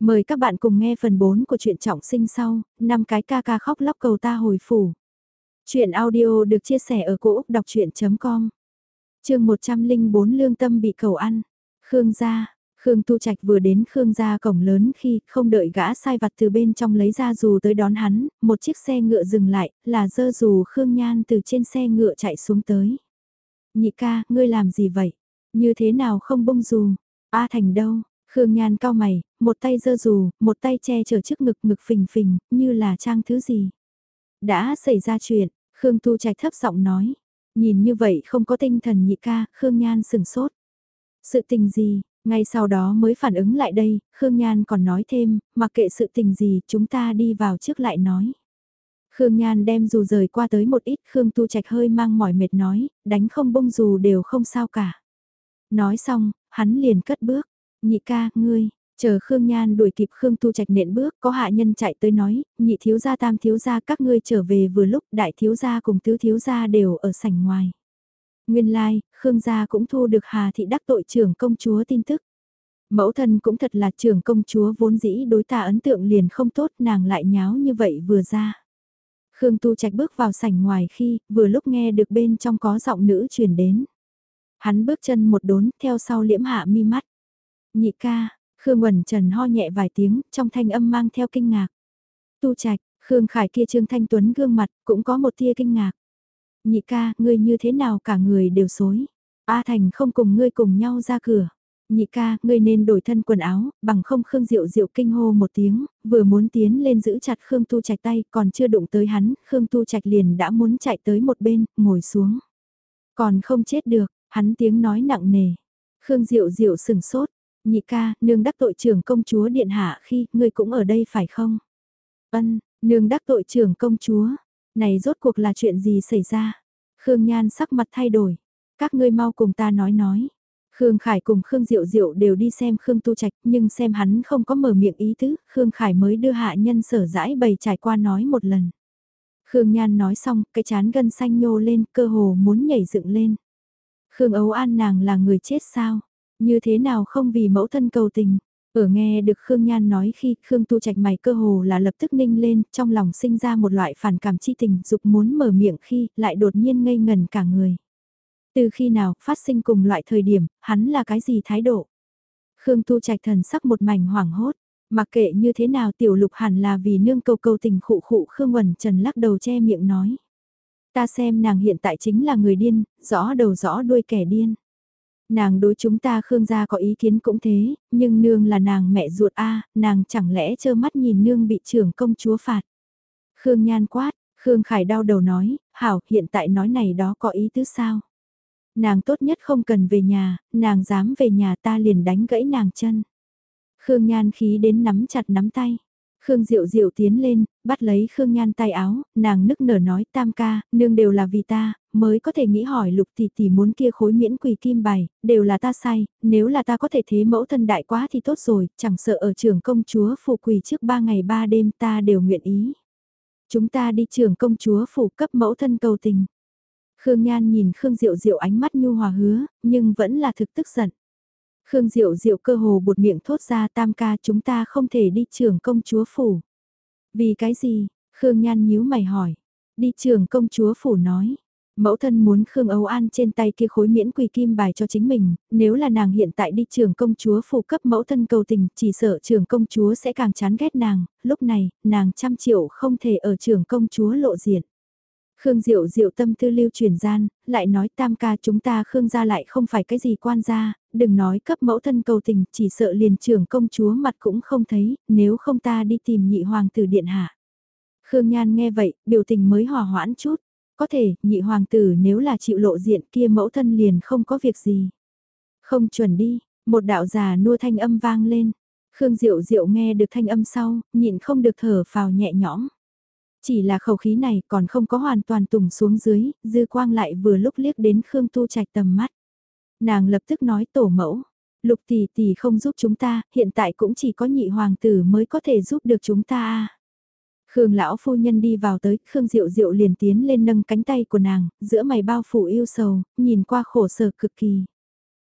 Mời các bạn cùng nghe phần 4 của truyện trọng sinh sau, năm cái ca ca khóc lóc cầu ta hồi phủ. Chuyện audio được chia sẻ ở cỗ đọc chuyện.com Trường 104 lương tâm bị cầu ăn. Khương gia, Khương Tu Trạch vừa đến Khương gia cổng lớn khi không đợi gã sai vặt từ bên trong lấy ra dù tới đón hắn, một chiếc xe ngựa dừng lại, là dơ dù Khương Nhan từ trên xe ngựa chạy xuống tới. Nhị ca, ngươi làm gì vậy? Như thế nào không bông dù? A Thành đâu? Khương Nhan cao mày, một tay giơ dù, một tay che chở trước ngực ngực phình phình, như là trang thứ gì. Đã xảy ra chuyện, Khương Tu Trạch thấp giọng nói. Nhìn như vậy không có tinh thần nhị ca, Khương Nhan sừng sốt. Sự tình gì, ngay sau đó mới phản ứng lại đây, Khương Nhan còn nói thêm, mặc kệ sự tình gì chúng ta đi vào trước lại nói. Khương Nhan đem dù rời qua tới một ít, Khương Tu Trạch hơi mang mỏi mệt nói, đánh không bông dù đều không sao cả. Nói xong, hắn liền cất bước, nhị ca, ngươi, chờ Khương Nhan đuổi kịp Khương Tu Trạch nện bước, có hạ nhân chạy tới nói, nhị thiếu gia tam thiếu gia các ngươi trở về vừa lúc đại thiếu gia cùng tứ thiếu gia đều ở sảnh ngoài. Nguyên lai, like, Khương gia cũng thu được Hà thị đắc tội trưởng công chúa tin tức. Mẫu thân cũng thật là trưởng công chúa vốn dĩ đối ta ấn tượng liền không tốt nàng lại nháo như vậy vừa ra. Khương Tu Trạch bước vào sảnh ngoài khi, vừa lúc nghe được bên trong có giọng nữ truyền đến. Hắn bước chân một đốn, theo sau liễm hạ mi mắt. Nhị ca, Khương Quẩn Trần ho nhẹ vài tiếng, trong thanh âm mang theo kinh ngạc. Tu Trạch, Khương Khải kia Trương Thanh Tuấn gương mặt, cũng có một tia kinh ngạc. Nhị ca, ngươi như thế nào cả người đều xối. A Thành không cùng ngươi cùng nhau ra cửa. Nhị ca, ngươi nên đổi thân quần áo, bằng không Khương Diệu Diệu kinh hô một tiếng, vừa muốn tiến lên giữ chặt Khương Tu Trạch tay, còn chưa đụng tới hắn, Khương Tu Trạch liền đã muốn chạy tới một bên, ngồi xuống. Còn không chết được, hắn tiếng nói nặng nề. Khương Diệu Diệu sừng sốt, nhị ca, nương đắc tội trưởng công chúa điện hạ khi, ngươi cũng ở đây phải không? Ân, nương đắc tội trưởng công chúa, này rốt cuộc là chuyện gì xảy ra? Khương Nhan sắc mặt thay đổi, các ngươi mau cùng ta nói nói. Khương Khải cùng Khương Diệu Diệu đều đi xem Khương Tu Trạch, nhưng xem hắn không có mở miệng ý tứ, Khương Khải mới đưa hạ nhân sở dãi bày trải qua nói một lần. Khương Nhan nói xong, cái chán gân xanh nhô lên, cơ hồ muốn nhảy dựng lên. Khương Ấu An nàng là người chết sao? Như thế nào không vì mẫu thân cầu tình? Ở nghe được Khương Nhan nói khi Khương Tu Trạch mày cơ hồ là lập tức ninh lên, trong lòng sinh ra một loại phản cảm chi tình, dục muốn mở miệng khi, lại đột nhiên ngây ngần cả người. Từ khi nào phát sinh cùng loại thời điểm, hắn là cái gì thái độ? Khương Tu Trạch thần sắc một mảnh hoảng hốt, mặc kệ như thế nào tiểu lục hẳn là vì nương câu câu tình khụ khụ Khương Quần Trần lắc đầu che miệng nói. Ta xem nàng hiện tại chính là người điên, rõ đầu rõ đuôi kẻ điên. Nàng đối chúng ta Khương gia có ý kiến cũng thế, nhưng nương là nàng mẹ ruột a, nàng chẳng lẽ trơ mắt nhìn nương bị trưởng công chúa phạt. Khương Nhan quát, Khương Khải đau đầu nói, hảo hiện tại nói này đó có ý tứ sao. Nàng tốt nhất không cần về nhà, nàng dám về nhà ta liền đánh gãy nàng chân. Khương Nhan khí đến nắm chặt nắm tay. Khương Diệu Diệu tiến lên, bắt lấy Khương Nhan tay áo, nàng nức nở nói tam ca, nương đều là vì ta, mới có thể nghĩ hỏi lục tỷ tỷ muốn kia khối miễn quỳ kim bài, đều là ta sai, nếu là ta có thể thế mẫu thân đại quá thì tốt rồi, chẳng sợ ở trường công chúa phủ quỳ trước ba ngày ba đêm ta đều nguyện ý. Chúng ta đi trường công chúa phủ cấp mẫu thân cầu tình. Khương Nhan nhìn Khương Diệu Diệu ánh mắt nhu hòa hứa, nhưng vẫn là thực tức giận. Khương Diệu Diệu cơ hồ bột miệng thốt ra tam ca chúng ta không thể đi trường công chúa phủ. Vì cái gì? Khương Nhan nhíu mày hỏi. Đi trường công chúa phủ nói. Mẫu thân muốn Khương Âu An trên tay kia khối miễn quỳ kim bài cho chính mình, nếu là nàng hiện tại đi trường công chúa phủ cấp mẫu thân cầu tình, chỉ sợ trường công chúa sẽ càng chán ghét nàng, lúc này, nàng trăm triệu không thể ở trường công chúa lộ diện. Khương Diệu Diệu tâm tư lưu truyền gian, lại nói tam ca chúng ta Khương gia lại không phải cái gì quan gia, đừng nói cấp mẫu thân cầu tình, chỉ sợ liền trưởng công chúa mặt cũng không thấy, nếu không ta đi tìm nhị hoàng tử điện hạ. Khương Nhan nghe vậy, biểu tình mới hòa hoãn chút, có thể, nhị hoàng tử nếu là chịu lộ diện kia mẫu thân liền không có việc gì. Không chuẩn đi, một đạo già nua thanh âm vang lên. Khương Diệu Diệu nghe được thanh âm sau, nhịn không được thở phào nhẹ nhõm. Chỉ là khẩu khí này còn không có hoàn toàn tùng xuống dưới, dư quang lại vừa lúc liếc đến Khương Tu Trạch tầm mắt. Nàng lập tức nói tổ mẫu, lục tỷ tỷ không giúp chúng ta, hiện tại cũng chỉ có nhị hoàng tử mới có thể giúp được chúng ta. Khương lão phu nhân đi vào tới, Khương Diệu Diệu liền tiến lên nâng cánh tay của nàng, giữa mày bao phủ yêu sầu, nhìn qua khổ sở cực kỳ.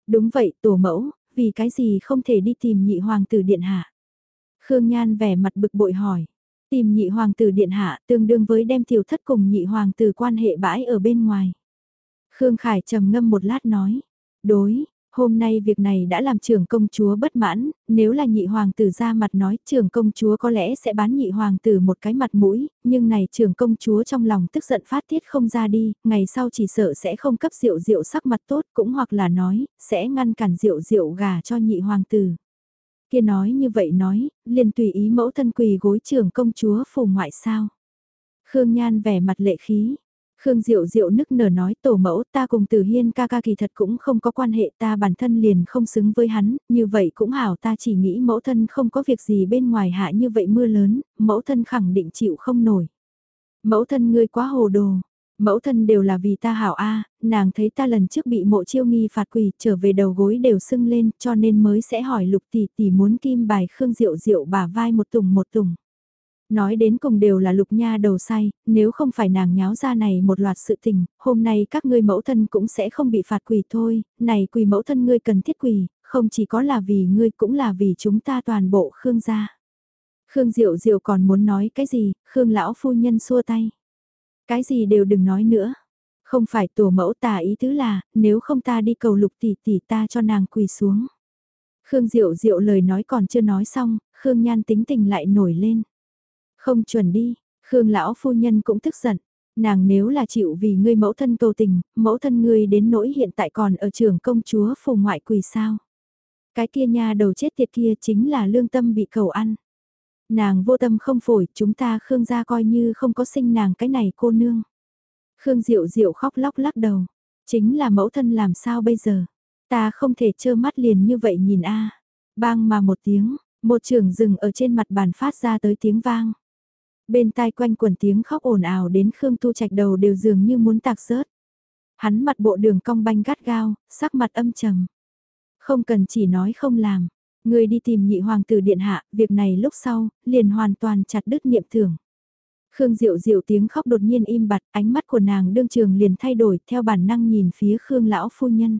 Đúng vậy, tổ mẫu, vì cái gì không thể đi tìm nhị hoàng tử điện hạ. Khương Nhan vẻ mặt bực bội hỏi. Tìm nhị hoàng tử điện hạ tương đương với đem tiểu thất cùng nhị hoàng tử quan hệ bãi ở bên ngoài. Khương Khải trầm ngâm một lát nói. Đối, hôm nay việc này đã làm trưởng công chúa bất mãn, nếu là nhị hoàng tử ra mặt nói trưởng công chúa có lẽ sẽ bán nhị hoàng tử một cái mặt mũi, nhưng này trưởng công chúa trong lòng tức giận phát tiết không ra đi, ngày sau chỉ sợ sẽ không cấp rượu rượu sắc mặt tốt cũng hoặc là nói, sẽ ngăn cản rượu rượu gà cho nhị hoàng tử. Kia nói như vậy nói, liền tùy ý mẫu thân quỳ gối trưởng công chúa phủ ngoại sao. Khương Nhan vẻ mặt lệ khí, Khương Diệu Diệu nức nở nói tổ mẫu ta cùng Tử Hiên ca ca kỳ thật cũng không có quan hệ ta bản thân liền không xứng với hắn, như vậy cũng hảo ta chỉ nghĩ mẫu thân không có việc gì bên ngoài hạ như vậy mưa lớn, mẫu thân khẳng định chịu không nổi. Mẫu thân ngươi quá hồ đồ, mẫu thân đều là vì ta hảo a nàng thấy ta lần trước bị mộ chiêu nghi phạt quỳ trở về đầu gối đều sưng lên cho nên mới sẽ hỏi lục tỷ tỷ muốn kim bài Khương Diệu Diệu bà vai một tùng một tùng. Nói đến cùng đều là lục nha đầu say, nếu không phải nàng nháo ra này một loạt sự tình, hôm nay các ngươi mẫu thân cũng sẽ không bị phạt quỳ thôi, này quỳ mẫu thân ngươi cần thiết quỳ, không chỉ có là vì ngươi cũng là vì chúng ta toàn bộ Khương gia. Khương Diệu Diệu còn muốn nói cái gì, Khương lão phu nhân xua tay. Cái gì đều đừng nói nữa. Không phải tổ mẫu tà ý tứ là, nếu không ta đi cầu lục tỷ tỷ ta cho nàng quỳ xuống. Khương Diệu Diệu lời nói còn chưa nói xong, Khương Nhan tính tình lại nổi lên. Không chuẩn đi, Khương lão phu nhân cũng tức giận. Nàng nếu là chịu vì ngươi mẫu thân cầu tình, mẫu thân ngươi đến nỗi hiện tại còn ở trường công chúa phù ngoại quỳ sao. Cái kia nha đầu chết tiệt kia chính là lương tâm bị cầu ăn. Nàng vô tâm không phổi, chúng ta Khương gia coi như không có sinh nàng cái này cô nương. Khương Diệu Diệu khóc lóc lắc đầu. Chính là mẫu thân làm sao bây giờ? Ta không thể trơ mắt liền như vậy nhìn a. Bang mà một tiếng, một trường rừng ở trên mặt bàn phát ra tới tiếng vang. Bên tai quanh quần tiếng khóc ồn ào đến Khương Tu Trạch đầu đều dường như muốn tạc rớt. Hắn mặt bộ đường cong banh gắt gao, sắc mặt âm trầm. Không cần chỉ nói không làm. Người đi tìm nhị hoàng tử điện hạ, việc này lúc sau, liền hoàn toàn chặt đứt niệm tưởng. Khương Diệu Diệu tiếng khóc đột nhiên im bặt, ánh mắt của nàng đương trường liền thay đổi theo bản năng nhìn phía Khương lão phu nhân.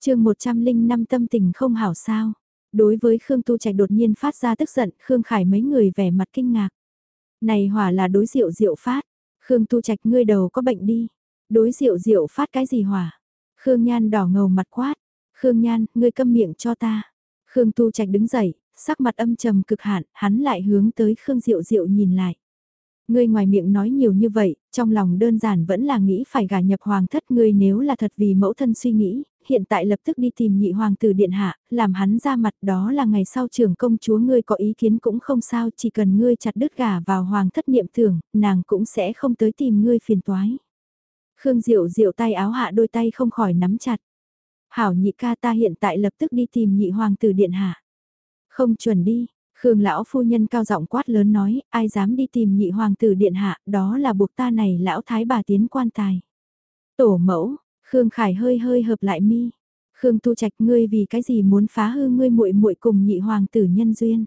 chương 105 tâm tình không hảo sao. Đối với Khương Tu Trạch đột nhiên phát ra tức giận, Khương Khải mấy người vẻ mặt kinh ngạc. Này hỏa là đối diệu diệu phát. Khương Tu Trạch ngươi đầu có bệnh đi. Đối diệu diệu phát cái gì hỏa? Khương Nhan đỏ ngầu mặt quát. Khương Nhan, ngươi câm miệng cho ta. Khương Tu Trạch đứng dậy, sắc mặt âm trầm cực hạn, hắn lại hướng tới Khương Diệu Diệu nhìn lại. Ngươi ngoài miệng nói nhiều như vậy, trong lòng đơn giản vẫn là nghĩ phải gả nhập hoàng thất ngươi nếu là thật vì mẫu thân suy nghĩ, hiện tại lập tức đi tìm nhị hoàng tử điện hạ, làm hắn ra mặt đó là ngày sau trưởng công chúa ngươi có ý kiến cũng không sao, chỉ cần ngươi chặt đứt gả vào hoàng thất niệm tưởng, nàng cũng sẽ không tới tìm ngươi phiền toái. Khương Diệu Diệu tay áo hạ đôi tay không khỏi nắm chặt. Hảo nhị ca ta hiện tại lập tức đi tìm nhị hoàng tử điện hạ. Không chuẩn đi, Khương lão phu nhân cao giọng quát lớn nói, ai dám đi tìm nhị hoàng tử điện hạ, đó là buộc ta này lão thái bà tiến quan tài. Tổ mẫu, Khương Khải hơi hơi hợp lại mi. Khương Tu Trạch ngươi vì cái gì muốn phá hư ngươi muội muội cùng nhị hoàng tử nhân duyên?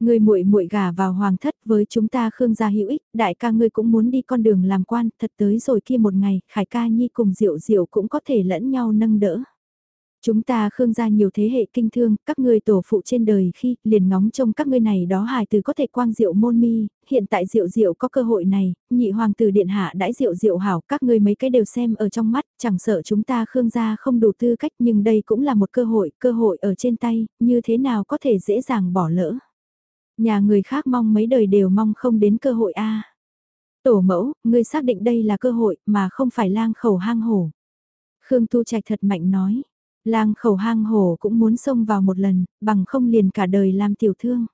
Ngươi muội muội gả vào hoàng thất với chúng ta Khương gia hữu ích, đại ca ngươi cũng muốn đi con đường làm quan, thật tới rồi kia một ngày, Khải ca nhi cùng Diệu Diệu cũng có thể lẫn nhau nâng đỡ. Chúng ta khương gia nhiều thế hệ kinh thương, các ngươi tổ phụ trên đời khi liền ngóng trông các ngươi này đó hài từ có thể quang diệu môn mi, hiện tại diệu diệu có cơ hội này, nhị hoàng tử điện hạ đãi diệu diệu hảo, các ngươi mấy cái đều xem ở trong mắt, chẳng sợ chúng ta khương gia không đủ tư cách nhưng đây cũng là một cơ hội, cơ hội ở trên tay, như thế nào có thể dễ dàng bỏ lỡ. Nhà người khác mong mấy đời đều mong không đến cơ hội a. Tổ mẫu, ngươi xác định đây là cơ hội mà không phải lang khẩu hang hổ. Khương Tu Trạch thật mạnh nói. Lang khẩu hang hổ cũng muốn xông vào một lần, bằng không liền cả đời làm tiểu thương.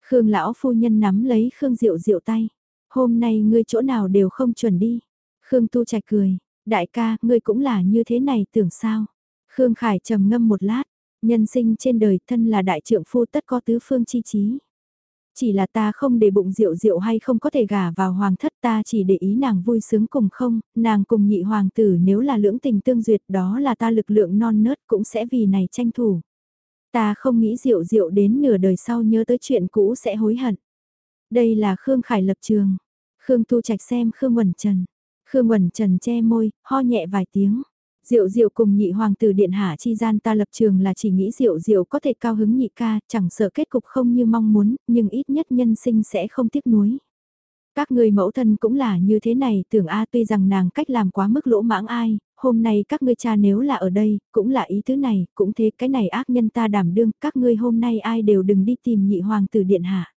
Khương lão phu nhân nắm lấy Khương Diệu Diệu tay. Hôm nay ngươi chỗ nào đều không chuẩn đi. Khương Tu Trạch cười, đại ca, ngươi cũng là như thế này tưởng sao. Khương Khải trầm ngâm một lát, nhân sinh trên đời thân là đại trượng phu tất có tứ phương chi trí. Chỉ là ta không để bụng rượu rượu hay không có thể gả vào hoàng thất ta chỉ để ý nàng vui sướng cùng không, nàng cùng nhị hoàng tử nếu là lưỡng tình tương duyệt đó là ta lực lượng non nớt cũng sẽ vì này tranh thủ. Ta không nghĩ rượu rượu đến nửa đời sau nhớ tới chuyện cũ sẽ hối hận. Đây là Khương Khải lập trường. Khương Tu Trạch xem Khương Quẩn Trần. Khương Quẩn Trần che môi, ho nhẹ vài tiếng. Diệu diệu cùng nhị hoàng tử điện hạ chi gian ta lập trường là chỉ nghĩ diệu diệu có thể cao hứng nhị ca, chẳng sợ kết cục không như mong muốn, nhưng ít nhất nhân sinh sẽ không tiếc nuối. Các ngươi mẫu thân cũng là như thế này, tưởng A tuy rằng nàng cách làm quá mức lỗ mãng ai, hôm nay các ngươi cha nếu là ở đây, cũng là ý thứ này, cũng thế cái này ác nhân ta đảm đương, các ngươi hôm nay ai đều đừng đi tìm nhị hoàng tử điện hạ.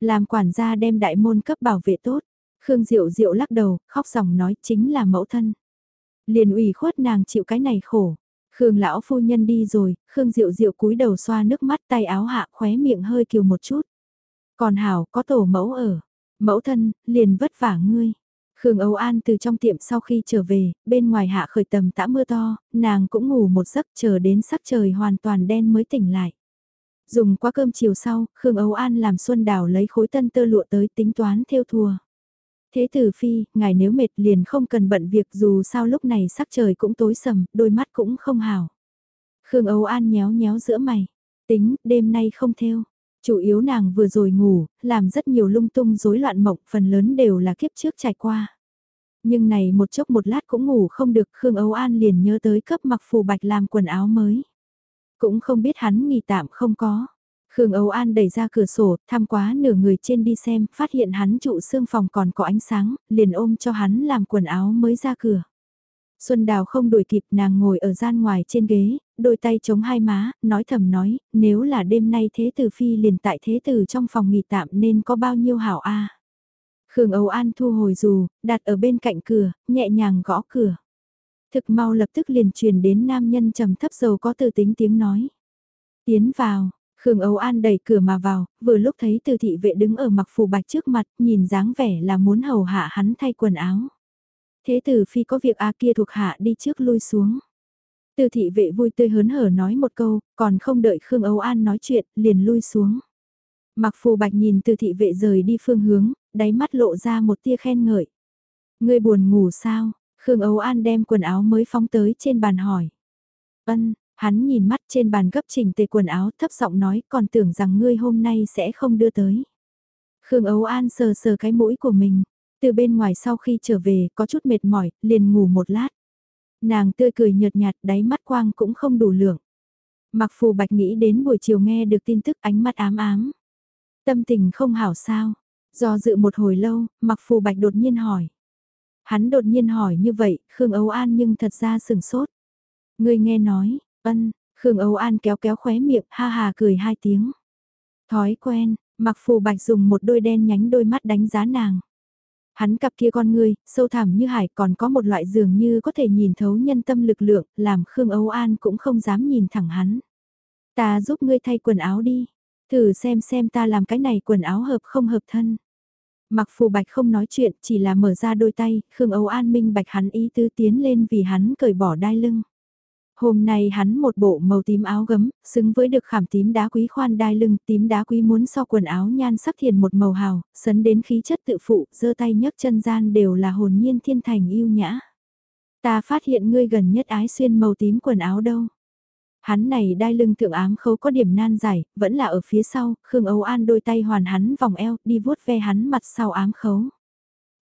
Làm quản gia đem đại môn cấp bảo vệ tốt, Khương Diệu Diệu lắc đầu, khóc dòng nói chính là mẫu thân. Liền ủy khuất nàng chịu cái này khổ. Khương lão phu nhân đi rồi, Khương Diệu Diệu cúi đầu xoa nước mắt tay áo hạ khóe miệng hơi kiều một chút. Còn Hảo có tổ mẫu ở, mẫu thân, liền vất vả ngươi. Khương Âu An từ trong tiệm sau khi trở về, bên ngoài hạ khởi tầm tã mưa to, nàng cũng ngủ một giấc chờ đến sắc trời hoàn toàn đen mới tỉnh lại. Dùng qua cơm chiều sau, Khương Âu An làm Xuân Đào lấy khối tân tơ lụa tới tính toán theo thùa. Thế tử phi, ngài nếu mệt liền không cần bận việc dù sao lúc này sắc trời cũng tối sầm, đôi mắt cũng không hào. Khương Âu An nhéo nhéo giữa mày, tính, đêm nay không theo. Chủ yếu nàng vừa rồi ngủ, làm rất nhiều lung tung rối loạn mộng, phần lớn đều là kiếp trước trải qua. Nhưng này một chốc một lát cũng ngủ không được, Khương Âu An liền nhớ tới cấp mặc phù bạch làm quần áo mới. Cũng không biết hắn nghỉ tạm không có. Khương Âu An đẩy ra cửa sổ, tham quá nửa người trên đi xem, phát hiện hắn trụ xương phòng còn có ánh sáng, liền ôm cho hắn làm quần áo mới ra cửa. Xuân Đào không đuổi kịp nàng ngồi ở gian ngoài trên ghế, đôi tay chống hai má, nói thầm nói, nếu là đêm nay thế tử phi liền tại thế tử trong phòng nghỉ tạm nên có bao nhiêu hảo a Khương Âu An thu hồi dù, đặt ở bên cạnh cửa, nhẹ nhàng gõ cửa. Thực mau lập tức liền truyền đến nam nhân trầm thấp dầu có từ tính tiếng nói. Tiến vào, Khương Âu An đẩy cửa mà vào, vừa lúc thấy từ thị vệ đứng ở mặc phù bạch trước mặt, nhìn dáng vẻ là muốn hầu hạ hắn thay quần áo. Thế tử phi có việc A kia thuộc hạ đi trước lui xuống. Từ thị vệ vui tươi hớn hở nói một câu, còn không đợi Khương Âu An nói chuyện, liền lui xuống. Mặc phù bạch nhìn từ thị vệ rời đi phương hướng, đáy mắt lộ ra một tia khen ngợi. Ngươi buồn ngủ sao? Khương Âu An đem quần áo mới phóng tới trên bàn hỏi. Ân, Hắn nhìn mắt trên bàn gấp chỉnh tề quần áo thấp giọng nói còn tưởng rằng ngươi hôm nay sẽ không đưa tới. Khương Ấu An sờ sờ cái mũi của mình, từ bên ngoài sau khi trở về có chút mệt mỏi, liền ngủ một lát. Nàng tươi cười nhợt nhạt đáy mắt quang cũng không đủ lượng. Mặc phù bạch nghĩ đến buổi chiều nghe được tin tức ánh mắt ám ám. Tâm tình không hảo sao. Do dự một hồi lâu, mặc phù bạch đột nhiên hỏi. Hắn đột nhiên hỏi như vậy, Khương Ấu An nhưng thật ra sừng sốt. Người nghe nói, Ân, Khương Âu An kéo kéo khóe miệng, ha hà cười hai tiếng. Thói quen, mặc phù bạch dùng một đôi đen nhánh đôi mắt đánh giá nàng. Hắn cặp kia con người, sâu thẳm như hải còn có một loại dường như có thể nhìn thấu nhân tâm lực lượng, làm Khương Âu An cũng không dám nhìn thẳng hắn. Ta giúp ngươi thay quần áo đi, thử xem xem ta làm cái này quần áo hợp không hợp thân. Mặc phù bạch không nói chuyện, chỉ là mở ra đôi tay, Khương Âu An minh bạch hắn ý tứ tiến lên vì hắn cởi bỏ đai lưng. Hôm nay hắn một bộ màu tím áo gấm, xứng với được khảm tím đá quý khoan đai lưng, tím đá quý muốn so quần áo nhan sắc thiền một màu hào, sấn đến khí chất tự phụ, giơ tay nhấc chân gian đều là hồn nhiên thiên thành yêu nhã. Ta phát hiện ngươi gần nhất ái xuyên màu tím quần áo đâu. Hắn này đai lưng thượng ám khấu có điểm nan giải, vẫn là ở phía sau, Khương Âu An đôi tay hoàn hắn vòng eo, đi vuốt ve hắn mặt sau ám khấu.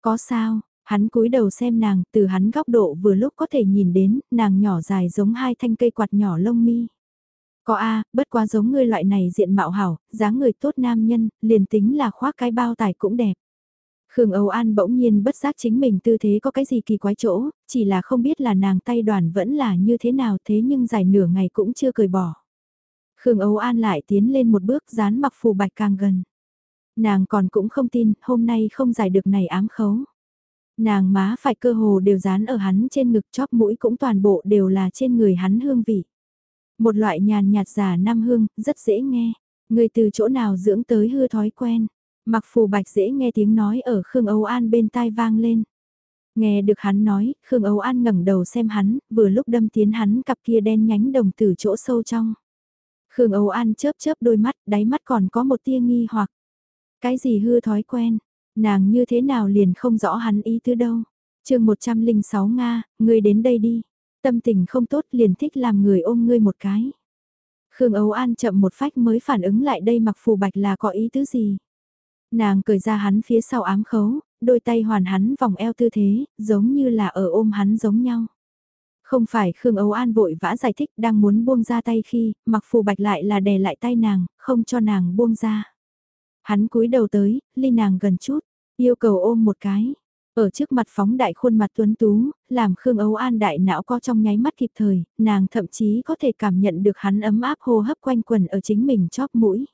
Có sao, Hắn cúi đầu xem nàng, từ hắn góc độ vừa lúc có thể nhìn đến, nàng nhỏ dài giống hai thanh cây quạt nhỏ lông mi. Có a, bất quá giống ngươi loại này diện mạo hảo, dáng người tốt nam nhân, liền tính là khoác cái bao tải cũng đẹp. Khương Âu An bỗng nhiên bất giác chính mình tư thế có cái gì kỳ quái chỗ, chỉ là không biết là nàng tay đoàn vẫn là như thế nào thế nhưng dài nửa ngày cũng chưa cười bỏ. Khương Âu An lại tiến lên một bước dán mặc phù bạch càng gần. Nàng còn cũng không tin, hôm nay không giải được này ám khấu. Nàng má phải cơ hồ đều dán ở hắn trên ngực chóp mũi cũng toàn bộ đều là trên người hắn hương vị. Một loại nhàn nhạt giả nam hương, rất dễ nghe. Người từ chỗ nào dưỡng tới hư thói quen. Mặc phù bạch dễ nghe tiếng nói ở Khương Âu An bên tai vang lên. Nghe được hắn nói, Khương Âu An ngẩng đầu xem hắn, vừa lúc đâm tiến hắn cặp kia đen nhánh đồng từ chỗ sâu trong. Khương Âu An chớp chớp đôi mắt, đáy mắt còn có một tia nghi hoặc. Cái gì hư thói quen, Nàng như thế nào liền không rõ hắn ý tứ đâu. chương 106 Nga, ngươi đến đây đi. Tâm tình không tốt liền thích làm người ôm ngươi một cái. Khương Âu An chậm một phách mới phản ứng lại đây mặc phù bạch là có ý tứ gì. Nàng cười ra hắn phía sau ám khấu, đôi tay hoàn hắn vòng eo tư thế, giống như là ở ôm hắn giống nhau. Không phải Khương Âu An vội vã giải thích đang muốn buông ra tay khi, mặc phù bạch lại là đè lại tay nàng, không cho nàng buông ra. Hắn cúi đầu tới, ly nàng gần chút, yêu cầu ôm một cái. Ở trước mặt phóng đại khuôn mặt tuấn tú, làm Khương Âu An đại não co trong nháy mắt kịp thời, nàng thậm chí có thể cảm nhận được hắn ấm áp hô hấp quanh quần ở chính mình chóp mũi.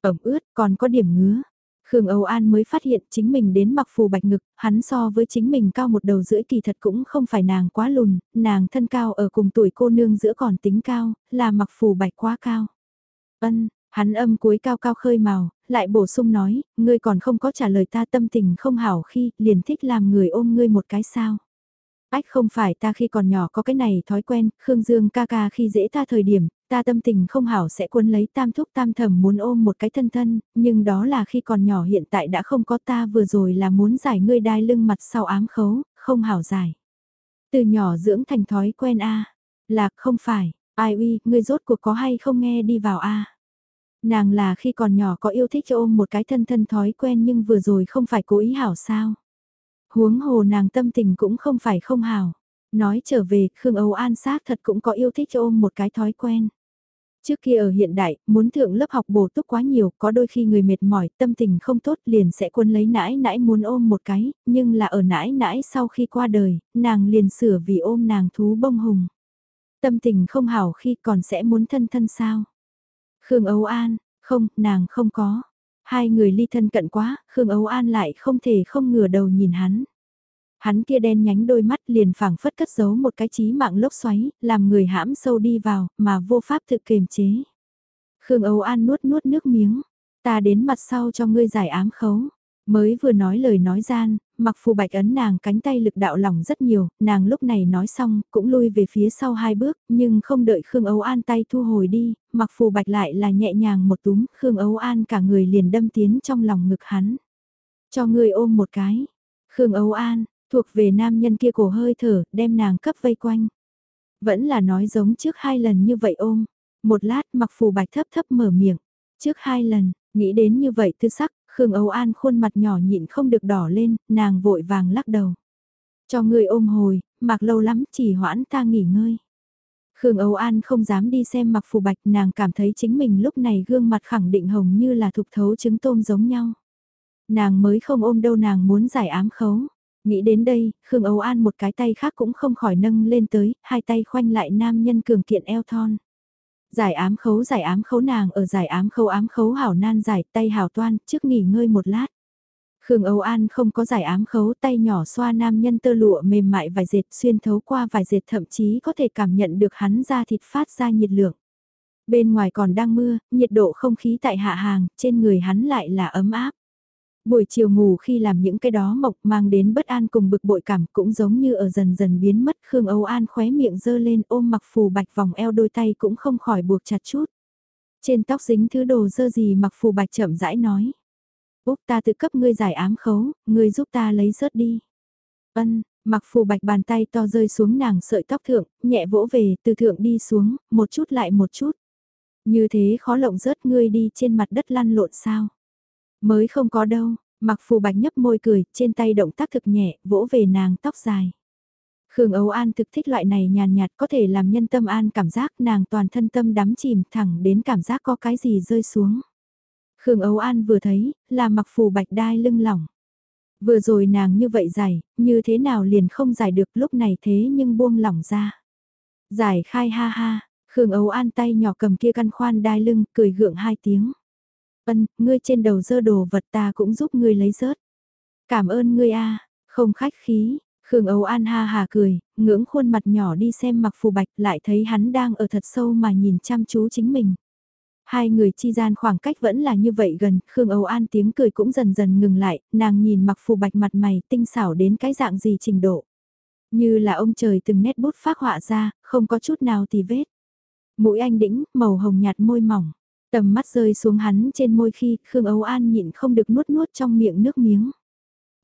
Ẩm ướt còn có điểm ngứa. Khương Âu An mới phát hiện chính mình đến mặc phù bạch ngực, hắn so với chính mình cao một đầu rưỡi kỳ thật cũng không phải nàng quá lùn, nàng thân cao ở cùng tuổi cô nương giữa còn tính cao, là mặc phù bạch quá cao. Ân, hắn âm cuối cao cao khơi màu, lại bổ sung nói, ngươi còn không có trả lời ta tâm tình không hảo khi, liền thích làm người ôm ngươi một cái sao. Ách không phải ta khi còn nhỏ có cái này thói quen, Khương Dương ca ca khi dễ ta thời điểm, ta tâm tình không hảo sẽ cuốn lấy tam thúc tam thầm muốn ôm một cái thân thân, nhưng đó là khi còn nhỏ hiện tại đã không có ta vừa rồi là muốn giải ngươi đai lưng mặt sau ám khấu, không hảo giải. Từ nhỏ dưỡng thành thói quen a lạc không phải, ai uy, ngươi rốt cuộc có hay không nghe đi vào a Nàng là khi còn nhỏ có yêu thích ôm một cái thân thân thói quen nhưng vừa rồi không phải cố ý hảo sao. Huống hồ nàng tâm tình cũng không phải không hảo. Nói trở về, Khương Âu An xác thật cũng có yêu thích ôm một cái thói quen. Trước kia ở hiện đại, muốn thượng lớp học bổ túc quá nhiều, có đôi khi người mệt mỏi, tâm tình không tốt liền sẽ quân lấy nãi nãi muốn ôm một cái, nhưng là ở nãi nãi sau khi qua đời, nàng liền sửa vì ôm nàng thú bông hùng. Tâm tình không hảo khi còn sẽ muốn thân thân sao. Khương Âu An, không, nàng không có. Hai người ly thân cận quá, Khương Âu An lại không thể không ngửa đầu nhìn hắn. Hắn kia đen nhánh đôi mắt liền phảng phất cất giấu một cái trí mạng lốc xoáy, làm người hãm sâu đi vào, mà vô pháp tự kiềm chế. Khương Âu An nuốt nuốt nước miếng, ta đến mặt sau cho ngươi giải ám khấu. Mới vừa nói lời nói gian, mặc phù bạch ấn nàng cánh tay lực đạo lỏng rất nhiều, nàng lúc này nói xong, cũng lui về phía sau hai bước, nhưng không đợi Khương Âu An tay thu hồi đi, mặc phù bạch lại là nhẹ nhàng một túm, Khương Âu An cả người liền đâm tiến trong lòng ngực hắn. Cho người ôm một cái. Khương Âu An, thuộc về nam nhân kia cổ hơi thở, đem nàng cấp vây quanh. Vẫn là nói giống trước hai lần như vậy ôm. Một lát mặc phù bạch thấp thấp mở miệng. Trước hai lần, nghĩ đến như vậy tư sắc, Khương Âu An khuôn mặt nhỏ nhịn không được đỏ lên, nàng vội vàng lắc đầu. Cho người ôm hồi, mặc lâu lắm chỉ hoãn ta nghỉ ngơi. Khương Âu An không dám đi xem mặc phù bạch nàng cảm thấy chính mình lúc này gương mặt khẳng định hồng như là thục thấu trứng tôm giống nhau. Nàng mới không ôm đâu nàng muốn giải ám khấu. Nghĩ đến đây, Khương Âu An một cái tay khác cũng không khỏi nâng lên tới, hai tay khoanh lại nam nhân cường kiện eo thon. Giải ám khấu giải ám khấu nàng ở giải ám khấu ám khấu hảo nan giải tay hảo toan, trước nghỉ ngơi một lát. Khương Âu An không có giải ám khấu tay nhỏ xoa nam nhân tơ lụa mềm mại vài dệt xuyên thấu qua vài dệt thậm chí có thể cảm nhận được hắn ra thịt phát ra nhiệt lượng. Bên ngoài còn đang mưa, nhiệt độ không khí tại hạ hàng, trên người hắn lại là ấm áp. Buổi chiều ngủ khi làm những cái đó mộc mang đến bất an cùng bực bội cảm cũng giống như ở dần dần biến mất Khương Âu An khóe miệng dơ lên ôm mặc phù bạch vòng eo đôi tay cũng không khỏi buộc chặt chút. Trên tóc dính thứ đồ dơ gì mặc phù bạch chậm rãi nói. Úc ta tự cấp ngươi giải ám khấu, ngươi giúp ta lấy rớt đi. Ân, mặc phù bạch bàn tay to rơi xuống nàng sợi tóc thượng, nhẹ vỗ về từ thượng đi xuống, một chút lại một chút. Như thế khó lộng rớt ngươi đi trên mặt đất lăn lộn sao. Mới không có đâu, mặc phù bạch nhấp môi cười, trên tay động tác thực nhẹ, vỗ về nàng tóc dài. Khương Âu An thực thích loại này nhàn nhạt có thể làm nhân tâm an cảm giác nàng toàn thân tâm đắm chìm thẳng đến cảm giác có cái gì rơi xuống. Khương Âu An vừa thấy, là mặc phù bạch đai lưng lỏng. Vừa rồi nàng như vậy giải, như thế nào liền không giải được lúc này thế nhưng buông lỏng ra. Giải khai ha ha, Khương Âu An tay nhỏ cầm kia căn khoan đai lưng, cười gượng hai tiếng. Ân, ngươi trên đầu dơ đồ vật ta cũng giúp ngươi lấy rớt. Cảm ơn ngươi a, không khách khí. Khương Âu An ha hà cười, ngưỡng khuôn mặt nhỏ đi xem mặc phù bạch lại thấy hắn đang ở thật sâu mà nhìn chăm chú chính mình. Hai người chi gian khoảng cách vẫn là như vậy gần, Khương Âu An tiếng cười cũng dần dần ngừng lại, nàng nhìn mặc phù bạch mặt mày tinh xảo đến cái dạng gì trình độ. Như là ông trời từng nét bút phác họa ra, không có chút nào tì vết. Mũi anh đĩnh, màu hồng nhạt môi mỏng. Tầm mắt rơi xuống hắn trên môi khi Khương Âu An nhịn không được nuốt nuốt trong miệng nước miếng.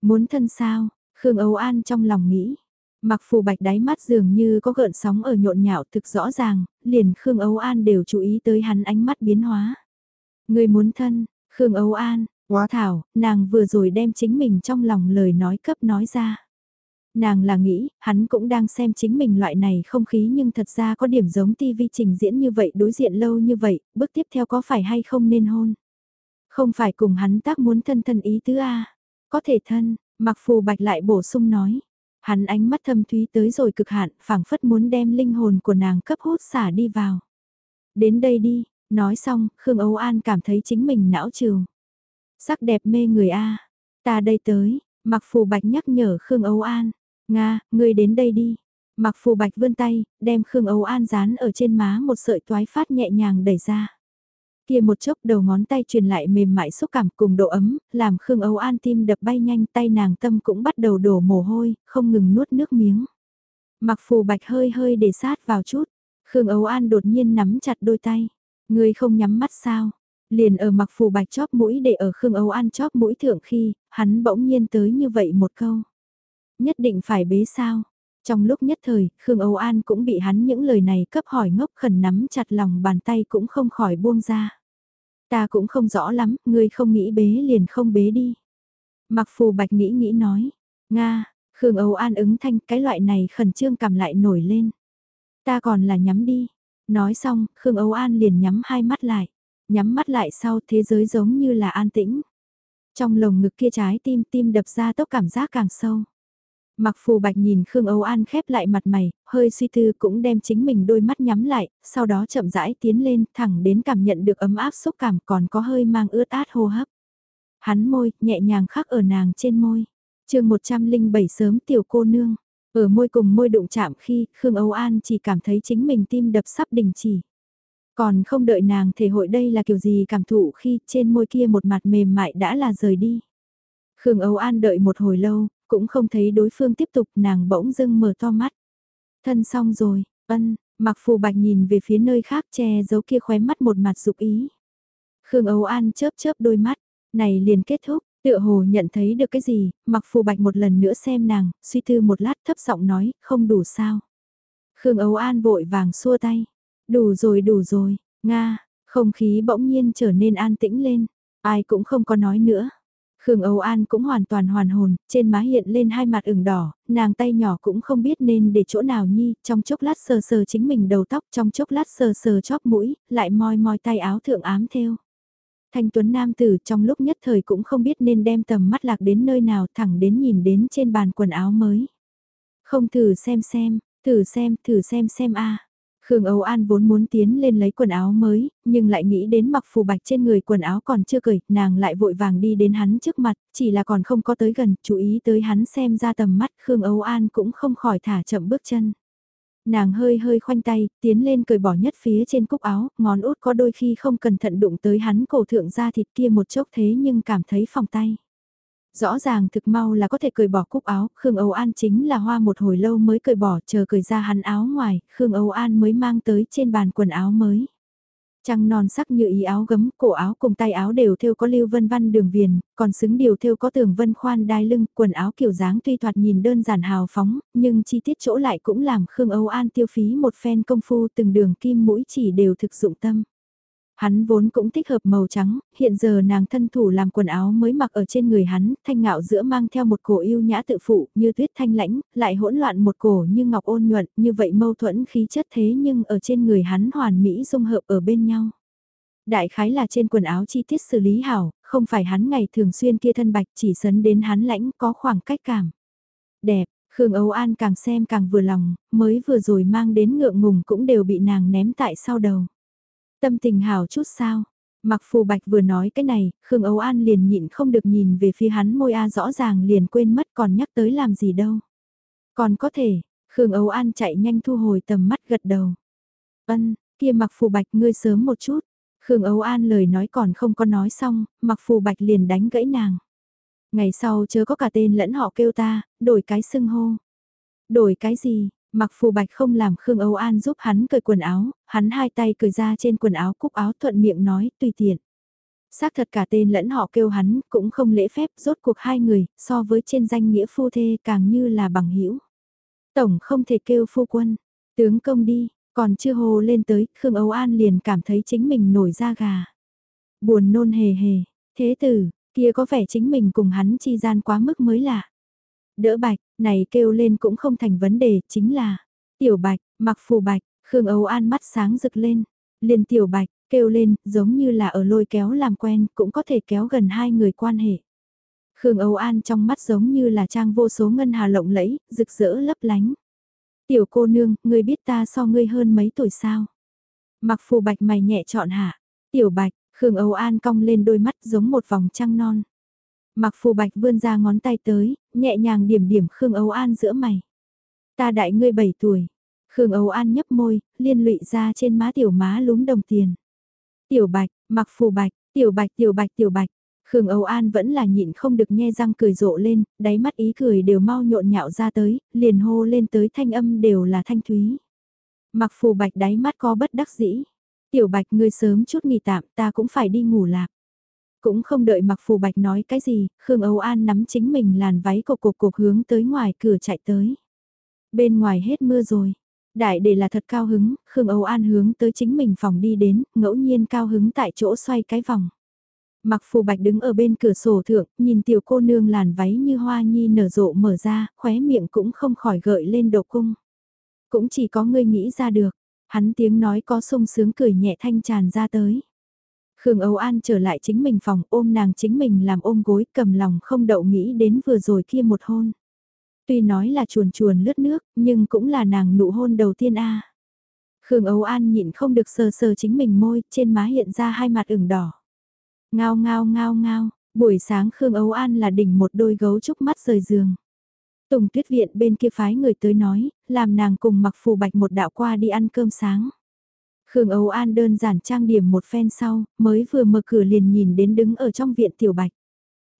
Muốn thân sao, Khương Âu An trong lòng nghĩ. Mặc phù bạch đáy mắt dường như có gợn sóng ở nhộn nhạo thực rõ ràng, liền Khương Âu An đều chú ý tới hắn ánh mắt biến hóa. Người muốn thân, Khương Âu An, quá thảo, nàng vừa rồi đem chính mình trong lòng lời nói cấp nói ra. Nàng là nghĩ, hắn cũng đang xem chính mình loại này không khí nhưng thật ra có điểm giống TV trình diễn như vậy đối diện lâu như vậy, bước tiếp theo có phải hay không nên hôn. Không phải cùng hắn tác muốn thân thân ý tứ A, có thể thân, mặc phù bạch lại bổ sung nói. Hắn ánh mắt thâm thúy tới rồi cực hạn, phảng phất muốn đem linh hồn của nàng cấp hút xả đi vào. Đến đây đi, nói xong, Khương Âu An cảm thấy chính mình não trường. Sắc đẹp mê người A, ta đây tới, mặc phù bạch nhắc nhở Khương Âu An. Nga, ngươi đến đây đi. Mặc phù bạch vươn tay, đem Khương Âu An dán ở trên má một sợi toái phát nhẹ nhàng đẩy ra. Kia một chốc đầu ngón tay truyền lại mềm mại xúc cảm cùng độ ấm, làm Khương Âu An tim đập bay nhanh tay nàng tâm cũng bắt đầu đổ mồ hôi, không ngừng nuốt nước miếng. Mặc phù bạch hơi hơi để sát vào chút, Khương Âu An đột nhiên nắm chặt đôi tay. Ngươi không nhắm mắt sao? Liền ở mặc phù bạch chóp mũi để ở Khương Âu An chóp mũi thượng khi, hắn bỗng nhiên tới như vậy một câu. Nhất định phải bế sao? Trong lúc nhất thời, Khương Âu An cũng bị hắn những lời này cấp hỏi ngốc khẩn nắm chặt lòng bàn tay cũng không khỏi buông ra. Ta cũng không rõ lắm, ngươi không nghĩ bế liền không bế đi. Mặc phù bạch nghĩ nghĩ nói. Nga, Khương Âu An ứng thanh cái loại này khẩn trương cầm lại nổi lên. Ta còn là nhắm đi. Nói xong, Khương Âu An liền nhắm hai mắt lại. Nhắm mắt lại sau thế giới giống như là an tĩnh. Trong lồng ngực kia trái tim tim đập ra tốc cảm giác càng sâu. Mặc phù bạch nhìn Khương Âu An khép lại mặt mày, hơi suy tư cũng đem chính mình đôi mắt nhắm lại, sau đó chậm rãi tiến lên thẳng đến cảm nhận được ấm áp xúc cảm còn có hơi mang ướt át hô hấp. Hắn môi, nhẹ nhàng khắc ở nàng trên môi. chương 107 sớm tiểu cô nương, ở môi cùng môi đụng chạm khi Khương Âu An chỉ cảm thấy chính mình tim đập sắp đình chỉ. Còn không đợi nàng thể hội đây là kiểu gì cảm thụ khi trên môi kia một mặt mềm mại đã là rời đi. Khương Âu An đợi một hồi lâu, cũng không thấy đối phương tiếp tục nàng bỗng dưng mở to mắt. Thân xong rồi, ân, mặc phù bạch nhìn về phía nơi khác che giấu kia khóe mắt một mặt dục ý. Khương Âu An chớp chớp đôi mắt, này liền kết thúc, tựa hồ nhận thấy được cái gì, mặc phù bạch một lần nữa xem nàng, suy tư một lát thấp giọng nói, không đủ sao. Khương Âu An vội vàng xua tay, đủ rồi đủ rồi, Nga, không khí bỗng nhiên trở nên an tĩnh lên, ai cũng không có nói nữa. Khương Âu An cũng hoàn toàn hoàn hồn, trên má hiện lên hai mặt ửng đỏ, nàng tay nhỏ cũng không biết nên để chỗ nào nhi, trong chốc lát sờ sờ chính mình đầu tóc, trong chốc lát sờ sờ chóp mũi, lại moi moi tay áo thượng ám theo. Thanh Tuấn Nam tử trong lúc nhất thời cũng không biết nên đem tầm mắt lạc đến nơi nào thẳng đến nhìn đến trên bàn quần áo mới. Không thử xem xem, thử xem, thử xem xem a Khương Âu An vốn muốn tiến lên lấy quần áo mới, nhưng lại nghĩ đến mặc phù bạch trên người quần áo còn chưa cởi, nàng lại vội vàng đi đến hắn trước mặt, chỉ là còn không có tới gần, chú ý tới hắn xem ra tầm mắt, Khương Âu An cũng không khỏi thả chậm bước chân. Nàng hơi hơi khoanh tay, tiến lên cởi bỏ nhất phía trên cúc áo, ngón út có đôi khi không cẩn thận đụng tới hắn cổ thượng ra thịt kia một chốc thế nhưng cảm thấy phòng tay. Rõ ràng thực mau là có thể cởi bỏ cúc áo, Khương Âu An chính là hoa một hồi lâu mới cởi bỏ chờ cởi ra hắn áo ngoài, Khương Âu An mới mang tới trên bàn quần áo mới. Trăng non sắc như ý áo gấm, cổ áo cùng tay áo đều thêu có lưu vân văn đường viền, còn xứng điều thêu có tường vân khoan đai lưng, quần áo kiểu dáng tuy thoạt nhìn đơn giản hào phóng, nhưng chi tiết chỗ lại cũng làm Khương Âu An tiêu phí một phen công phu từng đường kim mũi chỉ đều thực dụng tâm. Hắn vốn cũng thích hợp màu trắng, hiện giờ nàng thân thủ làm quần áo mới mặc ở trên người hắn, thanh ngạo giữa mang theo một cổ yêu nhã tự phụ, như tuyết thanh lãnh, lại hỗn loạn một cổ như ngọc ôn nhuận, như vậy mâu thuẫn khí chất thế nhưng ở trên người hắn hoàn mỹ dung hợp ở bên nhau. Đại khái là trên quần áo chi tiết xử lý hảo, không phải hắn ngày thường xuyên kia thân bạch chỉ sấn đến hắn lãnh có khoảng cách cảm. Đẹp, Khương Âu An càng xem càng vừa lòng, mới vừa rồi mang đến ngượng ngùng cũng đều bị nàng ném tại sau đầu. Tâm tình hào chút sao? Mặc phù bạch vừa nói cái này, Khương Âu An liền nhịn không được nhìn về phía hắn môi A rõ ràng liền quên mất còn nhắc tới làm gì đâu. Còn có thể, Khương Âu An chạy nhanh thu hồi tầm mắt gật đầu. Ân, kia mặc phù bạch ngươi sớm một chút. Khương Âu An lời nói còn không có nói xong, mặc phù bạch liền đánh gãy nàng. Ngày sau chớ có cả tên lẫn họ kêu ta, đổi cái xưng hô. Đổi cái gì, Mặc phù bạch không làm Khương Âu An giúp hắn cởi quần áo, hắn hai tay cởi ra trên quần áo cúc áo thuận miệng nói tùy tiện. Xác thật cả tên lẫn họ kêu hắn cũng không lễ phép rốt cuộc hai người so với trên danh nghĩa phu thê càng như là bằng hữu Tổng không thể kêu phu quân, tướng công đi, còn chưa hồ lên tới Khương Âu An liền cảm thấy chính mình nổi da gà. Buồn nôn hề hề, thế tử, kia có vẻ chính mình cùng hắn chi gian quá mức mới lạ. Đỡ bạch, này kêu lên cũng không thành vấn đề, chính là Tiểu Bạch, mặc phù Bạch, Khương Âu An mắt sáng rực lên. Liền Tiểu Bạch, kêu lên, giống như là ở lôi kéo làm quen, cũng có thể kéo gần hai người quan hệ. Khương Âu An trong mắt giống như là trang vô số ngân hà lộng lẫy, rực rỡ lấp lánh. Tiểu cô nương, ngươi biết ta so ngươi hơn mấy tuổi sao? Mặc phù bạch mày nhẹ chọn hạ. Tiểu bạch, Khương Âu An cong lên đôi mắt giống một vòng trăng non. Mặc phù bạch vươn ra ngón tay tới, nhẹ nhàng điểm điểm Khương Âu An giữa mày. Ta đại ngươi 7 tuổi. Khương Âu An nhấp môi, liên lụy ra trên má tiểu má lúm đồng tiền. Tiểu bạch, mặc phù bạch, tiểu bạch tiểu bạch tiểu bạch. Khương Âu An vẫn là nhịn không được nghe răng cười rộ lên, đáy mắt ý cười đều mau nhộn nhạo ra tới, liền hô lên tới thanh âm đều là thanh thúy. Mặc phù bạch đáy mắt có bất đắc dĩ. Tiểu bạch ngươi sớm chút nghỉ tạm ta cũng phải đi ngủ lạc. Cũng không đợi mặc phù bạch nói cái gì, Khương Âu An nắm chính mình làn váy cục cục cục hướng tới ngoài cửa chạy tới. Bên ngoài hết mưa rồi. Đại để là thật cao hứng, Khương Âu An hướng tới chính mình phòng đi đến, ngẫu nhiên cao hứng tại chỗ xoay cái vòng. Mặc phù bạch đứng ở bên cửa sổ thượng, nhìn tiểu cô nương làn váy như hoa nhi nở rộ mở ra, khóe miệng cũng không khỏi gợi lên độ cung. Cũng chỉ có ngươi nghĩ ra được, hắn tiếng nói có sung sướng cười nhẹ thanh tràn ra tới. Khương Âu An trở lại chính mình phòng ôm nàng chính mình làm ôm gối cầm lòng không đậu nghĩ đến vừa rồi kia một hôn. Tuy nói là chuồn chuồn lướt nước, nhưng cũng là nàng nụ hôn đầu tiên a. Khương Âu An nhịn không được sờ sờ chính mình môi, trên má hiện ra hai mặt ửng đỏ. Ngao ngao ngao ngao, buổi sáng Khương Âu An là đỉnh một đôi gấu trúc mắt rời giường. Tùng tuyết viện bên kia phái người tới nói, làm nàng cùng mặc phù bạch một đạo qua đi ăn cơm sáng. Khương Âu An đơn giản trang điểm một phen sau, mới vừa mở cửa liền nhìn đến đứng ở trong viện tiểu bạch.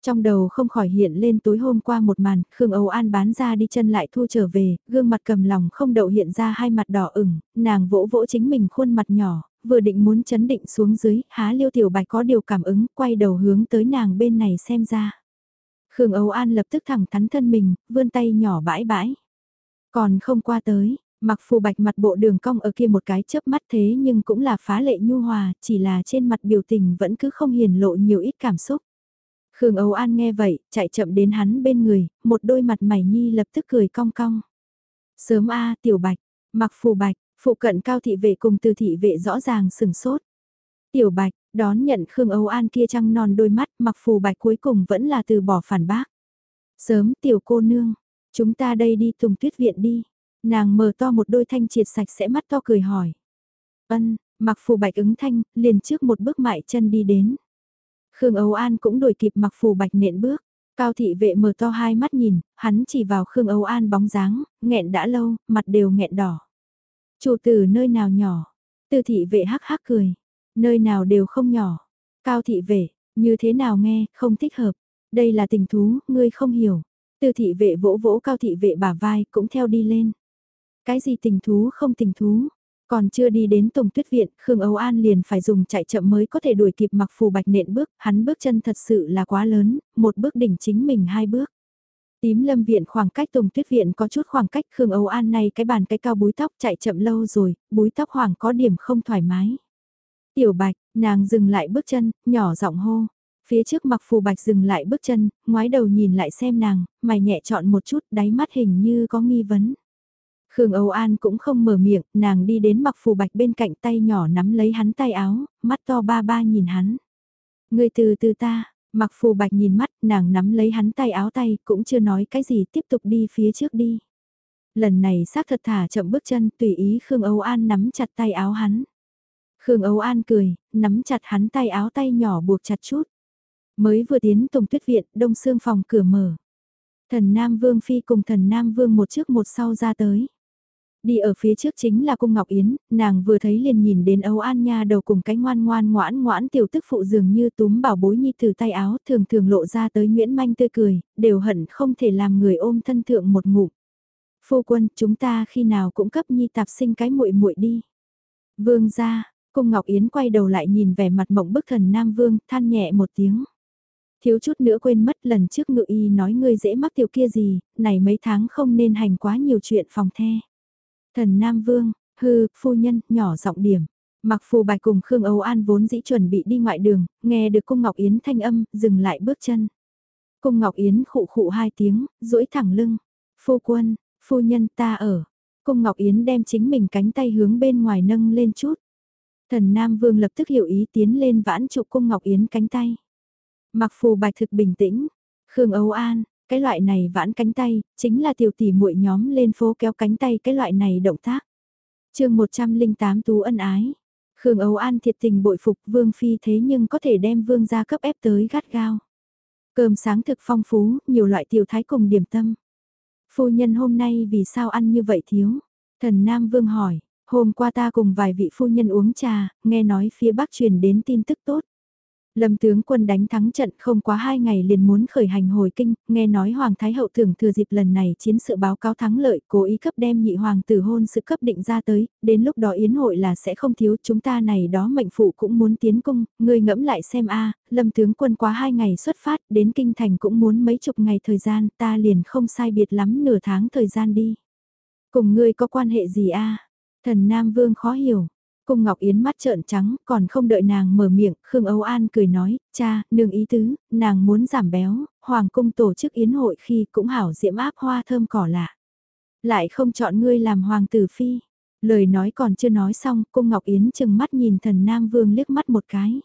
Trong đầu không khỏi hiện lên tối hôm qua một màn, Khương Âu An bán ra đi chân lại thu trở về, gương mặt cầm lòng không đậu hiện ra hai mặt đỏ ửng, nàng vỗ vỗ chính mình khuôn mặt nhỏ, vừa định muốn chấn định xuống dưới, há liêu tiểu bạch có điều cảm ứng, quay đầu hướng tới nàng bên này xem ra. Khương Âu An lập tức thẳng thắn thân mình, vươn tay nhỏ bãi bãi. Còn không qua tới, mặc phù bạch mặt bộ đường cong ở kia một cái chớp mắt thế nhưng cũng là phá lệ nhu hòa, chỉ là trên mặt biểu tình vẫn cứ không hiền lộ nhiều ít cảm xúc. Khương Âu An nghe vậy, chạy chậm đến hắn bên người, một đôi mặt mày nhi lập tức cười cong cong. Sớm a tiểu bạch, mặc phù bạch, phụ cận cao thị vệ cùng từ thị vệ rõ ràng sừng sốt. Tiểu bạch, đón nhận Khương Âu An kia trăng non đôi mắt mặc phù bạch cuối cùng vẫn là từ bỏ phản bác. Sớm tiểu cô nương, chúng ta đây đi tùng tuyết viện đi. Nàng mở to một đôi thanh triệt sạch sẽ mắt to cười hỏi. Ân, mặc phù bạch ứng thanh, liền trước một bước mại chân đi đến. Khương Âu An cũng đổi kịp mặc phù bạch nện bước. Cao thị vệ mở to hai mắt nhìn, hắn chỉ vào Khương Âu An bóng dáng, nghẹn đã lâu, mặt đều nghẹn đỏ. Chủ tử nơi nào nhỏ? tư thị vệ hắc hắc cười. Nơi nào đều không nhỏ. Cao thị vệ, như thế nào nghe, không thích hợp. Đây là tình thú, ngươi không hiểu. tư thị vệ vỗ vỗ cao thị vệ bả vai cũng theo đi lên. Cái gì tình thú không tình thú, còn chưa đi đến Tổng Tuyết Viện, Khương Âu An liền phải dùng chạy chậm mới có thể đuổi kịp mặc phù bạch nện bước, hắn bước chân thật sự là quá lớn, một bước đỉnh chính mình hai bước. Tím lâm viện khoảng cách Tổng Tuyết Viện có chút khoảng cách Khương Âu An này cái bàn cái cao búi tóc chạy chậm lâu rồi, búi tóc hoàng có điểm không thoải mái. Tiểu bạch, nàng dừng lại bước chân, nhỏ giọng hô. Phía trước mặc phù bạch dừng lại bước chân, ngoái đầu nhìn lại xem nàng, mày nhẹ chọn một chút, đáy mắt hình như có nghi vấn. Khương Âu An cũng không mở miệng, nàng đi đến mặc phù bạch bên cạnh tay nhỏ nắm lấy hắn tay áo, mắt to ba ba nhìn hắn. Người từ từ ta, mặc phù bạch nhìn mắt, nàng nắm lấy hắn tay áo tay, cũng chưa nói cái gì, tiếp tục đi phía trước đi. Lần này xác thật thả chậm bước chân, tùy ý Khương Âu An nắm chặt tay áo hắn. Khương Âu An cười, nắm chặt hắn tay áo tay nhỏ buộc chặt chút. Mới vừa tiến Tùng Tuyết Viện, đông xương phòng cửa mở. Thần Nam Vương Phi cùng thần Nam Vương một trước một sau ra tới. Đi ở phía trước chính là cung Ngọc Yến, nàng vừa thấy liền nhìn đến Âu An Nha đầu cùng cái ngoan ngoan ngoãn ngoãn tiểu tức phụ dường như túm bảo bối nhi từ tay áo thường thường lộ ra tới Nguyễn Manh tươi cười, đều hận không thể làm người ôm thân thượng một ngụm. Phu quân, chúng ta khi nào cũng cấp nhi tạp sinh cái muội muội đi. Vương ra, cung Ngọc Yến quay đầu lại nhìn vẻ mặt mộng bức thần Nam Vương, than nhẹ một tiếng. Thiếu chút nữa quên mất lần trước ngự y nói ngươi dễ mắc tiểu kia gì, này mấy tháng không nên hành quá nhiều chuyện phòng the. Thần Nam Vương, hư, phu nhân, nhỏ giọng điểm. Mặc phù bạch cùng Khương Âu An vốn dĩ chuẩn bị đi ngoại đường, nghe được cung Ngọc Yến thanh âm, dừng lại bước chân. Cung Ngọc Yến khụ khụ hai tiếng, duỗi thẳng lưng. Phu quân, phu nhân ta ở. Cung Ngọc Yến đem chính mình cánh tay hướng bên ngoài nâng lên chút. Thần Nam Vương lập tức hiểu ý tiến lên vãn trụ Cung Ngọc Yến cánh tay. Mặc phù bạch thực bình tĩnh. Khương Âu An, cái loại này vãn cánh tay, chính là tiểu tỷ muội nhóm lên phố kéo cánh tay cái loại này động tác. chương 108 Tú ân ái. Khương Âu An thiệt tình bội phục Vương Phi thế nhưng có thể đem Vương gia cấp ép tới gắt gao. Cơm sáng thực phong phú, nhiều loại tiểu thái cùng điểm tâm. Phu nhân hôm nay vì sao ăn như vậy thiếu? Thần Nam Vương hỏi, hôm qua ta cùng vài vị phu nhân uống trà, nghe nói phía Bắc truyền đến tin tức tốt. Lâm tướng quân đánh thắng trận không quá hai ngày liền muốn khởi hành hồi kinh, nghe nói Hoàng Thái Hậu tưởng thừa dịp lần này chiến sự báo cáo thắng lợi, cố ý cấp đem nhị hoàng tử hôn sự cấp định ra tới, đến lúc đó yến hội là sẽ không thiếu chúng ta này đó mệnh phụ cũng muốn tiến cung, người ngẫm lại xem a Lâm tướng quân quá hai ngày xuất phát, đến kinh thành cũng muốn mấy chục ngày thời gian, ta liền không sai biệt lắm nửa tháng thời gian đi. Cùng ngươi có quan hệ gì a Thần Nam Vương khó hiểu, Cung Ngọc Yến mắt trợn trắng, còn không đợi nàng mở miệng, Khương Âu An cười nói, cha, nương ý tứ, nàng muốn giảm béo, Hoàng cung tổ chức yến hội khi cũng hảo diễm áp hoa thơm cỏ lạ. Lại không chọn ngươi làm Hoàng tử phi. Lời nói còn chưa nói xong, Cung Ngọc Yến chừng mắt nhìn thần Nam Vương liếc mắt một cái.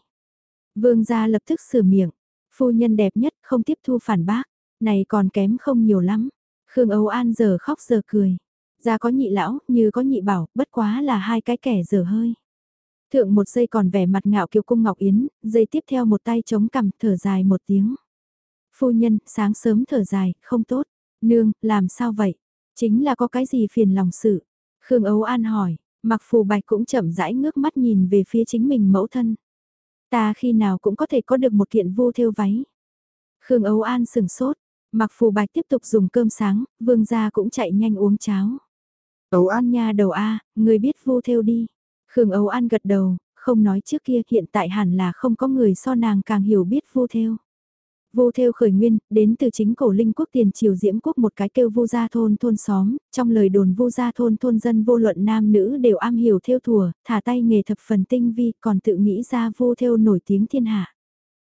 Vương gia lập tức sửa miệng, phu nhân đẹp nhất không tiếp thu phản bác, này còn kém không nhiều lắm. Khương Âu An giờ khóc giờ cười. Ra có nhị lão, như có nhị bảo, bất quá là hai cái kẻ dở hơi. Thượng một giây còn vẻ mặt ngạo kiều cung Ngọc Yến, giây tiếp theo một tay chống cằm thở dài một tiếng. Phu nhân, sáng sớm thở dài, không tốt. Nương, làm sao vậy? Chính là có cái gì phiền lòng sự? Khương Ấu An hỏi, mặc phù bạch cũng chậm rãi ngước mắt nhìn về phía chính mình mẫu thân. Ta khi nào cũng có thể có được một kiện vô thêu váy. Khương Ấu An sừng sốt, mặc phù bạch tiếp tục dùng cơm sáng, vương gia cũng chạy nhanh uống cháo. Ấu An nha đầu A, người biết vô theo đi. Khương Ấu An gật đầu, không nói trước kia hiện tại hẳn là không có người so nàng càng hiểu biết vô theo. Vô theo khởi nguyên, đến từ chính cổ linh quốc tiền triều diễm quốc một cái kêu vô gia thôn thôn xóm, trong lời đồn vô gia thôn thôn dân vô luận nam nữ đều am hiểu theo thùa, thả tay nghề thập phần tinh vi còn tự nghĩ ra vô theo nổi tiếng thiên hạ.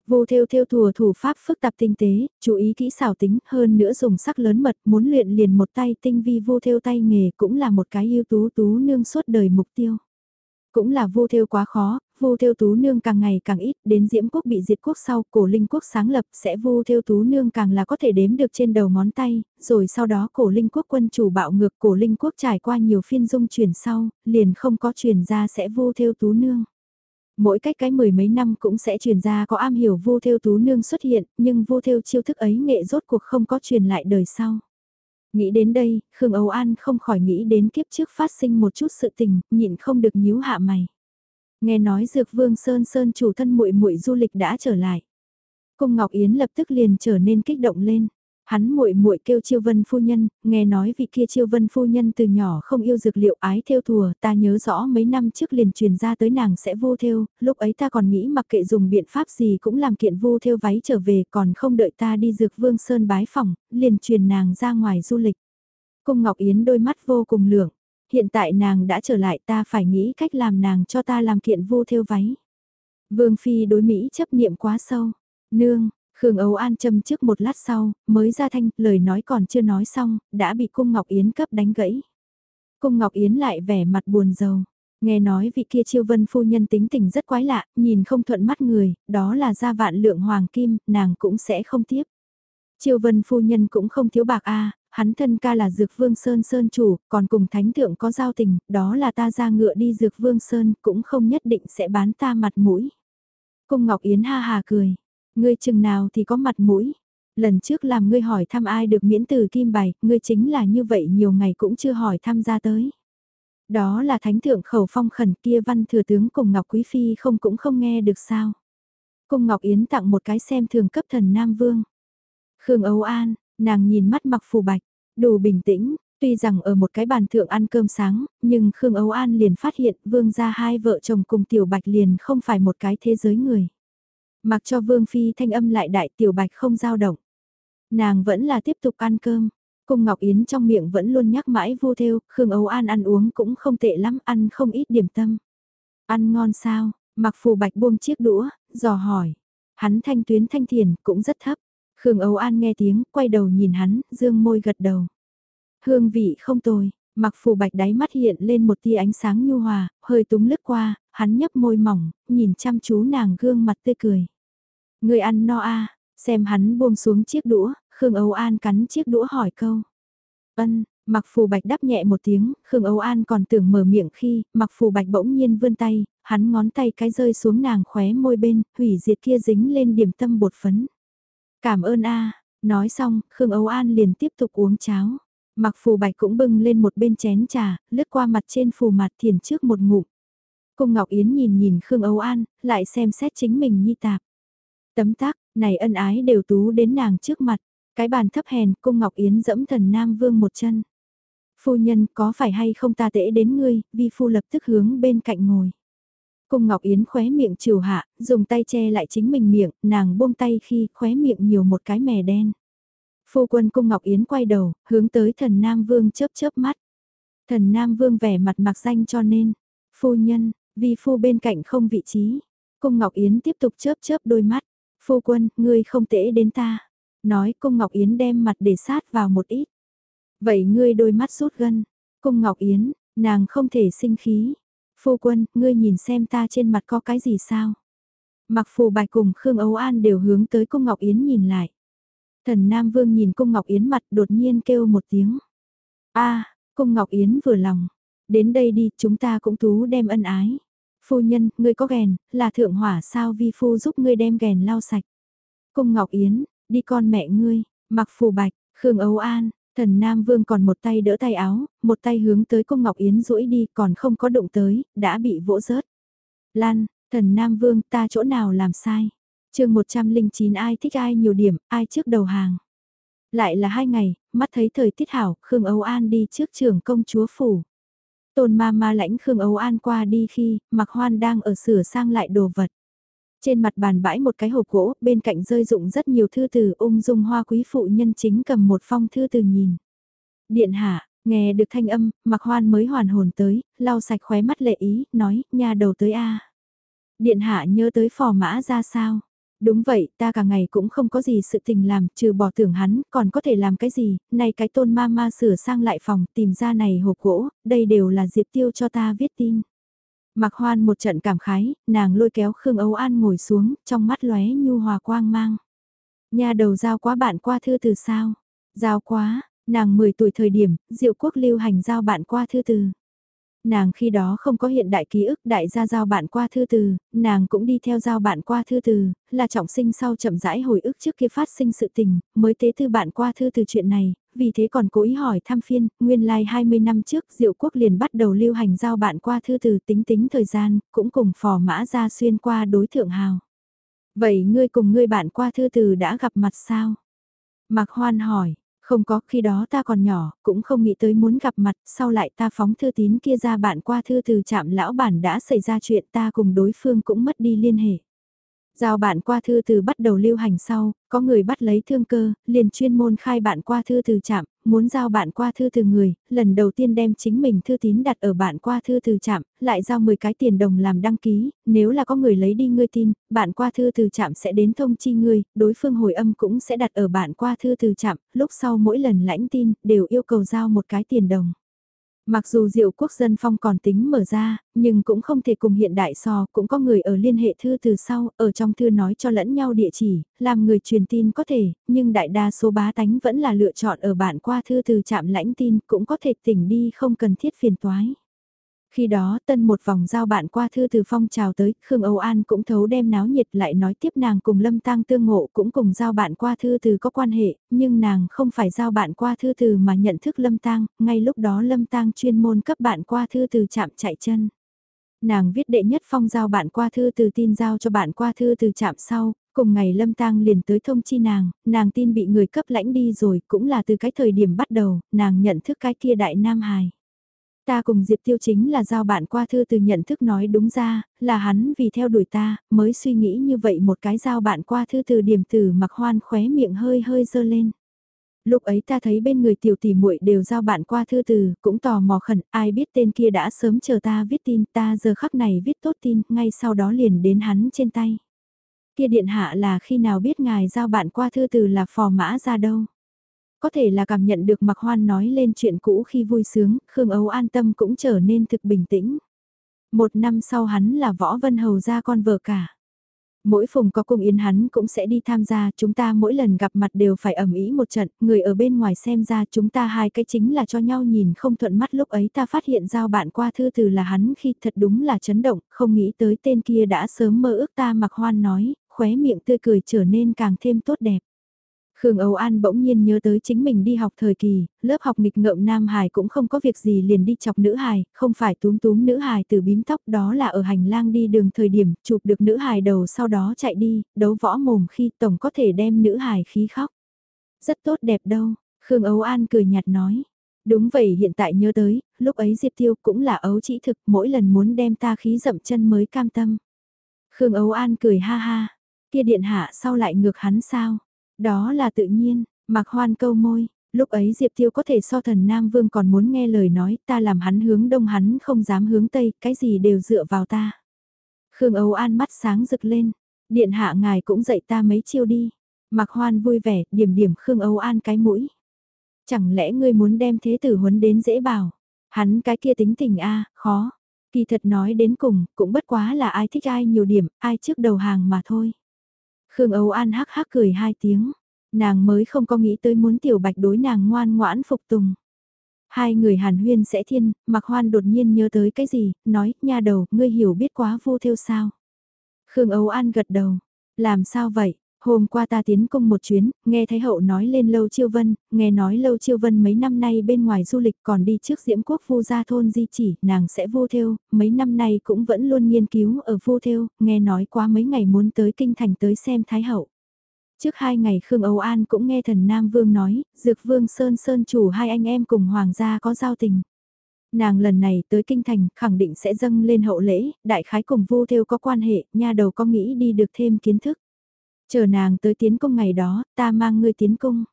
Vô theo theo thùa thủ pháp phức tạp tinh tế, chú ý kỹ xảo tính hơn nữa dùng sắc lớn mật muốn luyện liền một tay tinh vi vô theo tay nghề cũng là một cái ưu tú tú nương suốt đời mục tiêu. Cũng là vô theo quá khó, vô theo tú nương càng ngày càng ít, đến diễm quốc bị diệt quốc sau, cổ linh quốc sáng lập sẽ vô theo tú nương càng là có thể đếm được trên đầu ngón tay, rồi sau đó cổ linh quốc quân chủ bạo ngược cổ linh quốc trải qua nhiều phiên dung chuyển sau, liền không có truyền ra sẽ vô theo tú nương. Mỗi cách cái mười mấy năm cũng sẽ truyền ra có am hiểu vô theo tú nương xuất hiện, nhưng vô theo chiêu thức ấy nghệ rốt cuộc không có truyền lại đời sau. Nghĩ đến đây, Khương Âu An không khỏi nghĩ đến kiếp trước phát sinh một chút sự tình, nhịn không được nhíu hạ mày. Nghe nói Dược Vương Sơn Sơn chủ thân muội muội du lịch đã trở lại. Cung Ngọc Yến lập tức liền trở nên kích động lên. Hắn muội muội kêu Chiêu Vân phu nhân, nghe nói vị kia Chiêu Vân phu nhân từ nhỏ không yêu dược liệu ái theo thùa, ta nhớ rõ mấy năm trước liền truyền ra tới nàng sẽ vô theo, lúc ấy ta còn nghĩ mặc kệ dùng biện pháp gì cũng làm kiện vô theo váy trở về, còn không đợi ta đi dược Vương Sơn bái phòng, liền truyền nàng ra ngoài du lịch. Cung Ngọc Yến đôi mắt vô cùng lượng, hiện tại nàng đã trở lại ta phải nghĩ cách làm nàng cho ta làm kiện vô theo váy. Vương Phi đối Mỹ chấp niệm quá sâu. Nương, Khương Âu An châm trước một lát sau, mới ra thanh, lời nói còn chưa nói xong, đã bị Cung Ngọc Yến cấp đánh gãy. Cung Ngọc Yến lại vẻ mặt buồn rầu. Nghe nói vị kia chiêu vân phu nhân tính tình rất quái lạ, nhìn không thuận mắt người, đó là gia vạn lượng hoàng kim, nàng cũng sẽ không tiếp. Chiêu vân phu nhân cũng không thiếu bạc a hắn thân ca là dược vương sơn sơn chủ, còn cùng thánh thượng có giao tình, đó là ta ra ngựa đi dược vương sơn, cũng không nhất định sẽ bán ta mặt mũi. Cung Ngọc Yến ha hà cười, Ngươi chừng nào thì có mặt mũi. Lần trước làm ngươi hỏi thăm ai được miễn từ kim bài, ngươi chính là như vậy nhiều ngày cũng chưa hỏi thăm ra tới. Đó là thánh thượng khẩu phong khẩn kia văn thừa tướng cùng Ngọc Quý Phi không cũng không nghe được sao. Cung Ngọc Yến tặng một cái xem thường cấp thần Nam Vương. Khương Âu An, nàng nhìn mắt mặc phù bạch, đủ bình tĩnh, tuy rằng ở một cái bàn thượng ăn cơm sáng, nhưng Khương Âu An liền phát hiện vương gia hai vợ chồng cùng tiểu bạch liền không phải một cái thế giới người. Mặc cho Vương Phi thanh âm lại đại tiểu bạch không dao động. Nàng vẫn là tiếp tục ăn cơm. Cung Ngọc Yến trong miệng vẫn luôn nhắc mãi vô theo, Khương Âu An ăn uống cũng không tệ lắm, ăn không ít điểm tâm. Ăn ngon sao, mặc phù bạch buông chiếc đũa, dò hỏi. Hắn thanh tuyến thanh thiền cũng rất thấp. Khương Âu An nghe tiếng, quay đầu nhìn hắn, dương môi gật đầu. Hương vị không tồi, mặc phù bạch đáy mắt hiện lên một tia ánh sáng nhu hòa, hơi túng lướt qua, hắn nhấp môi mỏng, nhìn chăm chú nàng gương mặt tươi cười. Người ăn no à? xem hắn buông xuống chiếc đũa, Khương Âu An cắn chiếc đũa hỏi câu. Ân, mặc phù bạch đáp nhẹ một tiếng, Khương Âu An còn tưởng mở miệng khi, mặc phù bạch bỗng nhiên vươn tay, hắn ngón tay cái rơi xuống nàng khóe môi bên, hủy diệt kia dính lên điểm tâm bột phấn. Cảm ơn a nói xong, Khương Âu An liền tiếp tục uống cháo. Mặc phù bạch cũng bưng lên một bên chén trà, lướt qua mặt trên phù mặt thiền trước một ngụm. Cung Ngọc Yến nhìn nhìn Khương Âu An, lại xem xét chính mình nhi tạp. Tấm tác này ân ái đều tú đến nàng trước mặt, cái bàn thấp hèn, Cung Ngọc Yến dẫm thần Nam Vương một chân. Phu nhân có phải hay không ta tễ đến ngươi, vi phu lập tức hướng bên cạnh ngồi. Cung Ngọc Yến khóe miệng trừ hạ, dùng tay che lại chính mình miệng, nàng buông tay khi khóe miệng nhiều một cái mè đen. Phu quân Cung Ngọc Yến quay đầu, hướng tới thần Nam Vương chớp chớp mắt. Thần Nam Vương vẻ mặt mặc danh cho nên, phu nhân, vi phu bên cạnh không vị trí. Cung Ngọc Yến tiếp tục chớp chớp đôi mắt. Phu quân, ngươi không tễ đến ta. Nói cung Ngọc Yến đem mặt để sát vào một ít. Vậy ngươi đôi mắt rút gân. Cung Ngọc Yến, nàng không thể sinh khí. Phu quân, ngươi nhìn xem ta trên mặt có cái gì sao? Mặc phù bạch cùng Khương Âu An đều hướng tới cung Ngọc Yến nhìn lại. Thần Nam Vương nhìn cung Ngọc Yến mặt đột nhiên kêu một tiếng. a cung Ngọc Yến vừa lòng. Đến đây đi, chúng ta cũng tú đem ân ái. Phu nhân, ngươi có ghèn, là thượng hỏa sao vi phu giúp ngươi đem ghèn lau sạch. Cung Ngọc Yến, đi con mẹ ngươi, mặc phù bạch, Khương Âu An, thần Nam Vương còn một tay đỡ tay áo, một tay hướng tới cung Ngọc Yến duỗi đi còn không có động tới, đã bị vỗ rớt. Lan, thần Nam Vương ta chỗ nào làm sai? chương 109 ai thích ai nhiều điểm, ai trước đầu hàng. Lại là hai ngày, mắt thấy thời tiết hảo, Khương Âu An đi trước trường công chúa phủ. Tôn ma ma lãnh Khương Âu An qua đi khi, Mặc Hoan đang ở sửa sang lại đồ vật. Trên mặt bàn bãi một cái hộp gỗ, bên cạnh rơi dụng rất nhiều thư từ ung dung hoa quý phụ nhân chính cầm một phong thư từ nhìn. Điện hạ, nghe được thanh âm, Mặc Hoan mới hoàn hồn tới, lau sạch khóe mắt lệ ý, nói, nhà đầu tới a Điện hạ nhớ tới phò mã ra sao? Đúng vậy, ta cả ngày cũng không có gì sự tình làm, trừ bỏ tưởng hắn, còn có thể làm cái gì, này cái tôn ma ma sửa sang lại phòng, tìm ra này hộp gỗ, đây đều là Diệp Tiêu cho ta viết tin. Mặc hoan một trận cảm khái, nàng lôi kéo Khương Âu An ngồi xuống, trong mắt lóe nhu hòa quang mang. Nhà đầu giao quá bạn qua thư từ sao? Giao quá, nàng 10 tuổi thời điểm, diệu quốc lưu hành giao bạn qua thư từ. Nàng khi đó không có hiện đại ký ức đại gia giao bạn qua thư từ, nàng cũng đi theo giao bạn qua thư từ, là trọng sinh sau chậm rãi hồi ức trước kia phát sinh sự tình, mới tế thư bạn qua thư từ chuyện này, vì thế còn cố ý hỏi thăm phiên, nguyên lai like 20 năm trước Diệu Quốc liền bắt đầu lưu hành giao bạn qua thư từ tính tính thời gian, cũng cùng phò mã ra xuyên qua đối thượng hào. Vậy ngươi cùng ngươi bạn qua thư từ đã gặp mặt sao? Mạc Hoan hỏi, không có, khi đó ta còn nhỏ, cũng không nghĩ tới muốn gặp mặt, sau lại ta phóng thư tín kia ra bạn qua thư từ trạm lão bản đã xảy ra chuyện ta cùng đối phương cũng mất đi liên hệ. Giao bạn qua thư từ bắt đầu lưu hành sau, có người bắt lấy thương cơ, liền chuyên môn khai bạn qua thư từ chạm, muốn giao bạn qua thư từ người, lần đầu tiên đem chính mình thư tín đặt ở bạn qua thư từ chạm, lại giao 10 cái tiền đồng làm đăng ký, nếu là có người lấy đi ngươi tin, bạn qua thư từ chạm sẽ đến thông chi ngươi, đối phương hồi âm cũng sẽ đặt ở bạn qua thư từ chạm, lúc sau mỗi lần lãnh tin, đều yêu cầu giao một cái tiền đồng. Mặc dù diệu quốc dân phong còn tính mở ra, nhưng cũng không thể cùng hiện đại so, cũng có người ở liên hệ thư từ sau, ở trong thư nói cho lẫn nhau địa chỉ, làm người truyền tin có thể, nhưng đại đa số bá tánh vẫn là lựa chọn ở bạn qua thư từ chạm lãnh tin, cũng có thể tỉnh đi không cần thiết phiền toái. Khi đó tân một vòng giao bạn qua thư từ phong chào tới, Khương Âu An cũng thấu đem náo nhiệt lại nói tiếp nàng cùng Lâm tang tương ngộ cũng cùng giao bạn qua thư từ có quan hệ, nhưng nàng không phải giao bạn qua thư từ mà nhận thức Lâm tang ngay lúc đó Lâm tang chuyên môn cấp bạn qua thư từ chạm chạy chân. Nàng viết đệ nhất phong giao bạn qua thư từ tin giao cho bạn qua thư từ chạm sau, cùng ngày Lâm tang liền tới thông chi nàng, nàng tin bị người cấp lãnh đi rồi cũng là từ cái thời điểm bắt đầu, nàng nhận thức cái kia đại nam hài. Ta cùng Diệp Tiêu chính là giao bạn qua thư từ nhận thức nói đúng ra, là hắn vì theo đuổi ta, mới suy nghĩ như vậy một cái giao bạn qua thư từ điểm tử mặc hoan khóe miệng hơi hơi dơ lên. Lúc ấy ta thấy bên người tiểu tỷ muội đều giao bạn qua thư từ, cũng tò mò khẩn, ai biết tên kia đã sớm chờ ta viết tin, ta giờ khắc này viết tốt tin, ngay sau đó liền đến hắn trên tay. Kia điện hạ là khi nào biết ngài giao bạn qua thư từ là phò mã ra đâu. Có thể là cảm nhận được Mạc Hoan nói lên chuyện cũ khi vui sướng, Khương Âu an tâm cũng trở nên thực bình tĩnh. Một năm sau hắn là Võ Vân Hầu ra con vợ cả. Mỗi phùng có cung yến hắn cũng sẽ đi tham gia, chúng ta mỗi lần gặp mặt đều phải ẩm ý một trận, người ở bên ngoài xem ra chúng ta hai cái chính là cho nhau nhìn không thuận mắt lúc ấy ta phát hiện giao bạn qua thư từ là hắn khi thật đúng là chấn động, không nghĩ tới tên kia đã sớm mơ ước ta mặc hoan nói, khóe miệng tươi cười trở nên càng thêm tốt đẹp. Khương Âu An bỗng nhiên nhớ tới chính mình đi học thời kỳ, lớp học nghịch ngợm Nam Hải cũng không có việc gì liền đi chọc nữ hài, không phải túm túm nữ hài từ bím tóc đó là ở hành lang đi đường thời điểm chụp được nữ hài đầu sau đó chạy đi, đấu võ mồm khi tổng có thể đem nữ hài khí khóc. Rất tốt đẹp đâu, Khương Âu An cười nhạt nói. Đúng vậy hiện tại nhớ tới, lúc ấy Diệp Tiêu cũng là ấu chỉ thực mỗi lần muốn đem ta khí dậm chân mới cam tâm. Khương Âu An cười ha ha, kia điện hạ sau lại ngược hắn sao? Đó là tự nhiên, mặc hoan câu môi, lúc ấy Diệp Tiêu có thể so thần Nam Vương còn muốn nghe lời nói ta làm hắn hướng đông hắn không dám hướng tây, cái gì đều dựa vào ta. Khương Âu An mắt sáng rực lên, điện hạ ngài cũng dạy ta mấy chiêu đi. Mặc hoan vui vẻ, điểm điểm Khương Âu An cái mũi. Chẳng lẽ ngươi muốn đem thế tử huấn đến dễ bảo? Hắn cái kia tính tình a khó. Kỳ thật nói đến cùng, cũng bất quá là ai thích ai nhiều điểm, ai trước đầu hàng mà thôi. Khương Âu An hắc hắc cười hai tiếng, nàng mới không có nghĩ tới muốn tiểu bạch đối nàng ngoan ngoãn phục tùng. Hai người hàn huyên sẽ thiên, mặc hoan đột nhiên nhớ tới cái gì, nói, nha đầu, ngươi hiểu biết quá vô theo sao. Khương Âu An gật đầu, làm sao vậy, Hôm qua ta tiến công một chuyến, nghe Thái Hậu nói lên Lâu Chiêu Vân, nghe nói Lâu Chiêu Vân mấy năm nay bên ngoài du lịch còn đi trước Diễm Quốc Vu Gia Thôn di chỉ, nàng sẽ vô theo, mấy năm nay cũng vẫn luôn nghiên cứu ở vô theo, nghe nói qua mấy ngày muốn tới Kinh Thành tới xem Thái Hậu. Trước hai ngày Khương Âu An cũng nghe thần Nam Vương nói, Dược Vương Sơn Sơn chủ hai anh em cùng Hoàng gia có giao tình. Nàng lần này tới Kinh Thành khẳng định sẽ dâng lên hậu lễ, đại khái cùng vô theo có quan hệ, nha đầu có nghĩ đi được thêm kiến thức. Chờ nàng tới tiến công ngày đó, ta mang ngươi tiến cung.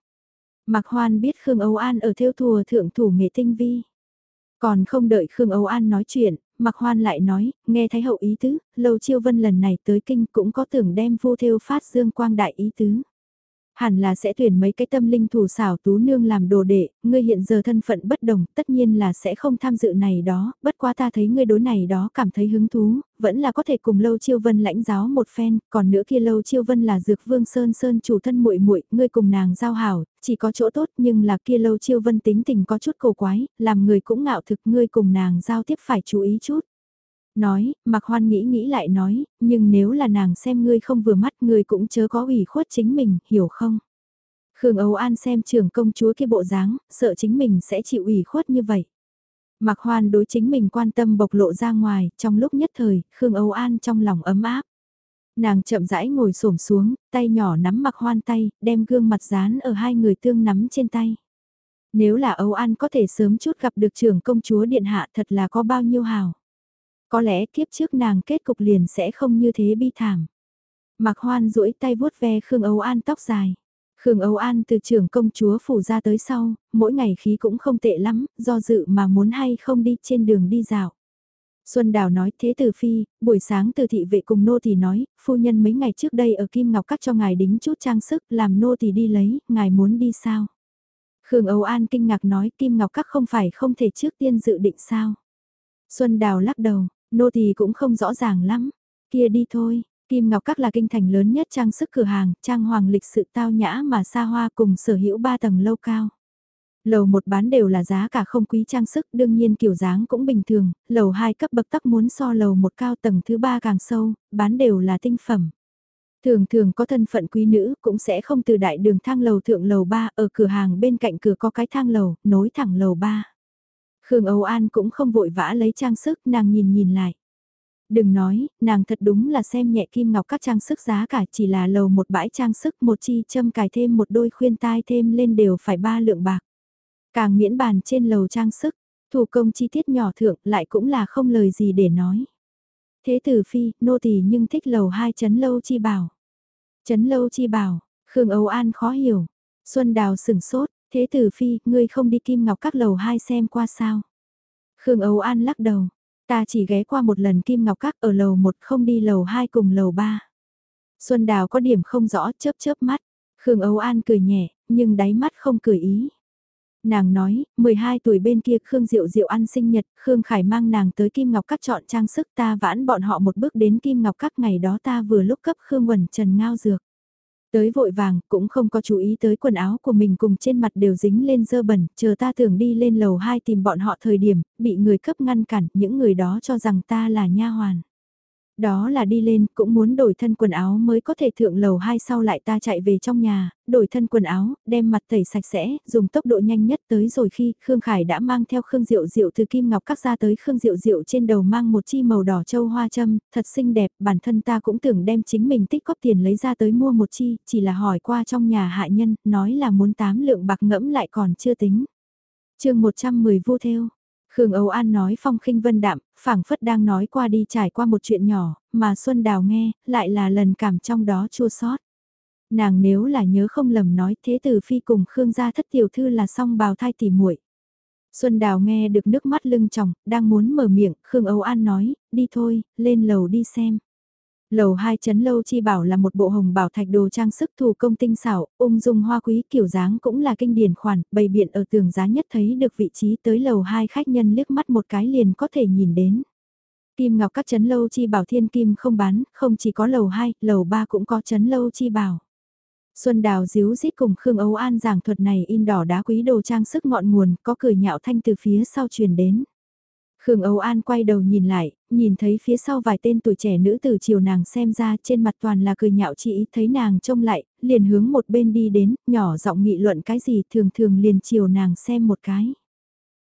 Mạc Hoan biết Khương Âu An ở theo thùa thượng thủ nghệ tinh vi. Còn không đợi Khương Âu An nói chuyện, Mạc Hoan lại nói, nghe thấy hậu ý tứ, Lâu Chiêu Vân lần này tới kinh cũng có tưởng đem vô theo phát dương quang đại ý tứ hẳn là sẽ tuyển mấy cái tâm linh thủ xảo tú nương làm đồ đệ, ngươi hiện giờ thân phận bất đồng, tất nhiên là sẽ không tham dự này đó, bất quá ta thấy ngươi đối này đó cảm thấy hứng thú, vẫn là có thể cùng Lâu Chiêu Vân lãnh giáo một phen, còn nữa kia Lâu Chiêu Vân là Dược Vương Sơn Sơn chủ thân muội muội, ngươi cùng nàng giao hảo, chỉ có chỗ tốt nhưng là kia Lâu Chiêu Vân tính tình có chút cổ quái, làm người cũng ngạo thực ngươi cùng nàng giao tiếp phải chú ý chút. Nói, Mạc Hoan nghĩ nghĩ lại nói, nhưng nếu là nàng xem ngươi không vừa mắt ngươi cũng chớ có ủy khuất chính mình, hiểu không? Khương Âu An xem trưởng công chúa kia bộ dáng, sợ chính mình sẽ chịu ủy khuất như vậy. Mạc Hoan đối chính mình quan tâm bộc lộ ra ngoài, trong lúc nhất thời, Khương Âu An trong lòng ấm áp. Nàng chậm rãi ngồi xổm xuống, tay nhỏ nắm Mạc Hoan tay, đem gương mặt dán ở hai người tương nắm trên tay. Nếu là Âu An có thể sớm chút gặp được trưởng công chúa điện hạ thật là có bao nhiêu hào. Có lẽ kiếp trước nàng kết cục liền sẽ không như thế bi thảm. Mạc Hoan duỗi tay vuốt ve Khương Âu An tóc dài. Khương Âu An từ trưởng công chúa phủ ra tới sau, mỗi ngày khí cũng không tệ lắm, do dự mà muốn hay không đi trên đường đi dạo. Xuân Đào nói thế từ phi, buổi sáng từ thị vệ cùng nô thì nói, phu nhân mấy ngày trước đây ở Kim Ngọc Cắt cho ngài đính chút trang sức, làm nô thì đi lấy, ngài muốn đi sao? Khương Âu An kinh ngạc nói Kim Ngọc Cắt không phải không thể trước tiên dự định sao? Xuân Đào lắc đầu, Nô thì cũng không rõ ràng lắm. Kia đi thôi, Kim Ngọc Các là kinh thành lớn nhất trang sức cửa hàng, trang hoàng lịch sự tao nhã mà xa hoa cùng sở hữu ba tầng lâu cao. Lầu một bán đều là giá cả không quý trang sức, đương nhiên kiểu dáng cũng bình thường, lầu hai cấp bậc tắc muốn so lầu một cao tầng thứ ba càng sâu, bán đều là tinh phẩm. Thường thường có thân phận quý nữ cũng sẽ không từ đại đường thang lầu thượng lầu ba ở cửa hàng bên cạnh cửa có cái thang lầu, nối thẳng lầu ba. Khương Âu An cũng không vội vã lấy trang sức, nàng nhìn nhìn lại. Đừng nói, nàng thật đúng là xem nhẹ kim ngọc các trang sức giá cả chỉ là lầu một bãi trang sức một chi châm cài thêm một đôi khuyên tai thêm lên đều phải ba lượng bạc. Càng miễn bàn trên lầu trang sức, thủ công chi tiết nhỏ thượng lại cũng là không lời gì để nói. Thế tử phi, nô tỳ nhưng thích lầu hai chấn lâu chi bảo. Chấn lâu chi bảo, Khương Âu An khó hiểu. Xuân Đào sửng sốt, Thế tử phi, ngươi không đi kim ngọc các lầu hai xem qua sao? Khương Âu An lắc đầu, ta chỉ ghé qua một lần kim ngọc các ở lầu một không đi lầu hai cùng lầu ba. Xuân Đào có điểm không rõ chớp chớp mắt. Khương Âu An cười nhẹ, nhưng đáy mắt không cười ý. Nàng nói, 12 tuổi bên kia Khương Diệu Diệu ăn sinh nhật, Khương Khải mang nàng tới Kim Ngọc Các chọn trang sức ta vãn bọn họ một bước đến Kim Ngọc Các ngày đó ta vừa lúc cấp Khương Quẩn Trần Ngao Dược. Tới vội vàng, cũng không có chú ý tới quần áo của mình cùng trên mặt đều dính lên dơ bẩn, chờ ta tưởng đi lên lầu 2 tìm bọn họ thời điểm, bị người cấp ngăn cản, những người đó cho rằng ta là nha hoàn. Đó là đi lên, cũng muốn đổi thân quần áo mới có thể thượng lầu hai sau lại ta chạy về trong nhà, đổi thân quần áo, đem mặt tẩy sạch sẽ, dùng tốc độ nhanh nhất tới rồi khi Khương Khải đã mang theo Khương Diệu Diệu từ Kim Ngọc Các ra tới Khương Diệu Diệu trên đầu mang một chi màu đỏ châu hoa châm, thật xinh đẹp, bản thân ta cũng tưởng đem chính mình tích góp tiền lấy ra tới mua một chi, chỉ là hỏi qua trong nhà hạ nhân, nói là muốn tám lượng bạc ngẫm lại còn chưa tính. chương 110 vô theo Khương Âu An nói phong khinh vân đạm, phảng phất đang nói qua đi trải qua một chuyện nhỏ, mà Xuân Đào nghe, lại là lần cảm trong đó chua sót. Nàng nếu là nhớ không lầm nói thế tử phi cùng Khương gia thất tiểu thư là song bào thai tỉ muội. Xuân Đào nghe được nước mắt lưng tròng, đang muốn mở miệng, Khương Âu An nói, đi thôi, lên lầu đi xem. Lầu hai chấn lâu chi bảo là một bộ hồng bảo thạch đồ trang sức thủ công tinh xảo, ung dung hoa quý kiểu dáng cũng là kinh điển khoản, bày biện ở tường giá nhất thấy được vị trí tới lầu hai khách nhân liếc mắt một cái liền có thể nhìn đến. Kim ngọc các chấn lâu chi bảo thiên kim không bán, không chỉ có lầu 2, lầu 3 cũng có chấn lâu chi bảo. Xuân Đào díu dít cùng Khương Âu An giảng thuật này in đỏ đá quý đồ trang sức ngọn nguồn, có cười nhạo thanh từ phía sau truyền đến. Khương Âu An quay đầu nhìn lại, nhìn thấy phía sau vài tên tuổi trẻ nữ từ chiều nàng xem ra trên mặt toàn là cười nhạo chị thấy nàng trông lại, liền hướng một bên đi đến, nhỏ giọng nghị luận cái gì thường thường liền chiều nàng xem một cái.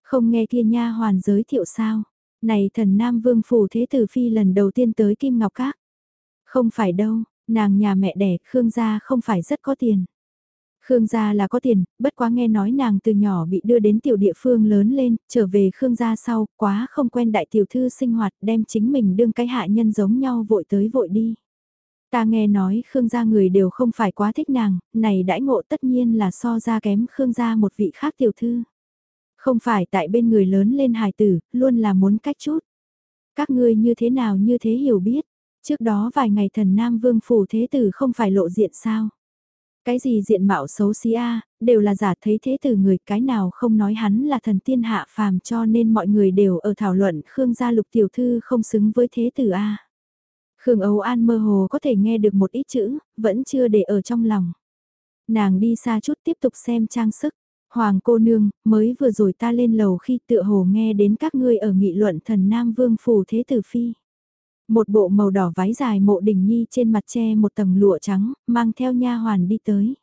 Không nghe Thiên nha hoàn giới thiệu sao, này thần Nam Vương Phủ Thế Tử Phi lần đầu tiên tới Kim Ngọc Các. Không phải đâu, nàng nhà mẹ đẻ Khương gia không phải rất có tiền. Khương gia là có tiền, bất quá nghe nói nàng từ nhỏ bị đưa đến tiểu địa phương lớn lên, trở về Khương gia sau, quá không quen đại tiểu thư sinh hoạt, đem chính mình đương cái hạ nhân giống nhau vội tới vội đi. Ta nghe nói Khương gia người đều không phải quá thích nàng, này đãi ngộ tất nhiên là so ra kém Khương gia một vị khác tiểu thư. Không phải tại bên người lớn lên hài tử, luôn là muốn cách chút. Các ngươi như thế nào như thế hiểu biết, trước đó vài ngày thần Nam Vương Phủ Thế Tử không phải lộ diện sao. Cái gì diện mạo xấu xí a đều là giả thấy thế từ người cái nào không nói hắn là thần tiên hạ phàm cho nên mọi người đều ở thảo luận Khương gia lục tiểu thư không xứng với thế tử a Khương Âu An mơ hồ có thể nghe được một ít chữ, vẫn chưa để ở trong lòng. Nàng đi xa chút tiếp tục xem trang sức. Hoàng cô nương, mới vừa rồi ta lên lầu khi tựa hồ nghe đến các ngươi ở nghị luận thần Nam Vương Phủ Thế Tử Phi. Một bộ màu đỏ váy dài mộ đình nhi trên mặt che một tầng lụa trắng, mang theo nha hoàn đi tới.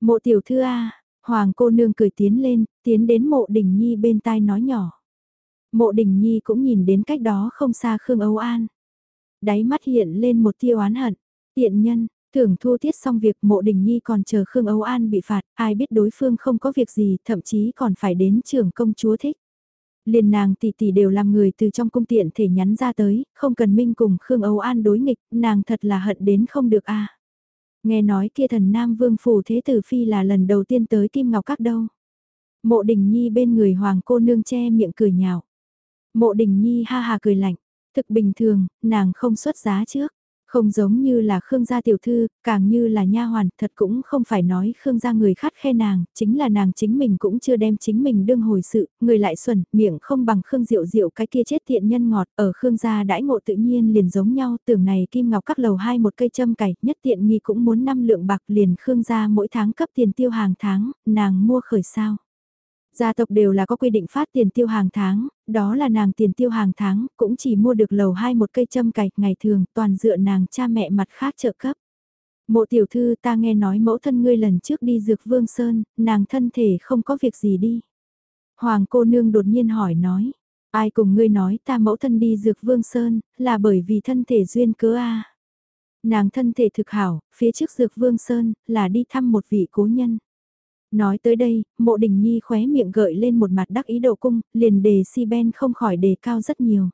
Mộ tiểu thư A, hoàng cô nương cười tiến lên, tiến đến mộ đình nhi bên tai nói nhỏ. Mộ đình nhi cũng nhìn đến cách đó không xa Khương Âu An. Đáy mắt hiện lên một tia oán hận, tiện nhân, Thưởng thu tiết xong việc mộ đình nhi còn chờ Khương Âu An bị phạt, ai biết đối phương không có việc gì, thậm chí còn phải đến trưởng công chúa thích. Liền nàng tỷ tỷ đều làm người từ trong cung tiện thể nhắn ra tới, không cần minh cùng Khương Âu An đối nghịch, nàng thật là hận đến không được a. Nghe nói kia thần Nam Vương Phủ Thế Tử Phi là lần đầu tiên tới Kim Ngọc Các đâu. Mộ Đình Nhi bên người Hoàng cô nương che miệng cười nhạo. Mộ Đình Nhi ha ha cười lạnh, thực bình thường, nàng không xuất giá trước. Không giống như là Khương gia tiểu thư, càng như là nha hoàn, thật cũng không phải nói Khương gia người khát khe nàng, chính là nàng chính mình cũng chưa đem chính mình đương hồi sự, người lại xuẩn, miệng không bằng Khương Diệu Diệu cái kia chết tiện nhân ngọt, ở Khương gia đãi ngộ tự nhiên liền giống nhau, tưởng này Kim Ngọc các lầu hai một cây châm cải, nhất tiện nghi cũng muốn năm lượng bạc liền Khương gia mỗi tháng cấp tiền tiêu hàng tháng, nàng mua khởi sao. Gia tộc đều là có quy định phát tiền tiêu hàng tháng, đó là nàng tiền tiêu hàng tháng, cũng chỉ mua được lầu hai một cây châm cạch ngày thường, toàn dựa nàng cha mẹ mặt khác trợ cấp. Mộ tiểu thư ta nghe nói mẫu thân ngươi lần trước đi dược vương sơn, nàng thân thể không có việc gì đi. Hoàng cô nương đột nhiên hỏi nói, ai cùng ngươi nói ta mẫu thân đi dược vương sơn, là bởi vì thân thể duyên cớ a Nàng thân thể thực hảo, phía trước dược vương sơn, là đi thăm một vị cố nhân. Nói tới đây, mộ đình nhi khóe miệng gợi lên một mặt đắc ý độ cung, liền đề si ben không khỏi đề cao rất nhiều.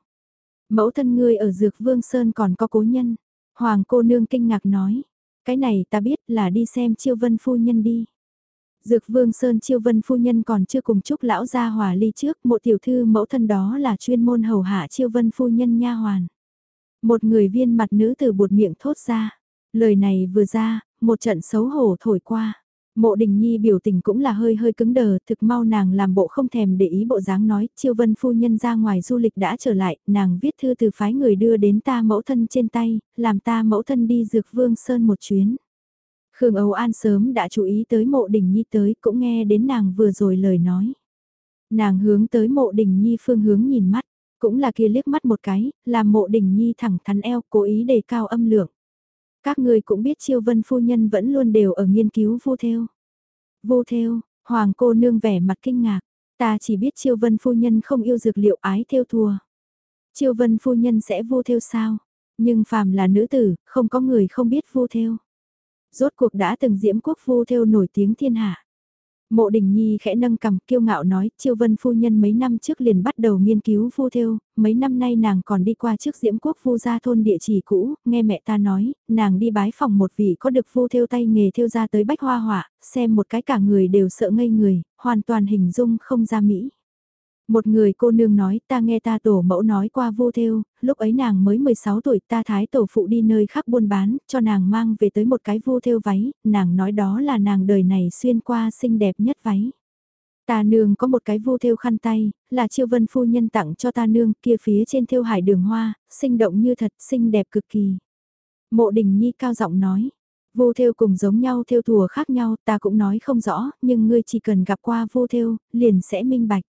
Mẫu thân ngươi ở Dược Vương Sơn còn có cố nhân. Hoàng cô nương kinh ngạc nói. Cái này ta biết là đi xem chiêu vân phu nhân đi. Dược Vương Sơn chiêu vân phu nhân còn chưa cùng chúc lão gia hòa ly trước, mộ tiểu thư mẫu thân đó là chuyên môn hầu hạ chiêu vân phu nhân nha hoàn. Một người viên mặt nữ từ bột miệng thốt ra. Lời này vừa ra, một trận xấu hổ thổi qua. Mộ đình nhi biểu tình cũng là hơi hơi cứng đờ, thực mau nàng làm bộ không thèm để ý bộ dáng nói, chiêu vân phu nhân ra ngoài du lịch đã trở lại, nàng viết thư từ phái người đưa đến ta mẫu thân trên tay, làm ta mẫu thân đi dược vương sơn một chuyến. Khương Âu An sớm đã chú ý tới mộ đình nhi tới, cũng nghe đến nàng vừa rồi lời nói. Nàng hướng tới mộ đình nhi phương hướng nhìn mắt, cũng là kia liếc mắt một cái, làm mộ đình nhi thẳng thắn eo, cố ý đề cao âm lượng. Các người cũng biết chiêu vân phu nhân vẫn luôn đều ở nghiên cứu vô theo. Vô theo, hoàng cô nương vẻ mặt kinh ngạc, ta chỉ biết chiêu vân phu nhân không yêu dược liệu ái theo thua. Chiêu vân phu nhân sẽ vô theo sao? Nhưng phàm là nữ tử, không có người không biết vô theo. Rốt cuộc đã từng diễm quốc vô theo nổi tiếng thiên hạ. Mộ Đình Nhi khẽ nâng cầm kiêu ngạo nói, Chiêu Vân phu nhân mấy năm trước liền bắt đầu nghiên cứu phu theo, mấy năm nay nàng còn đi qua trước diễm quốc phu gia thôn địa chỉ cũ, nghe mẹ ta nói, nàng đi bái phòng một vị có được phu theo tay nghề theo ra tới bách hoa họa, xem một cái cả người đều sợ ngây người, hoàn toàn hình dung không ra Mỹ. Một người cô nương nói ta nghe ta tổ mẫu nói qua vô theo, lúc ấy nàng mới 16 tuổi ta thái tổ phụ đi nơi khác buôn bán, cho nàng mang về tới một cái vô theo váy, nàng nói đó là nàng đời này xuyên qua xinh đẹp nhất váy. Ta nương có một cái vu theo khăn tay, là chiêu vân phu nhân tặng cho ta nương kia phía trên theo hải đường hoa, sinh động như thật, xinh đẹp cực kỳ. Mộ đình nhi cao giọng nói, vu theo cùng giống nhau theo thùa khác nhau ta cũng nói không rõ, nhưng ngươi chỉ cần gặp qua vu theo, liền sẽ minh bạch.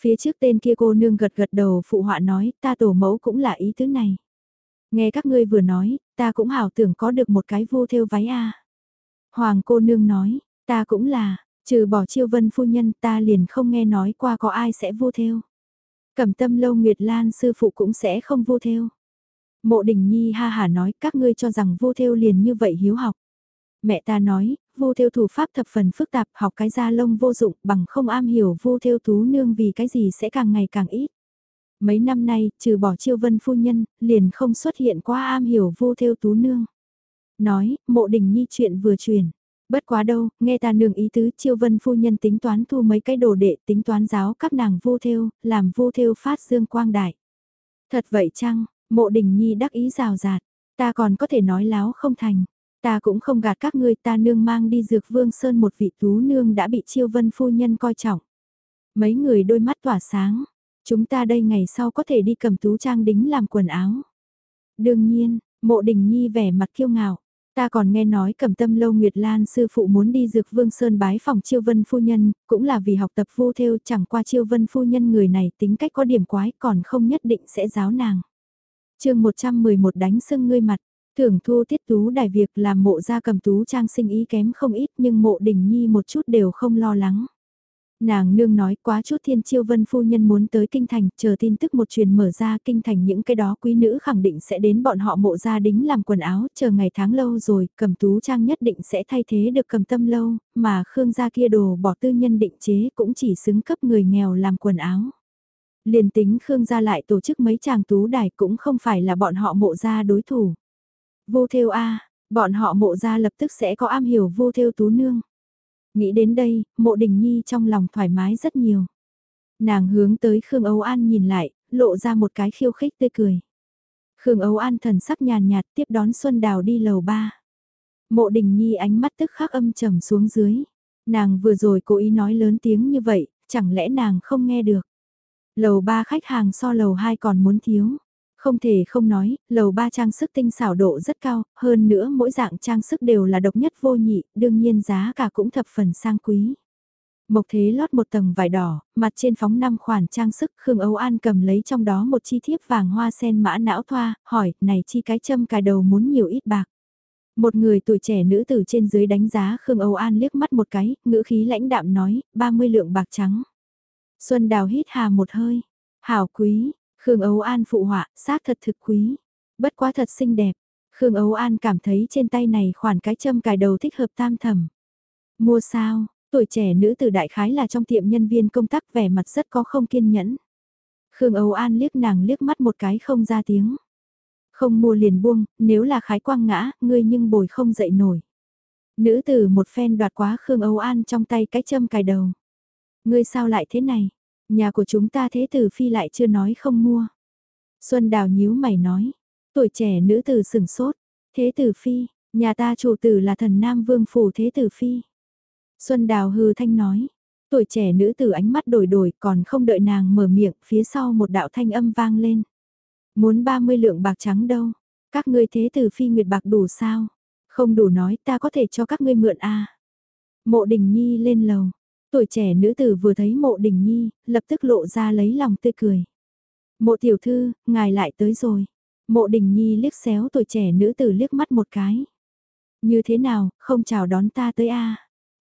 Phía trước tên kia cô nương gật gật đầu phụ họa nói, ta tổ mẫu cũng là ý thứ này. Nghe các ngươi vừa nói, ta cũng hảo tưởng có được một cái vô theo váy a. Hoàng cô nương nói, ta cũng là, trừ bỏ chiêu vân phu nhân ta liền không nghe nói qua có ai sẽ vô theo. Cẩm tâm lâu Nguyệt Lan sư phụ cũng sẽ không vô theo. Mộ đình nhi ha hà nói các ngươi cho rằng vô theo liền như vậy hiếu học. Mẹ ta nói, vô theo thủ pháp thập phần phức tạp học cái da lông vô dụng bằng không am hiểu vô theo tú nương vì cái gì sẽ càng ngày càng ít. Mấy năm nay, trừ bỏ chiêu vân phu nhân, liền không xuất hiện qua am hiểu vô theo tú nương. Nói, mộ đình nhi chuyện vừa truyền. Bất quá đâu, nghe ta nương ý tứ chiêu vân phu nhân tính toán thu mấy cái đồ đệ tính toán giáo các nàng vô theo, làm vô theo phát dương quang đại. Thật vậy chăng, mộ đình nhi đắc ý rào rạt, ta còn có thể nói láo không thành. Ta cũng không gạt các ngươi ta nương mang đi dược vương sơn một vị tú nương đã bị chiêu vân phu nhân coi trọng. Mấy người đôi mắt tỏa sáng, chúng ta đây ngày sau có thể đi cầm tú trang đính làm quần áo. Đương nhiên, mộ đình nhi vẻ mặt kiêu ngạo. Ta còn nghe nói cầm tâm lâu Nguyệt Lan sư phụ muốn đi dược vương sơn bái phòng chiêu vân phu nhân, cũng là vì học tập vô theo chẳng qua chiêu vân phu nhân người này tính cách có điểm quái còn không nhất định sẽ giáo nàng. chương 111 đánh sưng ngươi mặt, Thưởng thu tiết tú đài việc làm mộ gia cầm tú trang sinh ý kém không ít nhưng mộ đình nhi một chút đều không lo lắng. Nàng nương nói quá chút thiên chiêu vân phu nhân muốn tới kinh thành, chờ tin tức một truyền mở ra kinh thành những cái đó quý nữ khẳng định sẽ đến bọn họ mộ gia đính làm quần áo, chờ ngày tháng lâu rồi, cầm tú trang nhất định sẽ thay thế được cầm tâm lâu, mà Khương gia kia đồ bỏ tư nhân định chế cũng chỉ xứng cấp người nghèo làm quần áo. Liền tính Khương gia lại tổ chức mấy chàng tú đài cũng không phải là bọn họ mộ gia đối thủ. Vô theo a bọn họ mộ ra lập tức sẽ có am hiểu vô theo tú nương. Nghĩ đến đây, mộ đình nhi trong lòng thoải mái rất nhiều. Nàng hướng tới Khương Âu An nhìn lại, lộ ra một cái khiêu khích tươi cười. Khương Âu An thần sắc nhàn nhạt tiếp đón Xuân Đào đi lầu ba. Mộ đình nhi ánh mắt tức khắc âm trầm xuống dưới. Nàng vừa rồi cố ý nói lớn tiếng như vậy, chẳng lẽ nàng không nghe được. Lầu ba khách hàng so lầu hai còn muốn thiếu. Không thể không nói, lầu ba trang sức tinh xảo độ rất cao, hơn nữa mỗi dạng trang sức đều là độc nhất vô nhị, đương nhiên giá cả cũng thập phần sang quý. Mộc thế lót một tầng vải đỏ, mặt trên phóng năm khoản trang sức Khương Âu An cầm lấy trong đó một chi thiếp vàng hoa sen mã não thoa, hỏi, này chi cái châm cài đầu muốn nhiều ít bạc. Một người tuổi trẻ nữ tử trên dưới đánh giá Khương Âu An liếc mắt một cái, ngữ khí lãnh đạm nói, 30 lượng bạc trắng. Xuân Đào hít hà một hơi, hảo quý, Khương Âu An phụ họa, xác thật thực quý. Bất quá thật xinh đẹp. Khương Âu An cảm thấy trên tay này khoản cái châm cài đầu thích hợp tam thẩm Mua sao, tuổi trẻ nữ tử đại khái là trong tiệm nhân viên công tác vẻ mặt rất có không kiên nhẫn. Khương Âu An liếc nàng liếc mắt một cái không ra tiếng. Không mua liền buông, nếu là khái quang ngã, ngươi nhưng bồi không dậy nổi. Nữ tử một phen đoạt quá Khương Âu An trong tay cái châm cài đầu. Ngươi sao lại thế này? Nhà của chúng ta thế tử phi lại chưa nói không mua. Xuân Đào nhíu mày nói. Tuổi trẻ nữ tử sừng sốt. Thế tử phi, Nhà ta chủ tử là thần Nam Vương Phủ Thế Tử Phi. Xuân Đào hư thanh nói, tuổi trẻ nữ tử ánh mắt đổi đổi còn không đợi nàng mở miệng phía sau một đạo thanh âm vang lên. Muốn 30 lượng bạc trắng đâu, các ngươi thế tử phi nguyệt bạc đủ sao? Không đủ nói ta có thể cho các ngươi mượn a Mộ đình nhi lên lầu, tuổi trẻ nữ tử vừa thấy mộ đình nhi, lập tức lộ ra lấy lòng tươi cười. Mộ tiểu thư, ngài lại tới rồi. Mộ đình nhi liếc xéo tuổi trẻ nữ tử liếc mắt một cái. Như thế nào, không chào đón ta tới a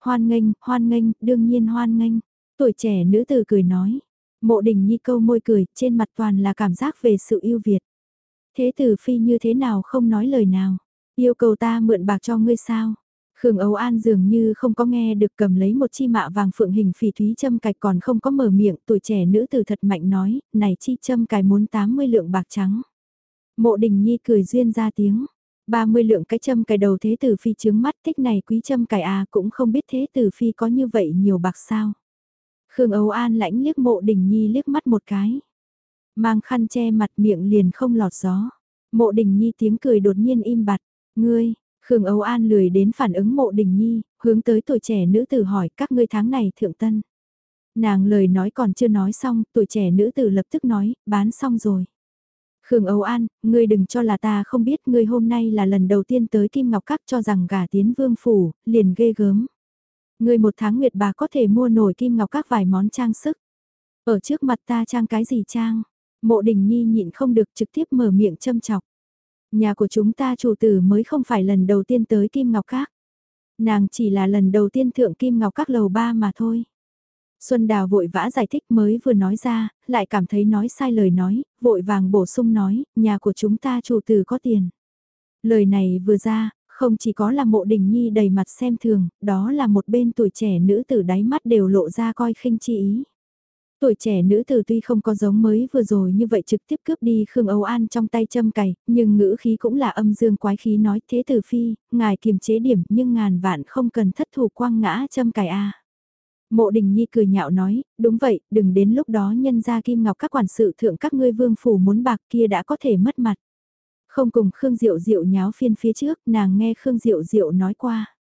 Hoan nghênh, hoan nghênh, đương nhiên hoan nghênh. Tuổi trẻ nữ tử cười nói. Mộ đình nhi câu môi cười, trên mặt toàn là cảm giác về sự yêu Việt. Thế tử phi như thế nào không nói lời nào. Yêu cầu ta mượn bạc cho ngươi sao? Khương Âu An dường như không có nghe được cầm lấy một chi mạ vàng phượng hình phỉ thúy châm cài còn không có mở miệng, tuổi trẻ nữ tử thật mạnh nói, này chi châm cài muốn 80 lượng bạc trắng. Mộ đình nhi cười duyên ra tiếng, 30 lượng cái châm cài đầu thế tử phi trướng mắt thích này quý châm cài à cũng không biết thế tử phi có như vậy nhiều bạc sao. Khương Âu An lãnh liếc mộ đình nhi liếc mắt một cái. Mang khăn che mặt miệng liền không lọt gió. Mộ đình nhi tiếng cười đột nhiên im bặt. Ngươi, Khương Âu An lười đến phản ứng mộ đình nhi, hướng tới tuổi trẻ nữ tử hỏi các ngươi tháng này thượng tân. Nàng lời nói còn chưa nói xong, tuổi trẻ nữ tử lập tức nói, bán xong rồi. Khương Âu An, ngươi đừng cho là ta không biết ngươi hôm nay là lần đầu tiên tới Kim Ngọc Các cho rằng gả tiến vương phủ, liền ghê gớm. Ngươi một tháng nguyệt bà có thể mua nổi Kim Ngọc Các vài món trang sức. Ở trước mặt ta trang cái gì trang? Mộ đình nhi nhịn không được trực tiếp mở miệng châm chọc. Nhà của chúng ta chủ tử mới không phải lần đầu tiên tới Kim Ngọc Các. Nàng chỉ là lần đầu tiên thượng Kim Ngọc Các lầu ba mà thôi. Xuân Đào vội vã giải thích mới vừa nói ra, lại cảm thấy nói sai lời nói, vội vàng bổ sung nói, nhà của chúng ta chủ tử có tiền. Lời này vừa ra, không chỉ có là mộ đình nhi đầy mặt xem thường, đó là một bên tuổi trẻ nữ tử đáy mắt đều lộ ra coi khinh chi ý. Tuổi trẻ nữ tử tuy không có giống mới vừa rồi như vậy trực tiếp cướp đi Khương Âu An trong tay châm cày, nhưng ngữ khí cũng là âm dương quái khí nói thế tử phi, ngài kiềm chế điểm nhưng ngàn vạn không cần thất thủ quang ngã châm cày a. Mộ đình nhi cười nhạo nói, đúng vậy, đừng đến lúc đó nhân ra kim ngọc các quản sự thượng các ngươi vương phủ muốn bạc kia đã có thể mất mặt. Không cùng Khương Diệu Diệu nháo phiên phía trước, nàng nghe Khương Diệu Diệu nói qua.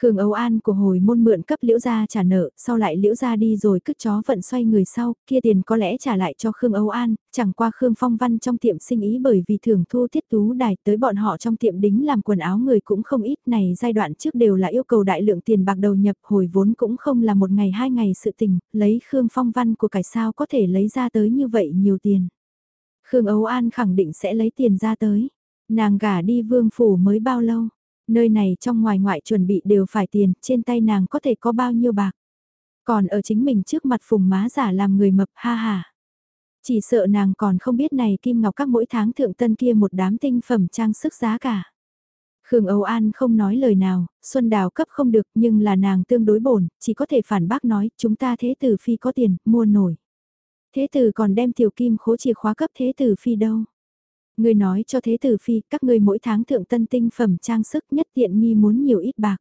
Khương Âu An của hồi môn mượn cấp liễu gia trả nợ, sau lại liễu gia đi rồi cứ chó vận xoay người sau, kia tiền có lẽ trả lại cho Khương Âu An, chẳng qua Khương Phong Văn trong tiệm sinh ý bởi vì thường thu tiết tú đài tới bọn họ trong tiệm đính làm quần áo người cũng không ít này giai đoạn trước đều là yêu cầu đại lượng tiền bạc đầu nhập hồi vốn cũng không là một ngày hai ngày sự tình, lấy Khương Phong Văn của cải sao có thể lấy ra tới như vậy nhiều tiền. Khương Âu An khẳng định sẽ lấy tiền ra tới, nàng gả đi vương phủ mới bao lâu Nơi này trong ngoài ngoại chuẩn bị đều phải tiền, trên tay nàng có thể có bao nhiêu bạc. Còn ở chính mình trước mặt phùng má giả làm người mập ha ha. Chỉ sợ nàng còn không biết này Kim Ngọc các mỗi tháng thượng tân kia một đám tinh phẩm trang sức giá cả. Khương Âu An không nói lời nào, Xuân Đào cấp không được nhưng là nàng tương đối bổn, chỉ có thể phản bác nói chúng ta thế tử phi có tiền, mua nổi. Thế tử còn đem tiểu kim khố chìa khóa cấp thế tử phi đâu. Ngươi nói cho thế tử phi, các ngươi mỗi tháng thượng tân tinh phẩm trang sức nhất tiện nghi muốn nhiều ít bạc.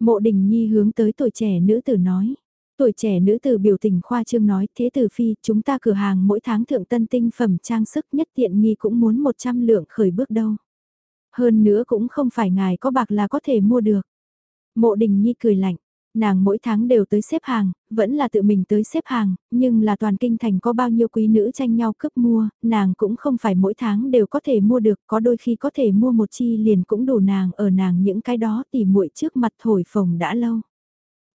Mộ đình nhi hướng tới tuổi trẻ nữ tử nói. Tuổi trẻ nữ tử biểu tình khoa trương nói, thế tử phi, chúng ta cửa hàng mỗi tháng thượng tân tinh phẩm trang sức nhất tiện nghi cũng muốn 100 lượng khởi bước đâu. Hơn nữa cũng không phải ngài có bạc là có thể mua được. Mộ đình nhi cười lạnh, nàng mỗi tháng đều tới xếp hàng, vẫn là tự mình tới xếp hàng, nhưng là toàn kinh thành có bao nhiêu quý nữ tranh nhau cướp mua, nàng cũng không phải mỗi tháng đều có thể mua được, có đôi khi có thể mua một chi liền cũng đủ nàng ở nàng những cái đó tỉ muội trước mặt thổi phồng đã lâu.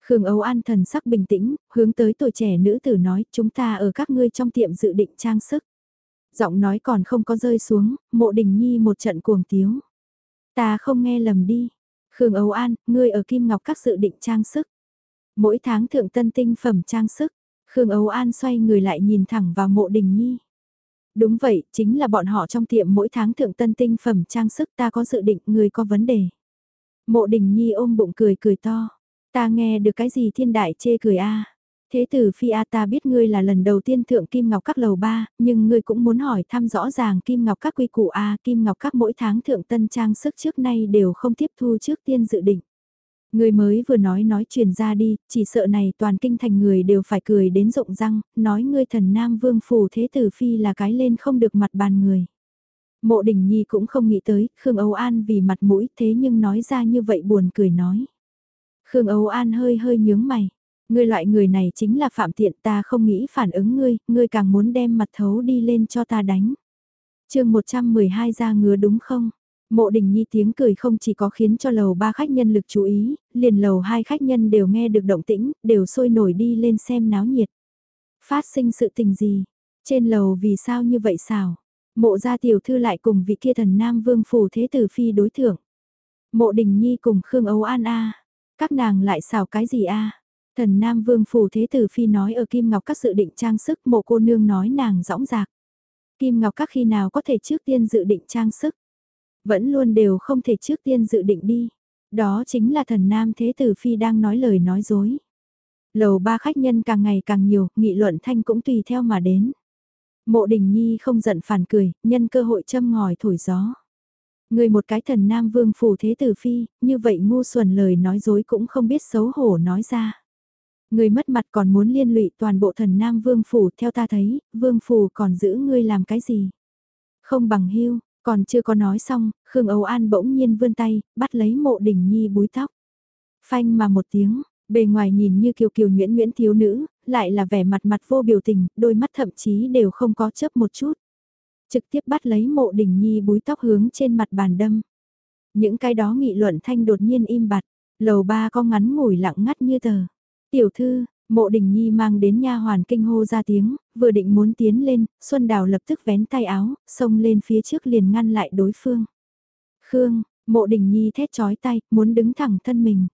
Khương Âu An thần sắc bình tĩnh, hướng tới tuổi trẻ nữ tử nói, chúng ta ở các ngươi trong tiệm dự định trang sức. Giọng nói còn không có rơi xuống, mộ đình nhi một trận cuồng tiếu. Ta không nghe lầm đi, Khương Âu An, ngươi ở Kim Ngọc các sự định trang sức. Mỗi tháng thượng tân tinh phẩm trang sức, Khương Âu An xoay người lại nhìn thẳng vào mộ đình nhi. Đúng vậy, chính là bọn họ trong tiệm mỗi tháng thượng tân tinh phẩm trang sức ta có dự định người có vấn đề. Mộ đình nhi ôm bụng cười cười to. Ta nghe được cái gì thiên đại chê cười a Thế tử phi a ta biết ngươi là lần đầu tiên thượng Kim Ngọc các lầu ba, nhưng ngươi cũng muốn hỏi thăm rõ ràng Kim Ngọc các quy củ a Kim Ngọc các mỗi tháng thượng tân trang sức trước nay đều không tiếp thu trước tiên dự định. Người mới vừa nói nói truyền ra đi, chỉ sợ này toàn kinh thành người đều phải cười đến rộng răng, nói ngươi thần nam vương phủ thế tử phi là cái lên không được mặt bàn người. Mộ Đình Nhi cũng không nghĩ tới, Khương Âu An vì mặt mũi thế nhưng nói ra như vậy buồn cười nói. Khương Âu An hơi hơi nhướng mày. Ngươi loại người này chính là phạm tiện ta không nghĩ phản ứng ngươi, ngươi càng muốn đem mặt thấu đi lên cho ta đánh. chương 112 ra ngứa đúng không? Mộ đình nhi tiếng cười không chỉ có khiến cho lầu ba khách nhân lực chú ý, liền lầu hai khách nhân đều nghe được động tĩnh, đều sôi nổi đi lên xem náo nhiệt. Phát sinh sự tình gì? Trên lầu vì sao như vậy sao? Mộ gia tiểu thư lại cùng vị kia thần nam vương phủ thế tử phi đối thưởng. Mộ đình nhi cùng Khương Âu An A. Các nàng lại xào cái gì A? Thần nam vương phủ thế tử phi nói ở Kim Ngọc các sự định trang sức mộ cô nương nói nàng rõng rạc. Kim Ngọc các khi nào có thể trước tiên dự định trang sức? Vẫn luôn đều không thể trước tiên dự định đi. Đó chính là thần nam thế tử phi đang nói lời nói dối. Lầu ba khách nhân càng ngày càng nhiều, nghị luận thanh cũng tùy theo mà đến. Mộ đình nhi không giận phản cười, nhân cơ hội châm ngòi thổi gió. Người một cái thần nam vương phủ thế tử phi, như vậy ngu xuẩn lời nói dối cũng không biết xấu hổ nói ra. Người mất mặt còn muốn liên lụy toàn bộ thần nam vương phủ theo ta thấy, vương phủ còn giữ ngươi làm cái gì? Không bằng hưu, còn chưa có nói xong, Khương Âu An bỗng nhiên vươn tay, bắt lấy mộ đỉnh nhi búi tóc. Phanh mà một tiếng, bề ngoài nhìn như kiều kiều nhuyễn nhuyễn thiếu nữ, lại là vẻ mặt mặt vô biểu tình, đôi mắt thậm chí đều không có chớp một chút. Trực tiếp bắt lấy mộ đỉnh nhi búi tóc hướng trên mặt bàn đâm. Những cái đó nghị luận thanh đột nhiên im bặt, lầu ba có ngắn ngủi lặng ngắt như tờ. Tiểu thư, Mộ Đình Nhi mang đến nha hoàn kinh hô ra tiếng, vừa định muốn tiến lên, Xuân Đào lập tức vén tay áo, xông lên phía trước liền ngăn lại đối phương. Khương, Mộ Đình Nhi thét chói tay, muốn đứng thẳng thân mình.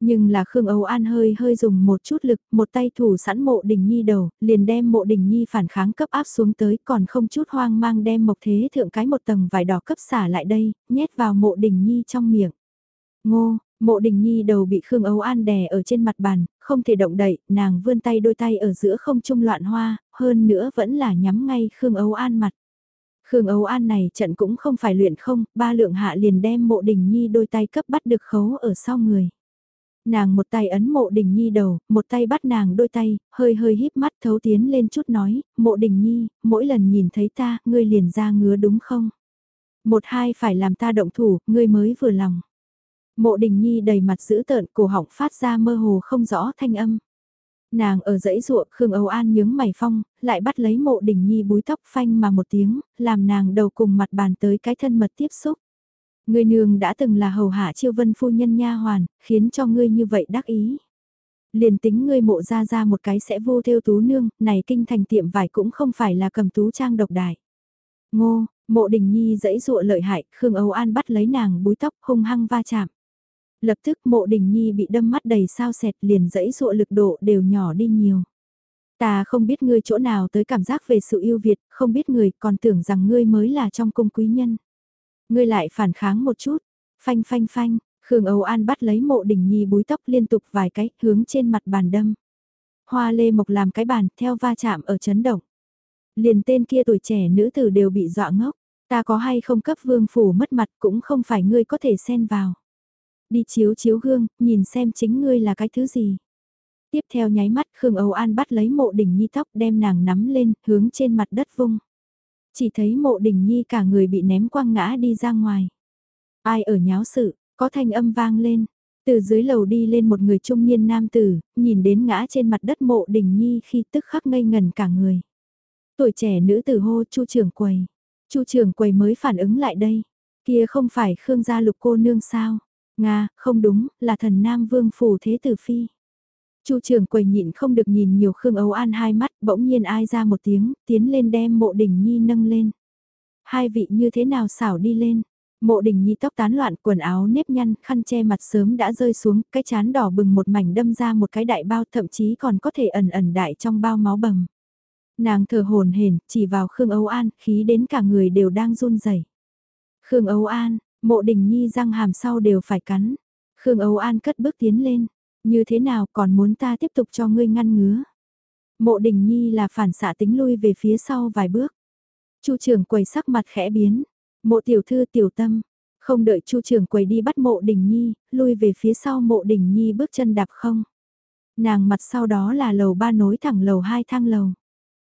Nhưng là Khương Âu An hơi hơi dùng một chút lực, một tay thủ sẵn Mộ Đình Nhi đầu, liền đem Mộ Đình Nhi phản kháng cấp áp xuống tới, còn không chút hoang mang đem Mộc Thế Thượng cái một tầng vải đỏ cấp xả lại đây, nhét vào Mộ Đình Nhi trong miệng. Ngô, Mộ Đình Nhi đầu bị Khương Âu An đè ở trên mặt bàn, không thể động đậy, nàng vươn tay đôi tay ở giữa không trung loạn hoa, hơn nữa vẫn là nhắm ngay Khương Âu An mặt. Khương Âu An này trận cũng không phải luyện không, ba lượng hạ liền đem Mộ Đình Nhi đôi tay cấp bắt được khấu ở sau người. Nàng một tay ấn Mộ Đình Nhi đầu, một tay bắt nàng đôi tay, hơi hơi híp mắt thấu tiến lên chút nói, Mộ Đình Nhi, mỗi lần nhìn thấy ta, ngươi liền ra ngứa đúng không? Một hai phải làm ta động thủ, ngươi mới vừa lòng. Mộ đình nhi đầy mặt dữ tợn cổ họng phát ra mơ hồ không rõ thanh âm. Nàng ở dãy ruộng Khương Âu An nhướng mày phong, lại bắt lấy mộ đình nhi búi tóc phanh mà một tiếng, làm nàng đầu cùng mặt bàn tới cái thân mật tiếp xúc. Người nương đã từng là hầu hạ chiêu vân phu nhân nha hoàn, khiến cho ngươi như vậy đắc ý. Liền tính ngươi mộ ra ra một cái sẽ vô theo tú nương, này kinh thành tiệm vải cũng không phải là cầm tú trang độc đại. Ngô, mộ đình nhi dãy dụa lợi hại, Khương Âu An bắt lấy nàng búi tóc hung hăng va chạm. Lập tức mộ đình nhi bị đâm mắt đầy sao sẹt liền dẫy dụa lực độ đều nhỏ đi nhiều. Ta không biết ngươi chỗ nào tới cảm giác về sự yêu Việt, không biết người còn tưởng rằng ngươi mới là trong cung quý nhân. Ngươi lại phản kháng một chút, phanh phanh phanh, Khương Âu An bắt lấy mộ đình nhi búi tóc liên tục vài cái hướng trên mặt bàn đâm. Hoa lê mộc làm cái bàn theo va chạm ở chấn động. Liền tên kia tuổi trẻ nữ tử đều bị dọa ngốc, ta có hay không cấp vương phủ mất mặt cũng không phải ngươi có thể xen vào. Đi chiếu chiếu gương, nhìn xem chính ngươi là cái thứ gì. Tiếp theo nháy mắt Khương Âu An bắt lấy mộ đỉnh nhi tóc đem nàng nắm lên, hướng trên mặt đất vung. Chỉ thấy mộ đỉnh nhi cả người bị ném quăng ngã đi ra ngoài. Ai ở nháo sự, có thanh âm vang lên. Từ dưới lầu đi lên một người trung niên nam tử, nhìn đến ngã trên mặt đất mộ đỉnh nhi khi tức khắc ngây ngần cả người. Tuổi trẻ nữ tử hô chu trưởng quầy. chu trưởng quầy mới phản ứng lại đây. Kia không phải Khương gia lục cô nương sao? Nga, không đúng, là thần Nam Vương Phủ Thế Tử Phi. Chu trưởng quầy nhịn không được nhìn nhiều Khương Âu An hai mắt, bỗng nhiên ai ra một tiếng, tiến lên đem mộ đỉnh nhi nâng lên. Hai vị như thế nào xảo đi lên, mộ đỉnh nhi tóc tán loạn, quần áo nếp nhăn, khăn che mặt sớm đã rơi xuống, cái chán đỏ bừng một mảnh đâm ra một cái đại bao thậm chí còn có thể ẩn ẩn đại trong bao máu bầm. Nàng thở hồn hển, chỉ vào Khương Âu An, khí đến cả người đều đang run rẩy. Khương Âu An, Mộ đình nhi răng hàm sau đều phải cắn. Khương Âu An cất bước tiến lên. Như thế nào còn muốn ta tiếp tục cho ngươi ngăn ngứa. Mộ đình nhi là phản xạ tính lui về phía sau vài bước. Chu trưởng quầy sắc mặt khẽ biến. Mộ tiểu thư tiểu tâm. Không đợi chu trưởng quầy đi bắt mộ đình nhi, lui về phía sau mộ đình nhi bước chân đạp không. Nàng mặt sau đó là lầu ba nối thẳng lầu hai thang lầu.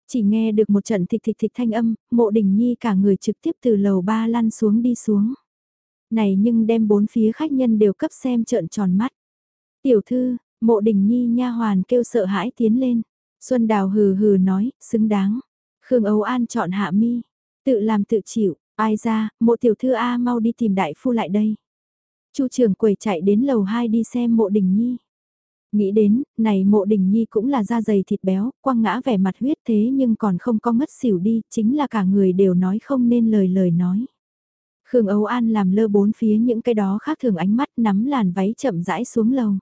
Chỉ nghe được một trận thịch thịch thịch thanh âm, mộ đình nhi cả người trực tiếp từ lầu ba lăn xuống đi xuống. Này nhưng đem bốn phía khách nhân đều cấp xem trợn tròn mắt. Tiểu thư, mộ đình nhi nha hoàn kêu sợ hãi tiến lên. Xuân Đào hừ hừ nói, xứng đáng. Khương Âu An chọn hạ mi, tự làm tự chịu, ai ra, mộ tiểu thư A mau đi tìm đại phu lại đây. Chu trưởng quầy chạy đến lầu 2 đi xem mộ đình nhi. Nghĩ đến, này mộ đình nhi cũng là da dày thịt béo, quăng ngã vẻ mặt huyết thế nhưng còn không có ngất xỉu đi, chính là cả người đều nói không nên lời lời nói. Khương Âu An làm lơ bốn phía những cái đó khác thường ánh mắt nắm làn váy chậm rãi xuống lầu.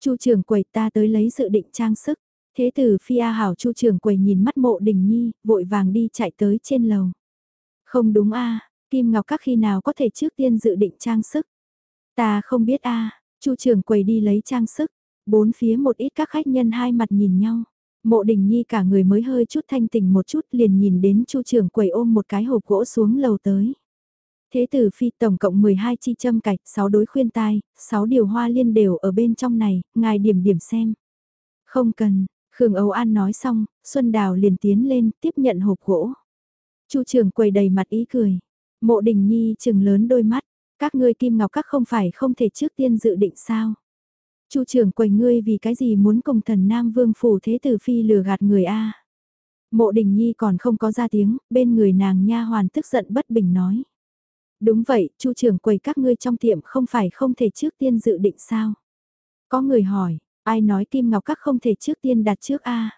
Chu trưởng quầy ta tới lấy dự định trang sức. Thế tử phi A hảo chu trưởng quầy nhìn mắt mộ đình nhi, vội vàng đi chạy tới trên lầu. Không đúng a Kim Ngọc các khi nào có thể trước tiên dự định trang sức. Ta không biết a chu trưởng quầy đi lấy trang sức. Bốn phía một ít các khách nhân hai mặt nhìn nhau. Mộ đình nhi cả người mới hơi chút thanh tình một chút liền nhìn đến chu trưởng quầy ôm một cái hộp gỗ xuống lầu tới. Thế tử phi tổng cộng 12 chi châm cạch, 6 đối khuyên tai, 6 điều hoa liên đều ở bên trong này, ngài điểm điểm xem. Không cần, Khương Âu An nói xong, Xuân Đào liền tiến lên tiếp nhận hộp gỗ. Chu trưởng quầy đầy mặt ý cười. Mộ đình nhi trừng lớn đôi mắt, các ngươi kim ngọc các không phải không thể trước tiên dự định sao. Chu trưởng quầy ngươi vì cái gì muốn cùng thần Nam Vương phủ thế tử phi lừa gạt người a? Mộ Đình Nhi còn không có ra tiếng, bên người nàng nha hoàn tức giận bất bình nói. Đúng vậy, Chu trưởng quầy các ngươi trong tiệm không phải không thể trước tiên dự định sao? Có người hỏi, ai nói Kim Ngọc các không thể trước tiên đặt trước a?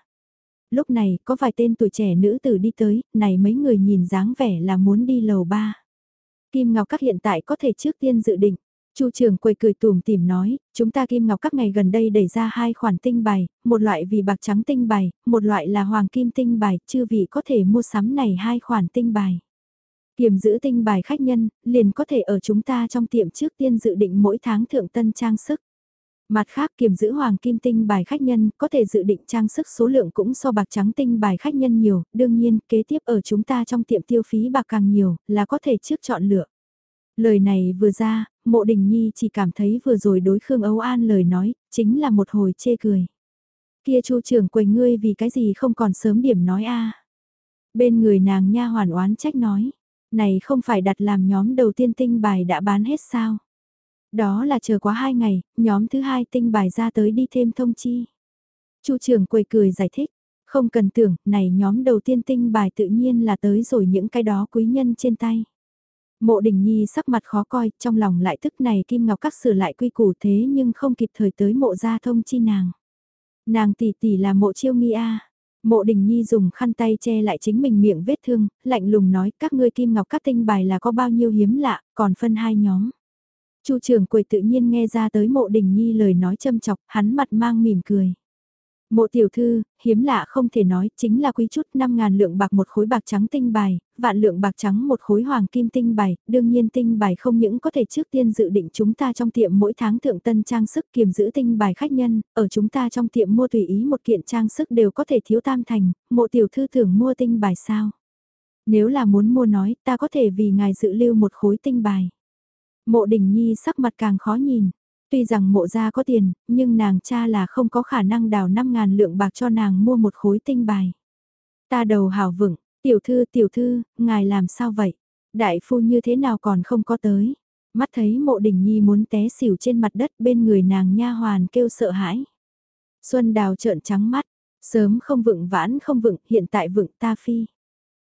Lúc này, có vài tên tuổi trẻ nữ tử đi tới, này mấy người nhìn dáng vẻ là muốn đi lầu ba. Kim Ngọc các hiện tại có thể trước tiên dự định. Chu trưởng quầy cười tùm tìm nói, chúng ta kim ngọc các ngày gần đây đẩy ra hai khoản tinh bài, một loại vì bạc trắng tinh bài, một loại là hoàng kim tinh bài, chư vị có thể mua sắm này hai khoản tinh bài. Kiềm giữ tinh bài khách nhân, liền có thể ở chúng ta trong tiệm trước tiên dự định mỗi tháng thượng tân trang sức. Mặt khác kiềm giữ hoàng kim tinh bài khách nhân có thể dự định trang sức số lượng cũng so bạc trắng tinh bài khách nhân nhiều, đương nhiên kế tiếp ở chúng ta trong tiệm tiêu phí bạc càng nhiều là có thể trước chọn lựa. Lời này vừa ra, mộ đình nhi chỉ cảm thấy vừa rồi đối Khương Âu An lời nói, chính là một hồi chê cười. Kia chu trưởng quầy ngươi vì cái gì không còn sớm điểm nói a Bên người nàng nha hoàn oán trách nói, này không phải đặt làm nhóm đầu tiên tinh bài đã bán hết sao? Đó là chờ quá hai ngày, nhóm thứ hai tinh bài ra tới đi thêm thông chi. Chu trưởng quầy cười giải thích, không cần tưởng, này nhóm đầu tiên tinh bài tự nhiên là tới rồi những cái đó quý nhân trên tay. Mộ đình nhi sắc mặt khó coi, trong lòng lại tức này Kim Ngọc Các sửa lại quy củ thế nhưng không kịp thời tới mộ gia thông chi nàng. Nàng tỷ tỷ là mộ chiêu nghi a Mộ đình nhi dùng khăn tay che lại chính mình miệng vết thương, lạnh lùng nói các ngươi Kim Ngọc Các tinh bài là có bao nhiêu hiếm lạ, còn phân hai nhóm. Chu trưởng quầy tự nhiên nghe ra tới mộ đình nhi lời nói châm chọc, hắn mặt mang mỉm cười. Mộ tiểu thư, hiếm lạ không thể nói, chính là quý chút 5.000 lượng bạc một khối bạc trắng tinh bài, vạn lượng bạc trắng một khối hoàng kim tinh bài, đương nhiên tinh bài không những có thể trước tiên dự định chúng ta trong tiệm mỗi tháng thượng tân trang sức kiềm giữ tinh bài khách nhân, ở chúng ta trong tiệm mua tùy ý một kiện trang sức đều có thể thiếu tam thành, mộ tiểu thư thường mua tinh bài sao? Nếu là muốn mua nói, ta có thể vì ngài dự lưu một khối tinh bài. Mộ đình nhi sắc mặt càng khó nhìn. Tuy rằng mộ gia có tiền, nhưng nàng cha là không có khả năng đào 5.000 lượng bạc cho nàng mua một khối tinh bài. Ta đầu hào vững, tiểu thư tiểu thư, ngài làm sao vậy? Đại phu như thế nào còn không có tới? Mắt thấy mộ đình nhi muốn té xỉu trên mặt đất bên người nàng nha hoàn kêu sợ hãi. Xuân đào trợn trắng mắt, sớm không vựng vãn không vựng, hiện tại vựng ta phi.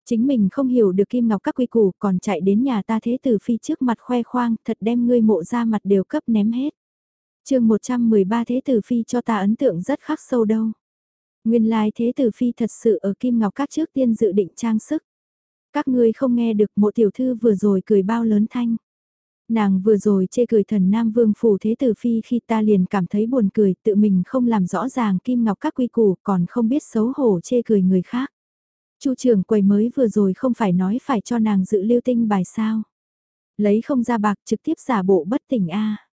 Chính mình không hiểu được Kim Ngọc các quy củ còn chạy đến nhà ta thế tử phi trước mặt khoe khoang thật đem ngươi mộ ra mặt đều cấp ném hết chương 113 Thế Tử Phi cho ta ấn tượng rất khắc sâu đâu. Nguyên lai Thế Tử Phi thật sự ở Kim Ngọc các trước tiên dự định trang sức. Các ngươi không nghe được mộ tiểu thư vừa rồi cười bao lớn thanh. Nàng vừa rồi chê cười thần Nam Vương Phủ Thế Tử Phi khi ta liền cảm thấy buồn cười, tự mình không làm rõ ràng Kim Ngọc các quy củ, còn không biết xấu hổ chê cười người khác. Chu trưởng quầy mới vừa rồi không phải nói phải cho nàng dự lưu tinh bài sao. Lấy không ra bạc trực tiếp giả bộ bất tỉnh a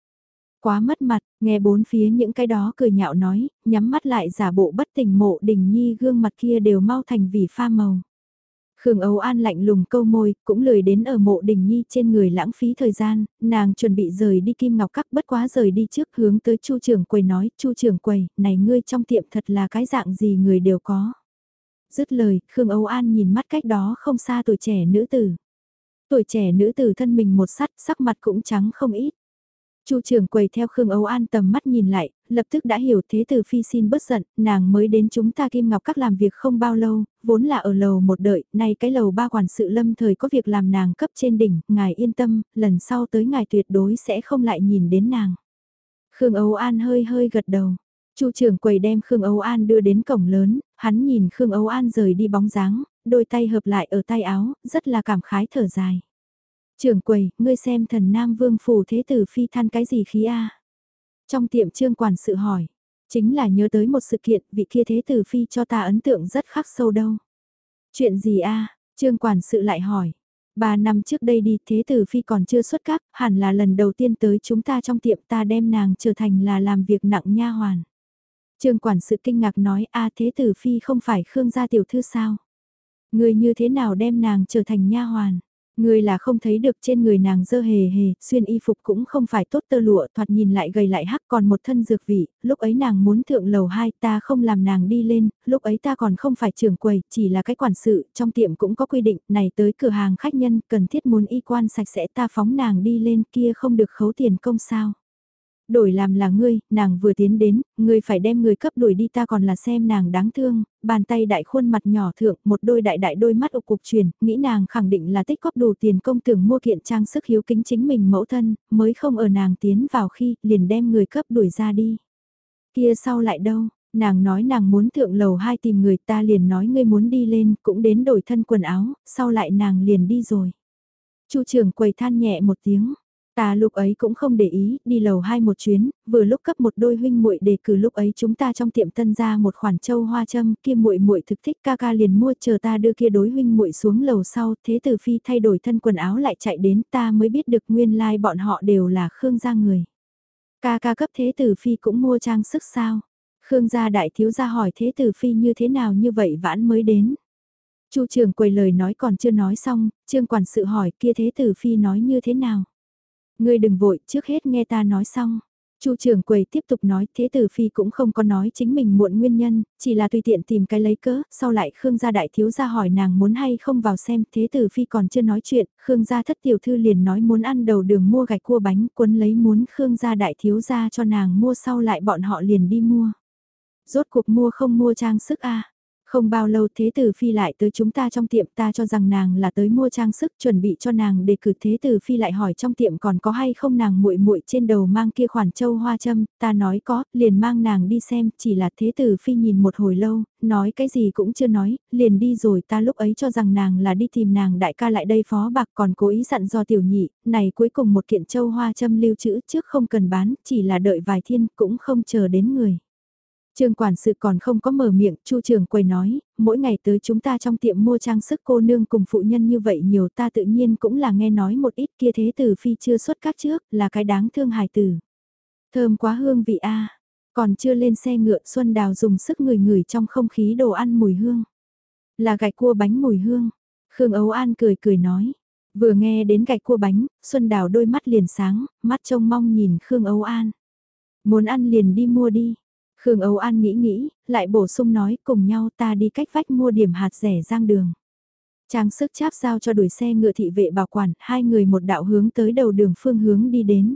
Quá mất mặt, nghe bốn phía những cái đó cười nhạo nói, nhắm mắt lại giả bộ bất tỉnh mộ đình nhi gương mặt kia đều mau thành vì pha màu. Khương Âu An lạnh lùng câu môi, cũng lười đến ở mộ đình nhi trên người lãng phí thời gian, nàng chuẩn bị rời đi Kim Ngọc Các bất quá rời đi trước hướng tới Chu trưởng quầy nói, Chu trưởng quầy, này ngươi trong tiệm thật là cái dạng gì người đều có. Dứt lời, Khương Âu An nhìn mắt cách đó không xa tuổi trẻ nữ tử. Tuổi trẻ nữ tử thân mình một sắt, sắc mặt cũng trắng không ít. Chu trưởng quầy theo Khương Âu An tầm mắt nhìn lại, lập tức đã hiểu thế từ phi xin bớt giận, nàng mới đến chúng ta Kim Ngọc các làm việc không bao lâu, vốn là ở lầu một đợi, nay cái lầu ba quản sự lâm thời có việc làm nàng cấp trên đỉnh, ngài yên tâm, lần sau tới ngài tuyệt đối sẽ không lại nhìn đến nàng. Khương Âu An hơi hơi gật đầu. Chu trưởng quầy đem Khương Âu An đưa đến cổng lớn, hắn nhìn Khương Âu An rời đi bóng dáng, đôi tay hợp lại ở tay áo, rất là cảm khái thở dài. Trưởng quầy, ngươi xem thần Nam Vương phủ thế tử phi than cái gì khí a? Trong tiệm trương quản sự hỏi, chính là nhớ tới một sự kiện, vị kia thế tử phi cho ta ấn tượng rất khắc sâu đâu. Chuyện gì a? Trương quản sự lại hỏi. Ba năm trước đây đi, thế tử phi còn chưa xuất các, hẳn là lần đầu tiên tới chúng ta trong tiệm ta đem nàng trở thành là làm việc nặng nha hoàn. Trương quản sự kinh ngạc nói a thế tử phi không phải Khương gia tiểu thư sao? Người như thế nào đem nàng trở thành nha hoàn? Người là không thấy được trên người nàng dơ hề hề, xuyên y phục cũng không phải tốt tơ lụa, thoạt nhìn lại gầy lại hắc còn một thân dược vị, lúc ấy nàng muốn thượng lầu 2 ta không làm nàng đi lên, lúc ấy ta còn không phải trưởng quầy, chỉ là cái quản sự, trong tiệm cũng có quy định, này tới cửa hàng khách nhân, cần thiết muốn y quan sạch sẽ ta phóng nàng đi lên kia không được khấu tiền công sao. Đổi làm là ngươi, nàng vừa tiến đến, ngươi phải đem người cấp đuổi đi ta còn là xem nàng đáng thương, bàn tay đại khuôn mặt nhỏ thượng, một đôi đại đại đôi mắt ục cục truyền, nghĩ nàng khẳng định là tích góp đủ tiền công tưởng mua kiện trang sức hiếu kính chính mình mẫu thân, mới không ở nàng tiến vào khi, liền đem người cấp đuổi ra đi. Kia sau lại đâu, nàng nói nàng muốn thượng lầu hai tìm người ta liền nói ngươi muốn đi lên, cũng đến đổi thân quần áo, sau lại nàng liền đi rồi. Chu trưởng quầy than nhẹ một tiếng Ta lúc ấy cũng không để ý, đi lầu hai một chuyến, vừa lúc cấp một đôi huynh muội đề cử lúc ấy chúng ta trong tiệm tân ra một khoản châu hoa châm, kia muội muội thực thích ca ca liền mua chờ ta đưa kia đối huynh muội xuống lầu sau, thế tử phi thay đổi thân quần áo lại chạy đến ta mới biết được nguyên lai like bọn họ đều là Khương gia người. Ca ca cấp thế tử phi cũng mua trang sức sao? Khương gia đại thiếu gia hỏi thế tử phi như thế nào như vậy vãn mới đến. Chu trưởng quầy lời nói còn chưa nói xong, trương quản sự hỏi kia thế tử phi nói như thế nào? Ngươi đừng vội, trước hết nghe ta nói xong. Chu trưởng quầy tiếp tục nói, thế tử phi cũng không có nói chính mình muộn nguyên nhân, chỉ là tùy tiện tìm cái lấy cớ, sau lại Khương gia đại thiếu gia hỏi nàng muốn hay không vào xem, thế tử phi còn chưa nói chuyện, Khương gia thất tiểu thư liền nói muốn ăn đầu đường mua gạch cua bánh, cuốn lấy muốn Khương gia đại thiếu gia cho nàng mua sau lại bọn họ liền đi mua. Rốt cuộc mua không mua trang sức a không bao lâu thế tử phi lại tới chúng ta trong tiệm ta cho rằng nàng là tới mua trang sức chuẩn bị cho nàng để cử thế tử phi lại hỏi trong tiệm còn có hay không nàng muội muội trên đầu mang kia khoản châu hoa châm, ta nói có, liền mang nàng đi xem, chỉ là thế tử phi nhìn một hồi lâu, nói cái gì cũng chưa nói, liền đi rồi ta lúc ấy cho rằng nàng là đi tìm nàng đại ca lại đây phó bạc còn cố ý dặn do tiểu nhị, này cuối cùng một kiện châu hoa châm lưu trữ trước không cần bán, chỉ là đợi vài thiên cũng không chờ đến người. Trương quản sự còn không có mở miệng, Chu trường quầy nói, mỗi ngày tới chúng ta trong tiệm mua trang sức cô nương cùng phụ nhân như vậy nhiều ta tự nhiên cũng là nghe nói một ít kia thế tử phi chưa xuất các trước, là cái đáng thương hài tử. Thơm quá hương vị a còn chưa lên xe ngựa Xuân Đào dùng sức người ngửi trong không khí đồ ăn mùi hương. Là gạch cua bánh mùi hương. Khương Ấu An cười cười nói. Vừa nghe đến gạch cua bánh, Xuân Đào đôi mắt liền sáng, mắt trông mong nhìn Khương Ấu An. Muốn ăn liền đi mua đi. Khương Âu An nghĩ nghĩ, lại bổ sung nói cùng nhau ta đi cách vách mua điểm hạt rẻ giang đường. Trang sức cháp giao cho đuổi xe ngựa thị vệ bảo quản, hai người một đạo hướng tới đầu đường phương hướng đi đến.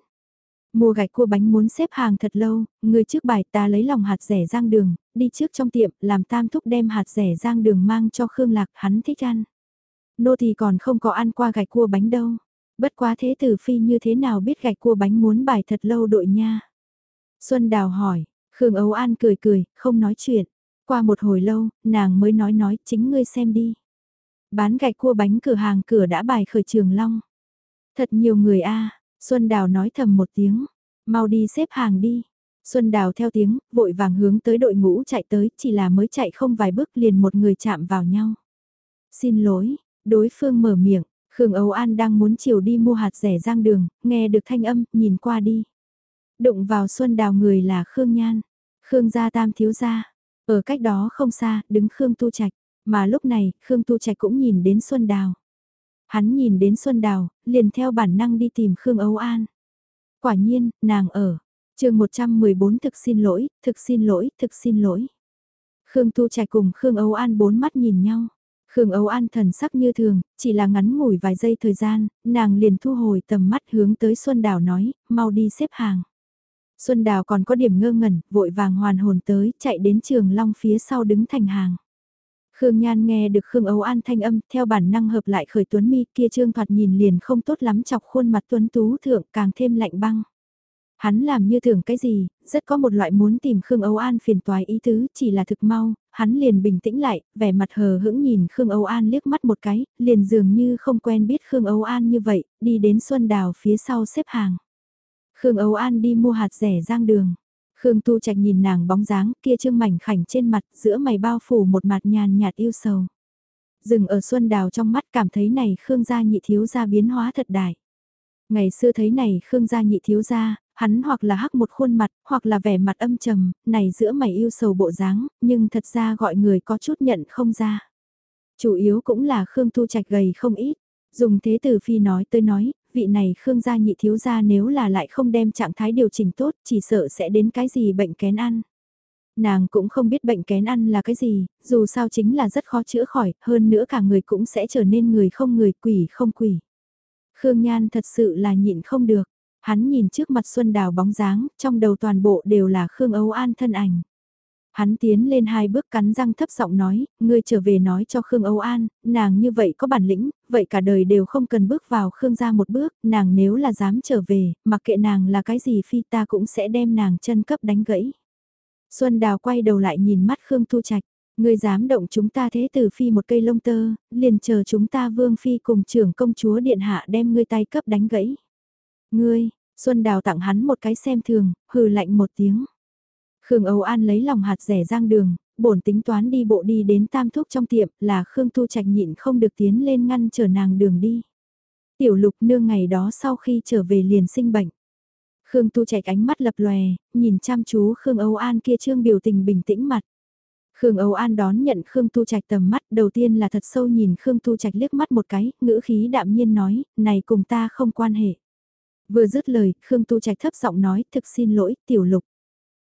Mua gạch cua bánh muốn xếp hàng thật lâu, người trước bài ta lấy lòng hạt rẻ giang đường, đi trước trong tiệm, làm tam thúc đem hạt rẻ giang đường mang cho Khương Lạc, hắn thích ăn. Nô thì còn không có ăn qua gạch cua bánh đâu. Bất quá thế tử phi như thế nào biết gạch cua bánh muốn bài thật lâu đội nha. Xuân Đào hỏi, Khương Âu An cười cười, không nói chuyện. Qua một hồi lâu, nàng mới nói nói chính ngươi xem đi. Bán gạch cua bánh cửa hàng cửa đã bài khởi trường long. Thật nhiều người a Xuân Đào nói thầm một tiếng. Mau đi xếp hàng đi. Xuân Đào theo tiếng, vội vàng hướng tới đội ngũ chạy tới, chỉ là mới chạy không vài bước liền một người chạm vào nhau. Xin lỗi, đối phương mở miệng, Khương Âu An đang muốn chiều đi mua hạt rẻ giang đường, nghe được thanh âm, nhìn qua đi. Đụng vào Xuân Đào người là Khương Nhan. Khương gia tam thiếu gia, ở cách đó không xa, đứng Khương Tu Trạch, mà lúc này, Khương Tu Trạch cũng nhìn đến Xuân Đào. Hắn nhìn đến Xuân Đào, liền theo bản năng đi tìm Khương Âu An. Quả nhiên, nàng ở. chương 114 thực xin lỗi, thực xin lỗi, thực xin lỗi. Khương Tu Trạch cùng Khương Âu An bốn mắt nhìn nhau. Khương Âu An thần sắc như thường, chỉ là ngắn ngủi vài giây thời gian, nàng liền thu hồi tầm mắt hướng tới Xuân Đào nói, mau đi xếp hàng. Xuân Đào còn có điểm ngơ ngẩn, vội vàng hoàn hồn tới, chạy đến trường long phía sau đứng thành hàng. Khương Nhan nghe được Khương Âu An thanh âm, theo bản năng hợp lại khởi tuấn mi kia trương thoạt nhìn liền không tốt lắm chọc khuôn mặt tuấn tú thượng càng thêm lạnh băng. Hắn làm như thường cái gì, rất có một loại muốn tìm Khương Âu An phiền toái ý tứ, chỉ là thực mau, hắn liền bình tĩnh lại, vẻ mặt hờ hững nhìn Khương Âu An liếc mắt một cái, liền dường như không quen biết Khương Âu An như vậy, đi đến Xuân Đào phía sau xếp hàng. Khương Âu An đi mua hạt rẻ giang đường. Khương Tu Trạch nhìn nàng bóng dáng kia trương mảnh khảnh trên mặt giữa mày bao phủ một mặt nhàn nhạt yêu sầu. Dừng ở Xuân Đào trong mắt cảm thấy này Khương gia nhị thiếu gia biến hóa thật đại. Ngày xưa thấy này Khương gia nhị thiếu gia, hắn hoặc là hắc một khuôn mặt, hoặc là vẻ mặt âm trầm, này giữa mày yêu sầu bộ dáng, nhưng thật ra gọi người có chút nhận không ra. Chủ yếu cũng là Khương Tu Trạch gầy không ít. Dùng thế từ phi nói tới nói, vị này Khương gia nhị thiếu gia nếu là lại không đem trạng thái điều chỉnh tốt, chỉ sợ sẽ đến cái gì bệnh kén ăn. Nàng cũng không biết bệnh kén ăn là cái gì, dù sao chính là rất khó chữa khỏi, hơn nữa cả người cũng sẽ trở nên người không người quỷ không quỷ. Khương Nhan thật sự là nhịn không được, hắn nhìn trước mặt Xuân Đào bóng dáng, trong đầu toàn bộ đều là Khương Âu An thân ảnh. Hắn tiến lên hai bước cắn răng thấp giọng nói, ngươi trở về nói cho Khương Âu An, nàng như vậy có bản lĩnh, vậy cả đời đều không cần bước vào Khương ra một bước, nàng nếu là dám trở về, mặc kệ nàng là cái gì phi ta cũng sẽ đem nàng chân cấp đánh gãy. Xuân Đào quay đầu lại nhìn mắt Khương Thu Trạch, ngươi dám động chúng ta thế tử phi một cây lông tơ, liền chờ chúng ta vương phi cùng trưởng công chúa điện hạ đem ngươi tay cấp đánh gãy. Ngươi, Xuân Đào tặng hắn một cái xem thường, hừ lạnh một tiếng. Khương Âu An lấy lòng hạt rẻ giang đường, bổn tính toán đi bộ đi đến tam thúc trong tiệm là Khương Tu Trạch nhịn không được tiến lên ngăn trở nàng đường đi. Tiểu lục nương ngày đó sau khi trở về liền sinh bệnh. Khương Tu Trạch ánh mắt lập lòe, nhìn chăm chú Khương Âu An kia trương biểu tình bình tĩnh mặt. Khương Âu An đón nhận Khương Tu Trạch tầm mắt đầu tiên là thật sâu nhìn Khương Tu Trạch liếc mắt một cái, ngữ khí đạm nhiên nói, này cùng ta không quan hệ. Vừa dứt lời, Khương Tu Trạch thấp giọng nói, thực xin lỗi, tiểu lục.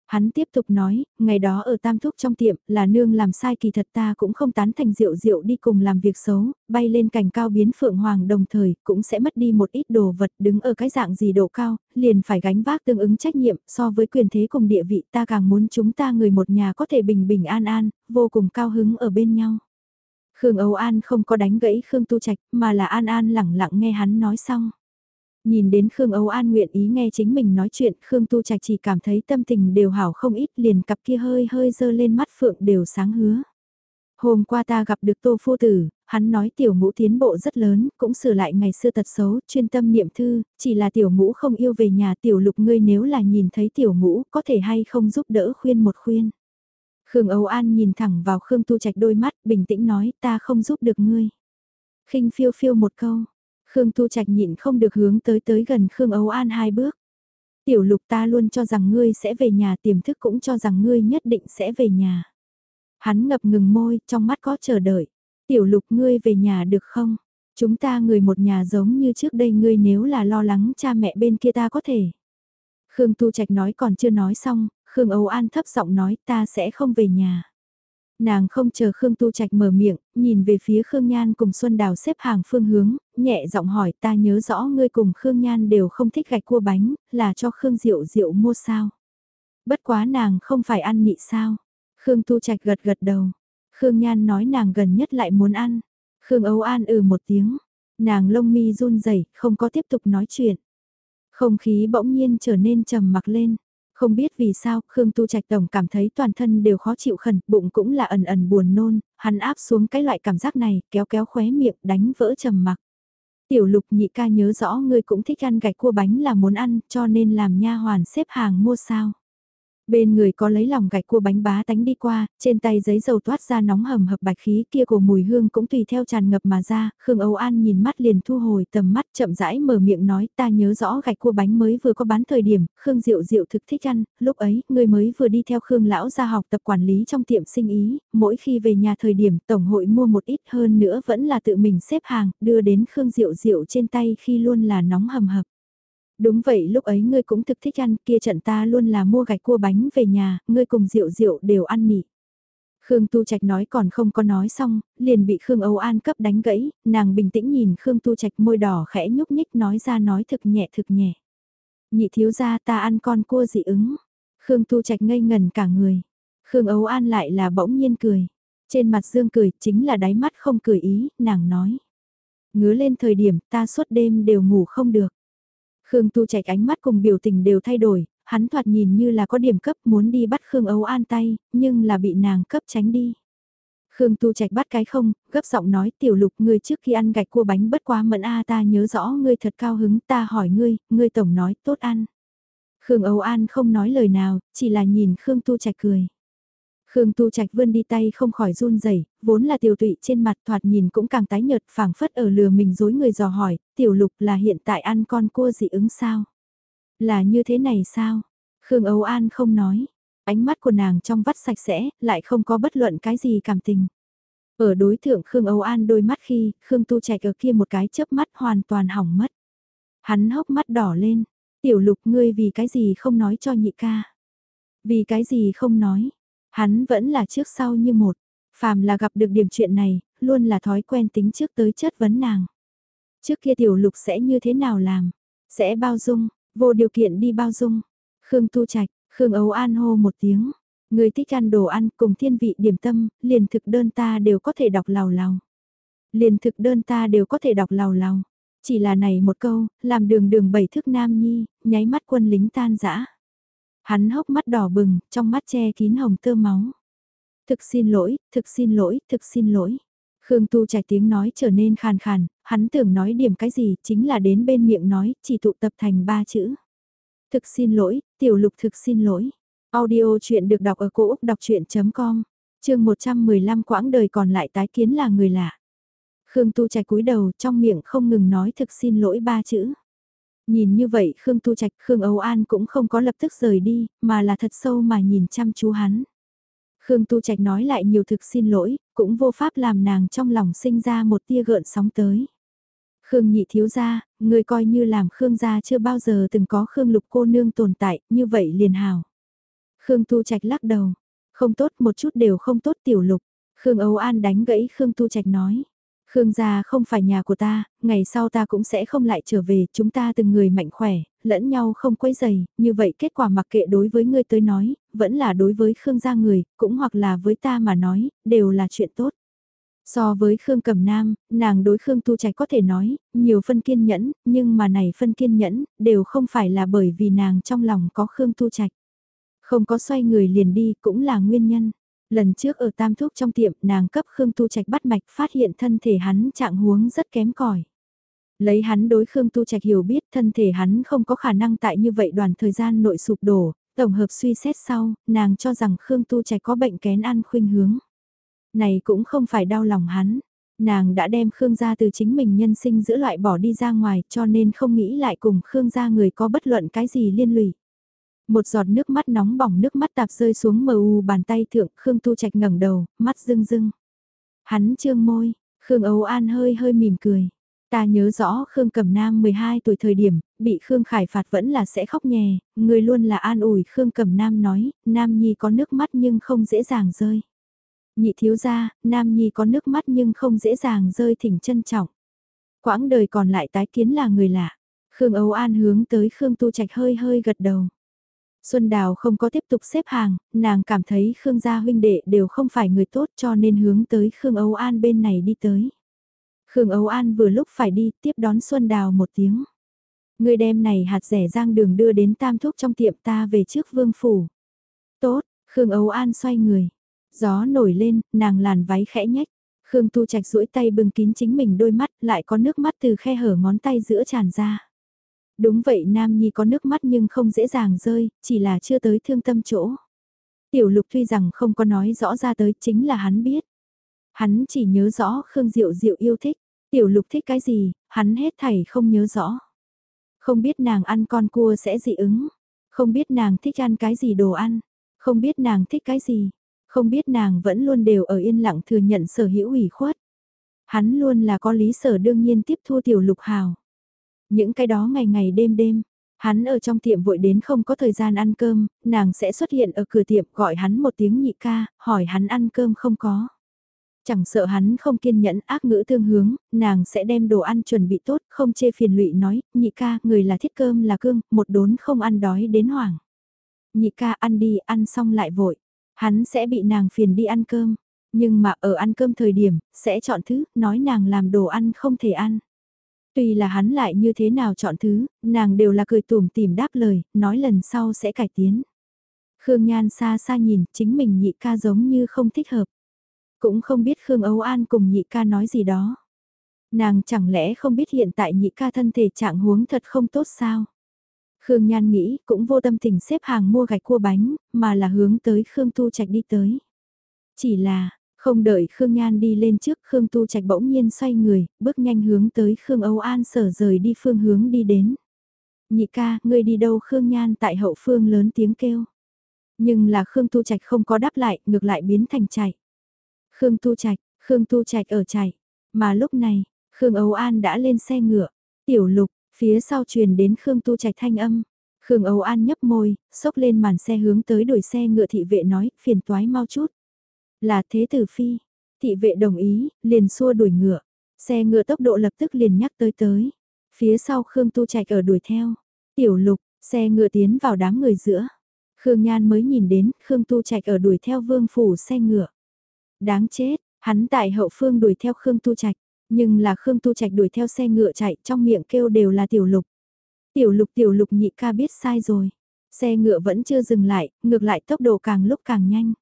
Hắn tiếp tục nói, ngày đó ở Tam Thúc trong tiệm, là nương làm sai kỳ thật ta cũng không tán thành rượu rượu đi cùng làm việc xấu, bay lên cành cao biến phượng hoàng đồng thời, cũng sẽ mất đi một ít đồ vật đứng ở cái dạng gì độ cao, liền phải gánh vác tương ứng trách nhiệm, so với quyền thế cùng địa vị ta càng muốn chúng ta người một nhà có thể bình bình an an, vô cùng cao hứng ở bên nhau. Khương Âu An không có đánh gãy Khương Tu Trạch, mà là An An lẳng lặng nghe hắn nói xong. Nhìn đến Khương Âu An nguyện ý nghe chính mình nói chuyện, Khương Tu Trạch chỉ cảm thấy tâm tình đều hảo không ít liền cặp kia hơi hơi dơ lên mắt phượng đều sáng hứa. Hôm qua ta gặp được Tô Phu Tử, hắn nói tiểu ngũ tiến bộ rất lớn, cũng sửa lại ngày xưa tật xấu, chuyên tâm niệm thư, chỉ là tiểu ngũ không yêu về nhà tiểu lục ngươi nếu là nhìn thấy tiểu ngũ có thể hay không giúp đỡ khuyên một khuyên. Khương Âu An nhìn thẳng vào Khương Tu Trạch đôi mắt, bình tĩnh nói ta không giúp được ngươi. khinh phiêu phiêu một câu, Khương Tu Trạch nhịn không được hướng tới tới gần Khương Âu An hai bước. Tiểu lục ta luôn cho rằng ngươi sẽ về nhà tiềm thức cũng cho rằng ngươi nhất định sẽ về nhà. Hắn ngập ngừng môi, trong mắt có chờ đợi. Tiểu lục ngươi về nhà được không? Chúng ta người một nhà giống như trước đây ngươi nếu là lo lắng cha mẹ bên kia ta có thể. Khương Tu Trạch nói còn chưa nói xong, Khương Âu An thấp giọng nói ta sẽ không về nhà. Nàng không chờ Khương Tu Trạch mở miệng, nhìn về phía Khương Nhan cùng Xuân Đào xếp hàng phương hướng, nhẹ giọng hỏi ta nhớ rõ ngươi cùng Khương Nhan đều không thích gạch cua bánh, là cho Khương Diệu Diệu mua sao. Bất quá nàng không phải ăn nị sao. Khương Tu Trạch gật gật đầu. Khương Nhan nói nàng gần nhất lại muốn ăn. Khương Âu An ừ một tiếng. Nàng lông mi run rẩy không có tiếp tục nói chuyện. Không khí bỗng nhiên trở nên trầm mặc lên. Không biết vì sao, Khương Tu Trạch Tổng cảm thấy toàn thân đều khó chịu khẩn, bụng cũng là ẩn ẩn buồn nôn, hắn áp xuống cái loại cảm giác này, kéo kéo khóe miệng, đánh vỡ trầm mặc. Tiểu lục nhị ca nhớ rõ ngươi cũng thích ăn gạch cua bánh là muốn ăn, cho nên làm nha hoàn xếp hàng mua sao. Bên người có lấy lòng gạch cua bánh bá tánh đi qua, trên tay giấy dầu toát ra nóng hầm hập bạch khí kia của mùi hương cũng tùy theo tràn ngập mà ra, Khương Âu An nhìn mắt liền thu hồi tầm mắt chậm rãi mở miệng nói ta nhớ rõ gạch cua bánh mới vừa có bán thời điểm, Khương Diệu Diệu thực thích ăn, lúc ấy, người mới vừa đi theo Khương Lão ra học tập quản lý trong tiệm sinh ý, mỗi khi về nhà thời điểm Tổng hội mua một ít hơn nữa vẫn là tự mình xếp hàng, đưa đến Khương Diệu Diệu trên tay khi luôn là nóng hầm hập. Đúng vậy lúc ấy ngươi cũng thực thích ăn kia trận ta luôn là mua gạch cua bánh về nhà, ngươi cùng rượu rượu đều ăn nỉ. Khương Tu Trạch nói còn không có nói xong, liền bị Khương Âu An cấp đánh gãy, nàng bình tĩnh nhìn Khương Tu Trạch môi đỏ khẽ nhúc nhích nói ra nói thực nhẹ thực nhẹ. Nhị thiếu gia ta ăn con cua dị ứng. Khương Tu Trạch ngây ngần cả người. Khương Âu An lại là bỗng nhiên cười. Trên mặt Dương cười chính là đáy mắt không cười ý, nàng nói. Ngứa lên thời điểm ta suốt đêm đều ngủ không được. Khương Tu Trạch ánh mắt cùng biểu tình đều thay đổi, hắn thoạt nhìn như là có điểm cấp muốn đi bắt Khương Âu An tay, nhưng là bị nàng cấp tránh đi. Khương Tu Trạch bắt cái không, gấp giọng nói tiểu lục ngươi trước khi ăn gạch cua bánh bất quá mẫn a ta nhớ rõ ngươi thật cao hứng ta hỏi ngươi, ngươi tổng nói tốt ăn. Khương Âu An không nói lời nào, chỉ là nhìn Khương Tu Trạch cười. Khương Tu Trạch vươn đi tay không khỏi run rẩy, vốn là tiểu tụy trên mặt thoạt nhìn cũng càng tái nhợt phảng phất ở lừa mình dối người dò hỏi, tiểu lục là hiện tại ăn con cua dị ứng sao? Là như thế này sao? Khương Âu An không nói, ánh mắt của nàng trong vắt sạch sẽ, lại không có bất luận cái gì cảm tình. Ở đối thượng Khương Âu An đôi mắt khi, Khương Tu Trạch ở kia một cái chớp mắt hoàn toàn hỏng mất. Hắn hốc mắt đỏ lên, tiểu lục ngươi vì cái gì không nói cho nhị ca. Vì cái gì không nói, hắn vẫn là trước sau như một, phàm là gặp được điểm chuyện này, luôn là thói quen tính trước tới chất vấn nàng. Trước kia tiểu lục sẽ như thế nào làm, sẽ bao dung, vô điều kiện đi bao dung. Khương Tu Trạch, Khương Ấu An hô một tiếng. Người thích ăn đồ ăn cùng thiên vị điểm tâm, liền thực đơn ta đều có thể đọc lào lào. Liền thực đơn ta đều có thể đọc lào lào. Chỉ là này một câu, làm đường đường bảy thước nam nhi, nháy mắt quân lính tan rã. Hắn hốc mắt đỏ bừng, trong mắt che kín hồng tơ máu. Thực xin lỗi, thực xin lỗi, thực xin lỗi. Khương Tu Trạch tiếng nói trở nên khàn khàn, hắn tưởng nói điểm cái gì, chính là đến bên miệng nói, chỉ tụ tập thành ba chữ. Thực xin lỗi, tiểu lục thực xin lỗi. Audio chuyện được đọc ở cổ Úc đọc chuyện.com, chương 115 quãng đời còn lại tái kiến là người lạ. Khương Tu Trạch cúi đầu trong miệng không ngừng nói thực xin lỗi ba chữ. Nhìn như vậy Khương Tu Trạch, Khương Âu An cũng không có lập tức rời đi, mà là thật sâu mà nhìn chăm chú hắn. Khương Tu Trạch nói lại nhiều thực xin lỗi, cũng vô pháp làm nàng trong lòng sinh ra một tia gợn sóng tới. Khương nhị thiếu gia, người coi như làm Khương gia chưa bao giờ từng có Khương lục cô nương tồn tại, như vậy liền hào. Khương Tu Trạch lắc đầu, không tốt một chút đều không tốt tiểu lục. Khương Âu An đánh gãy Khương Tu Trạch nói. Khương gia không phải nhà của ta, ngày sau ta cũng sẽ không lại trở về, chúng ta từng người mạnh khỏe, lẫn nhau không quấy dày, như vậy kết quả mặc kệ đối với ngươi tới nói, vẫn là đối với Khương gia người, cũng hoặc là với ta mà nói, đều là chuyện tốt. So với Khương Cẩm Nam, nàng đối Khương Tu Trạch có thể nói, nhiều phân kiên nhẫn, nhưng mà này phân kiên nhẫn, đều không phải là bởi vì nàng trong lòng có Khương Tu Trạch. Không có xoay người liền đi cũng là nguyên nhân. Lần trước ở tam thuốc trong tiệm nàng cấp Khương Tu Trạch bắt mạch phát hiện thân thể hắn trạng huống rất kém cỏi Lấy hắn đối Khương Tu Trạch hiểu biết thân thể hắn không có khả năng tại như vậy đoàn thời gian nội sụp đổ, tổng hợp suy xét sau, nàng cho rằng Khương Tu Trạch có bệnh kén ăn khuynh hướng. Này cũng không phải đau lòng hắn, nàng đã đem Khương gia từ chính mình nhân sinh giữa loại bỏ đi ra ngoài cho nên không nghĩ lại cùng Khương gia người có bất luận cái gì liên lụy. Một giọt nước mắt nóng bỏng nước mắt tạp rơi xuống mờ u bàn tay thượng Khương Tu Trạch ngẩng đầu, mắt rưng rưng. Hắn trương môi, Khương Âu An hơi hơi mỉm cười. Ta nhớ rõ Khương Cẩm Nam 12 tuổi thời điểm, bị Khương Khải phạt vẫn là sẽ khóc nhè, người luôn là an ủi Khương Cẩm Nam nói, Nam Nhi có nước mắt nhưng không dễ dàng rơi. Nhị thiếu gia, Nam Nhi có nước mắt nhưng không dễ dàng rơi thỉnh trân trọng. Quãng đời còn lại tái kiến là người lạ. Khương Âu An hướng tới Khương Tu Trạch hơi hơi gật đầu. Xuân Đào không có tiếp tục xếp hàng, nàng cảm thấy Khương gia huynh đệ đều không phải người tốt cho nên hướng tới Khương Âu An bên này đi tới. Khương Âu An vừa lúc phải đi tiếp đón Xuân Đào một tiếng. Người đem này hạt rẻ giang đường đưa đến tam thuốc trong tiệm ta về trước vương phủ. Tốt, Khương Âu An xoay người. Gió nổi lên, nàng làn váy khẽ nhách. Khương Tu Trạch duỗi tay bưng kín chính mình đôi mắt, lại có nước mắt từ khe hở ngón tay giữa tràn ra. Đúng vậy Nam Nhi có nước mắt nhưng không dễ dàng rơi, chỉ là chưa tới thương tâm chỗ. Tiểu lục tuy rằng không có nói rõ ra tới chính là hắn biết. Hắn chỉ nhớ rõ Khương Diệu Diệu yêu thích, tiểu lục thích cái gì, hắn hết thảy không nhớ rõ. Không biết nàng ăn con cua sẽ dị ứng, không biết nàng thích ăn cái gì đồ ăn, không biết nàng thích cái gì, không biết nàng vẫn luôn đều ở yên lặng thừa nhận sở hữu ủy khuất. Hắn luôn là có lý sở đương nhiên tiếp thu tiểu lục hào. Những cái đó ngày ngày đêm đêm, Hắn ở trong tiệm vội đến không có thời gian ăn cơm, nàng sẽ xuất hiện ở cửa tiệm gọi hắn một tiếng nhị ca, hỏi hắn ăn cơm không có. Chẳng sợ hắn không kiên nhẫn ác ngữ tương hướng, nàng sẽ đem đồ ăn chuẩn bị tốt, không chê phiền lụy nói, nhị ca, người là thiết cơm là cương, một đốn không ăn đói đến hoảng. Nhị ca ăn đi, ăn xong lại vội. Hắn sẽ bị nàng phiền đi ăn cơm, nhưng mà ở ăn cơm thời điểm, sẽ chọn thứ, nói nàng làm đồ ăn không thể ăn. Tuy là hắn lại như thế nào chọn thứ, nàng đều là cười tủm tìm đáp lời, nói lần sau sẽ cải tiến. Khương Nhan xa xa nhìn, chính mình nhị ca giống như không thích hợp. Cũng không biết Khương Âu An cùng nhị ca nói gì đó. Nàng chẳng lẽ không biết hiện tại nhị ca thân thể trạng huống thật không tốt sao? Khương Nhan nghĩ cũng vô tâm tình xếp hàng mua gạch cua bánh, mà là hướng tới Khương Tu Trạch đi tới. Chỉ là, không đợi Khương Nhan đi lên trước Khương Tu Trạch bỗng nhiên xoay người, bước nhanh hướng tới Khương Âu An sở rời đi phương hướng đi đến. Nhị ca, ngươi đi đâu Khương Nhan tại hậu phương lớn tiếng kêu. Nhưng là Khương Tu Trạch không có đáp lại, ngược lại biến thành chạy. Khương Tu Trạch, Khương Tu Trạch ở chạy. Mà lúc này, Khương Âu An đã lên xe ngựa. Tiểu lục, phía sau truyền đến Khương Tu Trạch thanh âm. Khương Âu An nhấp môi, xốc lên màn xe hướng tới đuổi xe ngựa thị vệ nói, phiền toái mau chút. Là thế tử phi. Thị vệ đồng ý, liền xua đuổi ngựa. Xe ngựa tốc độ lập tức liền nhắc tới tới. Phía sau Khương Tu Trạch ở đuổi theo. Tiểu lục, xe ngựa tiến vào đám người giữa. Khương Nhan mới nhìn đến Khương Tu Trạch ở đuổi theo vương phủ xe ngựa. Đáng chết, hắn tại hậu phương đuổi theo Khương Tu Trạch, nhưng là Khương Tu Trạch đuổi theo xe ngựa chạy trong miệng kêu đều là tiểu lục. Tiểu lục tiểu lục nhị ca biết sai rồi. Xe ngựa vẫn chưa dừng lại, ngược lại tốc độ càng lúc càng nhanh.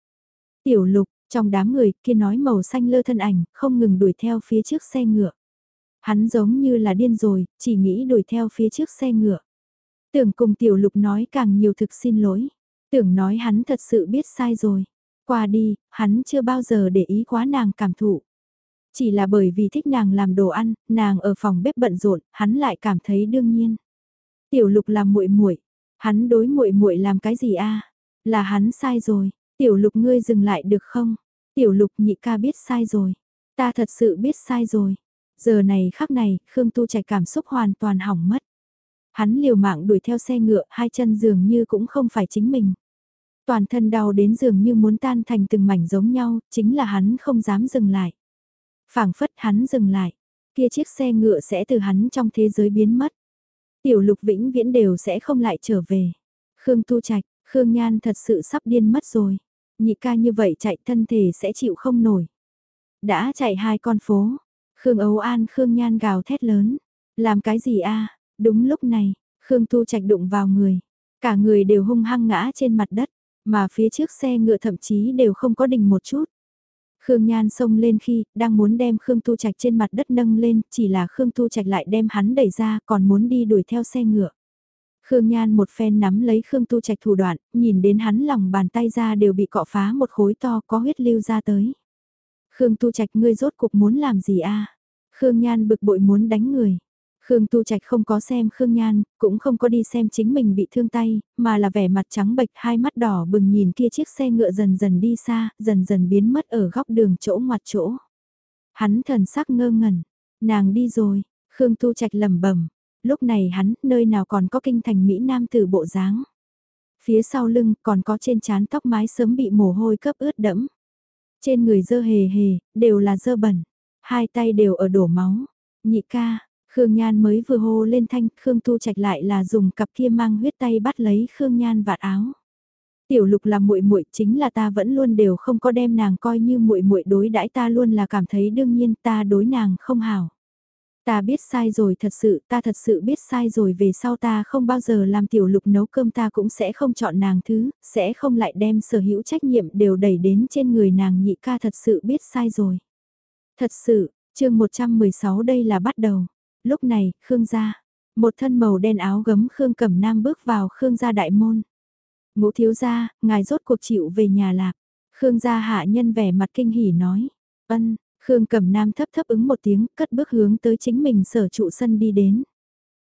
Tiểu lục, trong đám người kia nói màu xanh lơ thân ảnh, không ngừng đuổi theo phía trước xe ngựa. Hắn giống như là điên rồi, chỉ nghĩ đuổi theo phía trước xe ngựa. Tưởng cùng tiểu lục nói càng nhiều thực xin lỗi. Tưởng nói hắn thật sự biết sai rồi. Qua đi, hắn chưa bao giờ để ý quá nàng cảm thụ. Chỉ là bởi vì thích nàng làm đồ ăn, nàng ở phòng bếp bận rộn, hắn lại cảm thấy đương nhiên. Tiểu lục làm muội muội, hắn đối muội muội làm cái gì a? Là hắn sai rồi, tiểu lục ngươi dừng lại được không? Tiểu lục nhị ca biết sai rồi, ta thật sự biết sai rồi. Giờ này khắc này, Khương Tu Trạch cảm xúc hoàn toàn hỏng mất. Hắn liều mạng đuổi theo xe ngựa, hai chân dường như cũng không phải chính mình. Toàn thân đau đến dường như muốn tan thành từng mảnh giống nhau, chính là hắn không dám dừng lại. phảng phất hắn dừng lại, kia chiếc xe ngựa sẽ từ hắn trong thế giới biến mất. Tiểu lục vĩnh viễn đều sẽ không lại trở về. Khương Tu Trạch, Khương Nhan thật sự sắp điên mất rồi. Nhị ca như vậy chạy thân thể sẽ chịu không nổi. Đã chạy hai con phố. Khương ấu An Khương Nhan gào thét lớn. Làm cái gì a Đúng lúc này, Khương Tu Trạch đụng vào người. Cả người đều hung hăng ngã trên mặt đất. Mà phía trước xe ngựa thậm chí đều không có đình một chút. Khương Nhan xông lên khi, đang muốn đem Khương Tu Trạch trên mặt đất nâng lên, chỉ là Khương Tu Trạch lại đem hắn đẩy ra, còn muốn đi đuổi theo xe ngựa. Khương Nhan một phen nắm lấy Khương Tu Trạch thủ đoạn, nhìn đến hắn lòng bàn tay ra đều bị cọ phá một khối to có huyết lưu ra tới. Khương Tu Trạch ngươi rốt cuộc muốn làm gì a? Khương Nhan bực bội muốn đánh người. Khương Tu Trạch không có xem Khương Nhan, cũng không có đi xem chính mình bị thương tay, mà là vẻ mặt trắng bệch hai mắt đỏ bừng nhìn kia chiếc xe ngựa dần dần đi xa, dần dần biến mất ở góc đường chỗ ngoặt chỗ. Hắn thần sắc ngơ ngẩn, nàng đi rồi, Khương Tu Trạch lẩm bẩm, lúc này hắn nơi nào còn có kinh thành Mỹ Nam từ bộ dáng. Phía sau lưng còn có trên trán tóc mái sớm bị mồ hôi cấp ướt đẫm. Trên người dơ hề hề, đều là dơ bẩn, hai tay đều ở đổ máu. Nhị ca, Khương Nhan mới vừa hô lên thanh, Khương Tu Trạch lại là dùng cặp kia mang huyết tay bắt lấy Khương Nhan vạt áo. Tiểu Lục là muội muội, chính là ta vẫn luôn đều không có đem nàng coi như muội muội đối đãi ta luôn là cảm thấy đương nhiên ta đối nàng không hảo. Ta biết sai rồi thật sự, ta thật sự biết sai rồi về sau ta không bao giờ làm tiểu lục nấu cơm ta cũng sẽ không chọn nàng thứ, sẽ không lại đem sở hữu trách nhiệm đều đẩy đến trên người nàng nhị ca thật sự biết sai rồi. Thật sự, chương 116 đây là bắt đầu. Lúc này, Khương gia, một thân màu đen áo gấm Khương Cẩm Nam bước vào Khương gia đại môn. Ngũ thiếu gia, ngài rốt cuộc chịu về nhà lạc. Khương gia hạ nhân vẻ mặt kinh hỉ nói. Ân, Khương Cẩm Nam thấp thấp ứng một tiếng, cất bước hướng tới chính mình sở trụ sân đi đến.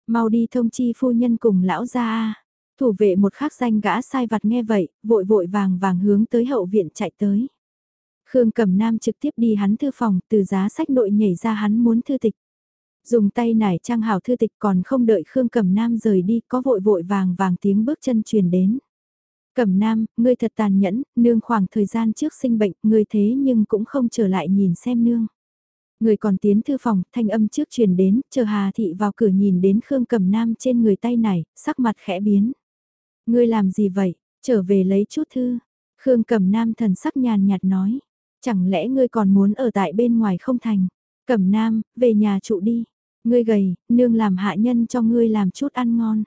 Mau đi thông chi phu nhân cùng lão gia a. Thủ vệ một khắc danh gã sai vặt nghe vậy, vội vội vàng vàng hướng tới hậu viện chạy tới. Khương Cẩm Nam trực tiếp đi hắn thư phòng, từ giá sách nội nhảy ra hắn muốn thư tịch. Dùng tay nải trang hảo thư tịch còn không đợi Khương Cẩm Nam rời đi có vội vội vàng vàng tiếng bước chân truyền đến. Cẩm Nam, ngươi thật tàn nhẫn, nương khoảng thời gian trước sinh bệnh, ngươi thế nhưng cũng không trở lại nhìn xem nương. Người còn tiến thư phòng, thanh âm trước truyền đến, chờ Hà Thị vào cửa nhìn đến Khương Cẩm Nam trên người tay này, sắc mặt khẽ biến. Ngươi làm gì vậy, trở về lấy chút thư. Khương Cẩm Nam thần sắc nhàn nhạt nói, chẳng lẽ ngươi còn muốn ở tại bên ngoài không thành. Cẩm Nam, về nhà trụ đi. Ngươi gầy, nương làm hạ nhân cho ngươi làm chút ăn ngon.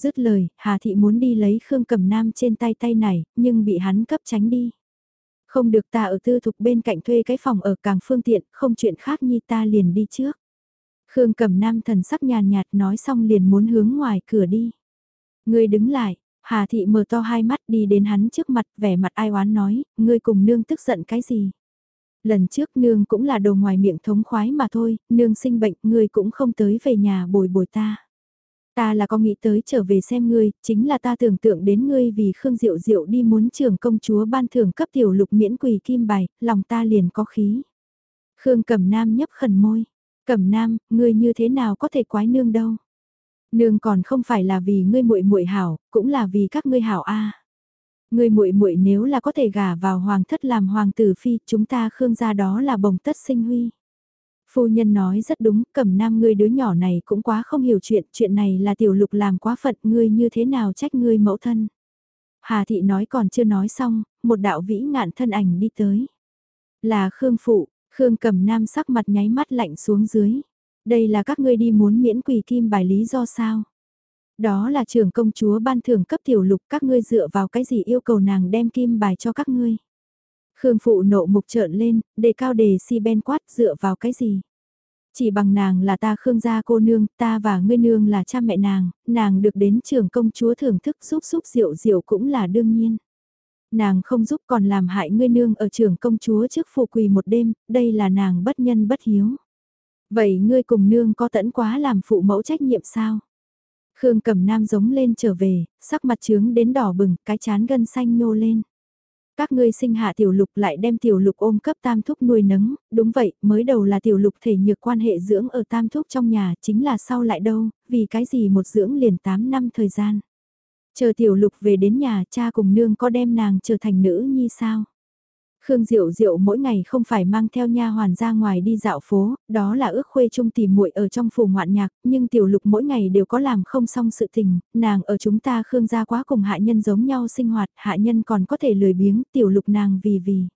Dứt lời, Hà Thị muốn đi lấy Khương Cẩm Nam trên tay tay này, nhưng bị hắn cấp tránh đi. Không được ta ở tư thục bên cạnh thuê cái phòng ở càng phương tiện, không chuyện khác nhi ta liền đi trước. Khương Cẩm Nam thần sắc nhàn nhạt nói xong liền muốn hướng ngoài cửa đi. Ngươi đứng lại, Hà Thị mở to hai mắt đi đến hắn trước mặt vẻ mặt ai oán nói, ngươi cùng nương tức giận cái gì. Lần trước nương cũng là đồ ngoài miệng thống khoái mà thôi, nương sinh bệnh, ngươi cũng không tới về nhà bồi bồi ta. Ta là có nghĩ tới trở về xem ngươi, chính là ta tưởng tượng đến ngươi vì Khương Diệu Diệu đi muốn trưởng công chúa ban thưởng cấp tiểu lục miễn quỳ kim bài, lòng ta liền có khí. Khương Cẩm Nam nhấp khẩn môi. Cẩm Nam, ngươi như thế nào có thể quái nương đâu? Nương còn không phải là vì ngươi muội muội hảo, cũng là vì các ngươi hảo a. Ngươi muội muội nếu là có thể gả vào hoàng thất làm hoàng tử phi, chúng ta Khương gia đó là bồng tất sinh huy. Phu nhân nói rất đúng, cẩm nam ngươi đứa nhỏ này cũng quá không hiểu chuyện, chuyện này là tiểu lục làm quá phận, ngươi như thế nào trách ngươi mẫu thân. Hà thị nói còn chưa nói xong, một đạo vĩ ngạn thân ảnh đi tới. Là Khương Phụ, Khương cẩm nam sắc mặt nháy mắt lạnh xuống dưới. Đây là các ngươi đi muốn miễn quỳ kim bài lý do sao? Đó là trưởng công chúa ban thưởng cấp tiểu lục các ngươi dựa vào cái gì yêu cầu nàng đem kim bài cho các ngươi. Khương phụ nộ mục trợn lên, đề cao đề si ben quát dựa vào cái gì. Chỉ bằng nàng là ta Khương gia cô nương, ta và ngươi nương là cha mẹ nàng, nàng được đến trường công chúa thưởng thức giúp giúp rượu rượu cũng là đương nhiên. Nàng không giúp còn làm hại ngươi nương ở trường công chúa trước phụ quỳ một đêm, đây là nàng bất nhân bất hiếu. Vậy ngươi cùng nương có tẫn quá làm phụ mẫu trách nhiệm sao? Khương cầm nam giống lên trở về, sắc mặt trướng đến đỏ bừng, cái chán gân xanh nhô lên. Các ngươi sinh hạ tiểu lục lại đem tiểu lục ôm cấp tam thúc nuôi nấng, đúng vậy, mới đầu là tiểu lục thể nhược quan hệ dưỡng ở tam thúc trong nhà, chính là sau lại đâu, vì cái gì một dưỡng liền 8 năm thời gian. Chờ tiểu lục về đến nhà cha cùng nương có đem nàng trở thành nữ nhi sao? Khương Diệu Diệu mỗi ngày không phải mang theo nha hoàn ra ngoài đi dạo phố, đó là ước khuê chung tìm muội ở trong phủ ngoạn nhạc, nhưng tiểu lục mỗi ngày đều có làm không xong sự tình, nàng ở chúng ta Khương gia quá cùng hạ nhân giống nhau sinh hoạt, hạ nhân còn có thể lười biếng, tiểu lục nàng vì vì.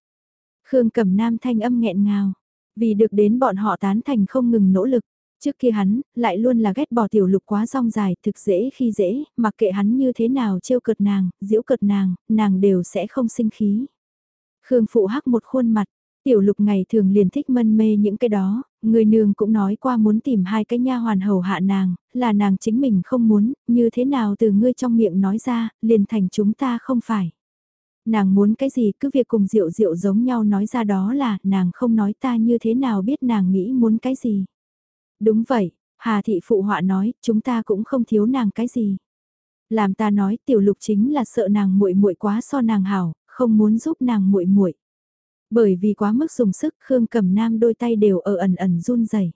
Khương Cẩm Nam thanh âm nghẹn ngào, vì được đến bọn họ tán thành không ngừng nỗ lực. Trước kia hắn, lại luôn là ghét bỏ tiểu lục quá rong dài, thực dễ khi dễ, mặc kệ hắn như thế nào trêu cợt nàng, giễu cợt nàng, nàng đều sẽ không sinh khí. Khương Phụ hắc một khuôn mặt, tiểu lục ngày thường liền thích mân mê những cái đó, người nương cũng nói qua muốn tìm hai cái nha hoàn hầu hạ nàng, là nàng chính mình không muốn, như thế nào từ ngươi trong miệng nói ra, liền thành chúng ta không phải. Nàng muốn cái gì cứ việc cùng rượu rượu giống nhau nói ra đó là nàng không nói ta như thế nào biết nàng nghĩ muốn cái gì. Đúng vậy, Hà Thị Phụ họa nói, chúng ta cũng không thiếu nàng cái gì. Làm ta nói tiểu lục chính là sợ nàng muội muội quá so nàng hảo, không muốn giúp nàng muội muội. Bởi vì quá mức dùng sức Khương Cẩm Nam đôi tay đều ở ẩn ẩn run rẩy.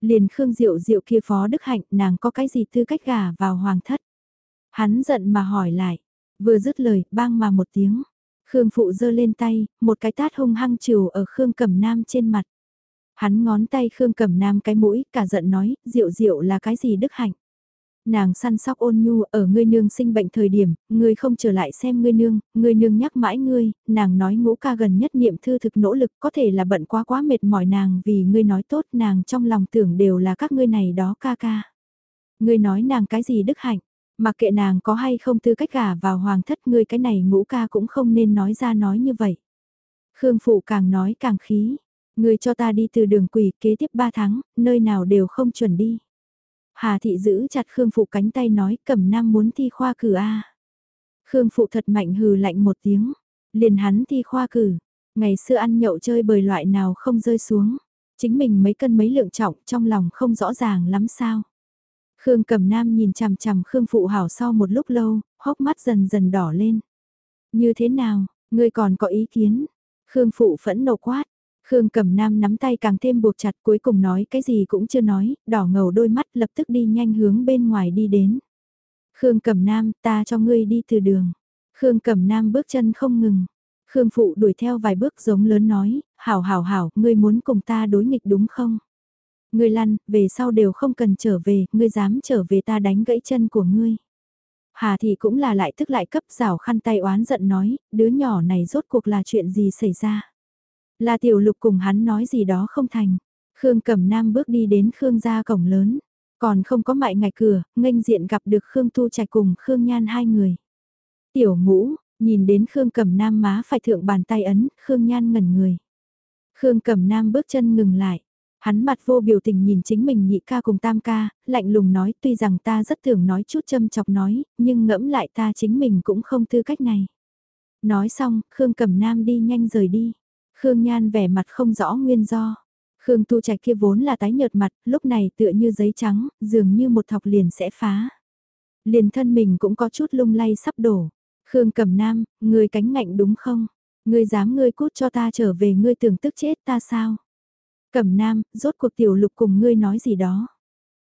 Liền Khương Diệu Diệu kia phó đức hạnh nàng có cái gì tư cách gả vào hoàng thất. Hắn giận mà hỏi lại, vừa dứt lời bang mà một tiếng. Khương Phụ giơ lên tay, một cái tát hung hăng trừ ở Khương Cẩm Nam trên mặt. Hắn ngón tay Khương Cẩm Nam cái mũi, cả giận nói, Diệu Diệu là cái gì đức hạnh nàng săn sóc ôn nhu ở ngươi nương sinh bệnh thời điểm, ngươi không trở lại xem ngươi nương, ngươi nương nhắc mãi ngươi, nàng nói ngũ ca gần nhất niệm thư thực nỗ lực có thể là bận quá quá mệt mỏi nàng vì ngươi nói tốt nàng trong lòng tưởng đều là các ngươi này đó ca ca. Ngươi nói nàng cái gì đức hạnh, mặc kệ nàng có hay không tư cách gả vào hoàng thất ngươi cái này ngũ ca cũng không nên nói ra nói như vậy. Khương phụ càng nói càng khí, ngươi cho ta đi từ đường quỷ kế tiếp 3 tháng, nơi nào đều không chuẩn đi. Hà thị giữ chặt Khương Phụ cánh tay nói cẩm nam muốn thi khoa cử a. Khương Phụ thật mạnh hừ lạnh một tiếng, liền hắn thi khoa cử, ngày xưa ăn nhậu chơi bời loại nào không rơi xuống, chính mình mấy cân mấy lượng trọng trong lòng không rõ ràng lắm sao. Khương Cẩm Nam nhìn chằm chằm Khương Phụ Hảo sau một lúc lâu, hốc mắt dần dần đỏ lên. Như thế nào, ngươi còn có ý kiến? Khương Phụ phẫn nộ quát. Khương Cẩm Nam nắm tay càng thêm buộc chặt cuối cùng nói cái gì cũng chưa nói, đỏ ngầu đôi mắt lập tức đi nhanh hướng bên ngoài đi đến. Khương Cẩm Nam, ta cho ngươi đi từ đường. Khương Cẩm Nam bước chân không ngừng. Khương Phụ đuổi theo vài bước giống lớn nói, hảo hảo hảo, ngươi muốn cùng ta đối nghịch đúng không? Ngươi lăn, về sau đều không cần trở về, ngươi dám trở về ta đánh gãy chân của ngươi. Hà thì cũng là lại tức lại cấp rào khăn tay oán giận nói, đứa nhỏ này rốt cuộc là chuyện gì xảy ra. Là tiểu lục cùng hắn nói gì đó không thành. Khương Cẩm Nam bước đi đến Khương gia cổng lớn. Còn không có mại ngạch cửa, nghênh diện gặp được Khương Tu Trạch cùng Khương Nhan hai người. Tiểu ngũ, nhìn đến Khương Cẩm Nam má phải thượng bàn tay ấn, Khương Nhan ngẩn người. Khương Cẩm Nam bước chân ngừng lại. Hắn mặt vô biểu tình nhìn chính mình nhị ca cùng tam ca, lạnh lùng nói tuy rằng ta rất thường nói chút châm chọc nói, nhưng ngẫm lại ta chính mình cũng không tư cách này. Nói xong, Khương Cẩm Nam đi nhanh rời đi. Khương Nhan vẻ mặt không rõ nguyên do. Khương Tu Trạch kia vốn là tái nhợt mặt, lúc này tựa như giấy trắng, dường như một thọc liền sẽ phá. Liền thân mình cũng có chút lung lay sắp đổ. Khương Cẩm Nam, ngươi cánh ngạnh đúng không? Ngươi dám ngươi cút cho ta trở về ngươi tưởng tức chết ta sao? Cẩm Nam, rốt cuộc tiểu lục cùng ngươi nói gì đó?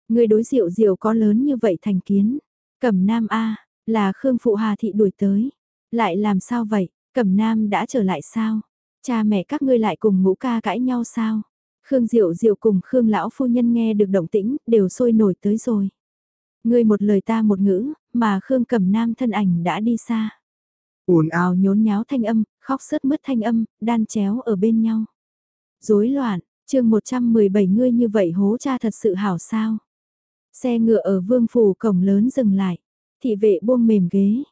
Ngươi đối diệu diệu có lớn như vậy thành kiến. Cẩm Nam A, là Khương Phụ Hà Thị đuổi tới. Lại làm sao vậy? Cẩm Nam đã trở lại sao? Cha mẹ các ngươi lại cùng ngũ ca cãi nhau sao? Khương Diệu Diệu cùng Khương Lão Phu Nhân nghe được động tĩnh, đều sôi nổi tới rồi. Ngươi một lời ta một ngữ, mà Khương Cẩm Nam thân ảnh đã đi xa. ồn ào nhốn nháo thanh âm, khóc sớt mứt thanh âm, đan chéo ở bên nhau. Rối loạn, chương 117 ngươi như vậy hố cha thật sự hảo sao. Xe ngựa ở vương phủ cổng lớn dừng lại. Thị vệ buông mềm ghế,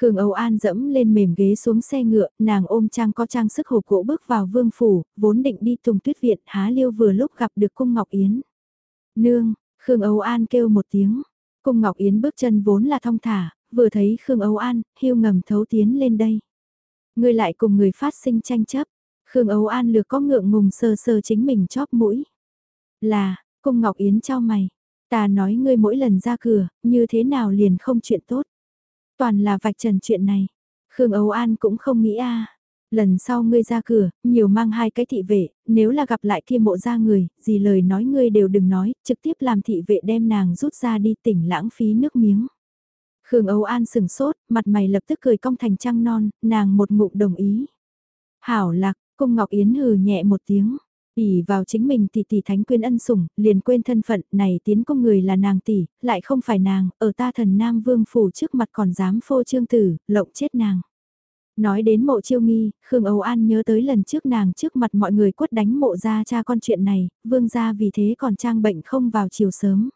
Khương Âu An dẫm lên mềm ghế xuống xe ngựa, nàng ôm trang có trang sức hộp gỗ bước vào vương phủ, vốn định đi tùng tuyết viện há liêu vừa lúc gặp được cung Ngọc Yến. Nương, Khương Âu An kêu một tiếng, cung Ngọc Yến bước chân vốn là thong thả, vừa thấy Khương Âu An, hiu ngầm thấu tiến lên đây. Người lại cùng người phát sinh tranh chấp, Khương Âu An lược có ngượng ngùng sơ sơ chính mình chóp mũi. Là, cung Ngọc Yến cho mày, ta nói ngươi mỗi lần ra cửa, như thế nào liền không chuyện tốt toàn là vạch trần chuyện này. Khương Âu An cũng không nghĩ a Lần sau ngươi ra cửa, nhiều mang hai cái thị vệ, nếu là gặp lại kia mộ ra người, gì lời nói ngươi đều đừng nói, trực tiếp làm thị vệ đem nàng rút ra đi tỉnh lãng phí nước miếng. Khương Âu An sừng sốt, mặt mày lập tức cười cong thành trăng non, nàng một ngụm đồng ý. Hảo lạc, cung Ngọc Yến hừ nhẹ một tiếng ỉ vào chính mình tỷ tỷ thánh quyên ân sủng, liền quên thân phận, này tiến công người là nàng tỷ, lại không phải nàng, ở ta thần Nam Vương phủ trước mặt còn dám phô trương tử, lộng chết nàng. Nói đến mộ chiêu nghi, Khương Âu An nhớ tới lần trước nàng trước mặt mọi người quất đánh mộ ra cha con chuyện này, vương gia vì thế còn trang bệnh không vào chiều sớm.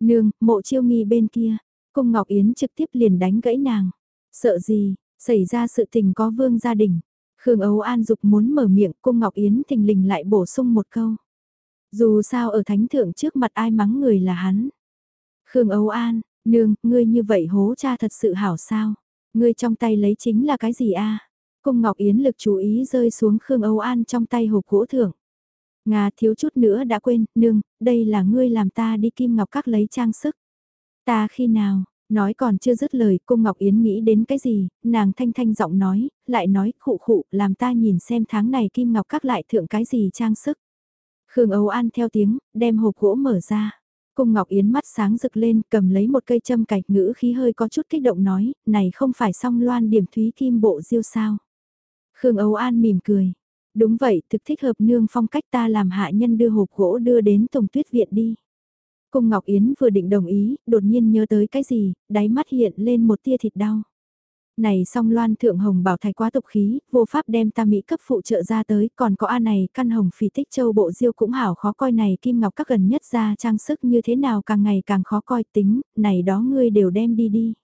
Nương, mộ chiêu nghi bên kia, cung Ngọc Yến trực tiếp liền đánh gãy nàng. Sợ gì, xảy ra sự tình có vương gia đình. Khương Âu An dục muốn mở miệng, cung Ngọc Yến thình lình lại bổ sung một câu. Dù sao ở thánh thượng trước mặt ai mắng người là hắn. Khương Âu An, nương, ngươi như vậy hố cha thật sự hảo sao? Ngươi trong tay lấy chính là cái gì a? Cung Ngọc Yến lực chú ý rơi xuống Khương Âu An trong tay hộp gỗ thưởng. Ngà thiếu chút nữa đã quên, nương, đây là ngươi làm ta đi kim ngọc các lấy trang sức. Ta khi nào, Nói còn chưa dứt lời, cung Ngọc Yến nghĩ đến cái gì, nàng thanh thanh giọng nói, lại nói khụ khụ, làm ta nhìn xem tháng này Kim Ngọc các lại thượng cái gì trang sức. Khương Âu An theo tiếng, đem hộp gỗ mở ra. Cung Ngọc Yến mắt sáng rực lên, cầm lấy một cây châm cạch ngữ khí hơi có chút kích động nói, này không phải song loan điểm thúy kim bộ diêu sao. Khương Âu An mỉm cười. Đúng vậy, thực thích hợp nương phong cách ta làm hạ nhân đưa hộp gỗ đưa đến Tùng Tuyết Viện đi. Cung Ngọc Yến vừa định đồng ý, đột nhiên nhớ tới cái gì, đáy mắt hiện lên một tia thịt đau. Này song loan thượng hồng bảo thạch quá tục khí, vô pháp đem ta Mỹ cấp phụ trợ ra tới, còn có A này căn hồng phỉ tích châu bộ diêu cũng hảo khó coi này kim ngọc các gần nhất ra trang sức như thế nào càng ngày càng khó coi tính, này đó ngươi đều đem đi đi.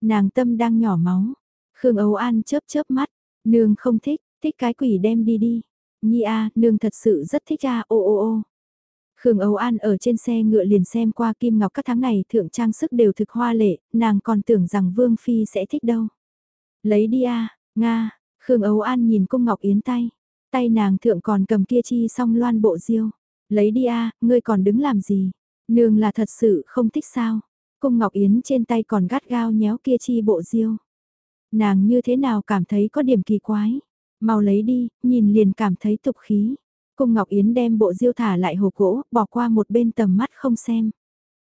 Nàng tâm đang nhỏ máu, Khương Âu An chớp chớp mắt, nương không thích, thích cái quỷ đem đi đi. Nhi a, nương thật sự rất thích a, ô ô ô. Khương Âu An ở trên xe ngựa liền xem qua Kim Ngọc các tháng này thượng trang sức đều thực hoa lệ, nàng còn tưởng rằng Vương Phi sẽ thích đâu. Lấy đi a Nga, Khương Âu An nhìn cung Ngọc Yến tay, tay nàng thượng còn cầm kia chi song loan bộ diêu. Lấy đi a ngươi còn đứng làm gì? Nương là thật sự không thích sao? Cung Ngọc Yến trên tay còn gắt gao nhéo kia chi bộ diêu. Nàng như thế nào cảm thấy có điểm kỳ quái? Mau lấy đi, nhìn liền cảm thấy tục khí. Cung Ngọc Yến đem bộ diêu thả lại hộp gỗ, bỏ qua một bên tầm mắt không xem.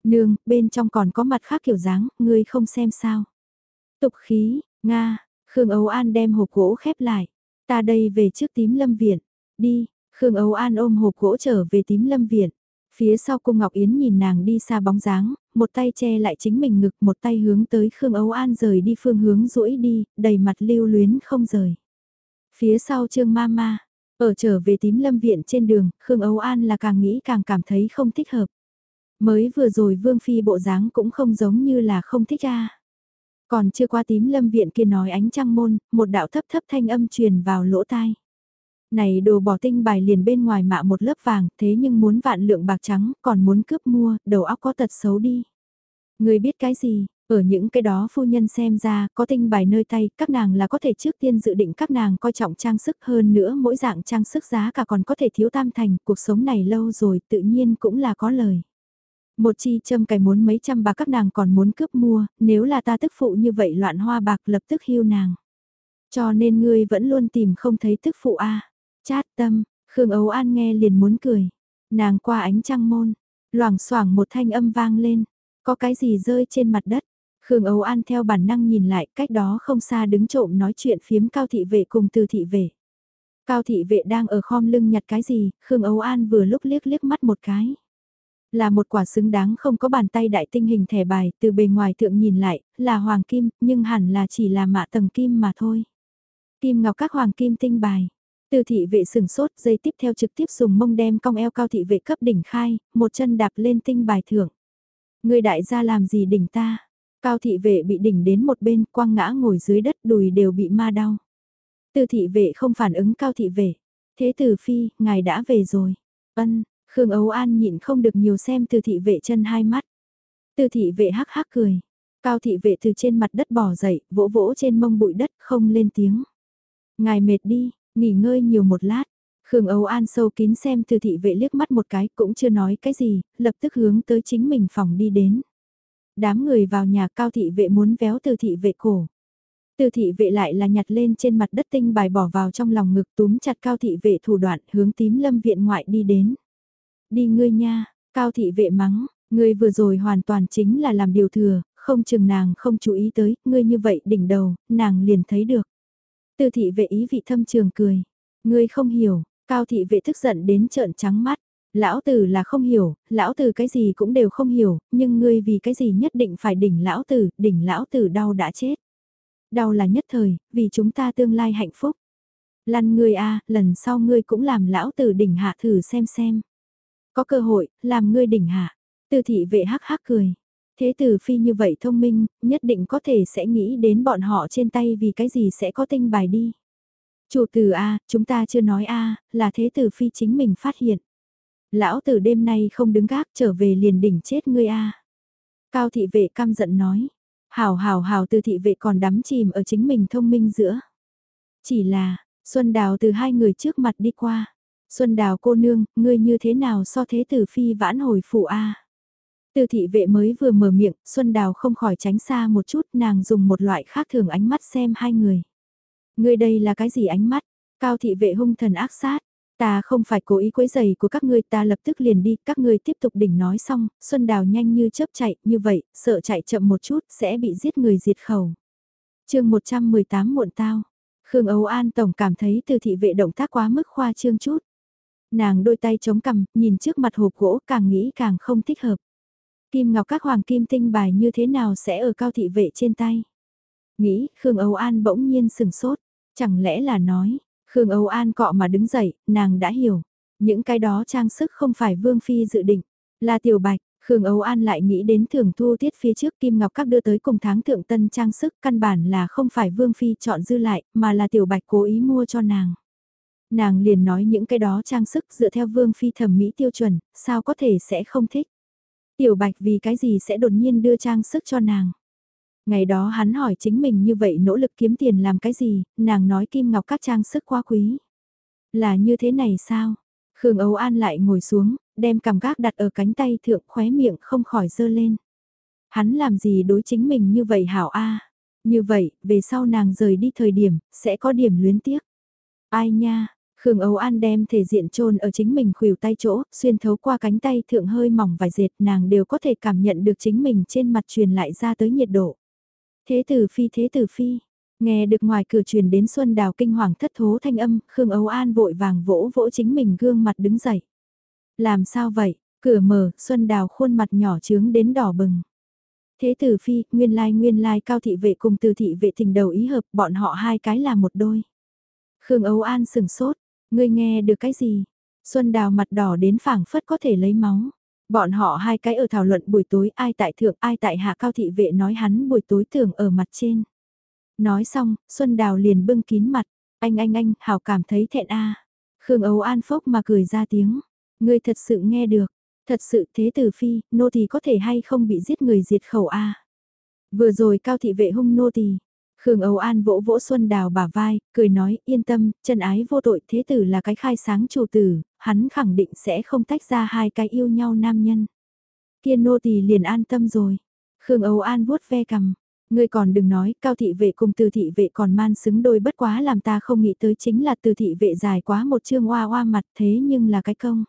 Nương, bên trong còn có mặt khác kiểu dáng, ngươi không xem sao. Tục khí, Nga, Khương Âu An đem hộp gỗ khép lại. Ta đây về trước tím lâm viện. Đi, Khương Âu An ôm hộp gỗ trở về tím lâm viện. Phía sau cung Ngọc Yến nhìn nàng đi xa bóng dáng, một tay che lại chính mình ngực, một tay hướng tới Khương Âu An rời đi phương hướng rũi đi, đầy mặt lưu luyến không rời. Phía sau Trương Mama, ở trở về tím lâm viện trên đường, Khương Âu An là càng nghĩ càng cảm thấy không thích hợp. Mới vừa rồi Vương Phi bộ dáng cũng không giống như là không thích ra. Còn chưa qua tím lâm viện kia nói ánh trăng môn, một đạo thấp thấp thanh âm truyền vào lỗ tai. Này đồ bỏ tinh bài liền bên ngoài mạ một lớp vàng, thế nhưng muốn vạn lượng bạc trắng, còn muốn cướp mua, đầu óc có tật xấu đi. Người biết cái gì, ở những cái đó phu nhân xem ra, có tinh bài nơi tay, các nàng là có thể trước tiên dự định các nàng coi trọng trang sức hơn nữa mỗi dạng trang sức giá cả còn có thể thiếu tam thành, cuộc sống này lâu rồi tự nhiên cũng là có lời. Một chi châm cài muốn mấy trăm bạc các nàng còn muốn cướp mua, nếu là ta tức phụ như vậy loạn hoa bạc lập tức hiu nàng. Cho nên ngươi vẫn luôn tìm không thấy tức phụ a Chát tâm, Khương Ấu An nghe liền muốn cười. Nàng qua ánh trăng môn, loảng xoảng một thanh âm vang lên. Có cái gì rơi trên mặt đất? Khương Âu An theo bản năng nhìn lại cách đó không xa đứng trộm nói chuyện phiếm cao thị vệ cùng từ thị vệ. Cao thị vệ đang ở khom lưng nhặt cái gì, Khương Âu An vừa lúc liếc liếc mắt một cái. Là một quả xứng đáng không có bàn tay đại tinh hình thẻ bài, từ bề ngoài thượng nhìn lại, là hoàng kim, nhưng hẳn là chỉ là mạ tầng kim mà thôi. Kim ngọc các hoàng kim tinh bài. Từ thị vệ sừng sốt, dây tiếp theo trực tiếp dùng mông đem cong eo cao thị vệ cấp đỉnh khai, một chân đạp lên tinh bài thưởng. Người đại gia làm gì đỉnh ta? Cao thị vệ bị đỉnh đến một bên, quăng ngã ngồi dưới đất đùi đều bị ma đau. tư thị vệ không phản ứng cao thị vệ. Thế tử phi, ngài đã về rồi. Ân, Khương Ấu An nhịn không được nhiều xem tư thị vệ chân hai mắt. tư thị vệ hắc hắc cười. Cao thị vệ từ trên mặt đất bỏ dậy, vỗ vỗ trên mông bụi đất không lên tiếng. Ngài mệt đi, nghỉ ngơi nhiều một lát. Khương Âu An sâu kín xem từ thị vệ liếc mắt một cái cũng chưa nói cái gì, lập tức hướng tới chính mình phòng đi đến. Đám người vào nhà cao thị vệ muốn véo từ thị vệ cổ. Từ thị vệ lại là nhặt lên trên mặt đất tinh bài bỏ vào trong lòng ngực túm chặt cao thị vệ thủ đoạn hướng tím lâm viện ngoại đi đến. Đi ngươi nha, cao thị vệ mắng, ngươi vừa rồi hoàn toàn chính là làm điều thừa, không chừng nàng không chú ý tới, ngươi như vậy đỉnh đầu, nàng liền thấy được. Từ thị vệ ý vị thâm trường cười, ngươi không hiểu, cao thị vệ tức giận đến trợn trắng mắt. Lão tử là không hiểu, lão tử cái gì cũng đều không hiểu, nhưng ngươi vì cái gì nhất định phải đỉnh lão tử, đỉnh lão tử đau đã chết. Đau là nhất thời, vì chúng ta tương lai hạnh phúc. Lăn ngươi a, lần sau ngươi cũng làm lão tử đỉnh hạ thử xem xem. Có cơ hội, làm ngươi đỉnh hạ. Từ thị vệ hắc hắc cười. Thế tử phi như vậy thông minh, nhất định có thể sẽ nghĩ đến bọn họ trên tay vì cái gì sẽ có tinh bài đi. Chủ tử A, chúng ta chưa nói A, là thế tử phi chính mình phát hiện. Lão tử đêm nay không đứng gác trở về liền đỉnh chết ngươi A. Cao thị vệ căm giận nói. Hào hào hào từ thị vệ còn đắm chìm ở chính mình thông minh giữa. Chỉ là, Xuân Đào từ hai người trước mặt đi qua. Xuân Đào cô nương, ngươi như thế nào so thế tử phi vãn hồi phụ A. Từ thị vệ mới vừa mở miệng, Xuân Đào không khỏi tránh xa một chút, nàng dùng một loại khác thường ánh mắt xem hai người. Ngươi đây là cái gì ánh mắt? Cao thị vệ hung thần ác sát. Ta không phải cố ý quấy giày của các ngươi ta lập tức liền đi, các ngươi tiếp tục đỉnh nói xong, Xuân Đào nhanh như chớp chạy, như vậy, sợ chạy chậm một chút sẽ bị giết người diệt khẩu. chương 118 muộn tao, Khương Âu An Tổng cảm thấy từ thị vệ động tác quá mức khoa trương chút. Nàng đôi tay chống cằm, nhìn trước mặt hộp gỗ càng nghĩ càng không thích hợp. Kim ngọc các hoàng kim tinh bài như thế nào sẽ ở cao thị vệ trên tay. Nghĩ, Khương Âu An bỗng nhiên sừng sốt, chẳng lẽ là nói, Khương Âu An cọ mà đứng dậy, nàng đã hiểu. Những cái đó trang sức không phải Vương Phi dự định, là tiểu bạch. Khương Âu An lại nghĩ đến thưởng thu tiết phía trước Kim Ngọc Các đưa tới cùng tháng thượng tân trang sức căn bản là không phải Vương Phi chọn dư lại mà là tiểu bạch cố ý mua cho nàng. Nàng liền nói những cái đó trang sức dựa theo Vương Phi thẩm mỹ tiêu chuẩn, sao có thể sẽ không thích. Tiểu bạch vì cái gì sẽ đột nhiên đưa trang sức cho nàng. Ngày đó hắn hỏi chính mình như vậy nỗ lực kiếm tiền làm cái gì, nàng nói kim ngọc các trang sức quá quý. Là như thế này sao? Khương Âu An lại ngồi xuống, đem cảm gác đặt ở cánh tay thượng khóe miệng không khỏi dơ lên. Hắn làm gì đối chính mình như vậy hảo a Như vậy, về sau nàng rời đi thời điểm, sẽ có điểm luyến tiếc. Ai nha, Khương Âu An đem thể diện trôn ở chính mình khuỷu tay chỗ, xuyên thấu qua cánh tay thượng hơi mỏng vài dệt nàng đều có thể cảm nhận được chính mình trên mặt truyền lại ra tới nhiệt độ. Thế tử phi thế tử phi, nghe được ngoài cửa truyền đến Xuân Đào kinh hoàng thất thố thanh âm, Khương Âu An vội vàng vỗ vỗ chính mình gương mặt đứng dậy. Làm sao vậy, cửa mở, Xuân Đào khuôn mặt nhỏ trướng đến đỏ bừng. Thế tử phi, nguyên lai nguyên lai cao thị vệ cùng từ thị vệ tình đầu ý hợp, bọn họ hai cái là một đôi. Khương Âu An sừng sốt, ngươi nghe được cái gì? Xuân Đào mặt đỏ đến phảng phất có thể lấy máu. Bọn họ hai cái ở thảo luận buổi tối ai tại thượng ai tại hạ cao thị vệ nói hắn buổi tối tưởng ở mặt trên. Nói xong, Xuân Đào liền bưng kín mặt, anh anh anh, hảo cảm thấy thẹn a. Khương Ấu An phốc mà cười ra tiếng, ngươi thật sự nghe được, thật sự thế tử phi, nô tỳ có thể hay không bị giết người diệt khẩu a. Vừa rồi cao thị vệ hung nô tỳ, Khương Âu An vỗ vỗ Xuân Đào bả vai, cười nói yên tâm, chân ái vô tội thế tử là cái khai sáng chủ tử, hắn khẳng định sẽ không tách ra hai cái yêu nhau nam nhân. Kiên nô tỳ liền an tâm rồi. Khương Âu An vuốt ve cầm. Ngươi còn đừng nói, cao thị vệ cùng từ thị vệ còn man xứng đôi bất quá làm ta không nghĩ tới chính là từ thị vệ dài quá một chương hoa hoa mặt thế nhưng là cái công.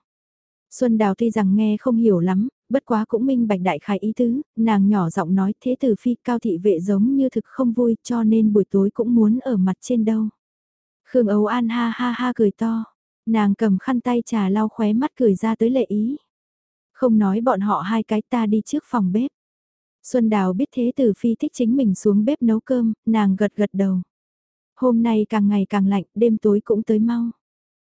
Xuân Đào tuy rằng nghe không hiểu lắm, bất quá cũng minh bạch đại khái ý tứ, nàng nhỏ giọng nói thế tử phi cao thị vệ giống như thực không vui cho nên buổi tối cũng muốn ở mặt trên đâu. Khương Âu An ha ha ha cười to, nàng cầm khăn tay trà lau khóe mắt cười ra tới lệ ý. Không nói bọn họ hai cái ta đi trước phòng bếp. Xuân Đào biết thế tử phi thích chính mình xuống bếp nấu cơm, nàng gật gật đầu. Hôm nay càng ngày càng lạnh, đêm tối cũng tới mau.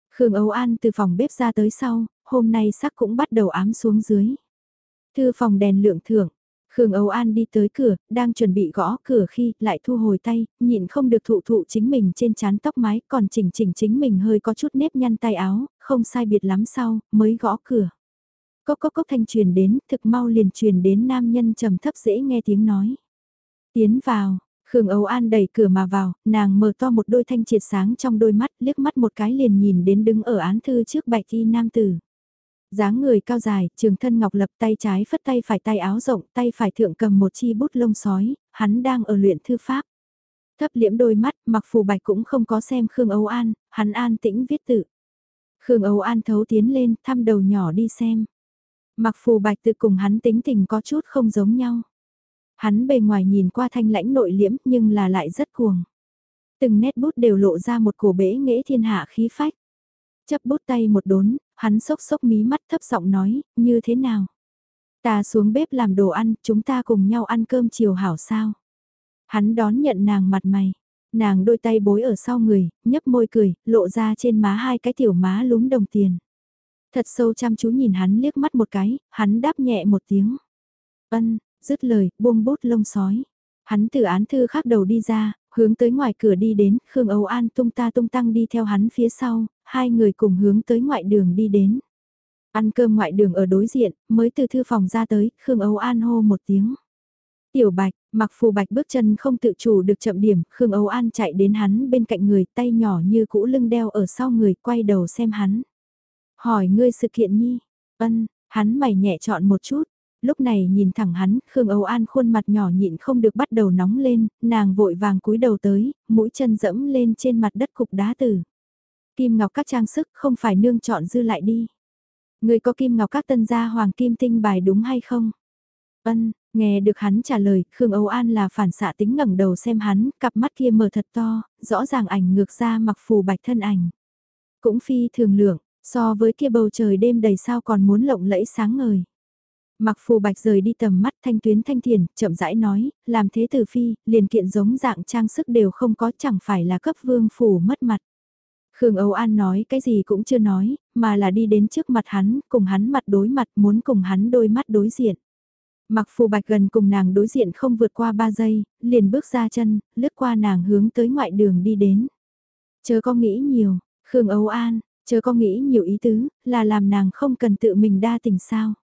Khương Âu An từ phòng bếp ra tới sau, hôm nay sắc cũng bắt đầu ám xuống dưới. Thư phòng đèn lượng thưởng, Khương Âu An đi tới cửa, đang chuẩn bị gõ cửa khi lại thu hồi tay, nhịn không được thụ thụ chính mình trên chán tóc mái còn chỉnh chỉnh chính mình hơi có chút nếp nhăn tay áo, không sai biệt lắm sau, mới gõ cửa. Cốc cốc cốc thanh truyền đến, thực mau liền truyền đến nam nhân trầm thấp dễ nghe tiếng nói. Tiến vào, Khương Âu An đẩy cửa mà vào, nàng mở to một đôi thanh triệt sáng trong đôi mắt, liếc mắt một cái liền nhìn đến đứng ở án thư trước bạch y nam tử dáng người cao dài, trường thân ngọc lập tay trái phất tay phải tay áo rộng, tay phải thượng cầm một chi bút lông sói, hắn đang ở luyện thư pháp. Thấp liễm đôi mắt, mặc phù bạch cũng không có xem Khương Âu An, hắn an tĩnh viết tự. Khương Âu An thấu tiến lên, thăm đầu nhỏ đi xem. Mặc phù bạch tự cùng hắn tính tình có chút không giống nhau. Hắn bề ngoài nhìn qua thanh lãnh nội liễm nhưng là lại rất cuồng. Từng nét bút đều lộ ra một cổ bể nghệ thiên hạ khí phách. Chấp bút tay một đốn, hắn sốc sốc mí mắt thấp giọng nói, như thế nào? Ta xuống bếp làm đồ ăn, chúng ta cùng nhau ăn cơm chiều hảo sao? Hắn đón nhận nàng mặt mày, nàng đôi tay bối ở sau người, nhấp môi cười, lộ ra trên má hai cái tiểu má lúm đồng tiền. Thật sâu chăm chú nhìn hắn liếc mắt một cái, hắn đáp nhẹ một tiếng. Ân, dứt lời, buông bút lông sói. Hắn từ án thư khác đầu đi ra, hướng tới ngoài cửa đi đến, Khương Âu An tung ta tung tăng đi theo hắn phía sau, hai người cùng hướng tới ngoại đường đi đến. Ăn cơm ngoại đường ở đối diện, mới từ thư phòng ra tới, Khương Âu An hô một tiếng. Tiểu Bạch, mặc phù Bạch bước chân không tự chủ được chậm điểm, Khương Âu An chạy đến hắn bên cạnh người, tay nhỏ như cũ lưng đeo ở sau người, quay đầu xem hắn. Hỏi ngươi sự kiện nhi, ân, hắn mày nhẹ chọn một chút, Lúc này nhìn thẳng hắn, Khương Âu An khuôn mặt nhỏ nhịn không được bắt đầu nóng lên, nàng vội vàng cúi đầu tới, mũi chân dẫm lên trên mặt đất cục đá tử. Kim ngọc các trang sức không phải nương chọn dư lại đi. Người có kim ngọc các tân gia hoàng kim tinh bài đúng hay không? Ân, nghe được hắn trả lời, Khương Âu An là phản xạ tính ngẩng đầu xem hắn, cặp mắt kia mở thật to, rõ ràng ảnh ngược ra mặc phù bạch thân ảnh. Cũng phi thường lượng, so với kia bầu trời đêm đầy sao còn muốn lộng lẫy sáng ngời. Mặc phù bạch rời đi tầm mắt thanh tuyến thanh thiền, chậm rãi nói, làm thế tử phi, liền kiện giống dạng trang sức đều không có chẳng phải là cấp vương phủ mất mặt. Khương Âu An nói cái gì cũng chưa nói, mà là đi đến trước mặt hắn, cùng hắn mặt đối mặt muốn cùng hắn đôi mắt đối diện. Mặc phù bạch gần cùng nàng đối diện không vượt qua 3 giây, liền bước ra chân, lướt qua nàng hướng tới ngoại đường đi đến. Chớ có nghĩ nhiều, Khương Âu An, chớ có nghĩ nhiều ý tứ, là làm nàng không cần tự mình đa tình sao.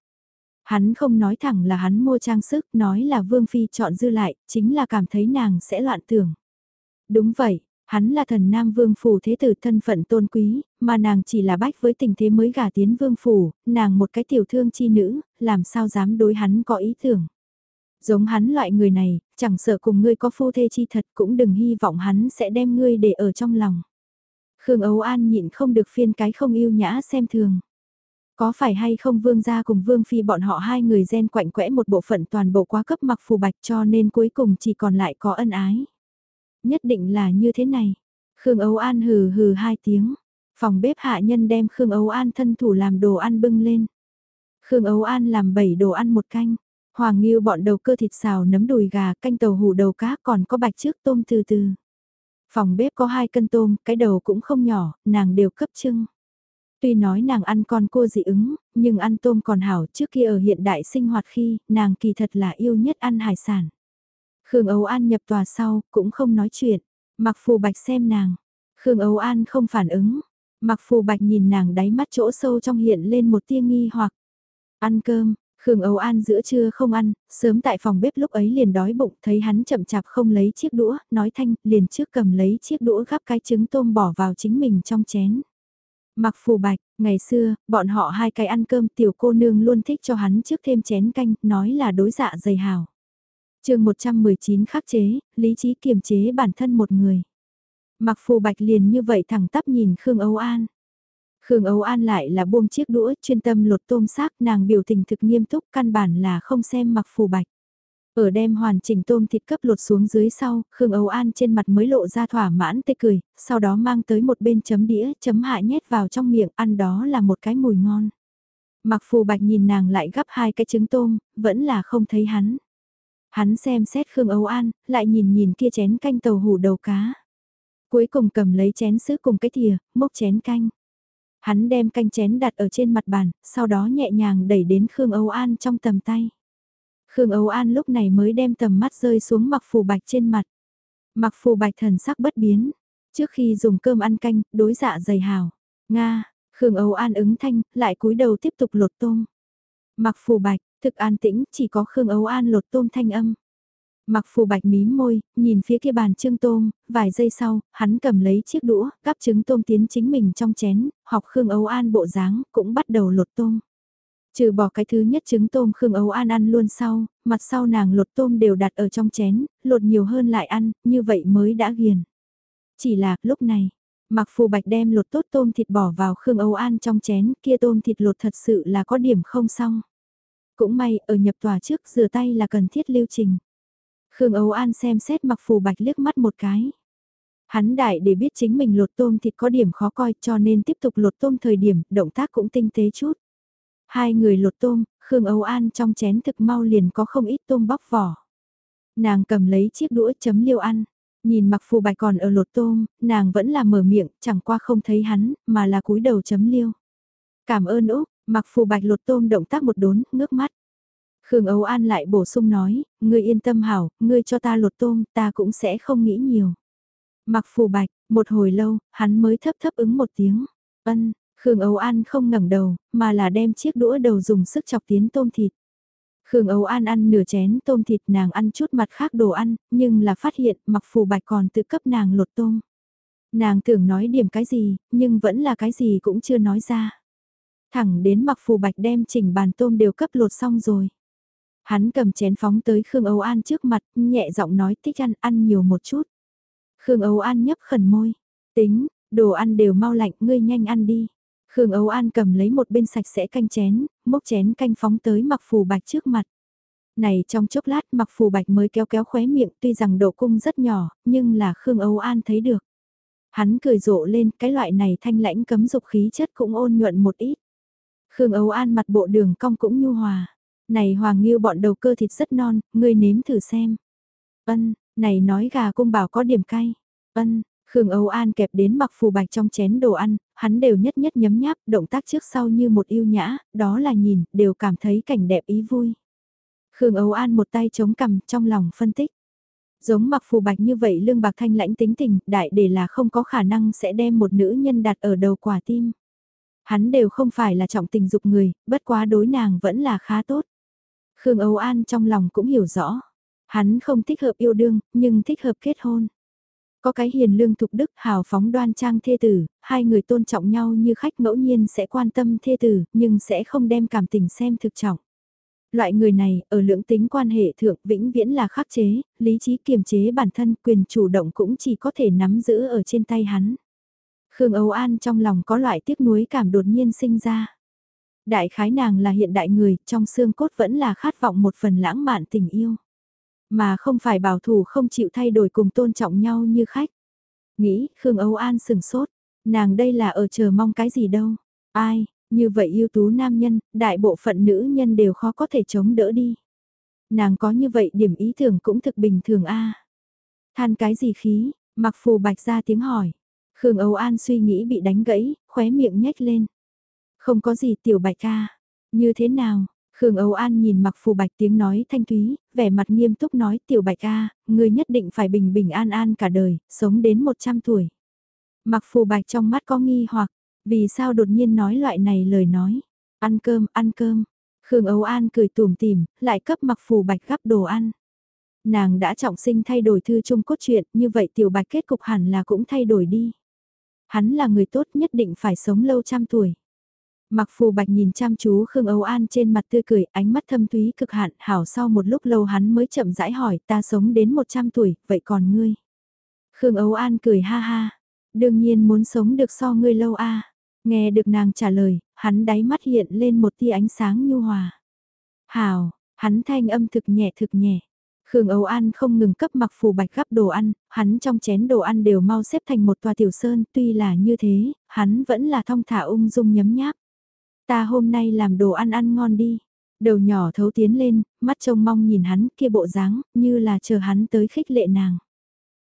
Hắn không nói thẳng là hắn mua trang sức, nói là Vương Phi chọn dư lại, chính là cảm thấy nàng sẽ loạn tưởng. Đúng vậy, hắn là thần nam vương phủ thế tử thân phận tôn quý, mà nàng chỉ là bách với tình thế mới gả tiến vương phủ, nàng một cái tiểu thương chi nữ, làm sao dám đối hắn có ý tưởng. Giống hắn loại người này, chẳng sợ cùng ngươi có phu thê chi thật cũng đừng hy vọng hắn sẽ đem ngươi để ở trong lòng. Khương Ấu An nhịn không được phiên cái không yêu nhã xem thường. Có phải hay không vương gia cùng vương phi bọn họ hai người gen quạnh quẽ một bộ phận toàn bộ quá cấp mặc phù bạch cho nên cuối cùng chỉ còn lại có ân ái. Nhất định là như thế này. Khương Ấu An hừ hừ hai tiếng. Phòng bếp hạ nhân đem Khương Ấu An thân thủ làm đồ ăn bưng lên. Khương Ấu An làm bảy đồ ăn một canh. Hoàng Nghiêu bọn đầu cơ thịt xào nấm đùi gà canh tàu hủ đầu cá còn có bạch trước tôm từ từ. Phòng bếp có hai cân tôm, cái đầu cũng không nhỏ, nàng đều cấp trưng. Tuy nói nàng ăn con cua dị ứng, nhưng ăn tôm còn hảo trước kia ở hiện đại sinh hoạt khi, nàng kỳ thật là yêu nhất ăn hải sản. Khương Âu An nhập tòa sau, cũng không nói chuyện. Mặc phù bạch xem nàng. Khương Âu An không phản ứng. Mặc phù bạch nhìn nàng đáy mắt chỗ sâu trong hiện lên một tia nghi hoặc. Ăn cơm, Khương Âu An giữa trưa không ăn, sớm tại phòng bếp lúc ấy liền đói bụng, thấy hắn chậm chạp không lấy chiếc đũa, nói thanh, liền trước cầm lấy chiếc đũa gắp cái trứng tôm bỏ vào chính mình trong chén. Mặc phù bạch, ngày xưa, bọn họ hai cái ăn cơm tiểu cô nương luôn thích cho hắn trước thêm chén canh, nói là đối dạ dày hào. chương 119 khắc chế, lý trí kiềm chế bản thân một người. Mặc phù bạch liền như vậy thẳng tắp nhìn Khương Âu An. Khương Âu An lại là buông chiếc đũa chuyên tâm lột tôm xác nàng biểu tình thực nghiêm túc căn bản là không xem mặc phù bạch. Ở đem hoàn chỉnh tôm thịt cấp lột xuống dưới sau, Khương Âu An trên mặt mới lộ ra thỏa mãn tê cười, sau đó mang tới một bên chấm đĩa, chấm hạ nhét vào trong miệng, ăn đó là một cái mùi ngon. Mặc phù bạch nhìn nàng lại gấp hai cái trứng tôm, vẫn là không thấy hắn. Hắn xem xét Khương Âu An, lại nhìn nhìn kia chén canh tàu hủ đầu cá. Cuối cùng cầm lấy chén sứ cùng cái thìa, mốc chén canh. Hắn đem canh chén đặt ở trên mặt bàn, sau đó nhẹ nhàng đẩy đến Khương Âu An trong tầm tay. Khương Âu An lúc này mới đem tầm mắt rơi xuống mặc phù bạch trên mặt. Mặc phù bạch thần sắc bất biến. Trước khi dùng cơm ăn canh, đối dạ dày hào. Nga, Khương Âu An ứng thanh, lại cúi đầu tiếp tục lột tôm. Mặc phù bạch, thực an tĩnh, chỉ có Khương Âu An lột tôm thanh âm. Mặc phù bạch mím môi, nhìn phía kia bàn trưng tôm, vài giây sau, hắn cầm lấy chiếc đũa, gắp trứng tôm tiến chính mình trong chén, học Khương Âu An bộ dáng, cũng bắt đầu lột tôm. Trừ bỏ cái thứ nhất trứng tôm Khương ấu An ăn luôn sau, mặt sau nàng lột tôm đều đặt ở trong chén, lột nhiều hơn lại ăn, như vậy mới đã ghiền. Chỉ là, lúc này, mặc phù bạch đem lột tốt tôm thịt bỏ vào Khương ấu An trong chén, kia tôm thịt lột thật sự là có điểm không xong. Cũng may, ở nhập tòa trước rửa tay là cần thiết lưu trình. Khương ấu An xem xét mặc phù bạch liếc mắt một cái. Hắn đại để biết chính mình lột tôm thịt có điểm khó coi cho nên tiếp tục lột tôm thời điểm, động tác cũng tinh tế chút. Hai người lột tôm, Khương Âu An trong chén thực mau liền có không ít tôm bóc vỏ. Nàng cầm lấy chiếc đũa chấm liêu ăn. Nhìn mặc phù bạch còn ở lột tôm, nàng vẫn là mở miệng, chẳng qua không thấy hắn, mà là cúi đầu chấm liêu. Cảm ơn Úc, mặc phù bạch lột tôm động tác một đốn, ngước mắt. Khương Âu An lại bổ sung nói, ngươi yên tâm hảo, ngươi cho ta lột tôm, ta cũng sẽ không nghĩ nhiều. Mặc phù bạch, một hồi lâu, hắn mới thấp thấp ứng một tiếng. Ân, Khương Âu An không ngẩng đầu, mà là đem chiếc đũa đầu dùng sức chọc tiến tôm thịt. Khương Âu An ăn nửa chén tôm thịt nàng ăn chút mặt khác đồ ăn, nhưng là phát hiện mặc phù bạch còn tự cấp nàng lột tôm. Nàng tưởng nói điểm cái gì, nhưng vẫn là cái gì cũng chưa nói ra. Thẳng đến mặc phù bạch đem chỉnh bàn tôm đều cấp lột xong rồi. Hắn cầm chén phóng tới Khương Âu An trước mặt, nhẹ giọng nói thích ăn, ăn nhiều một chút. Khương Âu An nhấp khẩn môi. Tính, đồ ăn đều mau lạnh, ngươi nhanh ăn đi. Khương Âu An cầm lấy một bên sạch sẽ canh chén, mốc chén canh phóng tới mặc phù bạch trước mặt. Này trong chốc lát mặc phù bạch mới kéo kéo khóe miệng tuy rằng độ cung rất nhỏ, nhưng là Khương Âu An thấy được. Hắn cười rộ lên cái loại này thanh lãnh cấm dục khí chất cũng ôn nhuận một ít. Khương Âu An mặt bộ đường cong cũng nhu hòa. Này Hoàng Nghiêu bọn đầu cơ thịt rất non, ngươi nếm thử xem. Ân, này nói gà cung bảo có điểm cay. Ân, Khương Âu An kẹp đến mặc phù bạch trong chén đồ ăn, hắn đều nhất nhất nhấm nháp, động tác trước sau như một yêu nhã, đó là nhìn, đều cảm thấy cảnh đẹp ý vui. Khương Âu An một tay chống cằm trong lòng phân tích. Giống mặc phù bạch như vậy lương bạc thanh lãnh tính tình, đại để là không có khả năng sẽ đem một nữ nhân đặt ở đầu quả tim. Hắn đều không phải là trọng tình dục người, bất quá đối nàng vẫn là khá tốt. Khương Âu An trong lòng cũng hiểu rõ. Hắn không thích hợp yêu đương, nhưng thích hợp kết hôn. Có cái hiền lương thục đức hào phóng đoan trang thê tử, hai người tôn trọng nhau như khách ngẫu nhiên sẽ quan tâm thê tử, nhưng sẽ không đem cảm tình xem thực trọng. Loại người này, ở lưỡng tính quan hệ thượng vĩnh viễn là khắc chế, lý trí kiềm chế bản thân quyền chủ động cũng chỉ có thể nắm giữ ở trên tay hắn. Khương Âu An trong lòng có loại tiếc nuối cảm đột nhiên sinh ra. Đại khái nàng là hiện đại người, trong xương cốt vẫn là khát vọng một phần lãng mạn tình yêu. Mà không phải bảo thủ không chịu thay đổi cùng tôn trọng nhau như khách. Nghĩ, Khương Âu An sừng sốt, nàng đây là ở chờ mong cái gì đâu. Ai, như vậy ưu tú nam nhân, đại bộ phận nữ nhân đều khó có thể chống đỡ đi. Nàng có như vậy điểm ý tưởng cũng thực bình thường a Than cái gì khí, mặc phù bạch ra tiếng hỏi. Khương Âu An suy nghĩ bị đánh gãy, khóe miệng nhếch lên. Không có gì tiểu bạch ca. Như thế nào? Khương Âu An nhìn mặc phù bạch tiếng nói thanh thúy, vẻ mặt nghiêm túc nói tiểu bạch ca, người nhất định phải bình bình an an cả đời, sống đến 100 tuổi. Mặc phù bạch trong mắt có nghi hoặc, vì sao đột nhiên nói loại này lời nói. Ăn cơm, ăn cơm. Khương Âu An cười tủm tìm, lại cấp mặc phù bạch gắp đồ ăn. Nàng đã trọng sinh thay đổi thư trung cốt truyện, như vậy tiểu bạch kết cục hẳn là cũng thay đổi đi. Hắn là người tốt nhất định phải sống lâu trăm tuổi. Mặc phù bạch nhìn chăm chú Khương Âu An trên mặt tươi cười, ánh mắt thâm thúy cực hạn, hảo sau một lúc lâu hắn mới chậm rãi hỏi, ta sống đến 100 tuổi, vậy còn ngươi? Khương Âu An cười ha ha, đương nhiên muốn sống được so ngươi lâu a. Nghe được nàng trả lời, hắn đáy mắt hiện lên một tia ánh sáng nhu hòa. Hảo, hắn thanh âm thực nhẹ thực nhẹ. Khương Âu An không ngừng cấp mặc phù bạch gắp đồ ăn, hắn trong chén đồ ăn đều mau xếp thành một tòa tiểu sơn, tuy là như thế, hắn vẫn là thong thả ung dung nhấm nháp. Ta hôm nay làm đồ ăn ăn ngon đi. Đầu nhỏ thấu tiến lên, mắt trông mong nhìn hắn kia bộ dáng, như là chờ hắn tới khích lệ nàng.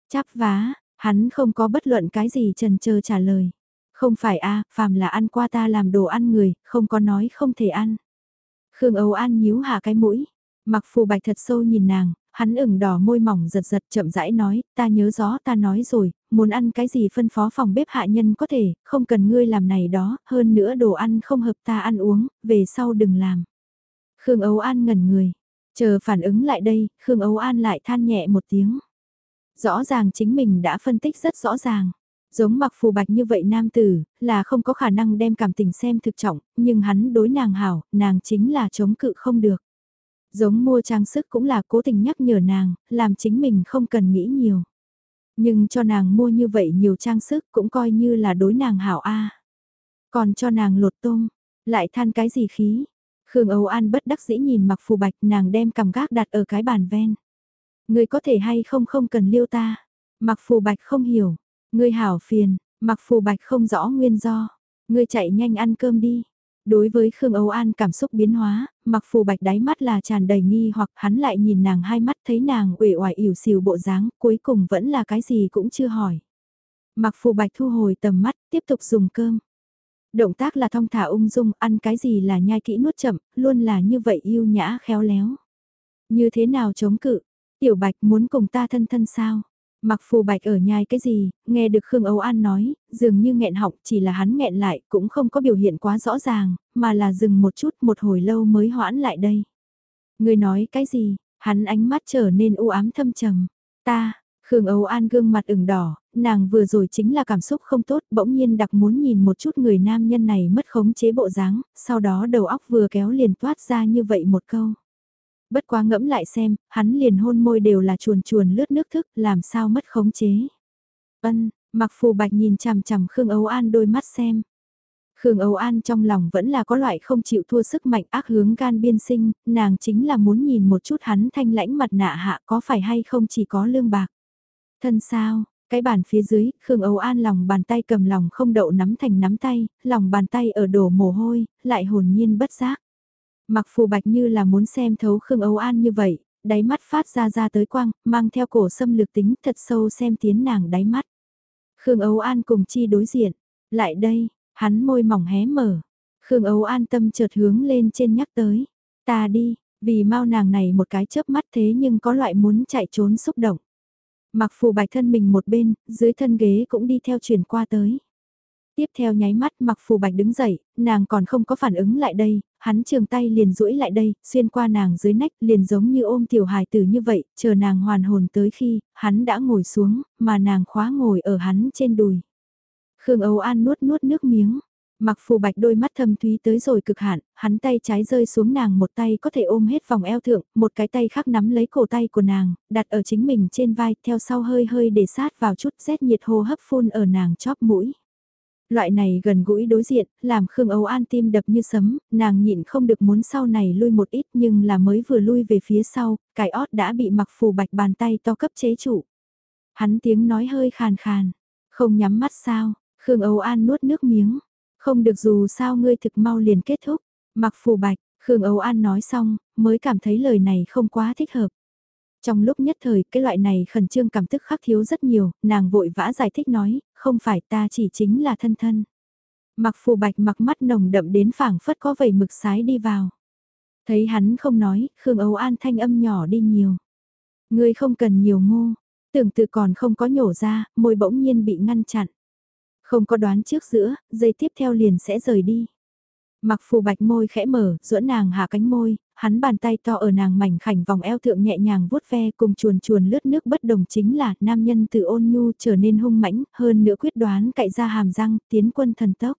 Chắp vá, hắn không có bất luận cái gì trần chờ trả lời. Không phải a phàm là ăn qua ta làm đồ ăn người, không có nói không thể ăn. Khương Âu An nhíu hạ cái mũi, mặc phù bạch thật sâu nhìn nàng, hắn ửng đỏ môi mỏng giật giật chậm rãi nói, ta nhớ rõ ta nói rồi, muốn ăn cái gì phân phó phòng bếp hạ nhân có thể, không cần ngươi làm này đó, hơn nữa đồ ăn không hợp ta ăn uống, về sau đừng làm. Khương ấu An ngẩn người, chờ phản ứng lại đây, Khương ấu An lại than nhẹ một tiếng. Rõ ràng chính mình đã phân tích rất rõ ràng. Giống mặc phù bạch như vậy nam tử, là không có khả năng đem cảm tình xem thực trọng, nhưng hắn đối nàng hảo, nàng chính là chống cự không được. Giống mua trang sức cũng là cố tình nhắc nhở nàng, làm chính mình không cần nghĩ nhiều. Nhưng cho nàng mua như vậy nhiều trang sức cũng coi như là đối nàng hảo a. Còn cho nàng lột tôm, lại than cái gì khí. Khương Âu An bất đắc dĩ nhìn mặc phù bạch nàng đem cầm gác đặt ở cái bàn ven. Người có thể hay không không cần liêu ta. Mặc phù bạch không hiểu. Người hảo phiền, mặc phù bạch không rõ nguyên do. Người chạy nhanh ăn cơm đi. Đối với Khương Âu An cảm xúc biến hóa, mặc phù bạch đáy mắt là tràn đầy nghi hoặc hắn lại nhìn nàng hai mắt thấy nàng uể oải ỉu xìu bộ dáng, cuối cùng vẫn là cái gì cũng chưa hỏi. Mặc phù bạch thu hồi tầm mắt, tiếp tục dùng cơm. Động tác là thong thả ung dung, ăn cái gì là nhai kỹ nuốt chậm, luôn là như vậy yêu nhã khéo léo. Như thế nào chống cự? Tiểu bạch muốn cùng ta thân thân sao? Mặc phù bạch ở nhai cái gì, nghe được Khương Âu An nói, dường như nghẹn họng chỉ là hắn nghẹn lại cũng không có biểu hiện quá rõ ràng, mà là dừng một chút một hồi lâu mới hoãn lại đây. Người nói cái gì, hắn ánh mắt trở nên u ám thâm trầm. Ta, Khương Âu An gương mặt ửng đỏ, nàng vừa rồi chính là cảm xúc không tốt, bỗng nhiên đặc muốn nhìn một chút người nam nhân này mất khống chế bộ dáng, sau đó đầu óc vừa kéo liền toát ra như vậy một câu bất quá ngẫm lại xem, hắn liền hôn môi đều là chuồn chuồn lướt nước thức, làm sao mất khống chế. Ân, mặc phù bạch nhìn chằm chằm Khương Âu An đôi mắt xem. Khương Âu An trong lòng vẫn là có loại không chịu thua sức mạnh ác hướng gan biên sinh, nàng chính là muốn nhìn một chút hắn thanh lãnh mặt nạ hạ có phải hay không chỉ có lương bạc. Thân sao, cái bàn phía dưới, Khương Âu An lòng bàn tay cầm lòng không đậu nắm thành nắm tay, lòng bàn tay ở đổ mồ hôi, lại hồn nhiên bất giác. Mặc phù bạch như là muốn xem thấu Khương Âu An như vậy, đáy mắt phát ra ra tới quang, mang theo cổ xâm lược tính thật sâu xem tiến nàng đáy mắt. Khương Âu An cùng chi đối diện, lại đây, hắn môi mỏng hé mở. Khương Âu An tâm chợt hướng lên trên nhắc tới, ta đi, vì mau nàng này một cái chớp mắt thế nhưng có loại muốn chạy trốn xúc động. Mặc phù bạch thân mình một bên, dưới thân ghế cũng đi theo chuyển qua tới. Tiếp theo nháy mắt mặc phù bạch đứng dậy, nàng còn không có phản ứng lại đây, hắn trường tay liền duỗi lại đây, xuyên qua nàng dưới nách liền giống như ôm tiểu hài tử như vậy, chờ nàng hoàn hồn tới khi, hắn đã ngồi xuống, mà nàng khóa ngồi ở hắn trên đùi. Khương Âu An nuốt nuốt nước miếng. Mặc phù bạch đôi mắt thâm thúy tới rồi cực hạn, hắn tay trái rơi xuống nàng một tay có thể ôm hết vòng eo thượng, một cái tay khác nắm lấy cổ tay của nàng, đặt ở chính mình trên vai, theo sau hơi hơi để sát vào chút rét nhiệt hô hấp phun ở nàng chóp mũi. Loại này gần gũi đối diện, làm Khương Âu An tim đập như sấm, nàng nhịn không được muốn sau này lui một ít nhưng là mới vừa lui về phía sau, cái ót đã bị mặc phù bạch bàn tay to cấp chế trụ. Hắn tiếng nói hơi khàn khàn, không nhắm mắt sao, Khương Âu An nuốt nước miếng, không được dù sao ngươi thực mau liền kết thúc, mặc phù bạch, Khương Âu An nói xong, mới cảm thấy lời này không quá thích hợp. Trong lúc nhất thời, cái loại này khẩn trương cảm tức khắc thiếu rất nhiều, nàng vội vã giải thích nói, không phải ta chỉ chính là thân thân. Mặc phù bạch mặc mắt nồng đậm đến phảng phất có vẩy mực sái đi vào. Thấy hắn không nói, Khương Âu An thanh âm nhỏ đi nhiều. Ngươi không cần nhiều ngô, tưởng tự còn không có nhổ ra, môi bỗng nhiên bị ngăn chặn. Không có đoán trước giữa, dây tiếp theo liền sẽ rời đi. Mặc phù bạch môi khẽ mở, giữa nàng hạ cánh môi, hắn bàn tay to ở nàng mảnh khảnh vòng eo thượng nhẹ nhàng vuốt ve cùng chuồn chuồn lướt nước bất đồng chính là nam nhân từ ôn nhu trở nên hung mãnh, hơn nữa quyết đoán cậy ra hàm răng, tiến quân thần tốc.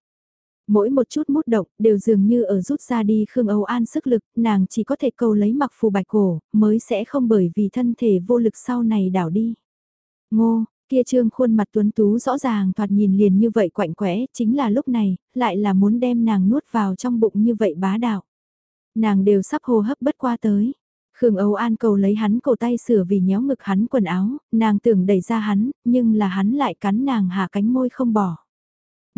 Mỗi một chút mút động đều dường như ở rút ra đi Khương Âu An sức lực, nàng chỉ có thể cầu lấy mặc phù bạch cổ, mới sẽ không bởi vì thân thể vô lực sau này đảo đi. Ngô, Kia trương khuôn mặt tuấn tú rõ ràng thoạt nhìn liền như vậy quạnh quẽ, chính là lúc này, lại là muốn đem nàng nuốt vào trong bụng như vậy bá đạo. Nàng đều sắp hô hấp bất qua tới. Khương Âu An cầu lấy hắn cổ tay sửa vì nhéo ngực hắn quần áo, nàng tưởng đẩy ra hắn, nhưng là hắn lại cắn nàng hạ cánh môi không bỏ.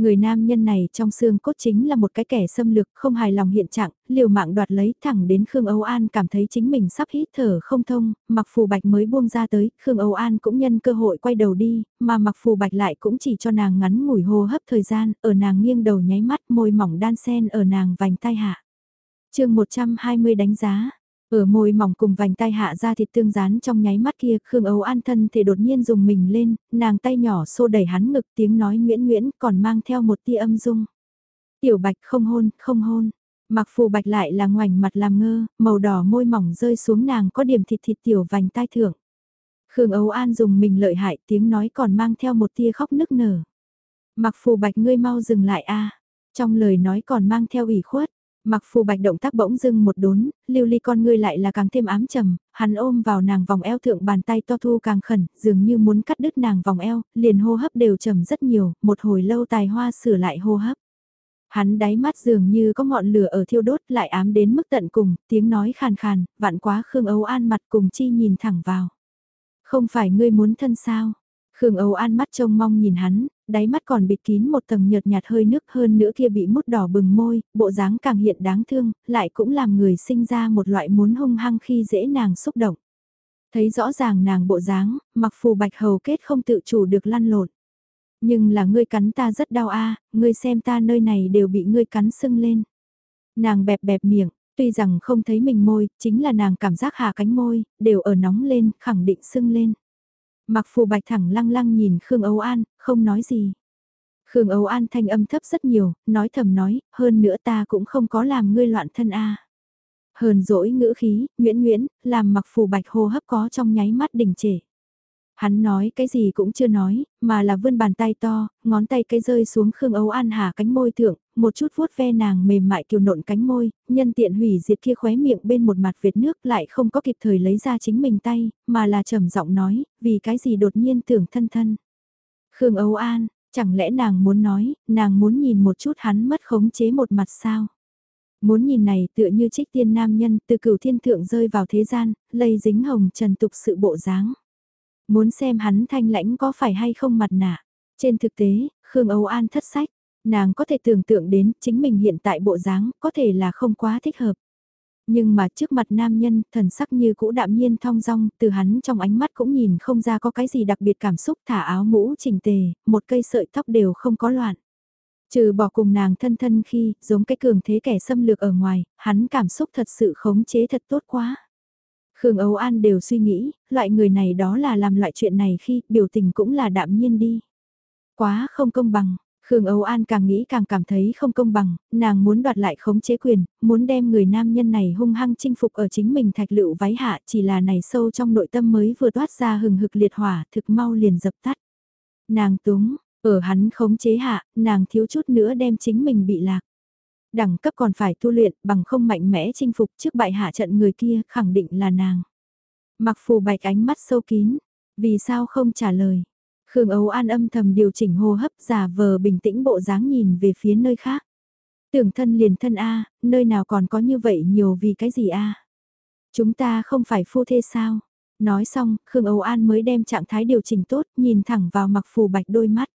Người nam nhân này trong xương cốt chính là một cái kẻ xâm lược không hài lòng hiện trạng, liều mạng đoạt lấy thẳng đến Khương Âu An cảm thấy chính mình sắp hít thở không thông, mặc phù bạch mới buông ra tới, Khương Âu An cũng nhân cơ hội quay đầu đi, mà mặc phù bạch lại cũng chỉ cho nàng ngắn ngủi hô hấp thời gian, ở nàng nghiêng đầu nháy mắt môi mỏng đan sen ở nàng vành tai hạ. chương 120 đánh giá, ở môi mỏng cùng vành tay hạ ra thịt tương rán trong nháy mắt kia, Khương Âu An thân thể đột nhiên dùng mình lên, nàng tay nhỏ xô đẩy hắn ngực tiếng nói nguyễn nguyễn còn mang theo một tia âm dung. Tiểu bạch không hôn, không hôn. Mặc phù bạch lại là ngoảnh mặt làm ngơ, màu đỏ môi mỏng rơi xuống nàng có điểm thịt thịt tiểu vành tai thưởng Khương Âu An dùng mình lợi hại tiếng nói còn mang theo một tia khóc nức nở. Mặc phù bạch ngươi mau dừng lại a Trong lời nói còn mang theo ủy khuất. Mặc phù bạch động tác bỗng dưng một đốn, lưu ly con ngươi lại là càng thêm ám trầm, hắn ôm vào nàng vòng eo thượng bàn tay to thu càng khẩn, dường như muốn cắt đứt nàng vòng eo, liền hô hấp đều trầm rất nhiều, một hồi lâu tài hoa sửa lại hô hấp. Hắn đáy mắt dường như có ngọn lửa ở thiêu đốt lại ám đến mức tận cùng, tiếng nói khàn khàn, vạn quá Khương Âu An mặt cùng chi nhìn thẳng vào. Không phải ngươi muốn thân sao? Khương Âu An mắt trông mong nhìn hắn, đáy mắt còn bịt kín một tầng nhợt nhạt hơi nước hơn nữa kia bị mút đỏ bừng môi, bộ dáng càng hiện đáng thương, lại cũng làm người sinh ra một loại muốn hung hăng khi dễ nàng xúc động. Thấy rõ ràng nàng bộ dáng, mặc phù bạch hầu kết không tự chủ được lăn lộn. Nhưng là ngươi cắn ta rất đau a, ngươi xem ta nơi này đều bị ngươi cắn sưng lên. Nàng bẹp bẹp miệng, tuy rằng không thấy mình môi, chính là nàng cảm giác hạ cánh môi, đều ở nóng lên, khẳng định sưng lên. Mặc phù bạch thẳng lăng lăng nhìn Khương Âu An, không nói gì. Khương Âu An thanh âm thấp rất nhiều, nói thầm nói, hơn nữa ta cũng không có làm ngươi loạn thân a. À. Hờn dỗi ngữ khí, nguyễn nguyễn, làm mặc phù bạch hô hấp có trong nháy mắt đình trệ. Hắn nói cái gì cũng chưa nói, mà là vươn bàn tay to, ngón tay cái rơi xuống Khương Âu An hà cánh môi thượng, một chút vuốt ve nàng mềm mại kiều nộn cánh môi, nhân tiện hủy diệt kia khóe miệng bên một mặt Việt nước lại không có kịp thời lấy ra chính mình tay, mà là trầm giọng nói, vì cái gì đột nhiên tưởng thân thân. Khương Âu An, chẳng lẽ nàng muốn nói, nàng muốn nhìn một chút hắn mất khống chế một mặt sao? Muốn nhìn này tựa như trích tiên nam nhân từ cửu thiên thượng rơi vào thế gian, lây dính hồng trần tục sự bộ dáng. Muốn xem hắn thanh lãnh có phải hay không mặt nạ. Trên thực tế, Khương Âu An thất sách, nàng có thể tưởng tượng đến chính mình hiện tại bộ dáng có thể là không quá thích hợp. Nhưng mà trước mặt nam nhân, thần sắc như cũ đạm nhiên thong dong, từ hắn trong ánh mắt cũng nhìn không ra có cái gì đặc biệt cảm xúc thả áo mũ chỉnh tề, một cây sợi tóc đều không có loạn. Trừ bỏ cùng nàng thân thân khi, giống cái cường thế kẻ xâm lược ở ngoài, hắn cảm xúc thật sự khống chế thật tốt quá. Khương Âu An đều suy nghĩ, loại người này đó là làm loại chuyện này khi biểu tình cũng là đạm nhiên đi. Quá không công bằng, Khương Âu An càng nghĩ càng cảm thấy không công bằng, nàng muốn đoạt lại khống chế quyền, muốn đem người nam nhân này hung hăng chinh phục ở chính mình thạch lựu váy hạ chỉ là này sâu trong nội tâm mới vừa toát ra hừng hực liệt hỏa thực mau liền dập tắt. Nàng túng, ở hắn khống chế hạ, nàng thiếu chút nữa đem chính mình bị lạc. Đẳng cấp còn phải tu luyện bằng không mạnh mẽ chinh phục trước bại hạ trận người kia khẳng định là nàng. Mặc phù bạch ánh mắt sâu kín, vì sao không trả lời. Khương ấu An âm thầm điều chỉnh hô hấp giả vờ bình tĩnh bộ dáng nhìn về phía nơi khác. Tưởng thân liền thân A, nơi nào còn có như vậy nhiều vì cái gì A. Chúng ta không phải phu thê sao? Nói xong, Khương Âu An mới đem trạng thái điều chỉnh tốt, nhìn thẳng vào mặc phù bạch đôi mắt.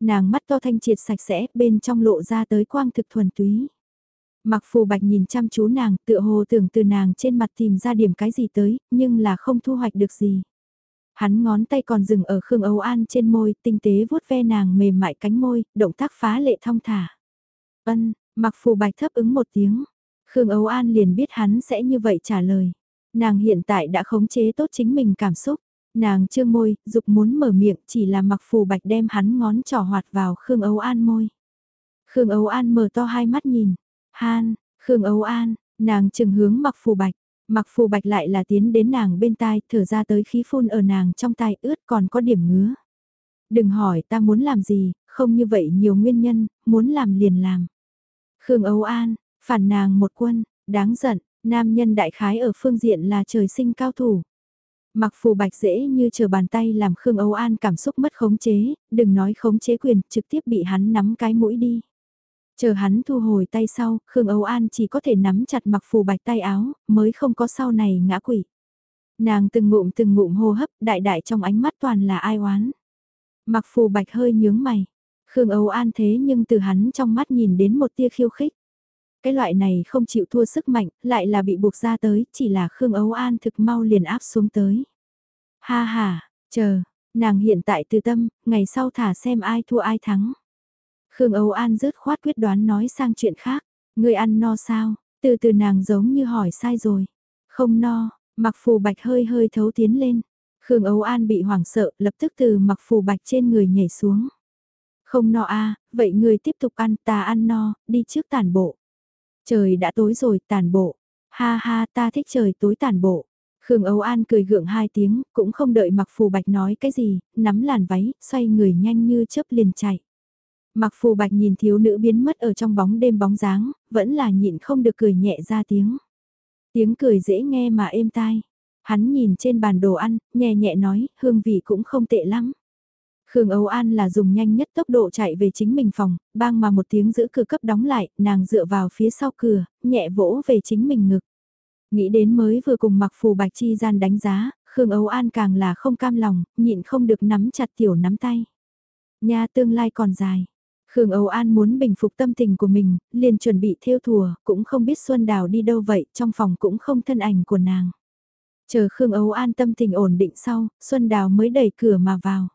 Nàng mắt to thanh triệt sạch sẽ, bên trong lộ ra tới quang thực thuần túy. Mặc phù bạch nhìn chăm chú nàng, tựa hồ tưởng từ nàng trên mặt tìm ra điểm cái gì tới, nhưng là không thu hoạch được gì. Hắn ngón tay còn dừng ở Khương Âu An trên môi, tinh tế vuốt ve nàng mềm mại cánh môi, động tác phá lệ thong thả. Ân, mặc phù bạch thấp ứng một tiếng. Khương Âu An liền biết hắn sẽ như vậy trả lời. Nàng hiện tại đã khống chế tốt chính mình cảm xúc. Nàng trương môi, dục muốn mở miệng chỉ là mặc phù bạch đem hắn ngón trỏ hoạt vào Khương ấu An môi. Khương ấu An mở to hai mắt nhìn. Han, Khương ấu An, nàng trừng hướng mặc phù bạch. Mặc phù bạch lại là tiến đến nàng bên tai, thở ra tới khí phun ở nàng trong tai ướt còn có điểm ngứa. Đừng hỏi ta muốn làm gì, không như vậy nhiều nguyên nhân, muốn làm liền làm. Khương ấu An, phản nàng một quân, đáng giận, nam nhân đại khái ở phương diện là trời sinh cao thủ. Mặc phù bạch dễ như chờ bàn tay làm Khương Âu An cảm xúc mất khống chế, đừng nói khống chế quyền, trực tiếp bị hắn nắm cái mũi đi. Chờ hắn thu hồi tay sau, Khương Âu An chỉ có thể nắm chặt mặc phù bạch tay áo, mới không có sau này ngã quỷ. Nàng từng ngụm từng ngụm hô hấp, đại đại trong ánh mắt toàn là ai oán. Mặc phù bạch hơi nhướng mày. Khương Âu An thế nhưng từ hắn trong mắt nhìn đến một tia khiêu khích. Cái loại này không chịu thua sức mạnh, lại là bị buộc ra tới, chỉ là Khương Âu An thực mau liền áp xuống tới. Ha ha, chờ, nàng hiện tại từ tâm, ngày sau thả xem ai thua ai thắng. Khương Âu An rớt khoát quyết đoán nói sang chuyện khác. Người ăn no sao? Từ từ nàng giống như hỏi sai rồi. Không no, mặc phù bạch hơi hơi thấu tiến lên. Khương Âu An bị hoảng sợ, lập tức từ mặc phù bạch trên người nhảy xuống. Không no a à, vậy người tiếp tục ăn, ta ăn no, đi trước tàn bộ. Trời đã tối rồi, tàn bộ. Ha ha, ta thích trời tối tàn bộ. Khương Âu An cười gượng hai tiếng, cũng không đợi mặc phù bạch nói cái gì, nắm làn váy, xoay người nhanh như chớp liền chạy. Mặc phù bạch nhìn thiếu nữ biến mất ở trong bóng đêm bóng dáng, vẫn là nhịn không được cười nhẹ ra tiếng. Tiếng cười dễ nghe mà êm tai. Hắn nhìn trên bàn đồ ăn, nhẹ nhẹ nói, hương vị cũng không tệ lắm. Khương Âu An là dùng nhanh nhất tốc độ chạy về chính mình phòng, bang mà một tiếng giữ cửa cấp đóng lại, nàng dựa vào phía sau cửa, nhẹ vỗ về chính mình ngực. Nghĩ đến mới vừa cùng mặc phù bạch chi gian đánh giá, Khương Âu An càng là không cam lòng, nhịn không được nắm chặt tiểu nắm tay. Nhà tương lai còn dài. Khương Âu An muốn bình phục tâm tình của mình, liền chuẩn bị theo thùa, cũng không biết Xuân Đào đi đâu vậy, trong phòng cũng không thân ảnh của nàng. Chờ Khương Âu An tâm tình ổn định sau, Xuân Đào mới đẩy cửa mà vào.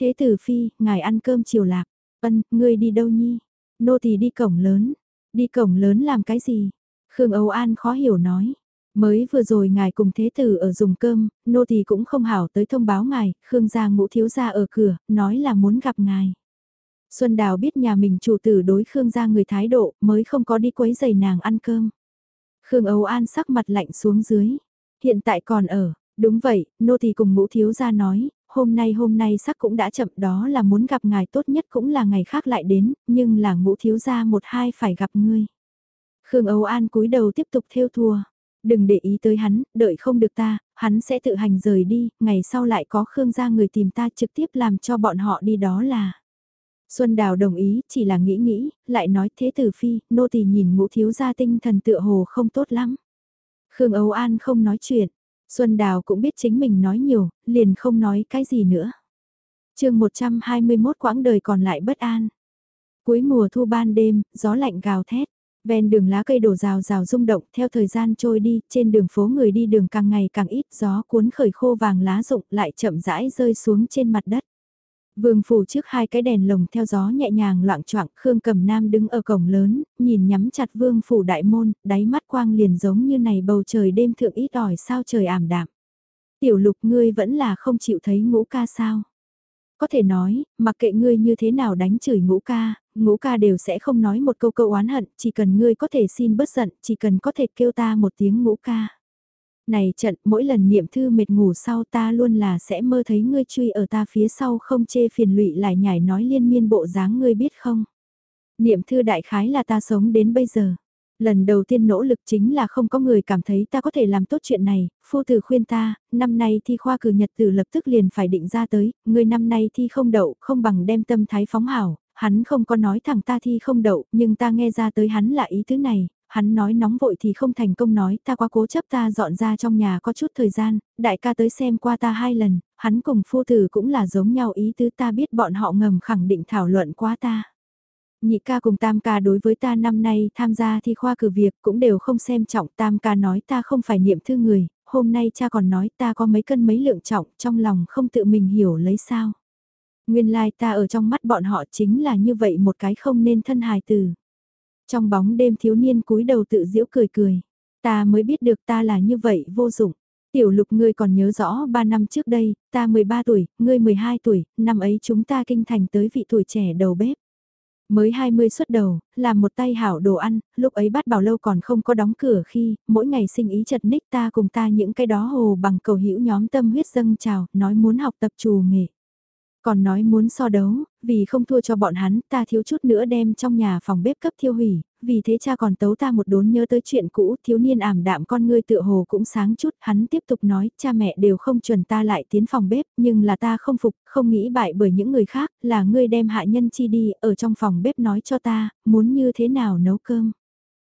Thế tử phi, ngài ăn cơm chiều lạc. Ân, ngươi đi đâu nhi? Nô thì đi cổng lớn. Đi cổng lớn làm cái gì? Khương Âu An khó hiểu nói. Mới vừa rồi ngài cùng thế tử ở dùng cơm, nô thì cũng không hảo tới thông báo ngài, Khương gia ngũ thiếu gia ở cửa, nói là muốn gặp ngài. Xuân Đào biết nhà mình chủ tử đối Khương gia người thái độ, mới không có đi quấy giày nàng ăn cơm. Khương Âu An sắc mặt lạnh xuống dưới. Hiện tại còn ở, đúng vậy, nô thì cùng ngũ thiếu gia nói, hôm nay hôm nay sắc cũng đã chậm đó là muốn gặp ngài tốt nhất cũng là ngày khác lại đến, nhưng là ngũ thiếu gia một hai phải gặp ngươi. Khương Âu An cúi đầu tiếp tục theo thua. Đừng để ý tới hắn, đợi không được ta, hắn sẽ tự hành rời đi, ngày sau lại có Khương gia người tìm ta trực tiếp làm cho bọn họ đi đó là. Xuân Đào đồng ý, chỉ là nghĩ nghĩ, lại nói thế tử phi, nô tỳ nhìn ngũ thiếu gia tinh thần tựa hồ không tốt lắm. Khương Âu An không nói chuyện, Xuân Đào cũng biết chính mình nói nhiều, liền không nói cái gì nữa. chương 121 quãng đời còn lại bất an. Cuối mùa thu ban đêm, gió lạnh gào thét. Ven đường lá cây đổ rào rào rung động theo thời gian trôi đi, trên đường phố người đi đường càng ngày càng ít gió cuốn khởi khô vàng lá rụng lại chậm rãi rơi xuống trên mặt đất. Vương phủ trước hai cái đèn lồng theo gió nhẹ nhàng loạn choạng Khương Cầm Nam đứng ở cổng lớn, nhìn nhắm chặt vương phủ đại môn, đáy mắt quang liền giống như này bầu trời đêm thượng ít ỏi sao trời ảm đạm. Tiểu lục ngươi vẫn là không chịu thấy ngũ ca sao. Có thể nói, mặc kệ ngươi như thế nào đánh chửi ngũ ca, ngũ ca đều sẽ không nói một câu câu oán hận, chỉ cần ngươi có thể xin bớt giận, chỉ cần có thể kêu ta một tiếng ngũ ca này trận mỗi lần niệm thư mệt ngủ sau ta luôn là sẽ mơ thấy ngươi truy ở ta phía sau không chê phiền lụy lại nhảy nói liên miên bộ dáng ngươi biết không. Niệm thư đại khái là ta sống đến bây giờ. Lần đầu tiên nỗ lực chính là không có người cảm thấy ta có thể làm tốt chuyện này, phu tử khuyên ta, năm nay thi khoa cử nhật tử lập tức liền phải định ra tới, người năm nay thi không đậu, không bằng đem tâm thái phóng hảo, hắn không có nói thẳng ta thi không đậu, nhưng ta nghe ra tới hắn là ý thứ này, hắn nói nóng vội thì không thành công nói ta quá cố chấp ta dọn ra trong nhà có chút thời gian, đại ca tới xem qua ta hai lần, hắn cùng phu tử cũng là giống nhau ý tứ ta biết bọn họ ngầm khẳng định thảo luận quá ta. Nhị ca cùng tam ca đối với ta năm nay tham gia thi khoa cử việc cũng đều không xem trọng tam ca nói ta không phải niệm thư người, hôm nay cha còn nói ta có mấy cân mấy lượng trọng trong lòng không tự mình hiểu lấy sao. Nguyên lai ta ở trong mắt bọn họ chính là như vậy một cái không nên thân hài từ. Trong bóng đêm thiếu niên cúi đầu tự giễu cười cười. Ta mới biết được ta là như vậy vô dụng. Tiểu lục ngươi còn nhớ rõ 3 năm trước đây, ta 13 tuổi, ngươi 12 tuổi, năm ấy chúng ta kinh thành tới vị tuổi trẻ đầu bếp. Mới 20 xuất đầu, làm một tay hảo đồ ăn, lúc ấy bát bảo lâu còn không có đóng cửa khi, mỗi ngày sinh ý chật ních ta cùng ta những cái đó hồ bằng cầu hữu nhóm tâm huyết dâng trào, nói muốn học tập trù nghề. Còn nói muốn so đấu, vì không thua cho bọn hắn, ta thiếu chút nữa đem trong nhà phòng bếp cấp thiêu hủy, vì thế cha còn tấu ta một đốn nhớ tới chuyện cũ, thiếu niên ảm đạm con ngươi tựa hồ cũng sáng chút, hắn tiếp tục nói, cha mẹ đều không chuẩn ta lại tiến phòng bếp, nhưng là ta không phục, không nghĩ bại bởi những người khác, là ngươi đem hạ nhân chi đi, ở trong phòng bếp nói cho ta, muốn như thế nào nấu cơm.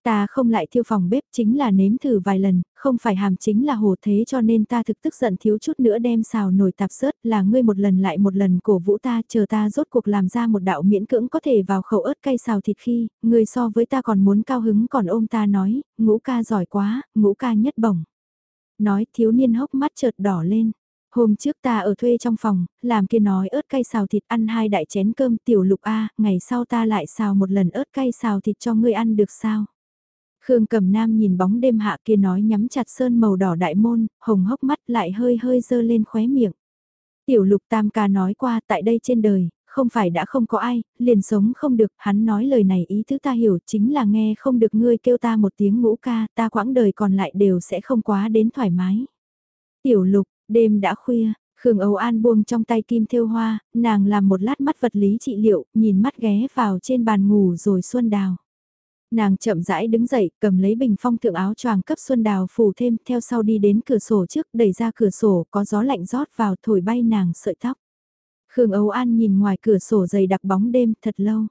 Ta không lại thiêu phòng bếp chính là nếm thử vài lần, không phải hàm chính là hồ thế cho nên ta thực tức giận thiếu chút nữa đem xào nồi tạp sớt là ngươi một lần lại một lần cổ vũ ta chờ ta rốt cuộc làm ra một đạo miễn cưỡng có thể vào khẩu ớt cay xào thịt khi, ngươi so với ta còn muốn cao hứng còn ôm ta nói, ngũ ca giỏi quá, ngũ ca nhất bổng. Nói thiếu niên hốc mắt chợt đỏ lên. Hôm trước ta ở thuê trong phòng, làm kia nói ớt cay xào thịt ăn hai đại chén cơm tiểu lục A, ngày sau ta lại xào một lần ớt cay xào thịt cho ngươi ăn được sao? Khương Cầm Nam nhìn bóng đêm hạ kia nói nhắm chặt sơn màu đỏ đại môn, hồng hốc mắt lại hơi hơi dơ lên khóe miệng. Tiểu lục tam ca nói qua tại đây trên đời, không phải đã không có ai, liền sống không được, hắn nói lời này ý thứ ta hiểu chính là nghe không được ngươi kêu ta một tiếng ngũ ca, ta quãng đời còn lại đều sẽ không quá đến thoải mái. Tiểu lục, đêm đã khuya, Khương Âu An buông trong tay kim thêu hoa, nàng làm một lát mắt vật lý trị liệu, nhìn mắt ghé vào trên bàn ngủ rồi xuân đào. Nàng chậm rãi đứng dậy, cầm lấy bình phong thượng áo choàng cấp Xuân Đào phủ thêm, theo sau đi đến cửa sổ trước, đẩy ra cửa sổ, có gió lạnh rót vào thổi bay nàng sợi tóc. Khương Âu An nhìn ngoài cửa sổ dày đặc bóng đêm thật lâu.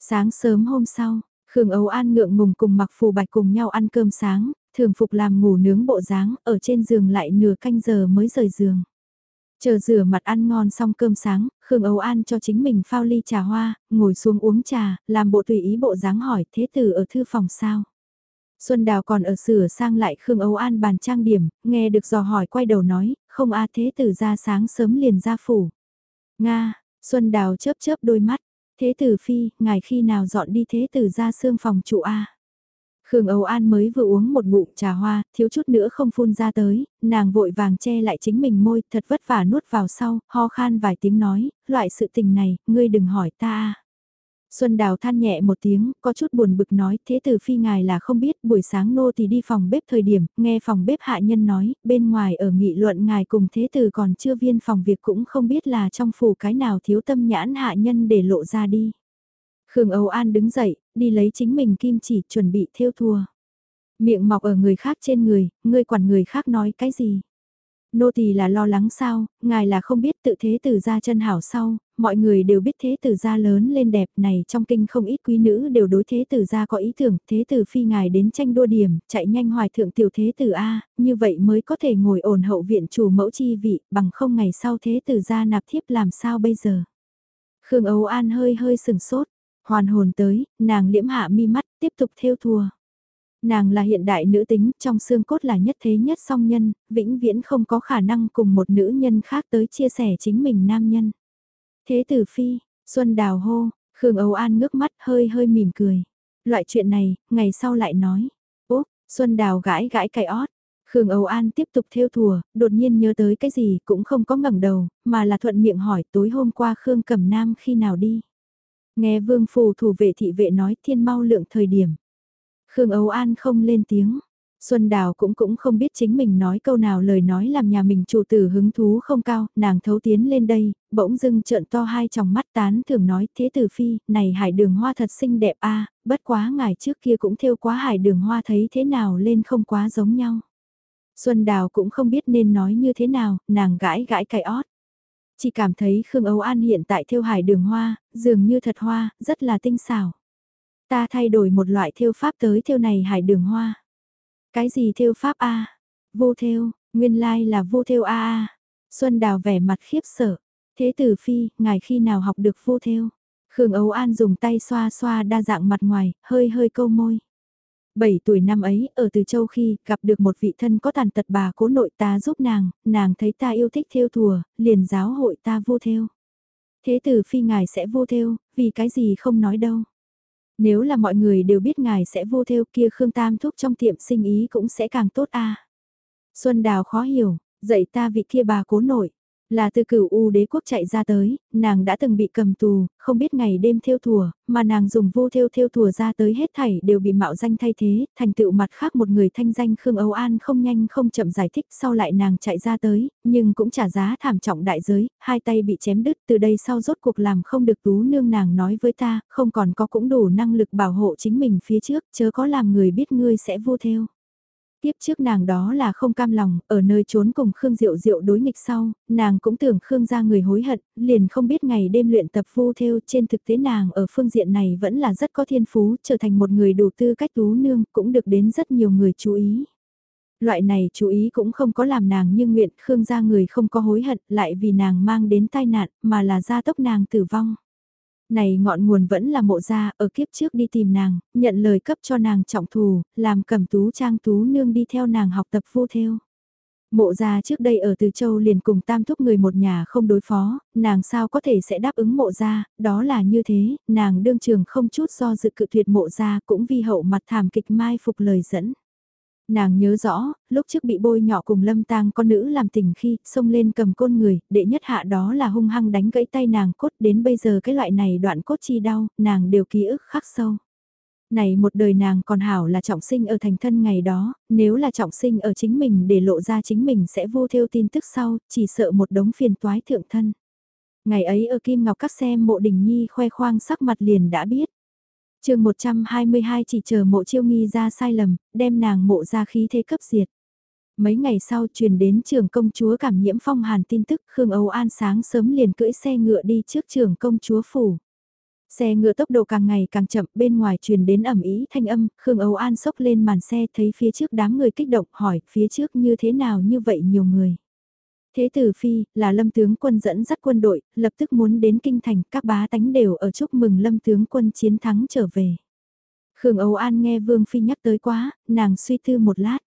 Sáng sớm hôm sau, Khương Âu An ngượng ngùng cùng mặc phù bạch cùng nhau ăn cơm sáng, thường phục làm ngủ nướng bộ dáng, ở trên giường lại nửa canh giờ mới rời giường. Chờ rửa mặt ăn ngon xong cơm sáng, Khương Âu An cho chính mình phao ly trà hoa, ngồi xuống uống trà, làm bộ tùy ý bộ dáng hỏi thế tử ở thư phòng sao. Xuân Đào còn ở sửa sang lại Khương Âu An bàn trang điểm, nghe được dò hỏi quay đầu nói, không a thế tử ra sáng sớm liền ra phủ. Nga, Xuân Đào chớp chớp đôi mắt, thế tử phi, ngài khi nào dọn đi thế tử ra xương phòng trụ a Khương Âu An mới vừa uống một ngụm trà hoa, thiếu chút nữa không phun ra tới, nàng vội vàng che lại chính mình môi, thật vất vả nuốt vào sau, ho khan vài tiếng nói, loại sự tình này, ngươi đừng hỏi ta. Xuân Đào than nhẹ một tiếng, có chút buồn bực nói, thế từ phi ngài là không biết, buổi sáng nô thì đi phòng bếp thời điểm, nghe phòng bếp hạ nhân nói, bên ngoài ở nghị luận ngài cùng thế từ còn chưa viên phòng việc cũng không biết là trong phủ cái nào thiếu tâm nhãn hạ nhân để lộ ra đi. Khương Âu An đứng dậy, đi lấy chính mình kim chỉ chuẩn bị theo thua. Miệng mọc ở người khác trên người, ngươi quản người khác nói cái gì. Nô tỳ là lo lắng sao, ngài là không biết tự thế tử gia chân hảo sau, mọi người đều biết thế tử gia lớn lên đẹp này trong kinh không ít quý nữ đều đối thế tử gia có ý tưởng, thế tử phi ngài đến tranh đua điểm, chạy nhanh hoài thượng tiểu thế tử A, như vậy mới có thể ngồi ổn hậu viện chủ mẫu chi vị, bằng không ngày sau thế tử gia nạp thiếp làm sao bây giờ. Khương Âu An hơi hơi sừng sốt, Hoàn hồn tới, nàng liễm hạ mi mắt, tiếp tục theo thua. Nàng là hiện đại nữ tính, trong xương cốt là nhất thế nhất song nhân, vĩnh viễn không có khả năng cùng một nữ nhân khác tới chia sẻ chính mình nam nhân. Thế tử phi, Xuân Đào hô, Khương Âu An ngước mắt hơi hơi mỉm cười. Loại chuyện này, ngày sau lại nói. Úp, Xuân Đào gãi gãi cài ót. Khương Âu An tiếp tục theo thùa, đột nhiên nhớ tới cái gì cũng không có ngẩng đầu, mà là thuận miệng hỏi tối hôm qua Khương Cẩm Nam khi nào đi. Nghe vương phù thủ vệ thị vệ nói thiên mau lượng thời điểm. Khương Âu An không lên tiếng. Xuân Đào cũng cũng không biết chính mình nói câu nào lời nói làm nhà mình chủ tử hứng thú không cao, nàng thấu tiến lên đây, bỗng dưng trợn to hai tròng mắt tán thường nói thế tử phi, này hải đường hoa thật xinh đẹp a bất quá ngài trước kia cũng theo quá hải đường hoa thấy thế nào lên không quá giống nhau. Xuân Đào cũng không biết nên nói như thế nào, nàng gãi gãi cái ót. Chỉ cảm thấy Khương Âu An hiện tại thiêu hải đường hoa, dường như thật hoa, rất là tinh xảo. Ta thay đổi một loại thiêu pháp tới thiêu này hải đường hoa. Cái gì thiêu pháp A? Vô thiêu nguyên lai là vô thiêu A A. Xuân Đào vẻ mặt khiếp sợ. Thế tử phi, ngài khi nào học được vô thiêu Khương Âu An dùng tay xoa xoa đa dạng mặt ngoài, hơi hơi câu môi. Bảy tuổi năm ấy, ở Từ Châu khi, gặp được một vị thân có tàn tật bà cố nội ta giúp nàng, nàng thấy ta yêu thích theo thùa, liền giáo hội ta vô theo. Thế tử phi ngài sẽ vô theo, vì cái gì không nói đâu. Nếu là mọi người đều biết ngài sẽ vô theo kia Khương Tam thúc trong tiệm sinh ý cũng sẽ càng tốt a. Xuân Đào khó hiểu, dạy ta vị kia bà cố nội, là từ cửu U đế quốc chạy ra tới, nàng đã từng bị cầm tù, không biết ngày đêm theo thùa, mà nàng dùng vô theo theo thùa ra tới hết thảy đều bị mạo danh thay thế, thành tựu mặt khác một người thanh danh Khương Âu An không nhanh không chậm giải thích sau lại nàng chạy ra tới, nhưng cũng trả giá thảm trọng đại giới, hai tay bị chém đứt từ đây sau rốt cuộc làm không được tú nương nàng nói với ta, không còn có cũng đủ năng lực bảo hộ chính mình phía trước, chớ có làm người biết ngươi sẽ vô theo. Tiếp trước nàng đó là không cam lòng, ở nơi trốn cùng Khương Diệu Diệu đối nghịch sau, nàng cũng tưởng Khương ra người hối hận, liền không biết ngày đêm luyện tập vu theo trên thực tế nàng ở phương diện này vẫn là rất có thiên phú, trở thành một người đủ tư cách tú nương, cũng được đến rất nhiều người chú ý. Loại này chú ý cũng không có làm nàng như nguyện, Khương gia người không có hối hận, lại vì nàng mang đến tai nạn, mà là gia tốc nàng tử vong. Này ngọn nguồn vẫn là mộ gia, ở kiếp trước đi tìm nàng, nhận lời cấp cho nàng trọng thù, làm cầm tú trang tú nương đi theo nàng học tập vô theo. Mộ gia trước đây ở Từ Châu liền cùng tam thúc người một nhà không đối phó, nàng sao có thể sẽ đáp ứng mộ gia, đó là như thế, nàng đương trường không chút do dự cự tuyệt mộ gia cũng vì hậu mặt thảm kịch mai phục lời dẫn. Nàng nhớ rõ, lúc trước bị bôi nhỏ cùng lâm tang con nữ làm tình khi, xông lên cầm côn người, đệ nhất hạ đó là hung hăng đánh gãy tay nàng cốt đến bây giờ cái loại này đoạn cốt chi đau, nàng đều ký ức khắc sâu. Này một đời nàng còn hảo là trọng sinh ở thành thân ngày đó, nếu là trọng sinh ở chính mình để lộ ra chính mình sẽ vô theo tin tức sau, chỉ sợ một đống phiền toái thượng thân. Ngày ấy ở Kim Ngọc các xem mộ đình nhi khoe khoang sắc mặt liền đã biết chương 122 chỉ chờ mộ chiêu nghi ra sai lầm, đem nàng mộ ra khí thế cấp diệt. Mấy ngày sau truyền đến trường công chúa cảm nhiễm phong hàn tin tức Khương Âu An sáng sớm liền cưỡi xe ngựa đi trước trường công chúa phủ. Xe ngựa tốc độ càng ngày càng chậm bên ngoài truyền đến ẩm ý thanh âm, Khương Âu An sốc lên màn xe thấy phía trước đám người kích động hỏi phía trước như thế nào như vậy nhiều người. Thế tử phi, là lâm tướng quân dẫn dắt quân đội, lập tức muốn đến kinh thành, các bá tánh đều ở chúc mừng lâm tướng quân chiến thắng trở về. Khương Âu An nghe Vương Phi nhắc tới quá, nàng suy tư một lát.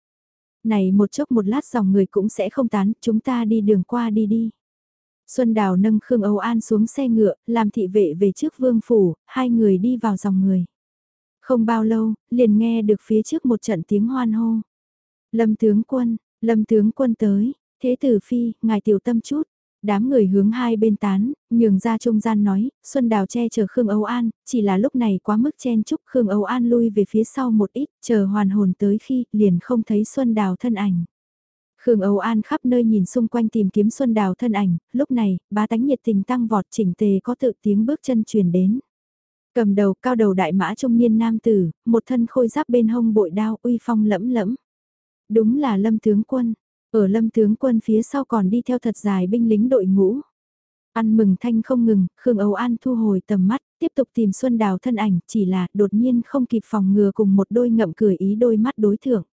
Này một chốc một lát dòng người cũng sẽ không tán, chúng ta đi đường qua đi đi. Xuân Đào nâng Khương Âu An xuống xe ngựa, làm thị vệ về trước vương phủ, hai người đi vào dòng người. Không bao lâu, liền nghe được phía trước một trận tiếng hoan hô. Lâm tướng quân, lâm tướng quân tới, Thế tử phi, ngài tiểu tâm chút. Đám người hướng hai bên tán, nhường ra trung gian nói, Xuân Đào che chở Khương Âu An, chỉ là lúc này quá mức chen chúc Khương Âu An lui về phía sau một ít, chờ hoàn hồn tới khi liền không thấy Xuân Đào thân ảnh. Khương Âu An khắp nơi nhìn xung quanh tìm kiếm Xuân Đào thân ảnh, lúc này, ba tánh nhiệt tình tăng vọt chỉnh tề có tự tiếng bước chân truyền đến. Cầm đầu cao đầu đại mã trung niên nam tử, một thân khôi giáp bên hông bội đao uy phong lẫm lẫm. Đúng là lâm tướng quân, ở lâm tướng quân phía sau còn đi theo thật dài binh lính đội ngũ. Ăn mừng thanh không ngừng, Khương Âu An thu hồi tầm mắt, tiếp tục tìm Xuân Đào thân ảnh, chỉ là đột nhiên không kịp phòng ngừa cùng một đôi ngậm cười ý đôi mắt đối thượng.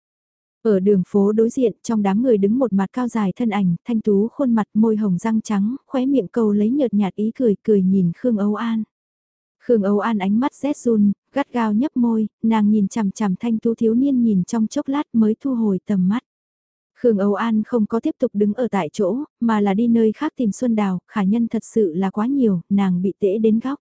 Ở đường phố đối diện, trong đám người đứng một mặt cao dài thân ảnh, thanh tú khuôn mặt môi hồng răng trắng, khóe miệng cầu lấy nhợt nhạt ý cười, cười nhìn Khương Âu An. Khương Âu An ánh mắt rét run, gắt gao nhấp môi, nàng nhìn chằm chằm thanh tú thiếu niên nhìn trong chốc lát mới thu hồi tầm mắt. Khương Âu An không có tiếp tục đứng ở tại chỗ, mà là đi nơi khác tìm Xuân Đào, khả nhân thật sự là quá nhiều, nàng bị tễ đến góc.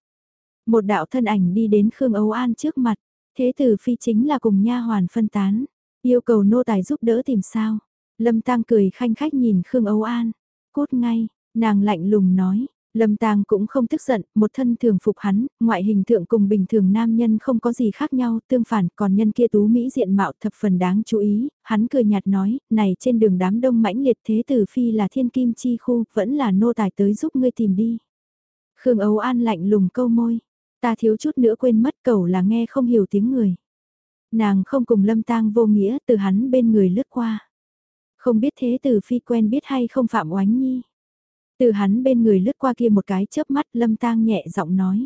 Một đạo thân ảnh đi đến Khương Âu An trước mặt, thế tử phi chính là cùng nha hoàn phân tán, yêu cầu nô tài giúp đỡ tìm sao. Lâm Tăng cười khanh khách nhìn Khương Âu An, cốt ngay, nàng lạnh lùng nói, Lâm Tàng cũng không tức giận, một thân thường phục hắn, ngoại hình thượng cùng bình thường nam nhân không có gì khác nhau, tương phản, còn nhân kia tú Mỹ diện mạo thập phần đáng chú ý, hắn cười nhạt nói, này trên đường đám đông mãnh liệt thế tử phi là thiên kim chi khu, vẫn là nô tài tới giúp ngươi tìm đi. Khương Âu An lạnh lùng câu môi, ta thiếu chút nữa quên mất cầu là nghe không hiểu tiếng người. Nàng không cùng Lâm Tang vô nghĩa từ hắn bên người lướt qua. Không biết thế tử phi quen biết hay không phạm oánh nhi. Từ hắn bên người lướt qua kia một cái chớp mắt lâm tang nhẹ giọng nói.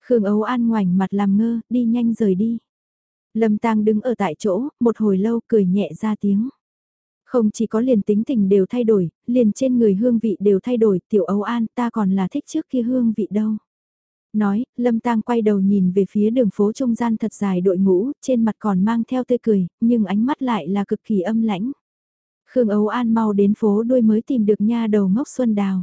Khương Âu An ngoảnh mặt làm ngơ, đi nhanh rời đi. Lâm tang đứng ở tại chỗ, một hồi lâu cười nhẹ ra tiếng. Không chỉ có liền tính tình đều thay đổi, liền trên người hương vị đều thay đổi, tiểu Âu An ta còn là thích trước kia hương vị đâu. Nói, Lâm Tang quay đầu nhìn về phía đường phố trung gian thật dài đội ngũ, trên mặt còn mang theo tươi cười, nhưng ánh mắt lại là cực kỳ âm lãnh. Khương Âu An mau đến phố đuôi mới tìm được nha đầu ngốc Xuân Đào.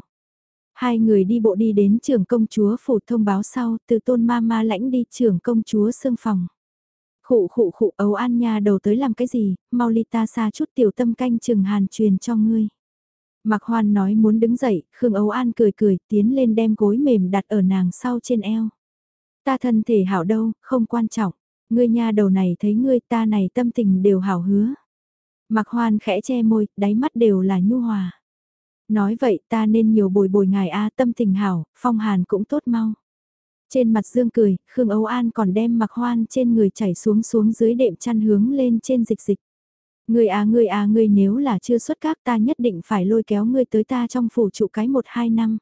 Hai người đi bộ đi đến trưởng công chúa phủ thông báo sau, từ tôn ma ma lãnh đi trưởng công chúa xương phòng. Khụ khụ khụ Âu An nha đầu tới làm cái gì, mau ly ta xa chút tiểu tâm canh chừng hàn truyền cho ngươi. Mạc Hoan nói muốn đứng dậy, Khương Âu An cười cười, tiến lên đem gối mềm đặt ở nàng sau trên eo. Ta thân thể hảo đâu, không quan trọng. Ngươi nha đầu này thấy ngươi ta này tâm tình đều hảo hứa. Mạc Hoan khẽ che môi, đáy mắt đều là nhu hòa. Nói vậy ta nên nhiều bồi bồi ngài A tâm tình hảo, phong hàn cũng tốt mau. Trên mặt dương cười, Khương Âu An còn đem Mạc Hoan trên người chảy xuống xuống dưới đệm chăn hướng lên trên dịch dịch. Người à người à người nếu là chưa xuất các ta nhất định phải lôi kéo ngươi tới ta trong phủ trụ cái một hai năm.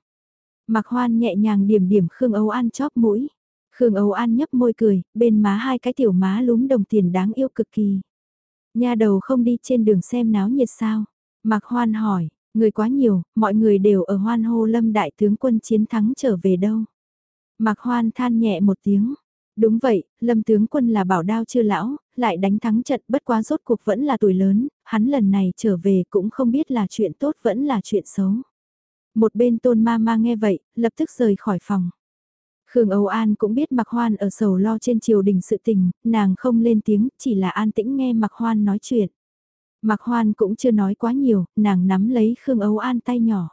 Mạc Hoan nhẹ nhàng điểm điểm Khương Âu An chóp mũi. Khương Âu An nhấp môi cười, bên má hai cái tiểu má lúm đồng tiền đáng yêu cực kỳ. Nhà đầu không đi trên đường xem náo nhiệt sao? Mạc Hoan hỏi, người quá nhiều, mọi người đều ở hoan hô lâm đại tướng quân chiến thắng trở về đâu? Mạc Hoan than nhẹ một tiếng. Đúng vậy, lâm tướng quân là bảo đao chưa lão, lại đánh thắng trận bất quá rốt cuộc vẫn là tuổi lớn, hắn lần này trở về cũng không biết là chuyện tốt vẫn là chuyện xấu. Một bên tôn ma ma nghe vậy, lập tức rời khỏi phòng. Khương Âu An cũng biết Mạc Hoan ở sầu lo trên triều đình sự tình, nàng không lên tiếng, chỉ là an tĩnh nghe Mạc Hoan nói chuyện. Mạc Hoan cũng chưa nói quá nhiều, nàng nắm lấy Khương Âu An tay nhỏ.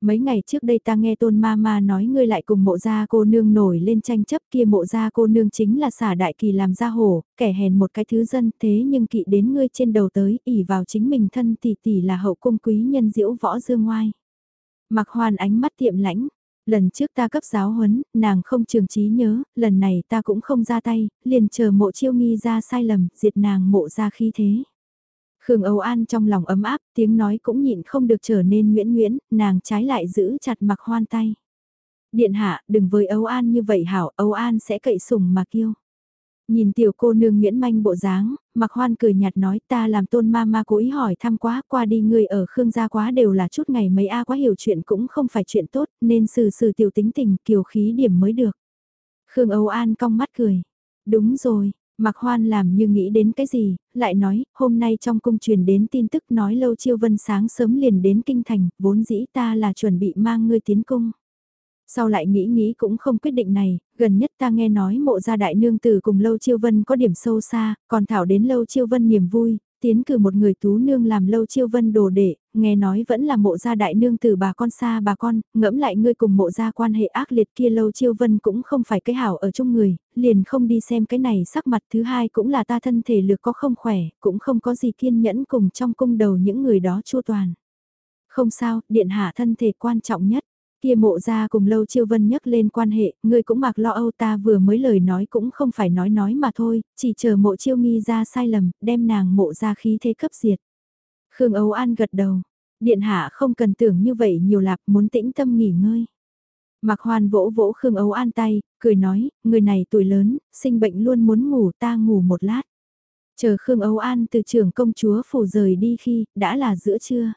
Mấy ngày trước đây ta nghe tôn ma ma nói ngươi lại cùng mộ gia cô nương nổi lên tranh chấp kia mộ gia cô nương chính là xả đại kỳ làm gia hổ, kẻ hèn một cái thứ dân thế nhưng kỵ đến ngươi trên đầu tới, ỉ vào chính mình thân tỷ tỷ là hậu cung quý nhân diễu võ dương ngoai. Mạc Hoan ánh mắt tiệm lãnh, lần trước ta cấp giáo huấn, nàng không trường trí nhớ, lần này ta cũng không ra tay, liền chờ mộ chiêu nghi ra sai lầm, diệt nàng mộ ra khi thế. Khương Âu An trong lòng ấm áp, tiếng nói cũng nhịn không được trở nên nguyễn nguyễn, nàng trái lại giữ chặt mặc hoan tay. Điện hạ, đừng với Âu An như vậy hảo, Âu An sẽ cậy sùng mà kêu. Nhìn tiểu cô nương Nguyễn Manh bộ dáng, Mạc Hoan cười nhạt nói ta làm tôn ma ma cố ý hỏi thăm quá qua đi người ở Khương gia quá đều là chút ngày mấy A quá hiểu chuyện cũng không phải chuyện tốt nên xử xử tiểu tính tình kiều khí điểm mới được. Khương Âu An cong mắt cười. Đúng rồi, Mạc Hoan làm như nghĩ đến cái gì, lại nói, hôm nay trong cung truyền đến tin tức nói lâu chiêu vân sáng sớm liền đến kinh thành, vốn dĩ ta là chuẩn bị mang ngươi tiến cung. Sau lại nghĩ nghĩ cũng không quyết định này, gần nhất ta nghe nói mộ gia đại nương tử cùng Lâu Chiêu Vân có điểm sâu xa, còn thảo đến Lâu Chiêu Vân niềm vui, tiến cử một người tú nương làm Lâu Chiêu Vân đồ đệ, nghe nói vẫn là mộ gia đại nương tử bà con xa bà con, ngẫm lại ngươi cùng mộ gia quan hệ ác liệt kia Lâu Chiêu Vân cũng không phải cái hảo ở chung người, liền không đi xem cái này sắc mặt thứ hai cũng là ta thân thể lực có không khỏe, cũng không có gì kiên nhẫn cùng trong cung đầu những người đó chua toàn. Không sao, điện hạ thân thể quan trọng nhất. Kia mộ ra cùng lâu chiêu vân nhắc lên quan hệ, ngươi cũng mặc lo âu ta vừa mới lời nói cũng không phải nói nói mà thôi, chỉ chờ mộ chiêu nghi ra sai lầm, đem nàng mộ ra khí thế cấp diệt. Khương Âu An gật đầu, điện hạ không cần tưởng như vậy nhiều lạp muốn tĩnh tâm nghỉ ngơi. Mạc Hoan vỗ vỗ Khương Âu An tay, cười nói, người này tuổi lớn, sinh bệnh luôn muốn ngủ ta ngủ một lát. Chờ Khương Âu An từ trường công chúa phủ rời đi khi, đã là giữa trưa.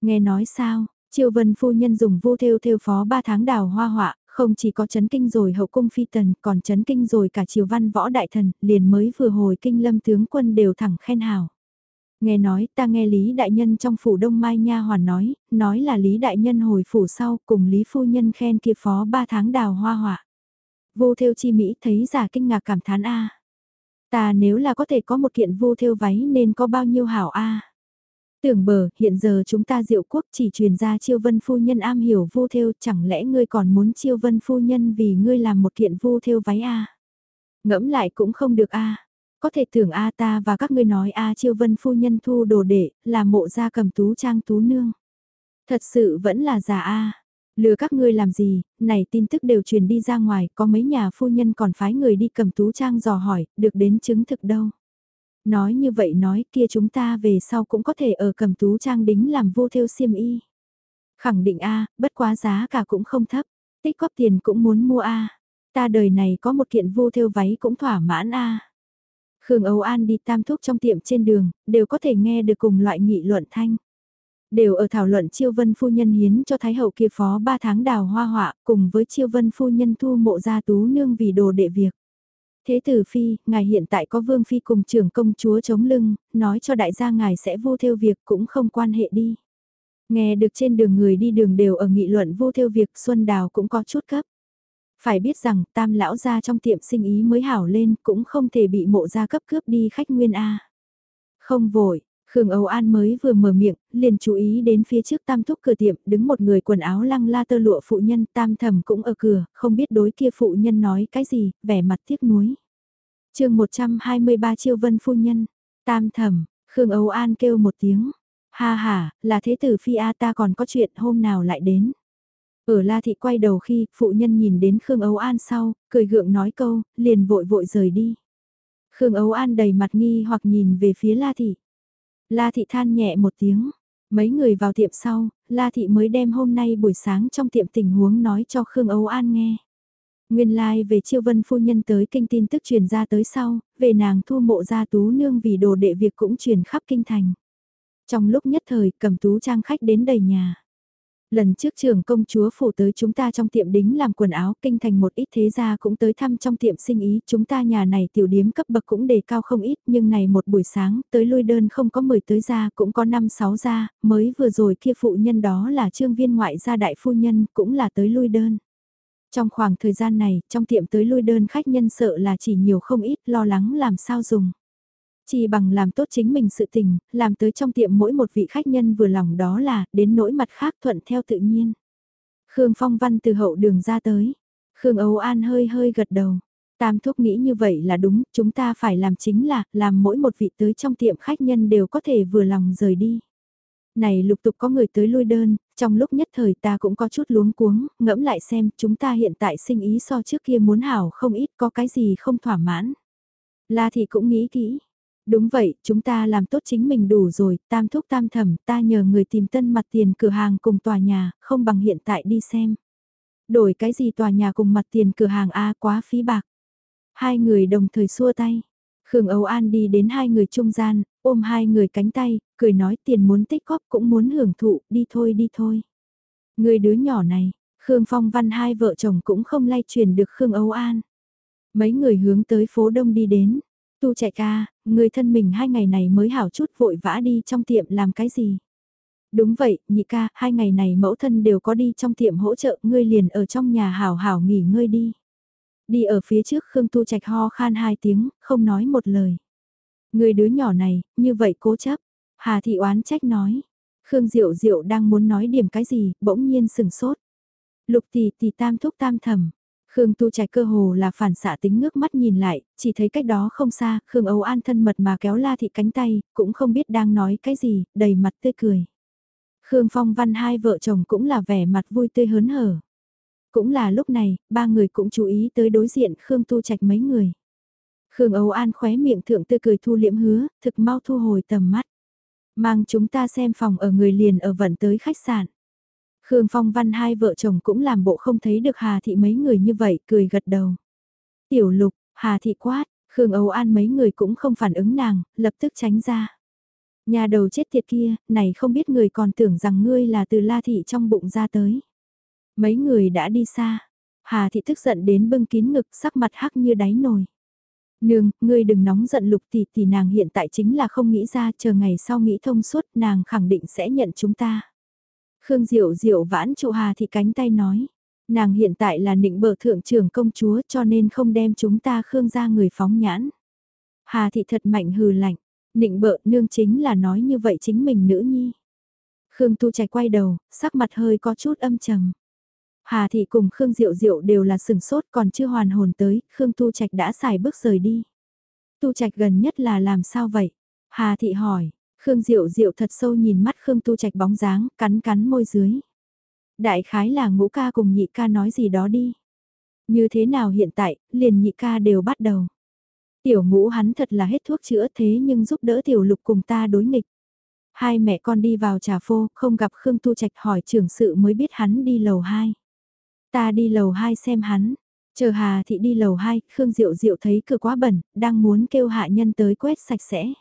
Nghe nói sao, Triều Vân phu nhân dùng vô theo theo phó 3 tháng đào hoa họa, không chỉ có chấn kinh rồi hậu cung phi tần, còn chấn kinh rồi cả triều văn võ đại thần, liền mới vừa hồi kinh lâm tướng quân đều thẳng khen hào. Nghe nói, ta nghe Lý Đại Nhân trong phủ Đông Mai Nha Hoàn nói, nói là Lý Đại Nhân hồi phủ sau cùng Lý Phu Nhân khen kia phó 3 tháng đào hoa họa. Vô theo chi Mỹ thấy giả kinh ngạc cảm thán A. Ta nếu là có thể có một kiện vô theo váy nên có bao nhiêu hảo A. Tưởng bờ, hiện giờ chúng ta diệu quốc chỉ truyền ra chiêu vân phu nhân am hiểu vô theo, chẳng lẽ ngươi còn muốn chiêu vân phu nhân vì ngươi làm một kiện vô theo váy a Ngẫm lại cũng không được a Có thể tưởng a ta và các ngươi nói a chiêu vân phu nhân thu đồ đệ, là mộ gia cầm tú trang tú nương. Thật sự vẫn là giả a Lừa các ngươi làm gì, này tin tức đều truyền đi ra ngoài, có mấy nhà phu nhân còn phái người đi cầm tú trang dò hỏi, được đến chứng thực đâu. Nói như vậy nói kia chúng ta về sau cũng có thể ở cầm tú trang đính làm vô theo xiêm y. Khẳng định A, bất quá giá cả cũng không thấp, tích góp tiền cũng muốn mua A. Ta đời này có một kiện vô theo váy cũng thỏa mãn A. Khương Âu An đi tam thuốc trong tiệm trên đường, đều có thể nghe được cùng loại nghị luận thanh. Đều ở thảo luận chiêu vân phu nhân hiến cho Thái hậu kia phó 3 tháng đào hoa họa cùng với chiêu vân phu nhân thu mộ gia tú nương vì đồ đệ việc. Thế tử phi, ngài hiện tại có vương phi cùng trưởng công chúa chống lưng, nói cho đại gia ngài sẽ vô theo việc cũng không quan hệ đi. Nghe được trên đường người đi đường đều ở nghị luận vô theo việc Xuân Đào cũng có chút cấp. Phải biết rằng tam lão gia trong tiệm sinh ý mới hảo lên cũng không thể bị mộ gia cấp cướp đi khách nguyên A. Không vội, Khương Âu An mới vừa mở miệng, liền chú ý đến phía trước tam thúc cửa tiệm, đứng một người quần áo lăng la tơ lụa phụ nhân, tam thầm cũng ở cửa, không biết đối kia phụ nhân nói cái gì, vẻ mặt tiếc nuối. chương 123 chiêu vân phu nhân, tam thầm, Khương Âu An kêu một tiếng, ha ha, là thế tử phi A ta còn có chuyện hôm nào lại đến. Ở La Thị quay đầu khi phụ nhân nhìn đến Khương Âu An sau, cười gượng nói câu, liền vội vội rời đi. Khương Âu An đầy mặt nghi hoặc nhìn về phía La Thị. La Thị than nhẹ một tiếng. Mấy người vào tiệm sau, La Thị mới đem hôm nay buổi sáng trong tiệm tình huống nói cho Khương Âu An nghe. Nguyên lai like về chiêu vân phu nhân tới kinh tin tức truyền ra tới sau, về nàng thu mộ gia tú nương vì đồ đệ việc cũng truyền khắp kinh thành. Trong lúc nhất thời cầm tú trang khách đến đầy nhà. Lần trước trưởng công chúa phủ tới chúng ta trong tiệm đính làm quần áo, kinh thành một ít thế gia cũng tới thăm trong tiệm sinh ý, chúng ta nhà này tiểu điếm cấp bậc cũng đề cao không ít, nhưng này một buổi sáng, tới lui đơn không có 10 tới gia, cũng có 5-6 gia, mới vừa rồi kia phụ nhân đó là trương viên ngoại gia đại phu nhân, cũng là tới lui đơn. Trong khoảng thời gian này, trong tiệm tới lui đơn khách nhân sợ là chỉ nhiều không ít, lo lắng làm sao dùng. Chỉ bằng làm tốt chính mình sự tình, làm tới trong tiệm mỗi một vị khách nhân vừa lòng đó là, đến nỗi mặt khác thuận theo tự nhiên. Khương Phong Văn từ hậu đường ra tới. Khương Âu An hơi hơi gật đầu. Tam thúc nghĩ như vậy là đúng, chúng ta phải làm chính là, làm mỗi một vị tới trong tiệm khách nhân đều có thể vừa lòng rời đi. Này lục tục có người tới lui đơn, trong lúc nhất thời ta cũng có chút luống cuống, ngẫm lại xem chúng ta hiện tại sinh ý so trước kia muốn hảo không ít có cái gì không thỏa mãn. La thì cũng nghĩ kỹ, Đúng vậy, chúng ta làm tốt chính mình đủ rồi, tam thúc tam thẩm, ta nhờ người tìm tân mặt tiền cửa hàng cùng tòa nhà, không bằng hiện tại đi xem. Đổi cái gì tòa nhà cùng mặt tiền cửa hàng A quá phí bạc. Hai người đồng thời xua tay. Khương Âu An đi đến hai người trung gian, ôm hai người cánh tay, cười nói tiền muốn tích góp cũng muốn hưởng thụ, đi thôi đi thôi. Người đứa nhỏ này, Khương Phong Văn hai vợ chồng cũng không lay truyền được Khương Âu An. Mấy người hướng tới phố đông đi đến, Tu chạy ca, người thân mình hai ngày này mới hảo chút vội vã đi trong tiệm làm cái gì? Đúng vậy, nhị ca, hai ngày này mẫu thân đều có đi trong tiệm hỗ trợ, ngươi liền ở trong nhà hảo hảo nghỉ ngơi đi. Đi ở phía trước Khương Tu Trạch ho khan hai tiếng, không nói một lời. Người đứa nhỏ này, như vậy cố chấp. Hà Thị oán trách nói. Khương Diệu Diệu đang muốn nói điểm cái gì, bỗng nhiên sừng sốt. Lục tỷ tỷ tam thúc tam thầm, Khương Tu Trạch cơ hồ là phản xạ tính ngước mắt nhìn lại, chỉ thấy cách đó không xa, Khương Âu An thân mật mà kéo La Thị cánh tay, cũng không biết đang nói cái gì, đầy mặt tươi cười. Khương Phong Văn hai vợ chồng cũng là vẻ mặt vui tươi hớn hở. Cũng là lúc này, ba người cũng chú ý tới đối diện Khương Tu Trạch mấy người. Khương Âu An khóe miệng thượng tươi cười thu liễm hứa, thực mau thu hồi tầm mắt. Mang chúng ta xem phòng ở người liền ở vận tới khách sạn. Khương Phong Văn hai vợ chồng cũng làm bộ không thấy được Hà Thị mấy người như vậy, cười gật đầu. Tiểu Lục, Hà Thị quát, Khương Âu An mấy người cũng không phản ứng nàng, lập tức tránh ra. Nhà đầu chết tiệt kia, này không biết người còn tưởng rằng ngươi là từ La Thị trong bụng ra tới. Mấy người đã đi xa, Hà Thị tức giận đến bưng kín ngực sắc mặt hắc như đáy nồi. Nương, ngươi đừng nóng giận lục tỷ tỷ nàng hiện tại chính là không nghĩ ra chờ ngày sau nghĩ thông suốt nàng khẳng định sẽ nhận chúng ta. Khương Diệu Diệu vãn trụ Hà Thị cánh tay nói. Nàng hiện tại là nịnh bờ thượng trưởng công chúa cho nên không đem chúng ta Khương ra người phóng nhãn. Hà Thị thật mạnh hừ lạnh. Nịnh bợ nương chính là nói như vậy chính mình nữ nhi. Khương Tu Trạch quay đầu, sắc mặt hơi có chút âm trầm. Hà Thị cùng Khương Diệu Diệu đều là sừng sốt còn chưa hoàn hồn tới, Khương Tu Trạch đã xài bước rời đi. Tu Trạch gần nhất là làm sao vậy? Hà Thị hỏi, Khương Diệu Diệu thật sâu nhìn mắt Khương Tu Trạch bóng dáng, cắn cắn môi dưới. Đại khái là ngũ ca cùng nhị ca nói gì đó đi. Như thế nào hiện tại, liền nhị ca đều bắt đầu. Tiểu ngũ hắn thật là hết thuốc chữa thế nhưng giúp đỡ tiểu lục cùng ta đối nghịch. Hai mẹ con đi vào trà phô, không gặp Khương Tu Trạch hỏi trưởng sự mới biết hắn đi lầu 2. Ta đi lầu 2 xem hắn. Chờ Hà Thị đi lầu 2, Khương Diệu Diệu thấy cửa quá bẩn, đang muốn kêu hạ nhân tới quét sạch sẽ.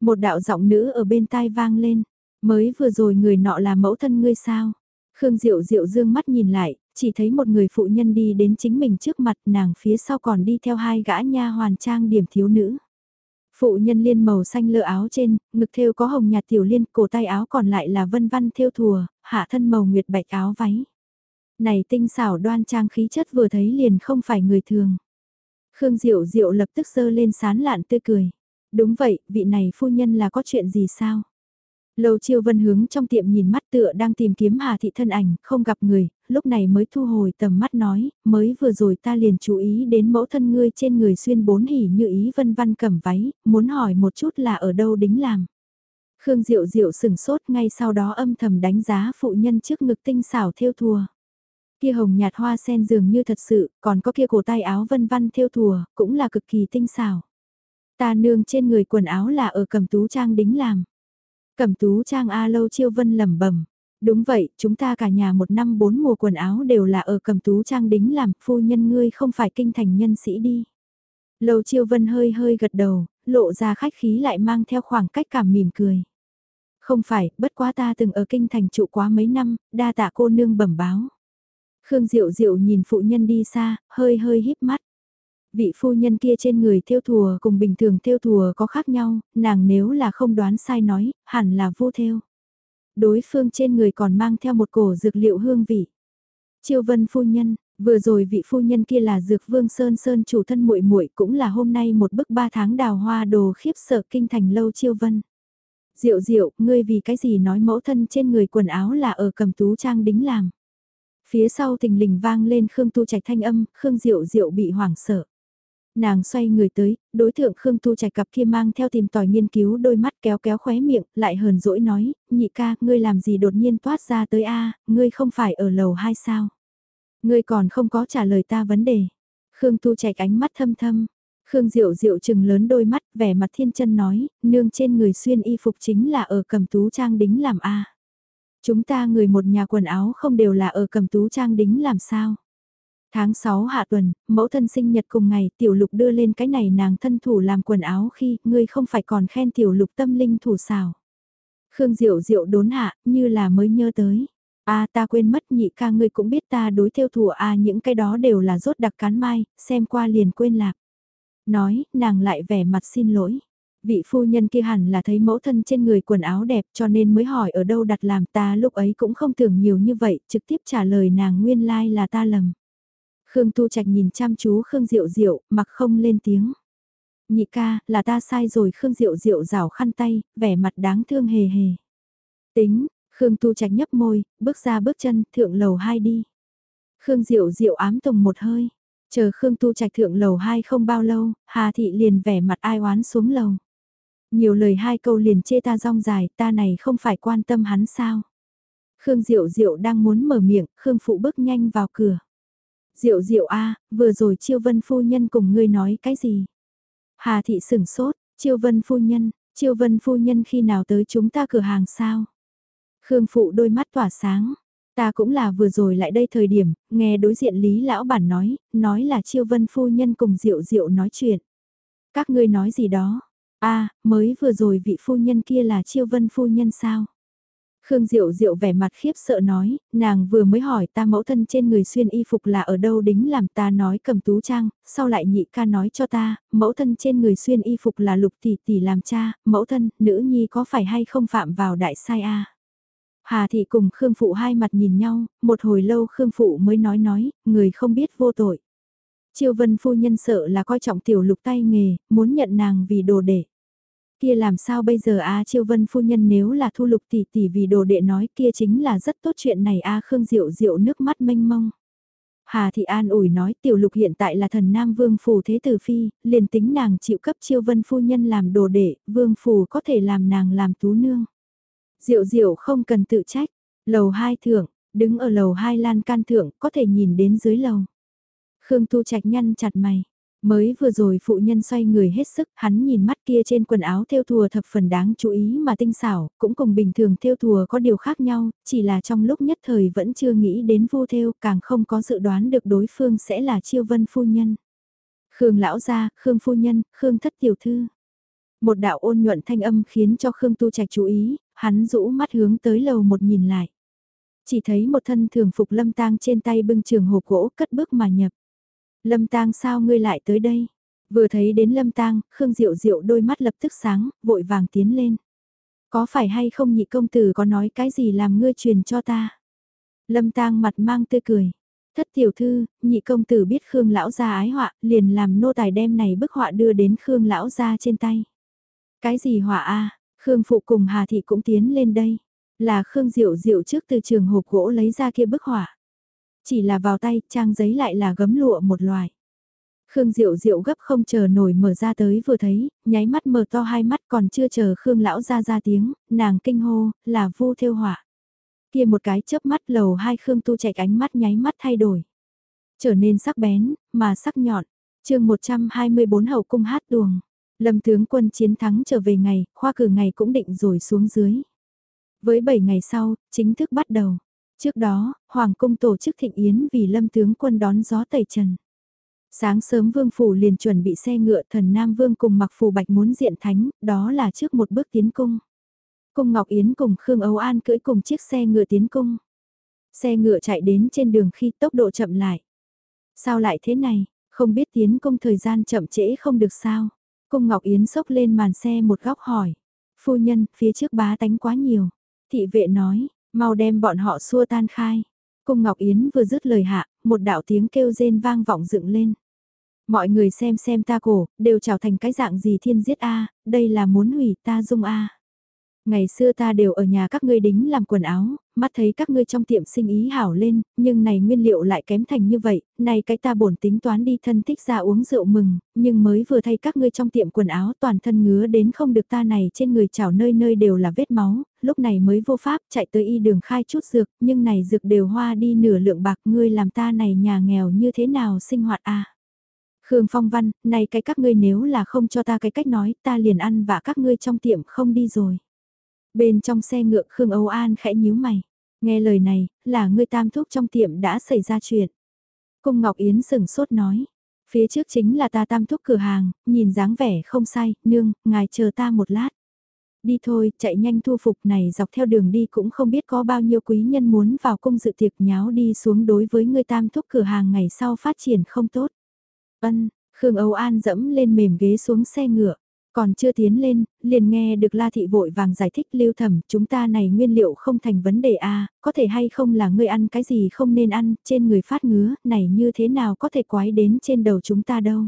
Một đạo giọng nữ ở bên tai vang lên, mới vừa rồi người nọ là mẫu thân ngươi sao? Khương Diệu Diệu dương mắt nhìn lại, chỉ thấy một người phụ nhân đi đến chính mình trước mặt nàng phía sau còn đi theo hai gã nha hoàn trang điểm thiếu nữ. Phụ nhân liên màu xanh lơ áo trên, ngực thêu có hồng nhạt tiểu liên, cổ tay áo còn lại là vân văn thêu thùa, hạ thân màu nguyệt bạch áo váy. Này tinh xảo đoan trang khí chất vừa thấy liền không phải người thường. Khương Diệu Diệu lập tức giơ lên sán lạn tươi cười. Đúng vậy, vị này phu nhân là có chuyện gì sao? Lầu chiêu vân hướng trong tiệm nhìn mắt tựa đang tìm kiếm Hà Thị thân ảnh, không gặp người, lúc này mới thu hồi tầm mắt nói, mới vừa rồi ta liền chú ý đến mẫu thân ngươi trên người xuyên bốn hỉ như ý vân văn cầm váy, muốn hỏi một chút là ở đâu đính làm. Khương Diệu Diệu sừng sốt ngay sau đó âm thầm đánh giá phụ nhân trước ngực tinh xảo theo thùa. Kia hồng nhạt hoa sen dường như thật sự, còn có kia cổ tay áo vân văn theo thùa, cũng là cực kỳ tinh xảo. Ta nương trên người quần áo là ở cầm tú trang đính làm. Cầm tú trang A lâu chiêu vân lẩm bẩm Đúng vậy, chúng ta cả nhà một năm bốn mùa quần áo đều là ở cầm tú trang đính làm, phu nhân ngươi không phải kinh thành nhân sĩ đi. Lâu chiêu vân hơi hơi gật đầu, lộ ra khách khí lại mang theo khoảng cách cảm mỉm cười. Không phải, bất quá ta từng ở kinh thành trụ quá mấy năm, đa tạ cô nương bẩm báo. Khương Diệu Diệu nhìn phụ nhân đi xa, hơi hơi híp mắt. Vị phu nhân kia trên người theo thùa cùng bình thường theo thùa có khác nhau, nàng nếu là không đoán sai nói, hẳn là vô theo. Đối phương trên người còn mang theo một cổ dược liệu hương vị. Chiêu vân phu nhân, vừa rồi vị phu nhân kia là dược vương sơn sơn chủ thân muội muội cũng là hôm nay một bức ba tháng đào hoa đồ khiếp sợ kinh thành lâu chiêu vân. Diệu diệu, ngươi vì cái gì nói mẫu thân trên người quần áo là ở cầm tú trang đính làm. Phía sau tình lình vang lên Khương Tu Trạch thanh âm, Khương Diệu Diệu bị hoảng sợ. Nàng xoay người tới, đối tượng Khương Tu Trạch cặp kia mang theo tìm tòi nghiên cứu đôi mắt kéo kéo khóe miệng, lại hờn dỗi nói, nhị ca, ngươi làm gì đột nhiên toát ra tới a ngươi không phải ở lầu hai sao? Ngươi còn không có trả lời ta vấn đề. Khương Tu Trạch ánh mắt thâm thâm. Khương Diệu Diệu chừng lớn đôi mắt, vẻ mặt thiên chân nói, nương trên người xuyên y phục chính là ở cầm tú trang đính làm a Chúng ta người một nhà quần áo không đều là ở cầm tú trang đính làm sao? Tháng 6 hạ tuần, mẫu thân sinh nhật cùng ngày tiểu lục đưa lên cái này nàng thân thủ làm quần áo khi ngươi không phải còn khen tiểu lục tâm linh thủ xào. Khương Diệu Diệu đốn hạ, như là mới nhớ tới. a ta quên mất nhị ca ngươi cũng biết ta đối theo thủ a những cái đó đều là rốt đặc cán mai, xem qua liền quên lạc. Nói, nàng lại vẻ mặt xin lỗi. Vị phu nhân kia hẳn là thấy mẫu thân trên người quần áo đẹp cho nên mới hỏi ở đâu đặt làm ta lúc ấy cũng không tưởng nhiều như vậy, trực tiếp trả lời nàng nguyên lai like là ta lầm. Khương Tu Trạch nhìn chăm chú Khương Diệu Diệu, mặc không lên tiếng. Nhị ca, là ta sai rồi Khương Diệu Diệu rảo khăn tay, vẻ mặt đáng thương hề hề. Tính, Khương Tu Trạch nhấp môi, bước ra bước chân, thượng lầu hai đi. Khương Diệu Diệu ám tùng một hơi. Chờ Khương Tu Trạch thượng lầu hai không bao lâu, Hà Thị liền vẻ mặt ai oán xuống lầu. Nhiều lời hai câu liền chê ta rong dài, ta này không phải quan tâm hắn sao. Khương Diệu Diệu đang muốn mở miệng, Khương Phụ bước nhanh vào cửa. Diệu diệu a vừa rồi chiêu vân phu nhân cùng ngươi nói cái gì? Hà thị sửng sốt, chiêu vân phu nhân, chiêu vân phu nhân khi nào tới chúng ta cửa hàng sao? Khương phụ đôi mắt tỏa sáng. Ta cũng là vừa rồi lại đây thời điểm, nghe đối diện Lý Lão Bản nói, nói là chiêu vân phu nhân cùng Diệu Diệu nói chuyện. Các ngươi nói gì đó? a mới vừa rồi vị phu nhân kia là chiêu vân phu nhân sao? Khương Diệu Diệu vẻ mặt khiếp sợ nói, nàng vừa mới hỏi ta mẫu thân trên người xuyên y phục là ở đâu đính làm ta nói cầm tú trang, sau lại nhị ca nói cho ta, mẫu thân trên người xuyên y phục là lục tỷ tỷ làm cha, mẫu thân, nữ nhi có phải hay không phạm vào đại sai a? Hà thị cùng Khương Phụ hai mặt nhìn nhau, một hồi lâu Khương Phụ mới nói nói, người không biết vô tội. Triều Vân phu nhân sợ là coi trọng tiểu lục tay nghề, muốn nhận nàng vì đồ đệ. Kia làm sao bây giờ a Chiêu Vân phu nhân nếu là thu lục tỷ tỷ vì đồ đệ nói kia chính là rất tốt chuyện này a Khương Diệu Diệu nước mắt mênh mông. Hà Thị An ủi nói tiểu lục hiện tại là thần Nam Vương Phủ Thế Tử Phi, liền tính nàng chịu cấp Chiêu Vân phu nhân làm đồ đệ, Vương Phủ có thể làm nàng làm tú nương. Diệu Diệu không cần tự trách, lầu hai thượng, đứng ở lầu hai lan can thượng có thể nhìn đến dưới lầu. Khương Tu Trạch nhăn chặt mày, Mới vừa rồi phụ nhân xoay người hết sức, hắn nhìn mắt kia trên quần áo thêu thùa thập phần đáng chú ý mà tinh xảo, cũng cùng bình thường thêu thùa có điều khác nhau, chỉ là trong lúc nhất thời vẫn chưa nghĩ đến vô theo càng không có dự đoán được đối phương sẽ là chiêu vân phu nhân. Khương lão gia, Khương phu nhân, Khương thất tiểu thư. Một đạo ôn nhuận thanh âm khiến cho Khương tu trạch chú ý, hắn rũ mắt hướng tới lầu một nhìn lại. Chỉ thấy một thân thường phục lâm tang trên tay bưng trường hộp gỗ cất bước mà nhập. Lâm Tang sao ngươi lại tới đây? Vừa thấy đến Lâm Tang, Khương Diệu Diệu đôi mắt lập tức sáng, vội vàng tiến lên. Có phải hay không nhị công tử có nói cái gì làm ngươi truyền cho ta? Lâm Tang mặt mang tươi cười. Thất tiểu thư, nhị công tử biết Khương lão gia ái họa, liền làm nô tài đem này bức họa đưa đến Khương lão gia trên tay. Cái gì họa a? Khương phụ cùng Hà thị cũng tiến lên đây. Là Khương Diệu Diệu trước từ trường hộp gỗ lấy ra kia bức họa. Chỉ là vào tay, trang giấy lại là gấm lụa một loại. Khương Diệu Diệu gấp không chờ nổi mở ra tới vừa thấy, nháy mắt mở to hai mắt còn chưa chờ Khương lão ra ra tiếng, nàng kinh hô, là vu theo họa. Kia một cái chớp mắt lầu hai Khương tu chạy ánh mắt nháy mắt thay đổi. Trở nên sắc bén, mà sắc nhọn. chương 124 hậu cung hát tuồng. Lâm tướng quân chiến thắng trở về ngày, khoa cử ngày cũng định rồi xuống dưới. Với 7 ngày sau, chính thức bắt đầu. Trước đó, Hoàng cung tổ chức thịnh yến vì lâm tướng quân đón gió tẩy trần. Sáng sớm vương phủ liền chuẩn bị xe ngựa thần Nam Vương cùng mặc phù bạch muốn diện thánh, đó là trước một bước tiến cung. Cung Ngọc Yến cùng Khương Âu An cưỡi cùng chiếc xe ngựa tiến cung. Xe ngựa chạy đến trên đường khi tốc độ chậm lại. Sao lại thế này, không biết tiến cung thời gian chậm trễ không được sao. Cung Ngọc Yến sốc lên màn xe một góc hỏi. Phu nhân, phía trước bá tánh quá nhiều. Thị vệ nói, Mau đem bọn họ xua tan khai. Cung Ngọc Yến vừa dứt lời hạ, một đạo tiếng kêu rên vang vọng dựng lên. Mọi người xem xem ta cổ, đều trào thành cái dạng gì thiên giết A, đây là muốn hủy ta dung A. Ngày xưa ta đều ở nhà các ngươi đính làm quần áo, mắt thấy các ngươi trong tiệm sinh ý hảo lên, nhưng này nguyên liệu lại kém thành như vậy, này cái ta bổn tính toán đi thân thích ra uống rượu mừng, nhưng mới vừa thay các ngươi trong tiệm quần áo toàn thân ngứa đến không được ta này trên người chảo nơi nơi đều là vết máu, lúc này mới vô pháp chạy tới y đường khai chút dược, nhưng này dược đều hoa đi nửa lượng bạc ngươi làm ta này nhà nghèo như thế nào sinh hoạt à? Khương Phong Văn, này cái các ngươi nếu là không cho ta cái cách nói ta liền ăn và các ngươi trong tiệm không đi rồi. Bên trong xe ngựa Khương Âu An khẽ nhíu mày. Nghe lời này, là ngươi tam thúc trong tiệm đã xảy ra chuyện. Cung Ngọc Yến sừng sốt nói. Phía trước chính là ta tam thúc cửa hàng, nhìn dáng vẻ không sai, nương, ngài chờ ta một lát. Đi thôi, chạy nhanh thu phục này dọc theo đường đi cũng không biết có bao nhiêu quý nhân muốn vào cung dự tiệc nháo đi xuống đối với người tam thúc cửa hàng ngày sau phát triển không tốt. Ân, Khương Âu An dẫm lên mềm ghế xuống xe ngựa. Còn chưa tiến lên, liền nghe được La Thị vội vàng giải thích lưu thẩm chúng ta này nguyên liệu không thành vấn đề a à, có thể hay không là ngươi ăn cái gì không nên ăn, trên người phát ngứa, này như thế nào có thể quái đến trên đầu chúng ta đâu.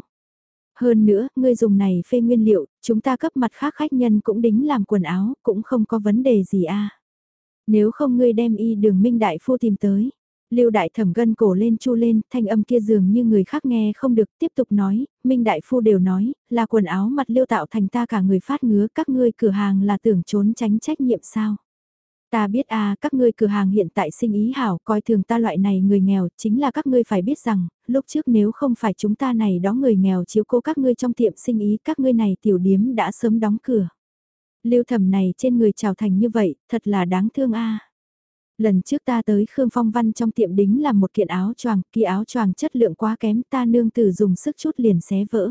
Hơn nữa, ngươi dùng này phê nguyên liệu, chúng ta cấp mặt khác khách nhân cũng đính làm quần áo, cũng không có vấn đề gì a à. Nếu không ngươi đem y đường minh đại phu tìm tới, Lưu đại thẩm gân cổ lên chu lên, thanh âm kia dường như người khác nghe không được, tiếp tục nói, Minh đại phu đều nói, là quần áo mặt Lưu tạo thành ta cả người phát ngứa, các ngươi cửa hàng là tưởng trốn tránh trách nhiệm sao? Ta biết à, các ngươi cửa hàng hiện tại sinh ý hảo, coi thường ta loại này người nghèo, chính là các ngươi phải biết rằng, lúc trước nếu không phải chúng ta này đó người nghèo chiếu cố các ngươi trong tiệm sinh ý, các ngươi này tiểu điếm đã sớm đóng cửa. Lưu thẩm này trên người trào thành như vậy, thật là đáng thương a. Lần trước ta tới Khương Phong Văn trong tiệm đính làm một kiện áo choàng, kia áo choàng chất lượng quá kém ta nương tử dùng sức chút liền xé vỡ.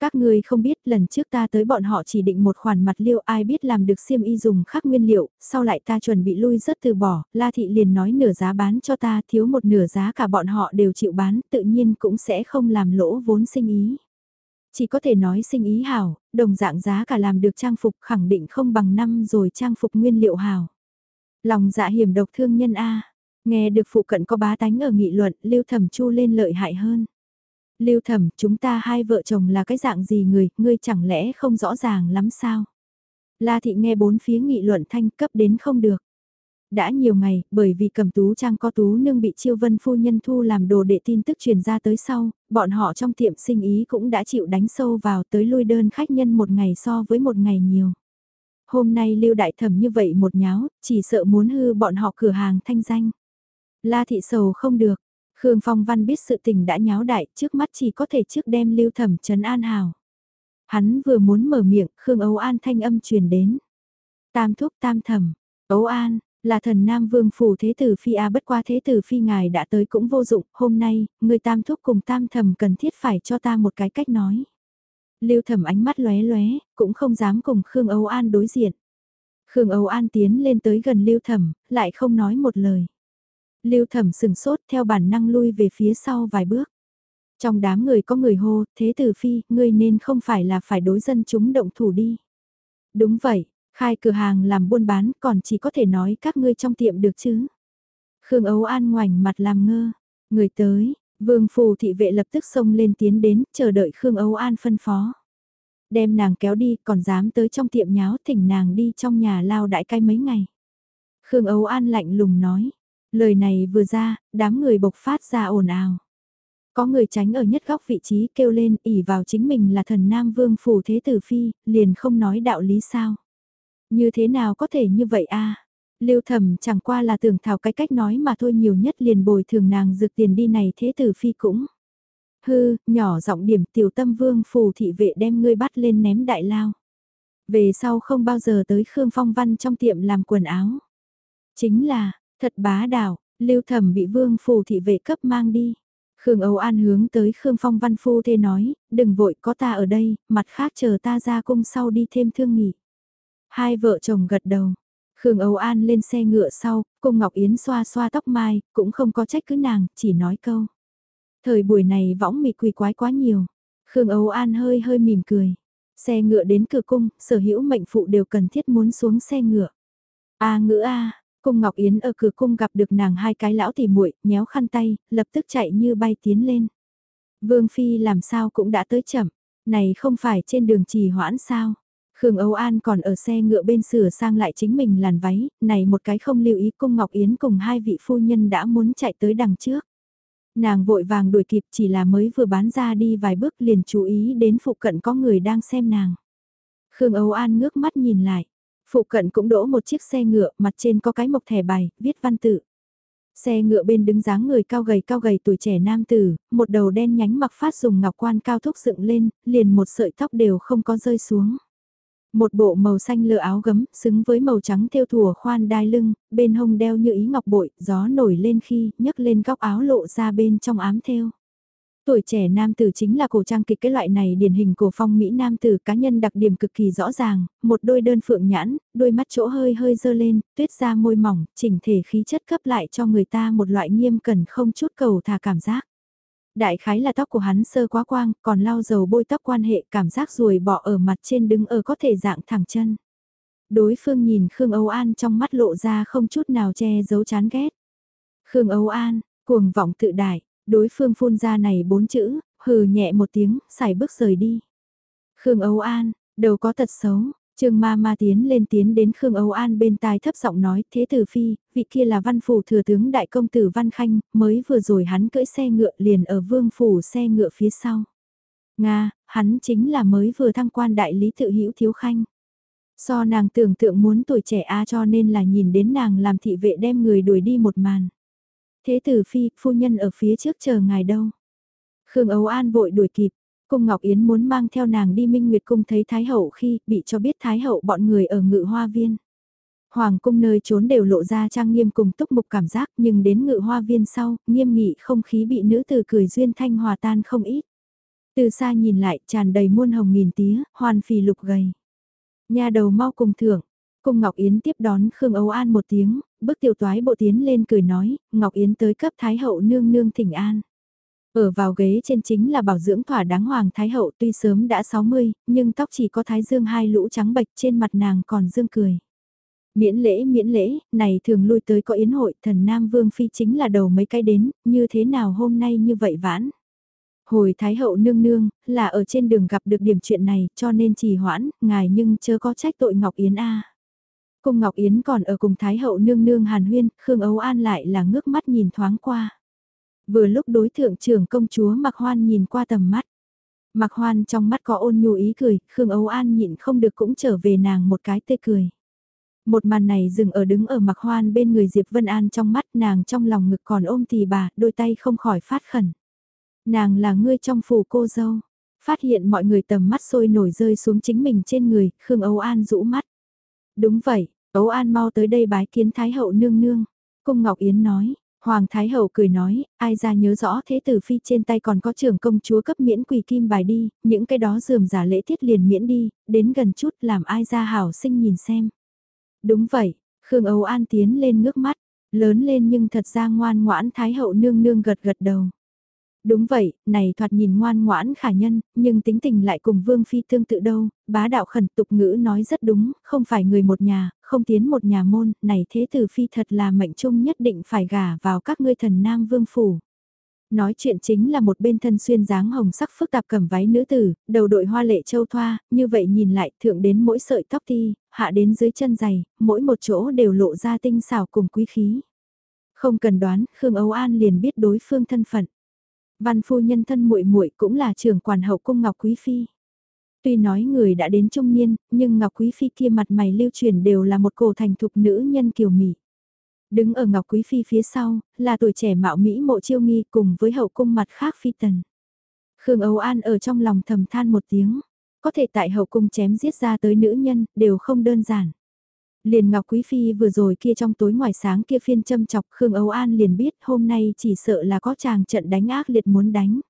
Các người không biết lần trước ta tới bọn họ chỉ định một khoản mặt liêu ai biết làm được xiêm y dùng khác nguyên liệu, sau lại ta chuẩn bị lui rất từ bỏ, La Thị liền nói nửa giá bán cho ta thiếu một nửa giá cả bọn họ đều chịu bán tự nhiên cũng sẽ không làm lỗ vốn sinh ý. Chỉ có thể nói sinh ý hảo, đồng dạng giá cả làm được trang phục khẳng định không bằng năm rồi trang phục nguyên liệu hảo. Lòng dạ hiểm độc thương nhân A. Nghe được phụ cận có bá tánh ở nghị luận, lưu thẩm chu lên lợi hại hơn. Lưu thẩm, chúng ta hai vợ chồng là cái dạng gì người, ngươi chẳng lẽ không rõ ràng lắm sao? La thị nghe bốn phía nghị luận thanh cấp đến không được. Đã nhiều ngày, bởi vì cầm tú trang có tú nương bị chiêu vân phu nhân thu làm đồ để tin tức truyền ra tới sau, bọn họ trong tiệm sinh ý cũng đã chịu đánh sâu vào tới lui đơn khách nhân một ngày so với một ngày nhiều. Hôm nay lưu đại thẩm như vậy một nháo, chỉ sợ muốn hư bọn họ cửa hàng thanh danh. La thị sầu không được, Khương Phong Văn biết sự tình đã nháo đại, trước mắt chỉ có thể trước đem lưu thẩm trấn an hào. Hắn vừa muốn mở miệng, Khương Âu An thanh âm truyền đến. Tam thúc tam thẩm, Âu An, là thần Nam Vương phủ thế tử phi a bất qua thế tử phi ngài đã tới cũng vô dụng, hôm nay, người tam thúc cùng tam thẩm cần thiết phải cho ta một cái cách nói. Lưu thẩm ánh mắt lóe lóe, cũng không dám cùng Khương Âu An đối diện. Khương Âu An tiến lên tới gần Lưu thẩm, lại không nói một lời. Lưu thẩm sừng sốt theo bản năng lui về phía sau vài bước. Trong đám người có người hô, thế tử phi, ngươi nên không phải là phải đối dân chúng động thủ đi. Đúng vậy, khai cửa hàng làm buôn bán còn chỉ có thể nói các ngươi trong tiệm được chứ. Khương Ấu An ngoảnh mặt làm ngơ, người tới, vương phù thị vệ lập tức xông lên tiến đến, chờ đợi Khương Âu An phân phó. Đem nàng kéo đi, còn dám tới trong tiệm nháo thỉnh nàng đi trong nhà lao đại cai mấy ngày. Khương Âu An lạnh lùng nói, lời này vừa ra, đám người bộc phát ra ồn ào. Có người tránh ở nhất góc vị trí kêu lên ỉ vào chính mình là thần Nam Vương Phủ Thế Tử Phi, liền không nói đạo lý sao. Như thế nào có thể như vậy a Lưu thẩm chẳng qua là tưởng thảo cái cách nói mà thôi nhiều nhất liền bồi thường nàng dược tiền đi này Thế Tử Phi cũng. Hư, nhỏ giọng điểm tiểu tâm vương phù thị vệ đem ngươi bắt lên ném đại lao. Về sau không bao giờ tới Khương Phong Văn trong tiệm làm quần áo. Chính là, thật bá đạo, lưu thẩm bị vương phù thị vệ cấp mang đi. Khương Âu An hướng tới Khương Phong Văn Phu thê nói, đừng vội có ta ở đây, mặt khác chờ ta ra cung sau đi thêm thương nghỉ. Hai vợ chồng gật đầu. Khương Âu An lên xe ngựa sau, cung Ngọc Yến xoa xoa tóc mai, cũng không có trách cứ nàng, chỉ nói câu. Thời buổi này võng mị quỳ quái quá nhiều. Khương Âu An hơi hơi mỉm cười. Xe ngựa đến cửa cung, sở hữu mệnh phụ đều cần thiết muốn xuống xe ngựa. A ngữ A, Cung Ngọc Yến ở cửa cung gặp được nàng hai cái lão tỉ muội, nhéo khăn tay, lập tức chạy như bay tiến lên. Vương Phi làm sao cũng đã tới chậm, này không phải trên đường trì hoãn sao. Khương Âu An còn ở xe ngựa bên sửa sang lại chính mình làn váy, này một cái không lưu ý cung Ngọc Yến cùng hai vị phu nhân đã muốn chạy tới đằng trước. Nàng vội vàng đuổi kịp chỉ là mới vừa bán ra đi vài bước liền chú ý đến phụ cận có người đang xem nàng. Khương Âu An ngước mắt nhìn lại, Phụ cận cũng đỗ một chiếc xe ngựa, mặt trên có cái mộc thẻ bài, viết văn tự. Xe ngựa bên đứng dáng người cao gầy cao gầy tuổi trẻ nam tử, một đầu đen nhánh mặc phát dùng ngọc quan cao thúc dựng lên, liền một sợi tóc đều không có rơi xuống. Một bộ màu xanh lơ áo gấm, xứng với màu trắng thêu thùa khoan đai lưng, bên hông đeo như ý ngọc bội, gió nổi lên khi, nhấc lên góc áo lộ ra bên trong ám thêu. Tuổi trẻ nam tử chính là cổ trang kịch cái loại này điển hình cổ phong Mỹ nam tử cá nhân đặc điểm cực kỳ rõ ràng, một đôi đơn phượng nhãn, đôi mắt chỗ hơi hơi dơ lên, tuyết ra môi mỏng, chỉnh thể khí chất cấp lại cho người ta một loại nghiêm cẩn không chút cầu thả cảm giác. Đại khái là tóc của hắn sơ quá quang, còn lau dầu bôi tóc quan hệ cảm giác ruồi bỏ ở mặt trên đứng ở có thể dạng thẳng chân. Đối phương nhìn Khương Âu An trong mắt lộ ra không chút nào che giấu chán ghét. Khương Âu An, cuồng vọng tự đại, Đối phương phun ra này bốn chữ, hừ nhẹ một tiếng, xài bước rời đi. Khương Âu An, đầu có tật xấu, Trương ma ma tiến lên tiến đến Khương Âu An bên tai thấp giọng nói, thế tử phi, vị kia là văn phủ thừa tướng đại công tử Văn Khanh, mới vừa rồi hắn cưỡi xe ngựa liền ở vương phủ xe ngựa phía sau. Nga, hắn chính là mới vừa thăng quan đại lý tự hữu thiếu khanh. So nàng tưởng tượng muốn tuổi trẻ a cho nên là nhìn đến nàng làm thị vệ đem người đuổi đi một màn. Thế tử phi, phu nhân ở phía trước chờ ngài đâu. Khương Âu An vội đuổi kịp, Cung Ngọc Yến muốn mang theo nàng đi Minh Nguyệt Cung thấy Thái Hậu khi bị cho biết Thái Hậu bọn người ở ngự hoa viên. Hoàng cung nơi trốn đều lộ ra trang nghiêm cùng túc mục cảm giác nhưng đến ngự hoa viên sau, nghiêm nghị không khí bị nữ từ cười duyên thanh hòa tan không ít. Từ xa nhìn lại tràn đầy muôn hồng nghìn tía, hoàn phì lục gầy. Nhà đầu mau cùng thưởng, Cung Ngọc Yến tiếp đón Khương Âu An một tiếng, bước tiểu toái bộ tiến lên cười nói, Ngọc Yến tới cấp Thái Hậu nương nương thỉnh an. Ở vào ghế trên chính là bảo dưỡng thỏa đáng Hoàng Thái Hậu tuy sớm đã 60, nhưng tóc chỉ có thái dương hai lũ trắng bệch trên mặt nàng còn dương cười. Miễn lễ miễn lễ, này thường lui tới có yến hội, thần Nam Vương Phi chính là đầu mấy cái đến, như thế nào hôm nay như vậy vãn. Hồi Thái hậu nương nương, là ở trên đường gặp được điểm chuyện này cho nên trì hoãn, ngài nhưng chớ có trách tội Ngọc Yến a. Cung Ngọc Yến còn ở cùng Thái hậu nương nương Hàn Huyên, Khương Ấu An lại là ngước mắt nhìn thoáng qua. Vừa lúc đối thượng trưởng công chúa Mạc Hoan nhìn qua tầm mắt. Mạc Hoan trong mắt có ôn nhu ý cười, Khương âu An nhịn không được cũng trở về nàng một cái tê cười. Một màn này dừng ở đứng ở Mạc Hoan bên người Diệp Vân An trong mắt nàng trong lòng ngực còn ôm tì bà, đôi tay không khỏi phát khẩn. Nàng là ngươi trong phủ cô dâu. Phát hiện mọi người tầm mắt sôi nổi rơi xuống chính mình trên người, Khương Âu An rũ mắt. Đúng vậy, Âu An mau tới đây bái kiến Thái Hậu nương nương. Cung Ngọc Yến nói, Hoàng Thái Hậu cười nói, ai ra nhớ rõ thế tử phi trên tay còn có trưởng công chúa cấp miễn quỳ kim bài đi, những cái đó dườm giả lễ tiết liền miễn đi, đến gần chút làm ai ra hảo sinh nhìn xem. Đúng vậy, Khương Âu An tiến lên ngước mắt, lớn lên nhưng thật ra ngoan ngoãn Thái Hậu nương nương gật gật đầu. Đúng vậy, này thoạt nhìn ngoan ngoãn khả nhân, nhưng tính tình lại cùng Vương Phi tương tự đâu, bá đạo khẩn tục ngữ nói rất đúng, không phải người một nhà, không tiến một nhà môn, này thế tử Phi thật là mệnh trung nhất định phải gả vào các ngươi thần nam vương phủ. Nói chuyện chính là một bên thân xuyên dáng hồng sắc phức tạp cầm váy nữ tử, đầu đội hoa lệ châu thoa, như vậy nhìn lại thượng đến mỗi sợi tóc ti, hạ đến dưới chân giày, mỗi một chỗ đều lộ ra tinh xảo cùng quý khí. Không cần đoán, Khương Âu An liền biết đối phương thân phận. Văn phu nhân thân muội muội cũng là trưởng quản hậu cung Ngọc Quý Phi. Tuy nói người đã đến trung niên, nhưng Ngọc Quý Phi kia mặt mày lưu truyền đều là một cổ thành thục nữ nhân kiều mỹ. Đứng ở Ngọc Quý Phi phía sau, là tuổi trẻ mạo Mỹ mộ chiêu nghi cùng với hậu cung mặt khác phi tần. Khương Âu An ở trong lòng thầm than một tiếng, có thể tại hậu cung chém giết ra tới nữ nhân, đều không đơn giản. Liền Ngọc Quý Phi vừa rồi kia trong tối ngoài sáng kia phiên châm chọc Khương Âu An liền biết hôm nay chỉ sợ là có chàng trận đánh ác liệt muốn đánh.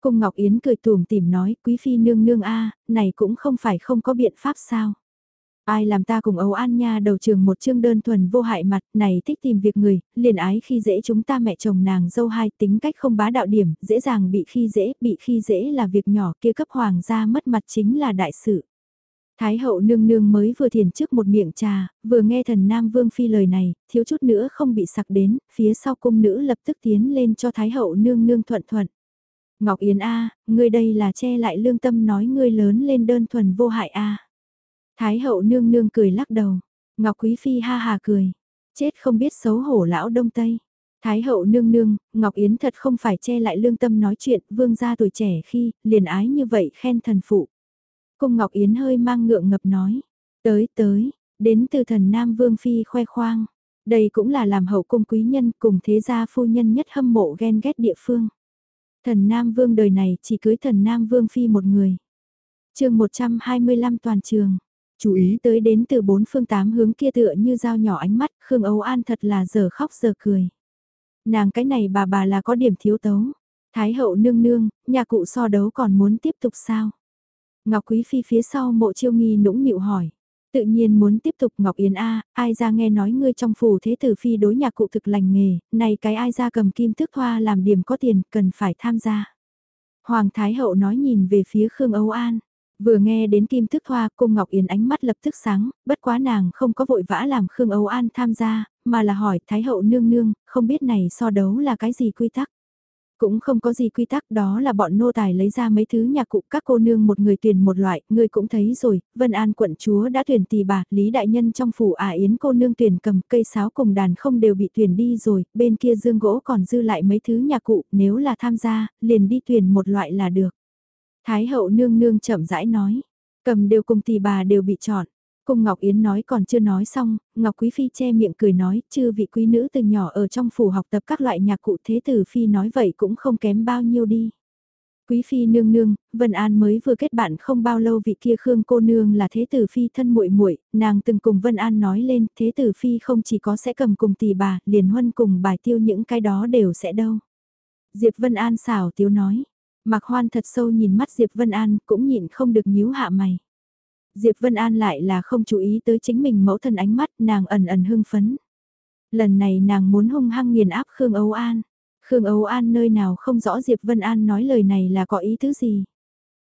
Cung Ngọc Yến cười tùm tìm nói Quý Phi nương nương a này cũng không phải không có biện pháp sao. Ai làm ta cùng Âu An Nha đầu trường một chương đơn thuần vô hại mặt này thích tìm việc người, liền ái khi dễ chúng ta mẹ chồng nàng dâu hai tính cách không bá đạo điểm, dễ dàng bị khi dễ, bị khi dễ là việc nhỏ kia cấp hoàng gia mất mặt chính là đại sự. Thái hậu nương nương mới vừa thiền trước một miệng trà, vừa nghe thần Nam Vương Phi lời này, thiếu chút nữa không bị sặc đến, phía sau cung nữ lập tức tiến lên cho Thái hậu nương nương thuận thuận. Ngọc Yến A, ngươi đây là che lại lương tâm nói ngươi lớn lên đơn thuần vô hại A. Thái hậu nương nương cười lắc đầu, Ngọc Quý Phi ha hà cười, chết không biết xấu hổ lão đông tây. Thái hậu nương nương, Ngọc Yến thật không phải che lại lương tâm nói chuyện, vương gia tuổi trẻ khi, liền ái như vậy khen thần phụ. Cung Ngọc Yến hơi mang ngượng ngập nói. Tới tới, đến từ thần Nam Vương Phi khoe khoang. Đây cũng là làm hậu cung quý nhân cùng thế gia phu nhân nhất hâm mộ ghen ghét địa phương. Thần Nam Vương đời này chỉ cưới thần Nam Vương Phi một người. chương 125 toàn trường. Chú ý tới đến từ bốn phương tám hướng kia tựa như dao nhỏ ánh mắt, Khương Âu An thật là giờ khóc giờ cười. Nàng cái này bà bà là có điểm thiếu tấu. Thái hậu nương nương, nhà cụ so đấu còn muốn tiếp tục sao? Ngọc Quý Phi phía sau mộ chiêu nghi nũng nịu hỏi. Tự nhiên muốn tiếp tục Ngọc Yến A, ai ra nghe nói ngươi trong phủ thế tử phi đối nhà cụ thực lành nghề, này cái ai ra cầm kim thức hoa làm điểm có tiền, cần phải tham gia. Hoàng Thái Hậu nói nhìn về phía Khương Âu An. Vừa nghe đến kim thức thoa, cung Ngọc Yến ánh mắt lập tức sáng, bất quá nàng không có vội vã làm Khương Âu An tham gia, mà là hỏi Thái Hậu nương nương, không biết này so đấu là cái gì quy tắc. Cũng không có gì quy tắc đó là bọn nô tài lấy ra mấy thứ nhạc cụ các cô nương một người tuyển một loại, người cũng thấy rồi, Vân An quận chúa đã tuyển tỷ bà, Lý Đại Nhân trong phủ à yến cô nương tuyển cầm cây sáo cùng đàn không đều bị tuyển đi rồi, bên kia dương gỗ còn dư lại mấy thứ nhạc cụ, nếu là tham gia, liền đi tuyển một loại là được. Thái hậu nương nương chậm rãi nói, cầm đều cùng tỷ bà đều bị chọn. Cung Ngọc Yến nói còn chưa nói xong, Ngọc Quý Phi che miệng cười nói, chư vị quý nữ từ nhỏ ở trong phủ học tập các loại nhạc cụ thế tử Phi nói vậy cũng không kém bao nhiêu đi. Quý Phi nương nương, Vân An mới vừa kết bạn không bao lâu vị kia Khương cô nương là thế tử Phi thân muội muội nàng từng cùng Vân An nói lên thế tử Phi không chỉ có sẽ cầm cùng tỷ bà, liền huân cùng bài tiêu những cái đó đều sẽ đâu. Diệp Vân An xảo tiếu nói, Mạc Hoan thật sâu nhìn mắt Diệp Vân An cũng nhịn không được nhíu hạ mày. Diệp Vân An lại là không chú ý tới chính mình mẫu thân ánh mắt nàng ẩn ẩn hưng phấn. Lần này nàng muốn hung hăng nghiền áp Khương Âu An. Khương Âu An nơi nào không rõ Diệp Vân An nói lời này là có ý tứ gì.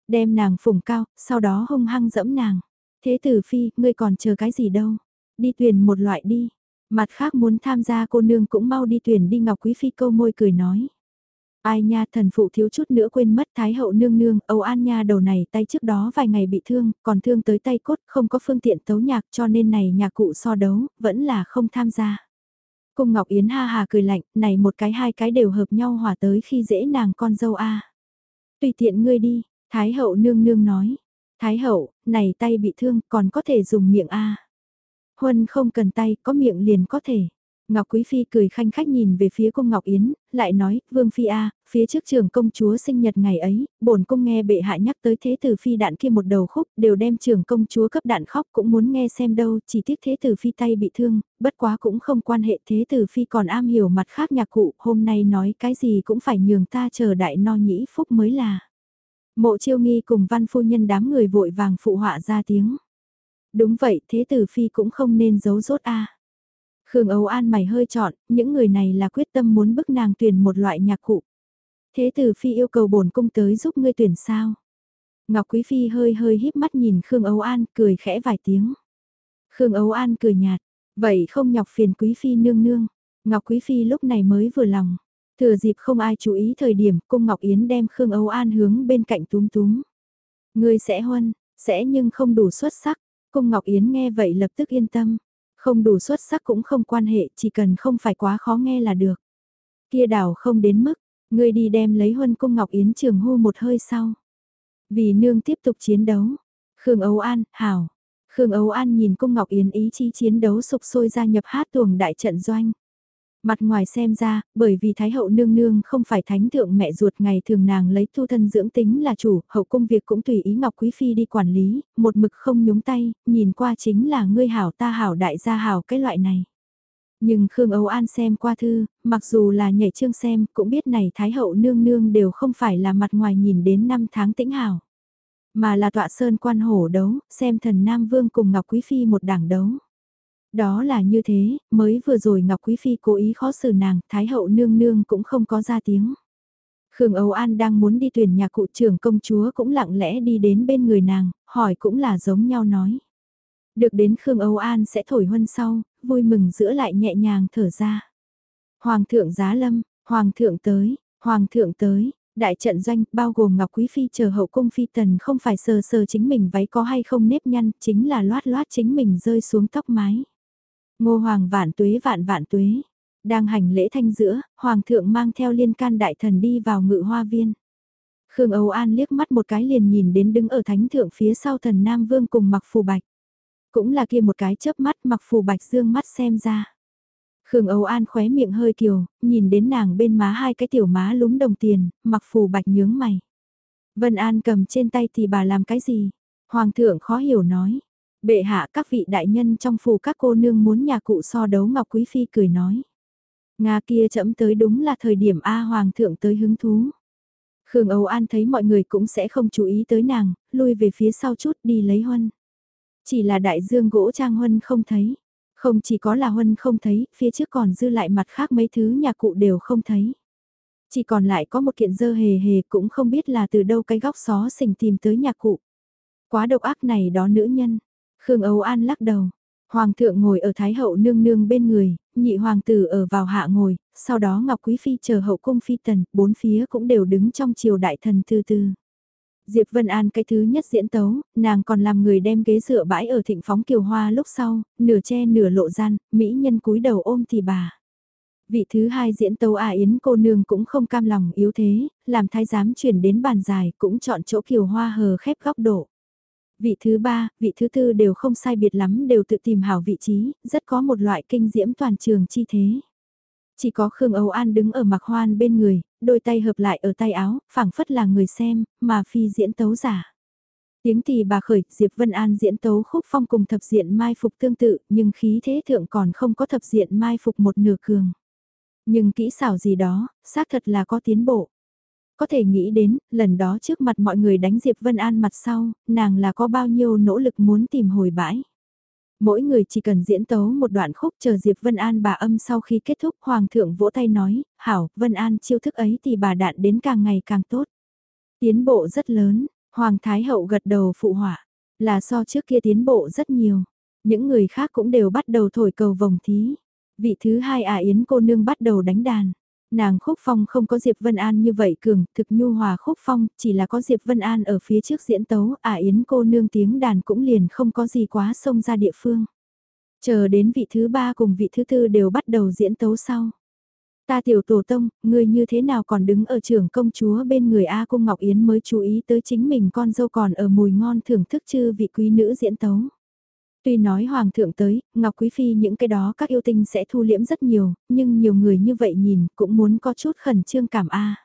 Đem nàng phủng cao, sau đó hung hăng dẫm nàng. Thế tử phi, ngươi còn chờ cái gì đâu. Đi tuyển một loại đi. Mặt khác muốn tham gia cô nương cũng mau đi tuyển đi Ngọc Quý Phi câu môi cười nói. Ai nha thần phụ thiếu chút nữa quên mất Thái hậu nương nương, Âu An nha đầu này tay trước đó vài ngày bị thương, còn thương tới tay cốt, không có phương tiện tấu nhạc cho nên này nhà cụ so đấu, vẫn là không tham gia. Cung Ngọc Yến ha hà cười lạnh, này một cái hai cái đều hợp nhau hòa tới khi dễ nàng con dâu a. Tùy tiện ngươi đi, Thái hậu nương nương nói. Thái hậu, này tay bị thương còn có thể dùng miệng a. Huân không cần tay, có miệng liền có thể. Ngọc Quý Phi cười khanh khách nhìn về phía cung Ngọc Yến, lại nói, Vương Phi A, phía trước trường công chúa sinh nhật ngày ấy, bổn cung nghe bệ hạ nhắc tới thế tử Phi đạn kia một đầu khúc, đều đem trường công chúa cấp đạn khóc cũng muốn nghe xem đâu, chỉ tiếc thế tử Phi tay bị thương, bất quá cũng không quan hệ thế tử Phi còn am hiểu mặt khác nhạc cụ, hôm nay nói cái gì cũng phải nhường ta chờ đại no nhĩ phúc mới là. Mộ chiêu nghi cùng văn phu nhân đám người vội vàng phụ họa ra tiếng. Đúng vậy, thế tử Phi cũng không nên giấu rốt A. Khương Âu An mày hơi chọn, những người này là quyết tâm muốn bức nàng tuyển một loại nhạc cụ. Thế tử Phi yêu cầu bổn cung tới giúp ngươi tuyển sao? Ngọc Quý Phi hơi hơi híp mắt nhìn Khương Âu An cười khẽ vài tiếng. Khương Âu An cười nhạt, vậy không nhọc phiền Quý Phi nương nương. Ngọc Quý Phi lúc này mới vừa lòng. Thừa dịp không ai chú ý thời điểm cung Ngọc Yến đem Khương Âu An hướng bên cạnh túm túm. Ngươi sẽ huân, sẽ nhưng không đủ xuất sắc. Cung Ngọc Yến nghe vậy lập tức yên tâm. Không đủ xuất sắc cũng không quan hệ, chỉ cần không phải quá khó nghe là được. Kia đảo không đến mức, ngươi đi đem lấy huân cung Ngọc Yến trường hô một hơi sau. Vì nương tiếp tục chiến đấu. Khương Âu An, hảo. Khương Âu An nhìn cung Ngọc Yến ý chí chiến đấu sục sôi gia nhập hát tuồng đại trận doanh. Mặt ngoài xem ra, bởi vì Thái hậu nương nương không phải thánh thượng mẹ ruột ngày thường nàng lấy thu thân dưỡng tính là chủ, hậu công việc cũng tùy ý Ngọc Quý Phi đi quản lý, một mực không nhúng tay, nhìn qua chính là ngươi hảo ta hảo đại gia hảo cái loại này. Nhưng Khương Âu An xem qua thư, mặc dù là nhảy chương xem, cũng biết này Thái hậu nương nương đều không phải là mặt ngoài nhìn đến năm tháng tĩnh hảo. Mà là tọa sơn quan hổ đấu, xem thần Nam Vương cùng Ngọc Quý Phi một đảng đấu. Đó là như thế, mới vừa rồi Ngọc Quý Phi cố ý khó xử nàng, Thái hậu nương nương cũng không có ra tiếng. Khương Âu An đang muốn đi tuyển nhà cụ trưởng công chúa cũng lặng lẽ đi đến bên người nàng, hỏi cũng là giống nhau nói. Được đến Khương Âu An sẽ thổi huân sau, vui mừng giữa lại nhẹ nhàng thở ra. Hoàng thượng giá lâm, Hoàng thượng tới, Hoàng thượng tới, đại trận doanh bao gồm Ngọc Quý Phi chờ hậu cung phi tần không phải sờ sờ chính mình váy có hay không nếp nhăn, chính là loát loát chính mình rơi xuống tóc mái. Ngô Hoàng vạn tuế vạn vạn tuế. Đang hành lễ thanh giữa, Hoàng thượng mang theo liên can đại thần đi vào ngự hoa viên. Khương Âu An liếc mắt một cái liền nhìn đến đứng ở thánh thượng phía sau thần Nam Vương cùng mặc phù bạch. Cũng là kia một cái chớp mắt mặc phù bạch dương mắt xem ra. Khương Âu An khóe miệng hơi kiều, nhìn đến nàng bên má hai cái tiểu má lúm đồng tiền, mặc phù bạch nhướng mày. Vân An cầm trên tay thì bà làm cái gì? Hoàng thượng khó hiểu nói. Bệ hạ các vị đại nhân trong phủ các cô nương muốn nhà cụ so đấu Ngọc Quý Phi cười nói. Nga kia chậm tới đúng là thời điểm A Hoàng thượng tới hứng thú. Khương Âu An thấy mọi người cũng sẽ không chú ý tới nàng, lui về phía sau chút đi lấy huân. Chỉ là đại dương gỗ trang huân không thấy. Không chỉ có là huân không thấy, phía trước còn dư lại mặt khác mấy thứ nhà cụ đều không thấy. Chỉ còn lại có một kiện dơ hề hề cũng không biết là từ đâu cái góc xó xình tìm tới nhà cụ. Quá độc ác này đó nữ nhân, Khương Âu An lắc đầu. Hoàng thượng ngồi ở Thái hậu nương nương bên người, nhị hoàng tử ở vào hạ ngồi, sau đó Ngọc Quý Phi chờ hậu cung phi tần, bốn phía cũng đều đứng trong triều đại thần từ từ. Diệp Vân An cái thứ nhất diễn tấu, nàng còn làm người đem ghế dựa bãi ở thịnh phóng kiều hoa lúc sau, nửa che nửa lộ gian, mỹ nhân cúi đầu ôm thì bà. Vị thứ hai diễn tấu A Yến cô nương cũng không cam lòng yếu thế, làm thái giám chuyển đến bàn dài cũng chọn chỗ kiều hoa hờ khép góc độ. Vị thứ ba, vị thứ tư đều không sai biệt lắm đều tự tìm hảo vị trí, rất có một loại kinh diễm toàn trường chi thế. Chỉ có Khương Âu An đứng ở mặc hoan bên người, đôi tay hợp lại ở tay áo, phảng phất là người xem, mà phi diễn tấu giả. Tiếng tỳ bà khởi, Diệp Vân An diễn tấu khúc phong cùng thập diện mai phục tương tự, nhưng khí thế thượng còn không có thập diện mai phục một nửa cường. Nhưng kỹ xảo gì đó, xác thật là có tiến bộ. Có thể nghĩ đến, lần đó trước mặt mọi người đánh Diệp Vân An mặt sau, nàng là có bao nhiêu nỗ lực muốn tìm hồi bãi. Mỗi người chỉ cần diễn tấu một đoạn khúc chờ Diệp Vân An bà âm sau khi kết thúc Hoàng thượng vỗ tay nói, hảo, Vân An chiêu thức ấy thì bà đạn đến càng ngày càng tốt. Tiến bộ rất lớn, Hoàng Thái Hậu gật đầu phụ họa, là so trước kia tiến bộ rất nhiều. Những người khác cũng đều bắt đầu thổi cầu vòng thí. Vị thứ hai à Yến cô nương bắt đầu đánh đàn. Nàng Khúc Phong không có Diệp Vân An như vậy cường, thực nhu hòa Khúc Phong, chỉ là có Diệp Vân An ở phía trước diễn tấu, à Yến cô nương tiếng đàn cũng liền không có gì quá xông ra địa phương. Chờ đến vị thứ ba cùng vị thứ tư đều bắt đầu diễn tấu sau. Ta tiểu tổ tông, người như thế nào còn đứng ở trường công chúa bên người A Cung Ngọc Yến mới chú ý tới chính mình con dâu còn ở mùi ngon thưởng thức chư vị quý nữ diễn tấu. Tuy nói hoàng thượng tới, Ngọc Quý Phi những cái đó các yêu tinh sẽ thu liễm rất nhiều, nhưng nhiều người như vậy nhìn cũng muốn có chút khẩn trương cảm A.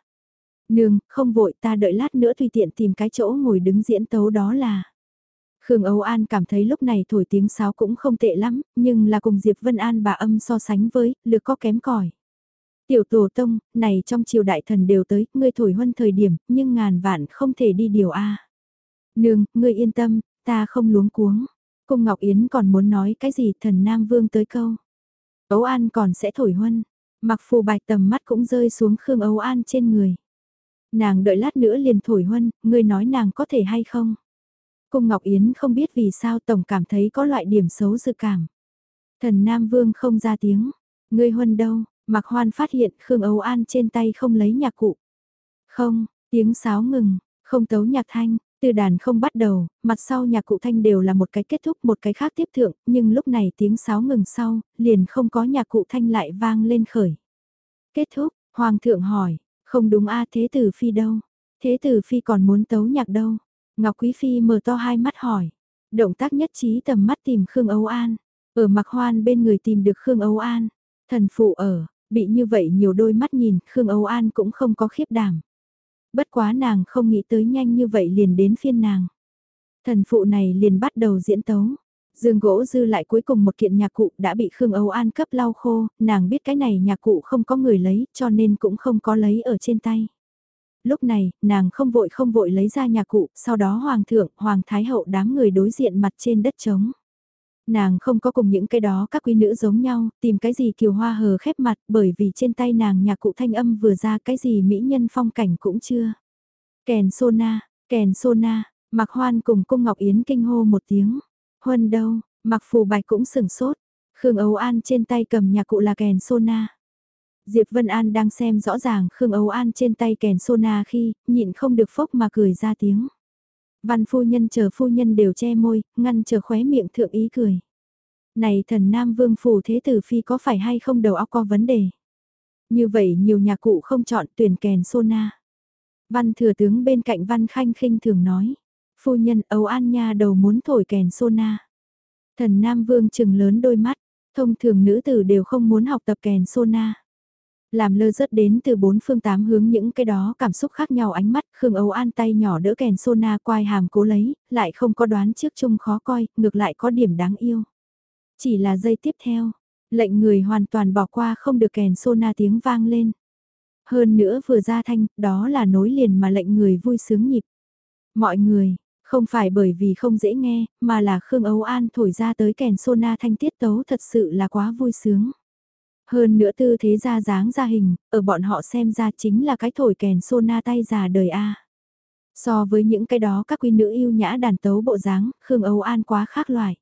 Nương, không vội ta đợi lát nữa tùy tiện tìm cái chỗ ngồi đứng diễn tấu đó là. Khương Âu An cảm thấy lúc này thổi tiếng sáo cũng không tệ lắm, nhưng là cùng Diệp Vân An bà âm so sánh với, lực có kém cỏi. Tiểu tổ tông, này trong triều đại thần đều tới, ngươi thổi huân thời điểm, nhưng ngàn vạn không thể đi điều A. Nương, ngươi yên tâm, ta không luống cuống. Cung Ngọc Yến còn muốn nói cái gì thần Nam Vương tới câu. Ấu An còn sẽ thổi huân. Mặc phù bạch tầm mắt cũng rơi xuống Khương Ấu An trên người. Nàng đợi lát nữa liền thổi huân, ngươi nói nàng có thể hay không? Cung Ngọc Yến không biết vì sao tổng cảm thấy có loại điểm xấu dự cảm. Thần Nam Vương không ra tiếng. Ngươi huân đâu? Mặc hoan phát hiện Khương Ấu An trên tay không lấy nhạc cụ. Không, tiếng sáo ngừng, không tấu nhạc thanh, từ đàn không bắt đầu, mặt sau nhạc cụ thanh đều là một cái kết thúc một cái khác tiếp thượng, nhưng lúc này tiếng sáo ngừng sau, liền không có nhạc cụ thanh lại vang lên khởi. Kết thúc, Hoàng thượng hỏi, không đúng a thế tử phi đâu, thế tử phi còn muốn tấu nhạc đâu. Ngọc Quý Phi mở to hai mắt hỏi, động tác nhất trí tầm mắt tìm Khương Âu An, ở mặc hoan bên người tìm được Khương Âu An, thần phụ ở, bị như vậy nhiều đôi mắt nhìn, Khương Âu An cũng không có khiếp đảm. Bất quá nàng không nghĩ tới nhanh như vậy liền đến phiên nàng. Thần phụ này liền bắt đầu diễn tấu. Dương gỗ dư lại cuối cùng một kiện nhạc cụ đã bị Khương Âu An cấp lau khô, nàng biết cái này nhạc cụ không có người lấy cho nên cũng không có lấy ở trên tay. Lúc này, nàng không vội không vội lấy ra nhạc cụ, sau đó Hoàng thượng, Hoàng Thái hậu đám người đối diện mặt trên đất trống. Nàng không có cùng những cái đó các quý nữ giống nhau, tìm cái gì kiều hoa hờ khép mặt bởi vì trên tay nàng nhạc cụ thanh âm vừa ra cái gì mỹ nhân phong cảnh cũng chưa. Kèn sona, kèn sona, mặc hoan cùng cung Ngọc Yến kinh hô một tiếng. Huân đâu, mặc phù bạch cũng sừng sốt. Khương Âu An trên tay cầm nhạc cụ là kèn sona. Diệp Vân An đang xem rõ ràng Khương Âu An trên tay kèn sona khi, nhịn không được phốc mà cười ra tiếng. Văn phu nhân chờ phu nhân đều che môi, ngăn chờ khóe miệng thượng ý cười. Này thần Nam Vương phủ thế tử phi có phải hay không đầu óc có vấn đề? Như vậy nhiều nhà cụ không chọn tuyển kèn sona. Văn thừa tướng bên cạnh Văn Khanh khinh thường nói. Phu nhân Âu An Nha đầu muốn thổi kèn sona. Thần Nam Vương chừng lớn đôi mắt, thông thường nữ tử đều không muốn học tập kèn sona làm lơ rớt đến từ bốn phương tám hướng những cái đó cảm xúc khác nhau ánh mắt, Khương Âu An tay nhỏ đỡ kèn sona quai hàm cố lấy, lại không có đoán trước chung khó coi, ngược lại có điểm đáng yêu. Chỉ là giây tiếp theo, lệnh người hoàn toàn bỏ qua không được kèn sona tiếng vang lên. Hơn nữa vừa ra thanh, đó là nối liền mà lệnh người vui sướng nhịp. Mọi người, không phải bởi vì không dễ nghe, mà là Khương Âu An thổi ra tới kèn sona thanh tiết tấu thật sự là quá vui sướng. Hơn nữa tư thế ra dáng ra hình, ở bọn họ xem ra chính là cái thổi kèn sona tay già đời A. So với những cái đó các quý nữ yêu nhã đàn tấu bộ dáng, Khương Âu An quá khác loại.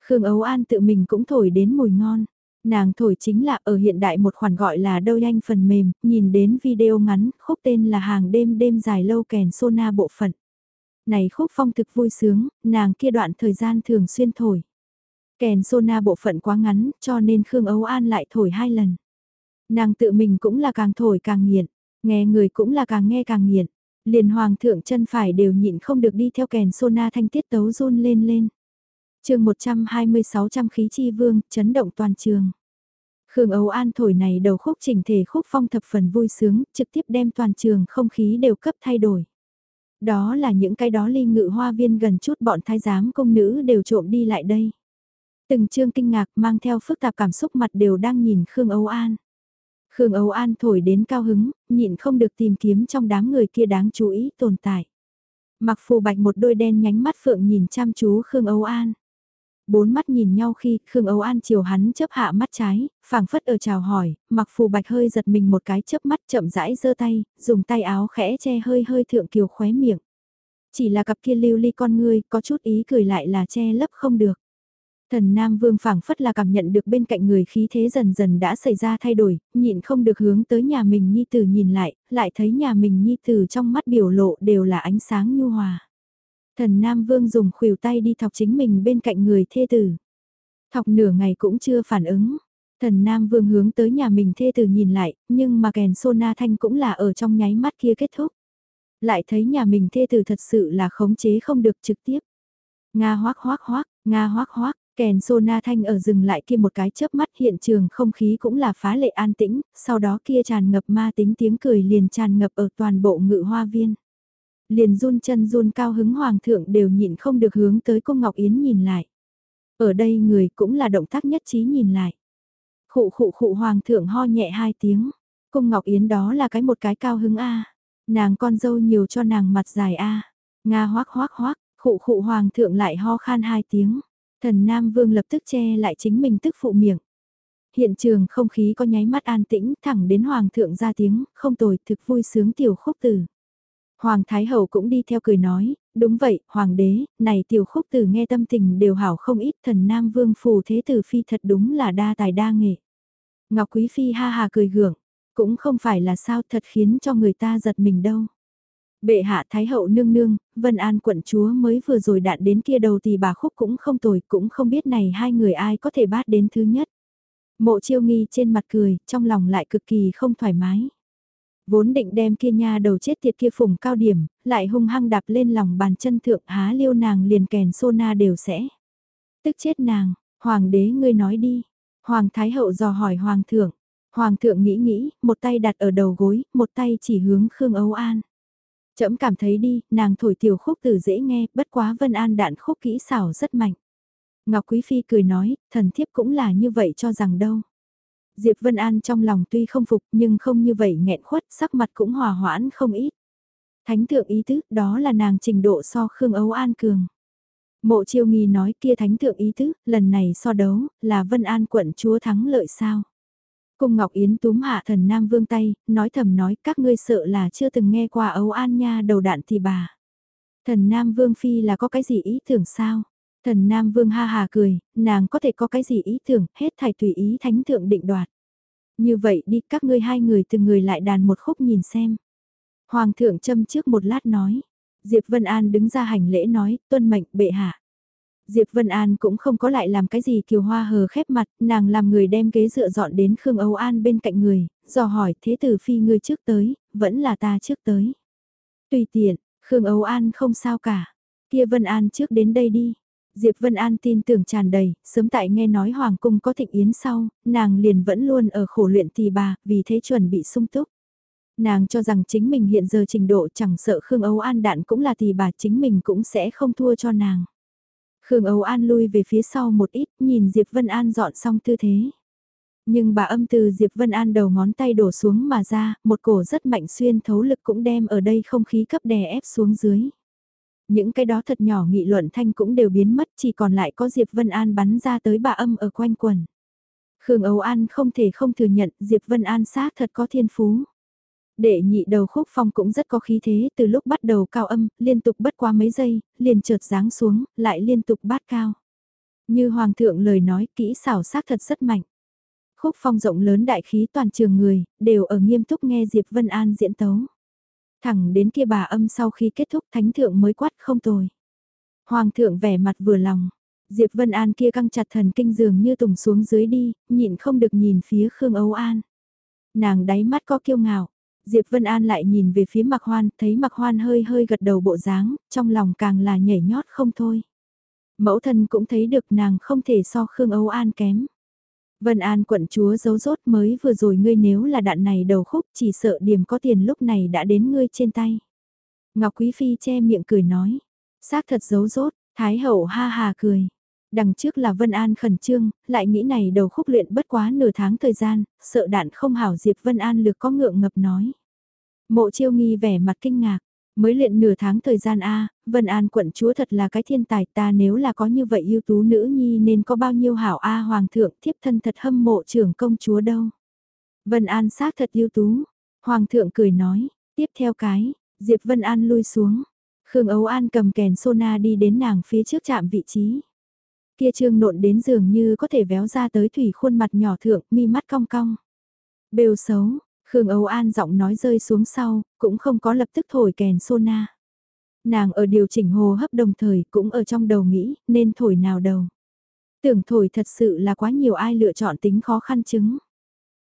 Khương Âu An tự mình cũng thổi đến mùi ngon. Nàng thổi chính là ở hiện đại một khoản gọi là đâu nhanh phần mềm, nhìn đến video ngắn, khúc tên là hàng đêm đêm dài lâu kèn sona bộ phận. Này khúc phong thực vui sướng, nàng kia đoạn thời gian thường xuyên thổi. Kèn sona bộ phận quá ngắn cho nên Khương Ấu An lại thổi hai lần. Nàng tự mình cũng là càng thổi càng nghiện, nghe người cũng là càng nghe càng nghiện. Liền hoàng thượng chân phải đều nhịn không được đi theo kèn sona thanh tiết tấu run lên lên. chương 126 trăm khí chi vương, chấn động toàn trường. Khương Âu An thổi này đầu khúc chỉnh thể khúc phong thập phần vui sướng, trực tiếp đem toàn trường không khí đều cấp thay đổi. Đó là những cái đó ly ngự hoa viên gần chút bọn thái giám công nữ đều trộm đi lại đây. Từng chương kinh ngạc mang theo phức tạp cảm xúc mặt đều đang nhìn Khương Âu An. Khương Âu An thổi đến cao hứng, nhịn không được tìm kiếm trong đám người kia đáng chú ý tồn tại. Mặc phù bạch một đôi đen nhánh mắt phượng nhìn chăm chú Khương Âu An. Bốn mắt nhìn nhau khi Khương Âu An chiều hắn chớp hạ mắt trái, phảng phất ở chào hỏi, mặc phù bạch hơi giật mình một cái chớp mắt chậm rãi giơ tay, dùng tay áo khẽ che hơi hơi thượng kiều khóe miệng. Chỉ là cặp kia lưu ly con ngươi có chút ý cười lại là che lấp không được. Thần Nam Vương phảng phất là cảm nhận được bên cạnh người khí thế dần dần đã xảy ra thay đổi, nhịn không được hướng tới nhà mình Nhi Tử nhìn lại, lại thấy nhà mình Nhi Tử trong mắt biểu lộ đều là ánh sáng nhu hòa. Thần Nam Vương dùng khuỷu tay đi thọc chính mình bên cạnh người thê tử. Thọc nửa ngày cũng chưa phản ứng. Thần Nam Vương hướng tới nhà mình thê tử nhìn lại, nhưng mà kèn na Thanh cũng là ở trong nháy mắt kia kết thúc. Lại thấy nhà mình thê tử thật sự là khống chế không được trực tiếp. Nga hoác hoác hoác, Nga hoác hoác, kèn Sona Thanh ở dừng lại kia một cái chớp mắt hiện trường không khí cũng là phá lệ an tĩnh, sau đó kia tràn ngập ma tính tiếng cười liền tràn ngập ở toàn bộ ngự hoa viên. Liền run chân run cao hứng hoàng thượng đều nhịn không được hướng tới cô Ngọc Yến nhìn lại. Ở đây người cũng là động tác nhất trí nhìn lại. Khụ khụ khụ hoàng thượng ho nhẹ hai tiếng. Cung Ngọc Yến đó là cái một cái cao hứng A. Nàng con dâu nhiều cho nàng mặt dài A. Nga hoác hoác hoác, khụ khụ hoàng thượng lại ho khan hai tiếng. Thần Nam Vương lập tức che lại chính mình tức phụ miệng. Hiện trường không khí có nháy mắt an tĩnh thẳng đến hoàng thượng ra tiếng, không tồi thực vui sướng tiểu khúc tử. Hoàng Thái Hậu cũng đi theo cười nói, đúng vậy, Hoàng đế, này tiểu khúc tử nghe tâm tình đều hảo không ít thần Nam Vương phù thế tử phi thật đúng là đa tài đa nghệ. Ngọc Quý Phi ha ha cười gượng, cũng không phải là sao thật khiến cho người ta giật mình đâu. Bệ hạ Thái Hậu nương nương, Vân An quận chúa mới vừa rồi đạn đến kia đầu thì bà khúc cũng không tồi, cũng không biết này hai người ai có thể bát đến thứ nhất. Mộ chiêu nghi trên mặt cười, trong lòng lại cực kỳ không thoải mái. Vốn định đem kia nha đầu chết tiệt kia phùng cao điểm, lại hung hăng đạp lên lòng bàn chân thượng há liêu nàng liền kèn sô na đều sẽ. Tức chết nàng, hoàng đế ngươi nói đi. Hoàng thái hậu dò hỏi hoàng thượng. Hoàng thượng nghĩ nghĩ, một tay đặt ở đầu gối, một tay chỉ hướng Khương Âu An. Chậm cảm thấy đi, nàng thổi tiểu khúc từ dễ nghe, bất quá Vân An đạn khúc kỹ xảo rất mạnh. Ngọc Quý Phi cười nói, thần thiếp cũng là như vậy cho rằng đâu. Diệp Vân An trong lòng tuy không phục nhưng không như vậy nghẹn khuất, sắc mặt cũng hòa hoãn không ít. Thánh thượng ý tứ, đó là nàng trình độ so Khương Ấu An cường. Mộ chiêu nghi nói kia thánh thượng ý tứ, lần này so đấu, là Vân An quận chúa thắng lợi sao. Cung Ngọc Yến túm hạ thần Nam Vương tay, nói thầm nói các ngươi sợ là chưa từng nghe qua Ấu An nha đầu đạn thì bà. Thần Nam Vương Phi là có cái gì ý tưởng sao? Thần Nam Vương ha hà cười, nàng có thể có cái gì ý tưởng, hết thảy tùy ý thánh thượng định đoạt. Như vậy đi các ngươi hai người từng người lại đàn một khúc nhìn xem. Hoàng thượng châm trước một lát nói. Diệp Vân An đứng ra hành lễ nói, tuân mệnh bệ hạ. Diệp Vân An cũng không có lại làm cái gì kiều hoa hờ khép mặt, nàng làm người đem ghế dựa dọn đến Khương Âu An bên cạnh người, dò hỏi thế tử phi ngươi trước tới, vẫn là ta trước tới. Tùy tiện, Khương Âu An không sao cả, kia Vân An trước đến đây đi. Diệp Vân An tin tưởng tràn đầy, sớm tại nghe nói Hoàng Cung có thịnh yến sau, nàng liền vẫn luôn ở khổ luyện tỳ bà, vì thế chuẩn bị sung túc. Nàng cho rằng chính mình hiện giờ trình độ chẳng sợ Khương Âu An đạn cũng là tỳ bà chính mình cũng sẽ không thua cho nàng. Khương Âu An lui về phía sau một ít, nhìn Diệp Vân An dọn xong tư thế. Nhưng bà âm từ Diệp Vân An đầu ngón tay đổ xuống mà ra, một cổ rất mạnh xuyên thấu lực cũng đem ở đây không khí cấp đè ép xuống dưới. Những cái đó thật nhỏ nghị luận thanh cũng đều biến mất chỉ còn lại có Diệp Vân An bắn ra tới bà âm ở quanh quần. Khương Âu An không thể không thừa nhận Diệp Vân An xác thật có thiên phú. Đệ nhị đầu khúc phong cũng rất có khí thế từ lúc bắt đầu cao âm, liên tục bất qua mấy giây, liền trượt dáng xuống, lại liên tục bát cao. Như Hoàng thượng lời nói kỹ xảo xác thật rất mạnh. Khúc phong rộng lớn đại khí toàn trường người, đều ở nghiêm túc nghe Diệp Vân An diễn tấu. Thẳng đến kia bà âm sau khi kết thúc thánh thượng mới quát không tồi. Hoàng thượng vẻ mặt vừa lòng. Diệp Vân An kia căng chặt thần kinh dường như tùng xuống dưới đi, nhịn không được nhìn phía Khương Âu An. Nàng đáy mắt có kiêu ngạo. Diệp Vân An lại nhìn về phía Mạc Hoan, thấy Mạc Hoan hơi hơi gật đầu bộ dáng, trong lòng càng là nhảy nhót không thôi. Mẫu thân cũng thấy được nàng không thể so Khương Âu An kém. Vân An quận chúa giấu rốt mới vừa rồi ngươi nếu là đạn này đầu khúc chỉ sợ điểm có tiền lúc này đã đến ngươi trên tay. Ngọc Quý Phi che miệng cười nói. Xác thật giấu rốt, Thái hậu ha hà cười. Đằng trước là Vân An khẩn trương, lại nghĩ này đầu khúc luyện bất quá nửa tháng thời gian, sợ đạn không hảo Diệp Vân An lược có ngượng ngập nói. Mộ chiêu nghi vẻ mặt kinh ngạc, Mới luyện nửa tháng thời gian A, Vân An quận chúa thật là cái thiên tài ta nếu là có như vậy ưu tú nữ nhi nên có bao nhiêu hảo A hoàng thượng thiếp thân thật hâm mộ trưởng công chúa đâu. Vân An xác thật ưu tú. Hoàng thượng cười nói, tiếp theo cái, Diệp Vân An lui xuống. Khương Ấu An cầm kèn sona đi đến nàng phía trước chạm vị trí. Kia trương nộn đến dường như có thể véo ra tới thủy khuôn mặt nhỏ thượng, mi mắt cong cong. Bêu xấu, Khương Âu An giọng nói rơi xuống sau, cũng không có lập tức thổi kèn sona. Nàng ở điều chỉnh hồ hấp đồng thời cũng ở trong đầu nghĩ nên thổi nào đầu. Tưởng thổi thật sự là quá nhiều ai lựa chọn tính khó khăn chứng.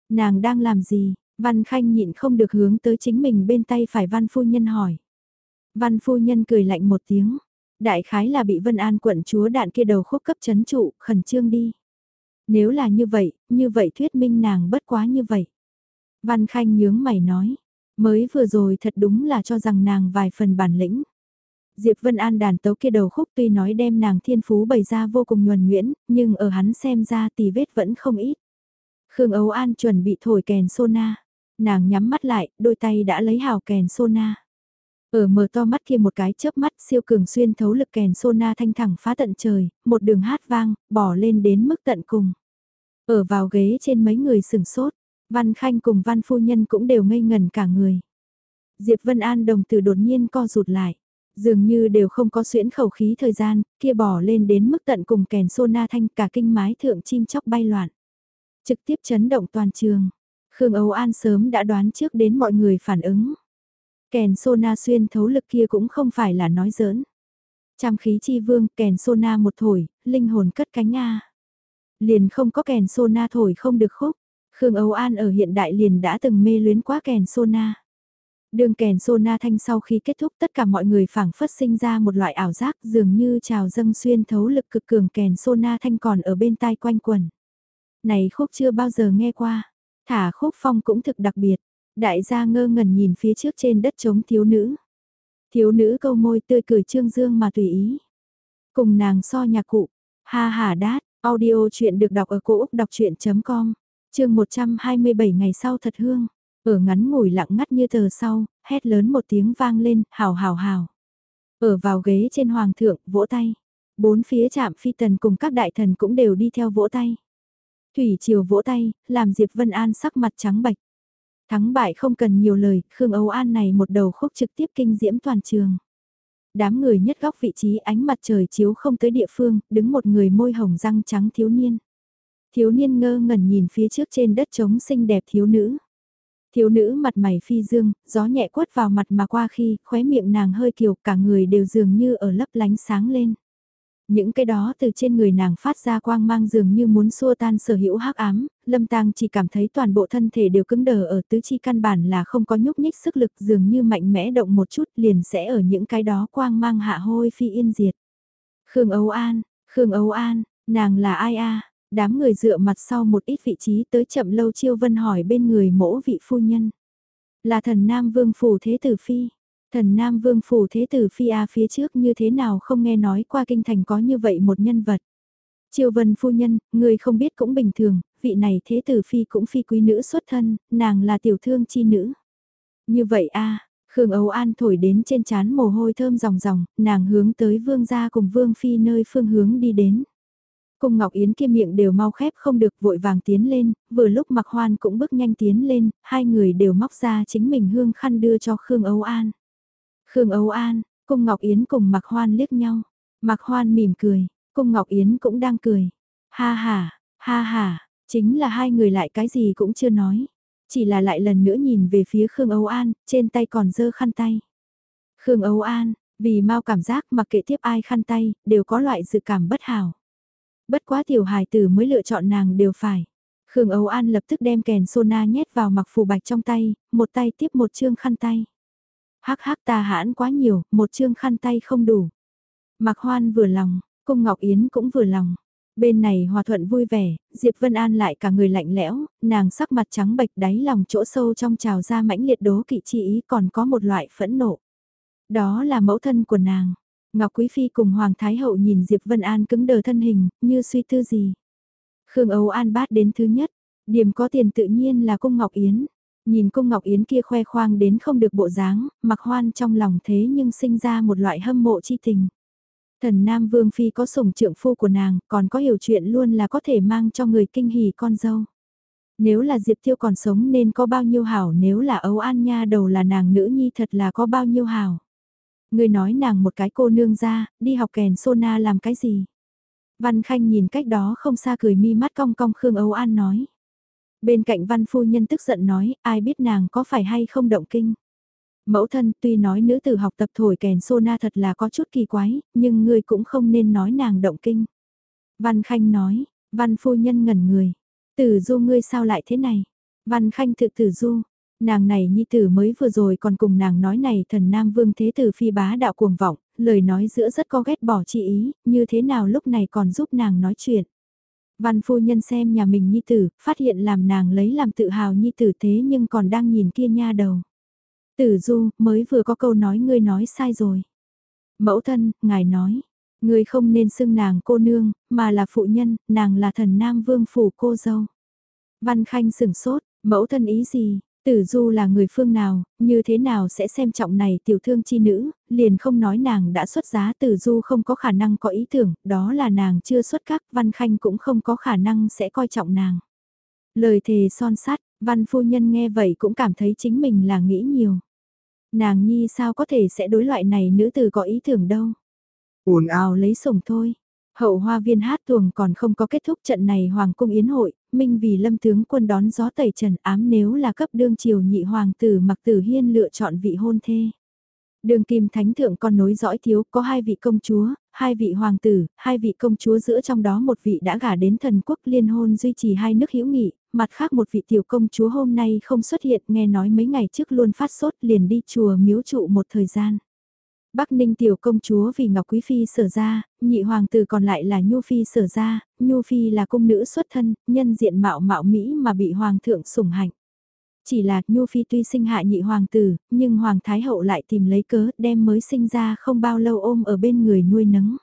Nàng đang làm gì? Văn Khanh nhịn không được hướng tới chính mình bên tay phải Văn Phu Nhân hỏi. Văn Phu Nhân cười lạnh một tiếng. Đại khái là bị Vân An quận chúa đạn kia đầu khúc cấp chấn trụ, khẩn trương đi. Nếu là như vậy, như vậy thuyết minh nàng bất quá như vậy. Văn Khanh nhướng mày nói, mới vừa rồi thật đúng là cho rằng nàng vài phần bản lĩnh. Diệp Vân An đàn tấu kia đầu khúc tuy nói đem nàng thiên phú bày ra vô cùng nhuần nhuyễn, nhưng ở hắn xem ra tì vết vẫn không ít. Khương Ấu An chuẩn bị thổi kèn sô na, nàng nhắm mắt lại, đôi tay đã lấy hào kèn sô na. Ở mở to mắt kia một cái chớp mắt siêu cường xuyên thấu lực kèn sona thanh thẳng phá tận trời, một đường hát vang, bỏ lên đến mức tận cùng. Ở vào ghế trên mấy người sừng sốt, Văn Khanh cùng Văn Phu Nhân cũng đều ngây ngần cả người. Diệp Vân An đồng từ đột nhiên co rụt lại. Dường như đều không có xuyễn khẩu khí thời gian, kia bỏ lên đến mức tận cùng kèn sona thanh cả kinh mái thượng chim chóc bay loạn. Trực tiếp chấn động toàn trường. Khương Âu An sớm đã đoán trước đến mọi người phản ứng. Kèn sona xuyên thấu lực kia cũng không phải là nói giỡn. Trăm khí chi vương, kèn sona một thổi, linh hồn cất cánh A. Liền không có kèn sona thổi không được khúc. Khương Âu An ở hiện đại liền đã từng mê luyến quá kèn sona. Đường kèn sona thanh sau khi kết thúc tất cả mọi người phảng phất sinh ra một loại ảo giác dường như trào dâng xuyên thấu lực cực cường kèn sona thanh còn ở bên tai quanh quần. Này khúc chưa bao giờ nghe qua, thả khúc phong cũng thực đặc biệt, đại gia ngơ ngẩn nhìn phía trước trên đất trống thiếu nữ. Thiếu nữ câu môi tươi cười trương dương mà tùy ý. Cùng nàng so nhạc cụ, ha ha đát, audio chuyện được đọc ở cổ Úc đọc chuyện.com chương 127 ngày sau thật hương, ở ngắn ngủi lặng ngắt như tờ sau, hét lớn một tiếng vang lên, hào hào hào. Ở vào ghế trên hoàng thượng, vỗ tay. Bốn phía chạm phi tần cùng các đại thần cũng đều đi theo vỗ tay. Thủy triều vỗ tay, làm Diệp Vân An sắc mặt trắng bạch. Thắng bại không cần nhiều lời, Khương Âu An này một đầu khúc trực tiếp kinh diễm toàn trường. Đám người nhất góc vị trí ánh mặt trời chiếu không tới địa phương, đứng một người môi hồng răng trắng thiếu niên. Thiếu niên ngơ ngẩn nhìn phía trước trên đất trống xinh đẹp thiếu nữ. Thiếu nữ mặt mày phi dương, gió nhẹ quất vào mặt mà qua khi khóe miệng nàng hơi kiều cả người đều dường như ở lấp lánh sáng lên. Những cái đó từ trên người nàng phát ra quang mang dường như muốn xua tan sở hữu hắc ám, lâm tang chỉ cảm thấy toàn bộ thân thể đều cứng đờ ở tứ chi căn bản là không có nhúc nhích sức lực dường như mạnh mẽ động một chút liền sẽ ở những cái đó quang mang hạ hôi phi yên diệt. Khương Âu An, Khương Âu An, nàng là ai a Đám người dựa mặt sau một ít vị trí tới chậm lâu chiêu vân hỏi bên người mỗ vị phu nhân. Là thần Nam Vương Phủ Thế Tử Phi. Thần Nam Vương Phủ Thế Tử Phi A phía trước như thế nào không nghe nói qua kinh thành có như vậy một nhân vật. Chiêu vân phu nhân, người không biết cũng bình thường, vị này Thế Tử Phi cũng phi quý nữ xuất thân, nàng là tiểu thương chi nữ. Như vậy a Khương Âu An thổi đến trên chán mồ hôi thơm ròng ròng, nàng hướng tới vương gia cùng vương phi nơi phương hướng đi đến. Cung Ngọc Yến kia miệng đều mau khép không được vội vàng tiến lên, vừa lúc mặc hoan cũng bước nhanh tiến lên, hai người đều móc ra chính mình hương khăn đưa cho Khương Âu An. Khương Âu An, Cung Ngọc Yến cùng mặc hoan liếc nhau, mặc hoan mỉm cười, Cung Ngọc Yến cũng đang cười. Ha ha, ha ha, chính là hai người lại cái gì cũng chưa nói. Chỉ là lại lần nữa nhìn về phía Khương Âu An, trên tay còn dơ khăn tay. Khương Âu An, vì mau cảm giác mặc kệ tiếp ai khăn tay, đều có loại dự cảm bất hảo bất quá tiểu hài tử mới lựa chọn nàng đều phải. Khương Âu An lập tức đem kèn sona nhét vào mặc phù bạch trong tay, một tay tiếp một chương khăn tay. Hắc hắc ta hãn quá nhiều, một chương khăn tay không đủ. mạc hoan vừa lòng, cung Ngọc Yến cũng vừa lòng. Bên này hòa thuận vui vẻ, Diệp Vân An lại cả người lạnh lẽo, nàng sắc mặt trắng bệch đáy lòng chỗ sâu trong trào ra mãnh liệt đố kỵ chi ý còn có một loại phẫn nộ. Đó là mẫu thân của nàng, Ngọc Quý Phi cùng Hoàng Thái Hậu nhìn Diệp Vân An cứng đờ thân hình, như suy tư gì. Khương Âu An bát đến thứ nhất, điểm có tiền tự nhiên là cung Ngọc Yến. Nhìn cung Ngọc Yến kia khoe khoang đến không được bộ dáng, mặc hoan trong lòng thế nhưng sinh ra một loại hâm mộ chi tình. Thần Nam Vương Phi có sủng trượng phu của nàng, còn có hiểu chuyện luôn là có thể mang cho người kinh hỉ con dâu. Nếu là Diệp Tiêu còn sống nên có bao nhiêu hảo, nếu là Âu An Nha đầu là nàng nữ nhi thật là có bao nhiêu hảo. Người nói nàng một cái cô nương ra, đi học kèn sona làm cái gì? Văn Khanh nhìn cách đó không xa cười mi mắt cong cong Khương Âu An nói. Bên cạnh văn phu nhân tức giận nói, ai biết nàng có phải hay không động kinh. Mẫu thân tuy nói nữ tử học tập thổi kèn sona thật là có chút kỳ quái, nhưng ngươi cũng không nên nói nàng động kinh. Văn Khanh nói, văn phu nhân ngẩn người, tử du ngươi sao lại thế này? Văn Khanh thực tử du, nàng này nhi tử mới vừa rồi còn cùng nàng nói này thần nam vương thế tử phi bá đạo cuồng vọng, lời nói giữa rất có ghét bỏ chi ý, như thế nào lúc này còn giúp nàng nói chuyện. Văn phu nhân xem nhà mình nhi tử, phát hiện làm nàng lấy làm tự hào nhi tử thế nhưng còn đang nhìn kia nha đầu. Tử du, mới vừa có câu nói ngươi nói sai rồi. Mẫu thân, ngài nói, ngươi không nên xưng nàng cô nương, mà là phụ nhân, nàng là thần nam vương phủ cô dâu. Văn Khanh sửng sốt, mẫu thân ý gì, Tử Du là người phương nào, như thế nào sẽ xem trọng này tiểu thương chi nữ, liền không nói nàng đã xuất giá Tử Du không có khả năng có ý tưởng, đó là nàng chưa xuất các, Văn Khanh cũng không có khả năng sẽ coi trọng nàng. Lời thề son sắt, Văn Phu Nhân nghe vậy cũng cảm thấy chính mình là nghĩ nhiều. Nàng nhi sao có thể sẽ đối loại này nữ tử có ý tưởng đâu. ồn ào lấy sủng thôi. Hậu hoa viên hát tuồng còn không có kết thúc trận này Hoàng cung yến hội, minh vì lâm tướng quân đón gió tẩy trần ám nếu là cấp đương triều nhị hoàng tử mặc tử hiên lựa chọn vị hôn thê. Đường kim thánh thượng con nối dõi thiếu có hai vị công chúa, hai vị hoàng tử, hai vị công chúa giữa trong đó một vị đã gả đến thần quốc liên hôn duy trì hai nước hữu nghị, mặt khác một vị tiểu công chúa hôm nay không xuất hiện nghe nói mấy ngày trước luôn phát sốt liền đi chùa miếu trụ một thời gian. Bắc Ninh tiểu công chúa vì Ngọc Quý Phi sở ra, nhị hoàng tử còn lại là Nhu Phi sở ra, Nhu Phi là cung nữ xuất thân, nhân diện mạo mạo Mỹ mà bị hoàng thượng sủng hạnh. Chỉ là Nhu Phi tuy sinh hạ nhị hoàng tử, nhưng hoàng thái hậu lại tìm lấy cớ đem mới sinh ra không bao lâu ôm ở bên người nuôi nấng.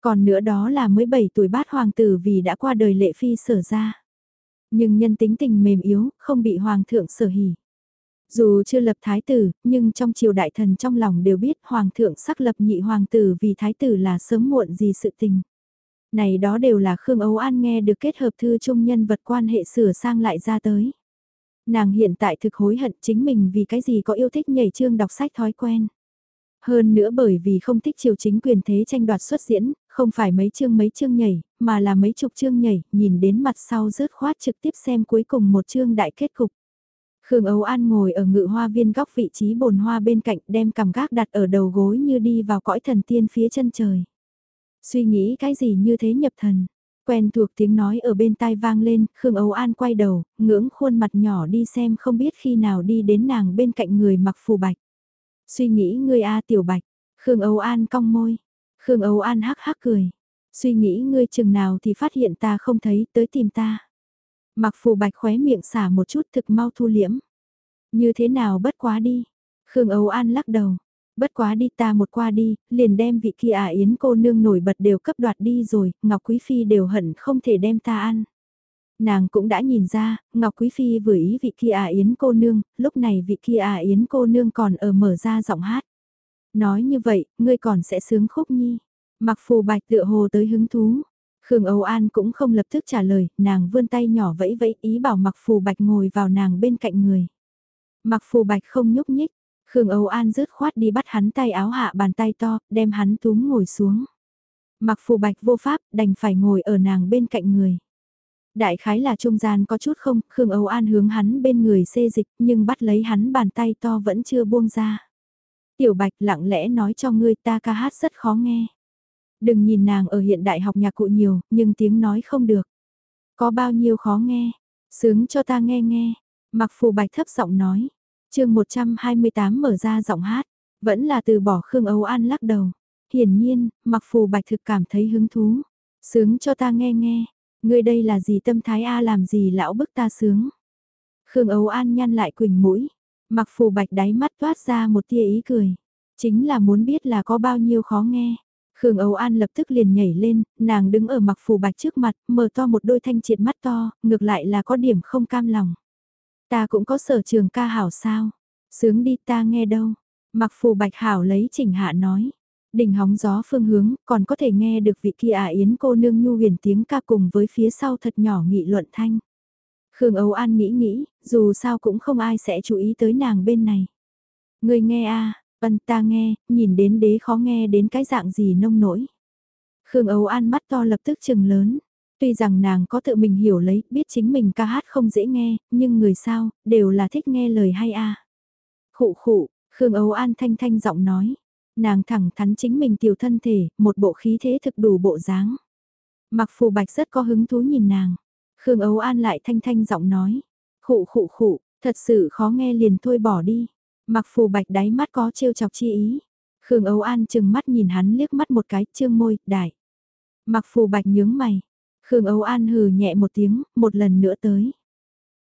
Còn nữa đó là mới 7 tuổi bát hoàng tử vì đã qua đời lệ phi sở ra. Nhưng nhân tính tình mềm yếu, không bị hoàng thượng sở hỉ. Dù chưa lập thái tử, nhưng trong triều đại thần trong lòng đều biết hoàng thượng sắc lập nhị hoàng tử vì thái tử là sớm muộn gì sự tình. Này đó đều là Khương Ấu An nghe được kết hợp thư chung nhân vật quan hệ sửa sang lại ra tới. Nàng hiện tại thực hối hận chính mình vì cái gì có yêu thích nhảy chương đọc sách thói quen. Hơn nữa bởi vì không thích triều chính quyền thế tranh đoạt xuất diễn, không phải mấy chương mấy chương nhảy, mà là mấy chục chương nhảy, nhìn đến mặt sau rớt khoát trực tiếp xem cuối cùng một chương đại kết cục. Khương Âu An ngồi ở ngự hoa viên góc vị trí bồn hoa bên cạnh đem cầm gác đặt ở đầu gối như đi vào cõi thần tiên phía chân trời. Suy nghĩ cái gì như thế nhập thần. Quen thuộc tiếng nói ở bên tai vang lên, Khương Âu An quay đầu, ngưỡng khuôn mặt nhỏ đi xem không biết khi nào đi đến nàng bên cạnh người mặc phù bạch. Suy nghĩ ngươi A tiểu bạch, Khương Âu An cong môi, Khương Âu An hắc hắc cười. Suy nghĩ ngươi chừng nào thì phát hiện ta không thấy tới tìm ta. Mặc phù bạch khóe miệng xả một chút thực mau thu liễm. Như thế nào bất quá đi. Khương Âu An lắc đầu. Bất quá đi ta một qua đi, liền đem vị kia à yến cô nương nổi bật đều cấp đoạt đi rồi, Ngọc Quý Phi đều hận không thể đem ta ăn. Nàng cũng đã nhìn ra, Ngọc Quý Phi vừa ý vị kia à yến cô nương, lúc này vị kia à yến cô nương còn ở mở ra giọng hát. Nói như vậy, ngươi còn sẽ sướng khúc nhi. Mặc phù bạch tựa hồ tới hứng thú, Khương Âu An cũng không lập tức trả lời, nàng vươn tay nhỏ vẫy vẫy ý bảo mặc phù bạch ngồi vào nàng bên cạnh người. Mặc phù bạch không nhúc nhích, Khương Âu An rứt khoát đi bắt hắn tay áo hạ bàn tay to, đem hắn túm ngồi xuống. Mặc phù bạch vô pháp, đành phải ngồi ở nàng bên cạnh người. Đại khái là trung gian có chút không, Khương Âu An hướng hắn bên người xê dịch, nhưng bắt lấy hắn bàn tay to vẫn chưa buông ra. Tiểu bạch lặng lẽ nói cho ngươi ta ca hát rất khó nghe. Đừng nhìn nàng ở hiện đại học nhạc cụ nhiều, nhưng tiếng nói không được. Có bao nhiêu khó nghe, sướng cho ta nghe nghe. Mặc phù bạch thấp giọng nói. chương 128 mở ra giọng hát, vẫn là từ bỏ Khương Âu An lắc đầu. Hiển nhiên, mặc phù bạch thực cảm thấy hứng thú. Sướng cho ta nghe nghe, ngươi đây là gì tâm thái A làm gì lão bức ta sướng. Khương Âu An nhăn lại quỳnh mũi, mặc phù bạch đáy mắt toát ra một tia ý cười. Chính là muốn biết là có bao nhiêu khó nghe. Khương Âu An lập tức liền nhảy lên, nàng đứng ở mặc phù bạch trước mặt, mở to một đôi thanh triệt mắt to, ngược lại là có điểm không cam lòng. Ta cũng có sở trường ca hảo sao? Sướng đi ta nghe đâu? Mặc phù bạch hảo lấy chỉnh hạ nói. Đỉnh hóng gió phương hướng, còn có thể nghe được vị kia à yến cô nương nhu huyền tiếng ca cùng với phía sau thật nhỏ nghị luận thanh. Khương Âu An nghĩ nghĩ, dù sao cũng không ai sẽ chú ý tới nàng bên này. Người nghe a Vân ta nghe, nhìn đến đế khó nghe đến cái dạng gì nông nỗi Khương Âu An mắt to lập tức chừng lớn. Tuy rằng nàng có tự mình hiểu lấy, biết chính mình ca hát không dễ nghe, nhưng người sao, đều là thích nghe lời hay a. À. Khụ khụ, Khương Âu An thanh thanh giọng nói. Nàng thẳng thắn chính mình tiểu thân thể, một bộ khí thế thực đủ bộ dáng. Mặc phù bạch rất có hứng thú nhìn nàng. Khương Âu An lại thanh thanh giọng nói. Khụ khụ khụ, thật sự khó nghe liền thôi bỏ đi. Mặc phù bạch đáy mắt có trêu chọc chi ý. Khương Âu An chừng mắt nhìn hắn liếc mắt một cái, trương môi, đại. Mặc phù bạch nhướng mày. Khương Âu An hừ nhẹ một tiếng, một lần nữa tới.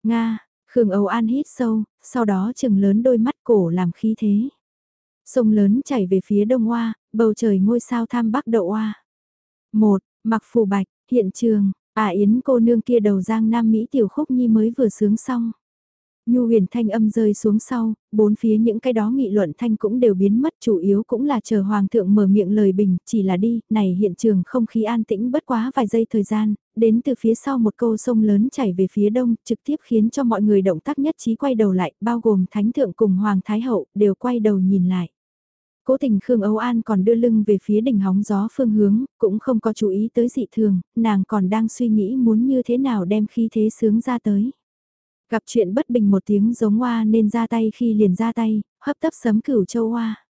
Nga, Khương Âu An hít sâu, sau đó chừng lớn đôi mắt cổ làm khí thế. Sông lớn chảy về phía đông hoa, bầu trời ngôi sao tham bắc đậu hoa. Một, mặc phù bạch, hiện trường, à yến cô nương kia đầu giang nam Mỹ tiểu khúc nhi mới vừa sướng xong. Nhu huyền thanh âm rơi xuống sau, bốn phía những cái đó nghị luận thanh cũng đều biến mất chủ yếu cũng là chờ hoàng thượng mở miệng lời bình, chỉ là đi, này hiện trường không khí an tĩnh bất quá vài giây thời gian, đến từ phía sau một câu sông lớn chảy về phía đông, trực tiếp khiến cho mọi người động tác nhất trí quay đầu lại, bao gồm thánh thượng cùng hoàng thái hậu, đều quay đầu nhìn lại. Cố tình Khương Âu An còn đưa lưng về phía đỉnh hóng gió phương hướng, cũng không có chú ý tới dị thường, nàng còn đang suy nghĩ muốn như thế nào đem khí thế sướng ra tới. Gặp chuyện bất bình một tiếng giống hoa nên ra tay khi liền ra tay, hấp tấp sấm cửu châu hoa.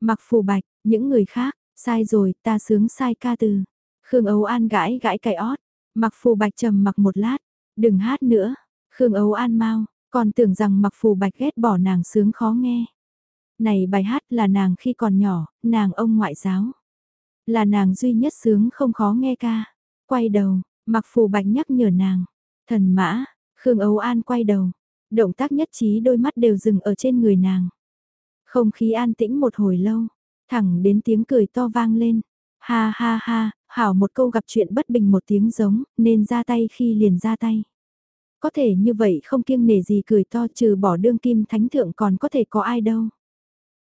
Mặc phù bạch, những người khác, sai rồi, ta sướng sai ca từ. Khương ấu An gãi gãi cài ót, mặc phù bạch trầm mặc một lát, đừng hát nữa. Khương ấu An mau, còn tưởng rằng mặc phù bạch ghét bỏ nàng sướng khó nghe. Này bài hát là nàng khi còn nhỏ, nàng ông ngoại giáo. Là nàng duy nhất sướng không khó nghe ca. Quay đầu, mặc phù bạch nhắc nhở nàng. Thần mã, Khương Âu An quay đầu, động tác nhất trí đôi mắt đều dừng ở trên người nàng. Không khí an tĩnh một hồi lâu, thẳng đến tiếng cười to vang lên. Ha ha ha, hảo một câu gặp chuyện bất bình một tiếng giống, nên ra tay khi liền ra tay. Có thể như vậy không kiêng nể gì cười to trừ bỏ đương kim thánh thượng còn có thể có ai đâu.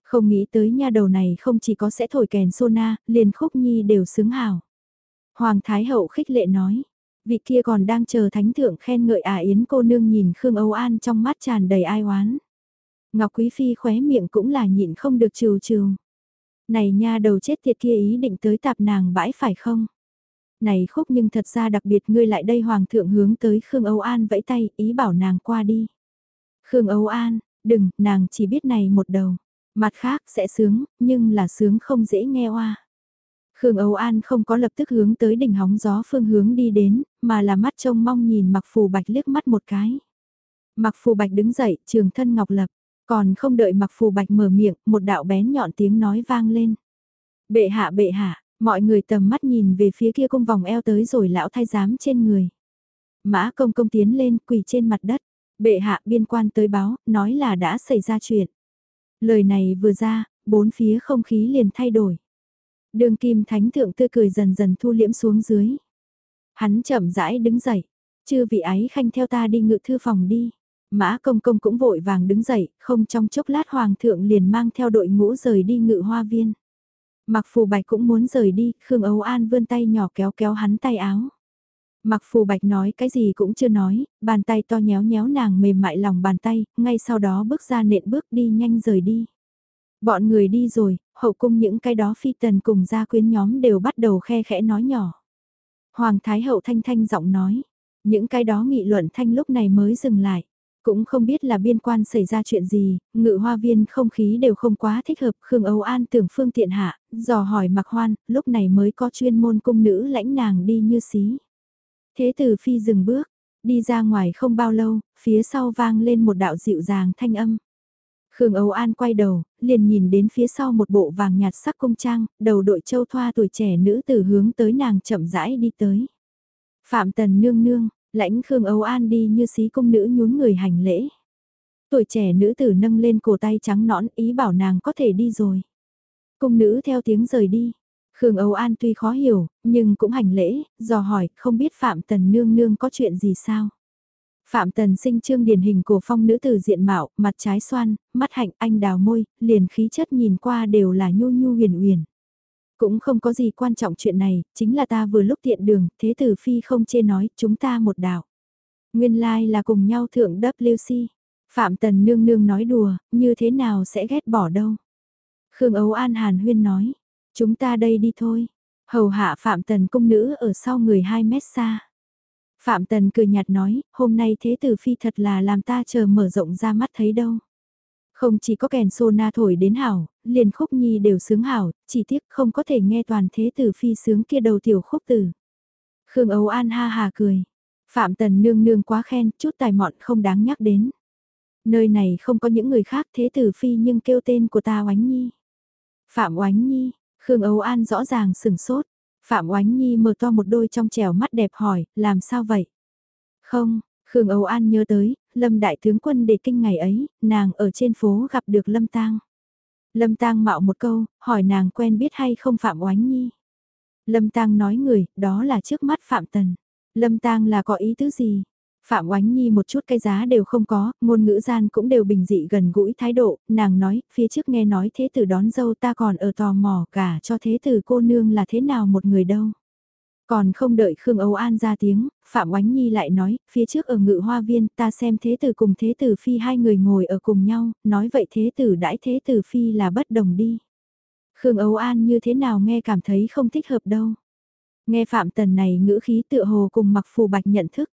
Không nghĩ tới nha đầu này không chỉ có sẽ thổi kèn sona, liền khúc nhi đều sướng hảo. Hoàng Thái Hậu khích lệ nói, vị kia còn đang chờ thánh thượng khen ngợi à yến cô nương nhìn Khương Âu An trong mắt tràn đầy ai oán. Ngọc Quý Phi khóe miệng cũng là nhịn không được trừ trừ. Này nha đầu chết tiệt kia ý định tới tạp nàng bãi phải không? Này khúc nhưng thật ra đặc biệt ngươi lại đây hoàng thượng hướng tới Khương Âu An vẫy tay ý bảo nàng qua đi. Khương Âu An, đừng, nàng chỉ biết này một đầu. Mặt khác sẽ sướng, nhưng là sướng không dễ nghe oa. Khương Âu An không có lập tức hướng tới đỉnh hóng gió phương hướng đi đến, mà là mắt trông mong nhìn Mặc Phù Bạch liếc mắt một cái. Mặc Phù Bạch đứng dậy, trường thân ngọc lập, còn không đợi Mặc Phù Bạch mở miệng, một đạo bén nhọn tiếng nói vang lên. Bệ hạ bệ hạ, mọi người tầm mắt nhìn về phía kia cung vòng eo tới rồi lão thay giám trên người. Mã công công tiến lên quỳ trên mặt đất, bệ hạ biên quan tới báo, nói là đã xảy ra chuyện. Lời này vừa ra, bốn phía không khí liền thay đổi. Đường kim thánh thượng tươi cười dần dần thu liễm xuống dưới. Hắn chậm rãi đứng dậy. Chư vị ái khanh theo ta đi ngự thư phòng đi. Mã công công cũng vội vàng đứng dậy, không trong chốc lát hoàng thượng liền mang theo đội ngũ rời đi ngự hoa viên. Mặc phù bạch cũng muốn rời đi, Khương Âu An vươn tay nhỏ kéo kéo hắn tay áo. Mặc phù bạch nói cái gì cũng chưa nói, bàn tay to nhéo nhéo nàng mềm mại lòng bàn tay, ngay sau đó bước ra nện bước đi nhanh rời đi. Bọn người đi rồi, hậu cung những cái đó phi tần cùng gia quyến nhóm đều bắt đầu khe khẽ nói nhỏ. Hoàng Thái Hậu thanh thanh giọng nói, những cái đó nghị luận thanh lúc này mới dừng lại. Cũng không biết là biên quan xảy ra chuyện gì, ngự hoa viên không khí đều không quá thích hợp, Khương Âu An tưởng phương tiện hạ, dò hỏi mặc hoan, lúc này mới có chuyên môn cung nữ lãnh nàng đi như xí. Thế từ phi dừng bước, đi ra ngoài không bao lâu, phía sau vang lên một đạo dịu dàng thanh âm. Khương Âu An quay đầu, liền nhìn đến phía sau một bộ vàng nhạt sắc cung trang, đầu đội châu thoa tuổi trẻ nữ tử hướng tới nàng chậm rãi đi tới. Phạm Tần nương nương, lãnh Khương Âu An đi như xí cung nữ nhún người hành lễ. Tuổi trẻ nữ tử nâng lên cổ tay trắng nõn ý bảo nàng có thể đi rồi. Cung nữ theo tiếng rời đi. Khương Âu An tuy khó hiểu, nhưng cũng hành lễ, dò hỏi, không biết Phạm Tần nương nương có chuyện gì sao? Phạm Tần sinh trương điển hình của phong nữ tử diện mạo, mặt trái xoan, mắt hạnh anh đào môi, liền khí chất nhìn qua đều là nhu nhu huyền huyền. Cũng không có gì quan trọng chuyện này, chính là ta vừa lúc tiện đường, thế tử phi không chê nói, chúng ta một đạo. Nguyên lai like là cùng nhau thượng WC. Phạm Tần nương nương nói đùa, như thế nào sẽ ghét bỏ đâu. Khương Ấu An Hàn Huyên nói, chúng ta đây đi thôi. Hầu hạ Phạm Tần cung nữ ở sau người 2 mét xa. Phạm Tần cười nhạt nói, hôm nay thế tử phi thật là làm ta chờ mở rộng ra mắt thấy đâu. Không chỉ có kèn sô na thổi đến hảo, liền khúc nhi đều sướng hảo, chỉ tiếc không có thể nghe toàn thế tử phi sướng kia đầu tiểu khúc tử. Khương Âu An ha hà cười. Phạm Tần nương nương quá khen, chút tài mọn không đáng nhắc đến. Nơi này không có những người khác thế tử phi nhưng kêu tên của ta oánh nhi. Phạm oánh nhi, Khương Âu An rõ ràng sừng sốt. Phạm oánh nhi mở to một đôi trong trèo mắt đẹp hỏi, làm sao vậy? Không, Khương Âu An nhớ tới, Lâm Đại Tướng Quân để kinh ngày ấy, nàng ở trên phố gặp được Lâm Tang. Lâm Tang mạo một câu, hỏi nàng quen biết hay không Phạm Oánh Nhi. Lâm Tang nói người, đó là trước mắt Phạm Tần. Lâm Tang là có ý tứ gì? Phạm Oánh Nhi một chút cái giá đều không có, ngôn ngữ gian cũng đều bình dị gần gũi thái độ, nàng nói, phía trước nghe nói thế tử đón dâu ta còn ở tò mò cả cho thế tử cô nương là thế nào một người đâu. Còn không đợi Khương Âu An ra tiếng, Phạm Oánh Nhi lại nói, phía trước ở ngự hoa viên ta xem thế tử cùng thế tử phi hai người ngồi ở cùng nhau, nói vậy thế tử đãi thế tử phi là bất đồng đi. Khương Âu An như thế nào nghe cảm thấy không thích hợp đâu. Nghe Phạm Tần này ngữ khí tựa hồ cùng mặc phù bạch nhận thức.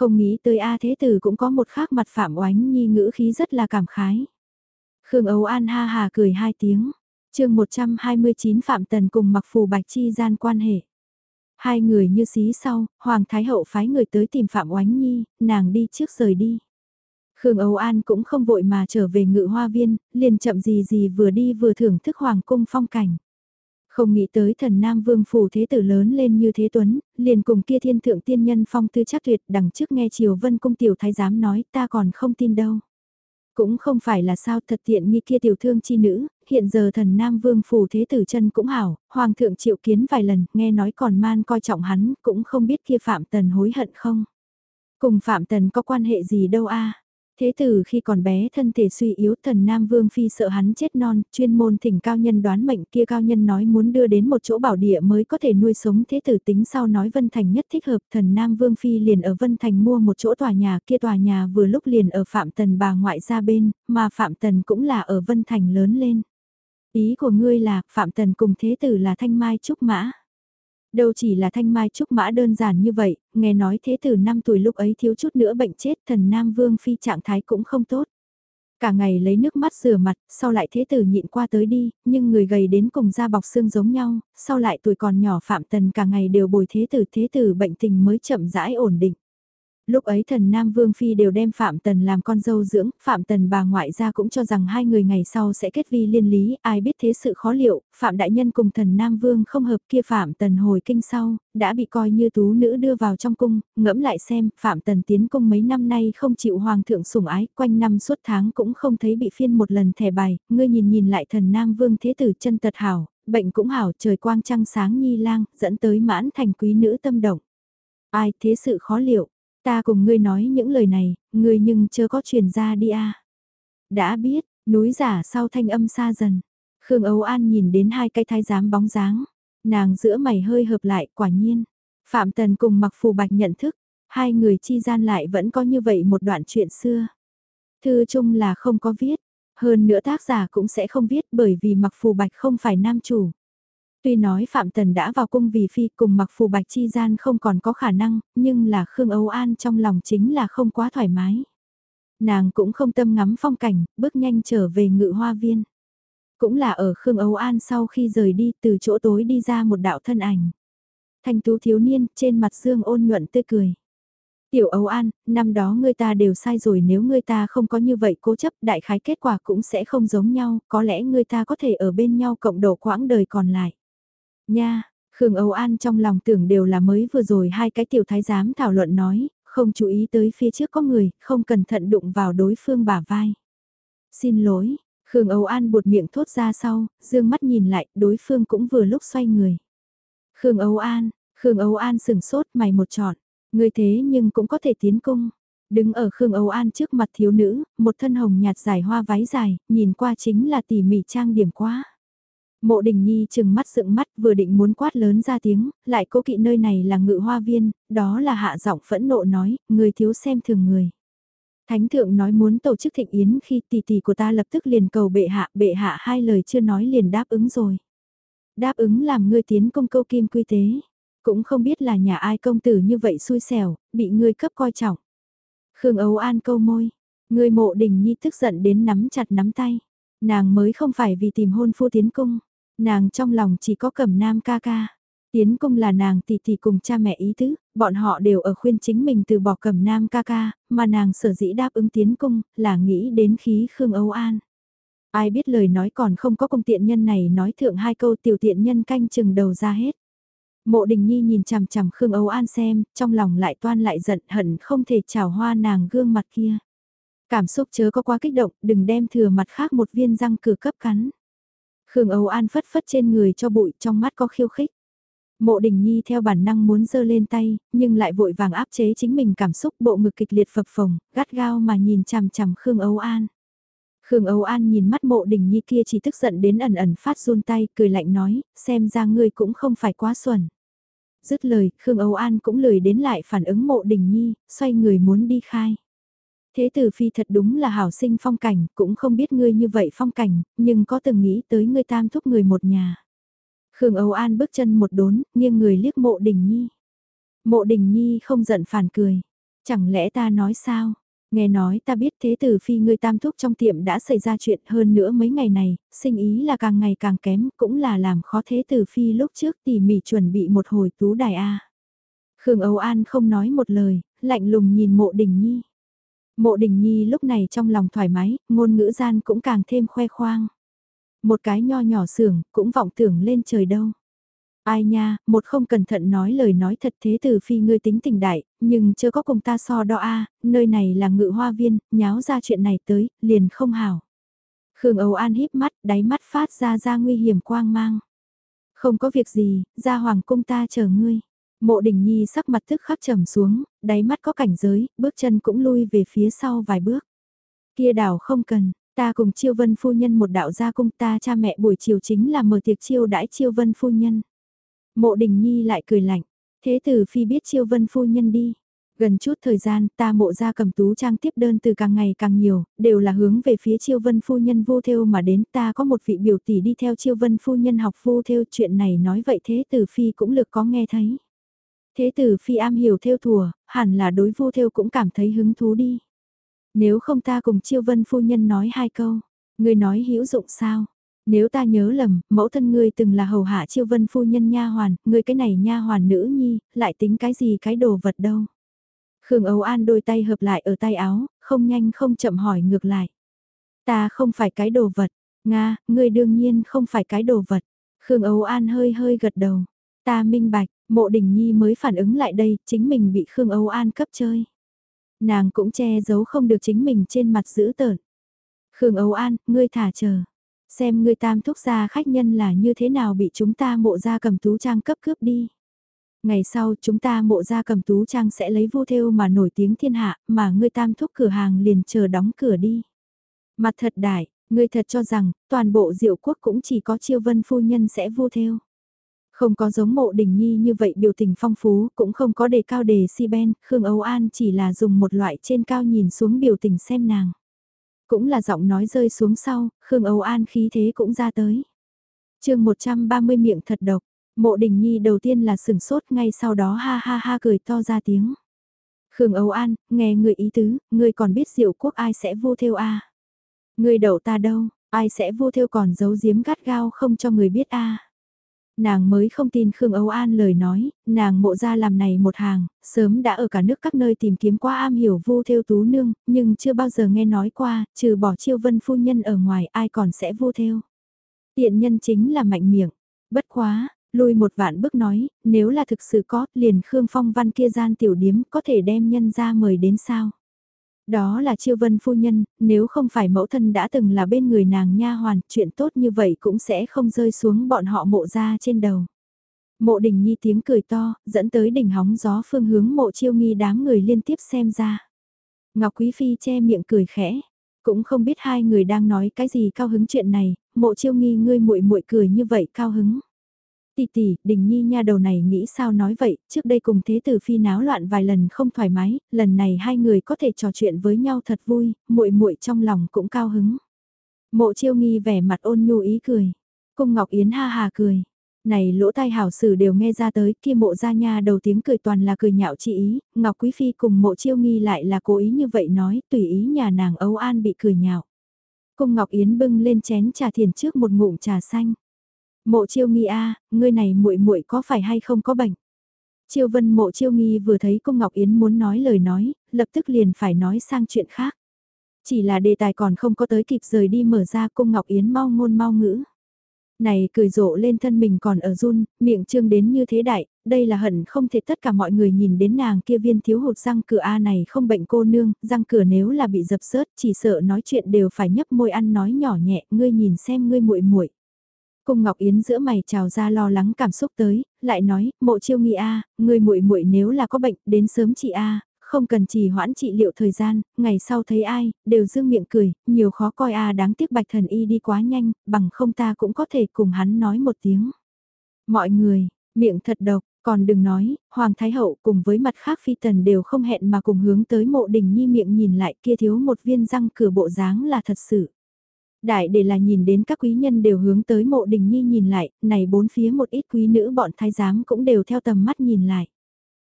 Không nghĩ tới A Thế Tử cũng có một khác mặt Phạm Oánh Nhi ngữ khí rất là cảm khái. Khương Âu An ha hà cười hai tiếng. chương 129 Phạm Tần cùng mặc phù bạch chi gian quan hệ. Hai người như xí sau, Hoàng Thái Hậu phái người tới tìm Phạm Oánh Nhi, nàng đi trước rời đi. Khương Âu An cũng không vội mà trở về ngự hoa viên, liền chậm gì gì vừa đi vừa thưởng thức Hoàng cung phong cảnh. Không nghĩ tới thần Nam Vương phủ thế tử lớn lên như thế tuấn, liền cùng kia thiên thượng tiên nhân phong tư chắc tuyệt đằng trước nghe Triều Vân cung tiểu thái giám nói ta còn không tin đâu. Cũng không phải là sao thật tiện nghi kia tiểu thương chi nữ, hiện giờ thần Nam Vương phủ thế tử chân cũng hảo, Hoàng thượng triệu kiến vài lần, nghe nói còn man coi trọng hắn, cũng không biết kia Phạm Tần hối hận không. Cùng Phạm Tần có quan hệ gì đâu a Thế tử khi còn bé thân thể suy yếu thần Nam Vương Phi sợ hắn chết non, chuyên môn thỉnh cao nhân đoán mệnh kia cao nhân nói muốn đưa đến một chỗ bảo địa mới có thể nuôi sống thế tử tính sau nói Vân Thành nhất thích hợp thần Nam Vương Phi liền ở Vân Thành mua một chỗ tòa nhà kia tòa nhà vừa lúc liền ở Phạm Tần bà ngoại ra bên, mà Phạm Tần cũng là ở Vân Thành lớn lên. Ý của ngươi là Phạm Tần cùng thế tử là Thanh Mai Trúc Mã. Đâu chỉ là thanh mai trúc mã đơn giản như vậy, nghe nói thế từ năm tuổi lúc ấy thiếu chút nữa bệnh chết thần Nam Vương Phi trạng thái cũng không tốt. Cả ngày lấy nước mắt rửa mặt, sau lại thế tử nhịn qua tới đi, nhưng người gầy đến cùng da bọc xương giống nhau, sau lại tuổi còn nhỏ phạm tần cả ngày đều bồi thế tử thế tử bệnh tình mới chậm rãi ổn định. Lúc ấy thần Nam Vương Phi đều đem Phạm Tần làm con dâu dưỡng, Phạm Tần bà ngoại gia cũng cho rằng hai người ngày sau sẽ kết vi liên lý, ai biết thế sự khó liệu, Phạm Đại Nhân cùng thần Nam Vương không hợp kia Phạm Tần hồi kinh sau, đã bị coi như tú nữ đưa vào trong cung, ngẫm lại xem, Phạm Tần tiến cung mấy năm nay không chịu Hoàng thượng sủng ái, quanh năm suốt tháng cũng không thấy bị phiên một lần thẻ bài, ngươi nhìn nhìn lại thần Nam Vương thế tử chân tật hảo, bệnh cũng hảo trời quang trăng sáng nhi lang, dẫn tới mãn thành quý nữ tâm động. Ai thế sự khó liệu, Ta cùng ngươi nói những lời này, ngươi nhưng chưa có truyền ra đi a. Đã biết, núi giả sau thanh âm xa dần. Khương Âu An nhìn đến hai cái thái giám bóng dáng. Nàng giữa mày hơi hợp lại quả nhiên. Phạm Tần cùng mặc phù bạch nhận thức. Hai người chi gian lại vẫn có như vậy một đoạn chuyện xưa. Thư chung là không có viết. Hơn nữa tác giả cũng sẽ không viết bởi vì mặc phù bạch không phải nam chủ. Tuy nói Phạm Tần đã vào cung vì phi cùng mặc phù bạch chi gian không còn có khả năng, nhưng là Khương Âu An trong lòng chính là không quá thoải mái. Nàng cũng không tâm ngắm phong cảnh, bước nhanh trở về ngự hoa viên. Cũng là ở Khương Âu An sau khi rời đi từ chỗ tối đi ra một đạo thân ảnh. Thanh tú thiếu niên trên mặt xương ôn nhuận tươi cười. Tiểu Âu An, năm đó người ta đều sai rồi nếu người ta không có như vậy cố chấp đại khái kết quả cũng sẽ không giống nhau, có lẽ người ta có thể ở bên nhau cộng độ quãng đời còn lại. Nha, Khương Âu An trong lòng tưởng đều là mới vừa rồi hai cái tiểu thái giám thảo luận nói, không chú ý tới phía trước có người, không cẩn thận đụng vào đối phương bả vai. Xin lỗi, Khương Âu An buột miệng thốt ra sau, dương mắt nhìn lại, đối phương cũng vừa lúc xoay người. Khương Âu An, Khương Âu An sừng sốt mày một trọn, người thế nhưng cũng có thể tiến cung. Đứng ở Khương Âu An trước mặt thiếu nữ, một thân hồng nhạt dài hoa váy dài, nhìn qua chính là tỉ mỉ trang điểm quá. Mộ đình nhi chừng mắt sượng mắt vừa định muốn quát lớn ra tiếng, lại cố kỵ nơi này là ngự hoa viên, đó là hạ giọng phẫn nộ nói, người thiếu xem thường người. Thánh thượng nói muốn tổ chức thịnh yến khi tỷ tỷ của ta lập tức liền cầu bệ hạ, bệ hạ hai lời chưa nói liền đáp ứng rồi. Đáp ứng làm ngươi tiến công câu kim quy tế. Cũng không biết là nhà ai công tử như vậy xui xẻo, bị ngươi cấp coi trọng. Khương Âu An câu môi, người mộ đình nhi tức giận đến nắm chặt nắm tay. Nàng mới không phải vì tìm hôn phu tiến cung, nàng trong lòng chỉ có cẩm nam ca ca. Tiến cung là nàng tỷ tỷ cùng cha mẹ ý tứ, bọn họ đều ở khuyên chính mình từ bỏ cẩm nam ca ca, mà nàng sở dĩ đáp ứng tiến cung, là nghĩ đến khí Khương Âu An. Ai biết lời nói còn không có công tiện nhân này nói thượng hai câu tiểu tiện nhân canh chừng đầu ra hết. Mộ đình nhi nhìn chằm chằm Khương Âu An xem, trong lòng lại toan lại giận hận không thể chào hoa nàng gương mặt kia. Cảm xúc chớ có quá kích động, đừng đem thừa mặt khác một viên răng cửa cấp cắn. Khương Âu An phất phất trên người cho bụi trong mắt có khiêu khích. Mộ đình nhi theo bản năng muốn giơ lên tay, nhưng lại vội vàng áp chế chính mình cảm xúc bộ ngực kịch liệt phập phồng, gắt gao mà nhìn chằm chằm Khương Âu An. Khương Âu An nhìn mắt mộ đình nhi kia chỉ tức giận đến ẩn ẩn phát run tay, cười lạnh nói, xem ra ngươi cũng không phải quá xuẩn. Dứt lời, Khương Âu An cũng lười đến lại phản ứng mộ đình nhi, xoay người muốn đi khai. Thế tử phi thật đúng là hảo sinh phong cảnh, cũng không biết ngươi như vậy phong cảnh, nhưng có từng nghĩ tới ngươi tam thúc người một nhà. Khương Âu An bước chân một đốn, nghiêng người liếc mộ đình nhi. Mộ đình nhi không giận phản cười. Chẳng lẽ ta nói sao? Nghe nói ta biết thế tử phi ngươi tam thúc trong tiệm đã xảy ra chuyện hơn nữa mấy ngày này, sinh ý là càng ngày càng kém, cũng là làm khó thế tử phi lúc trước tỉ mỉ chuẩn bị một hồi tú đài A. Khương Âu An không nói một lời, lạnh lùng nhìn mộ đình nhi. Mộ đình nhi lúc này trong lòng thoải mái, ngôn ngữ gian cũng càng thêm khoe khoang. Một cái nho nhỏ sưởng cũng vọng tưởng lên trời đâu. Ai nha, một không cẩn thận nói lời nói thật thế từ phi ngươi tính tình đại, nhưng chưa có cùng ta so đo a nơi này là ngự hoa viên, nháo ra chuyện này tới, liền không hảo. Khương Âu An híp mắt, đáy mắt phát ra ra nguy hiểm quang mang. Không có việc gì, ra hoàng cung ta chờ ngươi. Mộ đình nhi sắc mặt tức khắc trầm xuống, đáy mắt có cảnh giới, bước chân cũng lui về phía sau vài bước. Kia đảo không cần, ta cùng chiêu vân phu nhân một đạo gia cung ta cha mẹ buổi chiều chính là mở tiệc chiêu đãi chiêu vân phu nhân. Mộ đình nhi lại cười lạnh, thế tử phi biết chiêu vân phu nhân đi. Gần chút thời gian ta mộ ra cầm tú trang tiếp đơn từ càng ngày càng nhiều, đều là hướng về phía chiêu vân phu nhân vô theo mà đến ta có một vị biểu tỷ đi theo chiêu vân phu nhân học vô theo chuyện này nói vậy thế tử phi cũng lực có nghe thấy. Thế tử phi am hiểu theo thùa, hẳn là đối vô theo cũng cảm thấy hứng thú đi. Nếu không ta cùng chiêu vân phu nhân nói hai câu, người nói hữu dụng sao? Nếu ta nhớ lầm, mẫu thân ngươi từng là hầu hạ chiêu vân phu nhân nha hoàn, ngươi cái này nha hoàn nữ nhi, lại tính cái gì cái đồ vật đâu. Khương Âu An đôi tay hợp lại ở tay áo, không nhanh không chậm hỏi ngược lại. Ta không phải cái đồ vật, Nga, ngươi đương nhiên không phải cái đồ vật. Khương Âu An hơi hơi gật đầu. Ta minh bạch, mộ đình nhi mới phản ứng lại đây, chính mình bị Khương Âu An cấp chơi. Nàng cũng che giấu không được chính mình trên mặt giữ tợn. Khương Âu An, ngươi thả chờ. Xem ngươi tam thúc gia khách nhân là như thế nào bị chúng ta mộ ra cầm tú trang cấp cướp đi. Ngày sau chúng ta mộ ra cầm tú trang sẽ lấy vô theo mà nổi tiếng thiên hạ mà ngươi tam thúc cửa hàng liền chờ đóng cửa đi. Mặt thật đại, ngươi thật cho rằng toàn bộ diệu quốc cũng chỉ có chiêu vân phu nhân sẽ vô theo. Không có giống mộ đình nhi như vậy biểu tình phong phú, cũng không có đề cao đề si ben, Khương Âu An chỉ là dùng một loại trên cao nhìn xuống biểu tình xem nàng. Cũng là giọng nói rơi xuống sau, Khương Âu An khí thế cũng ra tới. chương 130 miệng thật độc, mộ đình nhi đầu tiên là sừng sốt ngay sau đó ha ha ha cười to ra tiếng. Khương Âu An, nghe người ý tứ, người còn biết diệu quốc ai sẽ vô theo a à? Người đậu ta đâu, ai sẽ vô theo còn giấu giếm gắt gao không cho người biết a nàng mới không tin Khương Âu An lời nói, nàng mộ ra làm này một hàng, sớm đã ở cả nước các nơi tìm kiếm qua am hiểu vu theo tú nương, nhưng chưa bao giờ nghe nói qua, trừ bỏ chiêu vân phu nhân ở ngoài ai còn sẽ vu theo. Tiện nhân chính là mạnh miệng, bất quá, lui một vạn bước nói, nếu là thực sự có, liền Khương Phong Văn kia gian tiểu điếm có thể đem nhân ra mời đến sao. Đó là chiêu vân phu nhân, nếu không phải mẫu thân đã từng là bên người nàng nha hoàn, chuyện tốt như vậy cũng sẽ không rơi xuống bọn họ mộ ra trên đầu. Mộ đình nhi tiếng cười to, dẫn tới đỉnh hóng gió phương hướng mộ chiêu nghi đám người liên tiếp xem ra. Ngọc Quý Phi che miệng cười khẽ, cũng không biết hai người đang nói cái gì cao hứng chuyện này, mộ chiêu nghi ngươi muội muội cười như vậy cao hứng. Tỷ tỷ, đình nhi nha đầu này nghĩ sao nói vậy, trước đây cùng thế tử phi náo loạn vài lần không thoải mái, lần này hai người có thể trò chuyện với nhau thật vui, muội muội trong lòng cũng cao hứng. Mộ chiêu nghi vẻ mặt ôn nhu ý cười. Cung Ngọc Yến ha hà cười. Này lỗ tai hảo sử đều nghe ra tới, kia mộ ra nha đầu tiếng cười toàn là cười nhạo chị ý, Ngọc Quý Phi cùng mộ chiêu nghi lại là cố ý như vậy nói, tùy ý nhà nàng âu an bị cười nhạo. Cung Ngọc Yến bưng lên chén trà thiền trước một ngụm trà xanh. Mộ chiêu nghi a, ngươi này muội muội có phải hay không có bệnh? Chiêu vân mộ chiêu nghi vừa thấy cung Ngọc Yến muốn nói lời nói, lập tức liền phải nói sang chuyện khác. Chỉ là đề tài còn không có tới kịp rời đi mở ra cung Ngọc Yến mau ngôn mau ngữ. Này cười rộ lên thân mình còn ở run, miệng trương đến như thế đại, đây là hận không thể tất cả mọi người nhìn đến nàng kia viên thiếu hụt răng cửa A này không bệnh cô nương, răng cửa nếu là bị dập sớt chỉ sợ nói chuyện đều phải nhấp môi ăn nói nhỏ nhẹ, ngươi nhìn xem ngươi muội muội Cung Ngọc Yến giữa mày trào ra lo lắng cảm xúc tới, lại nói, mộ chiêu nghi A, ngươi muội muội nếu là có bệnh, đến sớm chị A, không cần trì hoãn trị liệu thời gian, ngày sau thấy ai, đều dương miệng cười, nhiều khó coi a đáng tiếc bạch thần y đi quá nhanh, bằng không ta cũng có thể cùng hắn nói một tiếng. Mọi người, miệng thật độc, còn đừng nói, Hoàng Thái Hậu cùng với mặt khác phi tần đều không hẹn mà cùng hướng tới mộ đình nhi miệng nhìn lại kia thiếu một viên răng cửa bộ dáng là thật sự. Đại để là nhìn đến các quý nhân đều hướng tới mộ đình nhi nhìn lại, này bốn phía một ít quý nữ bọn thái giám cũng đều theo tầm mắt nhìn lại.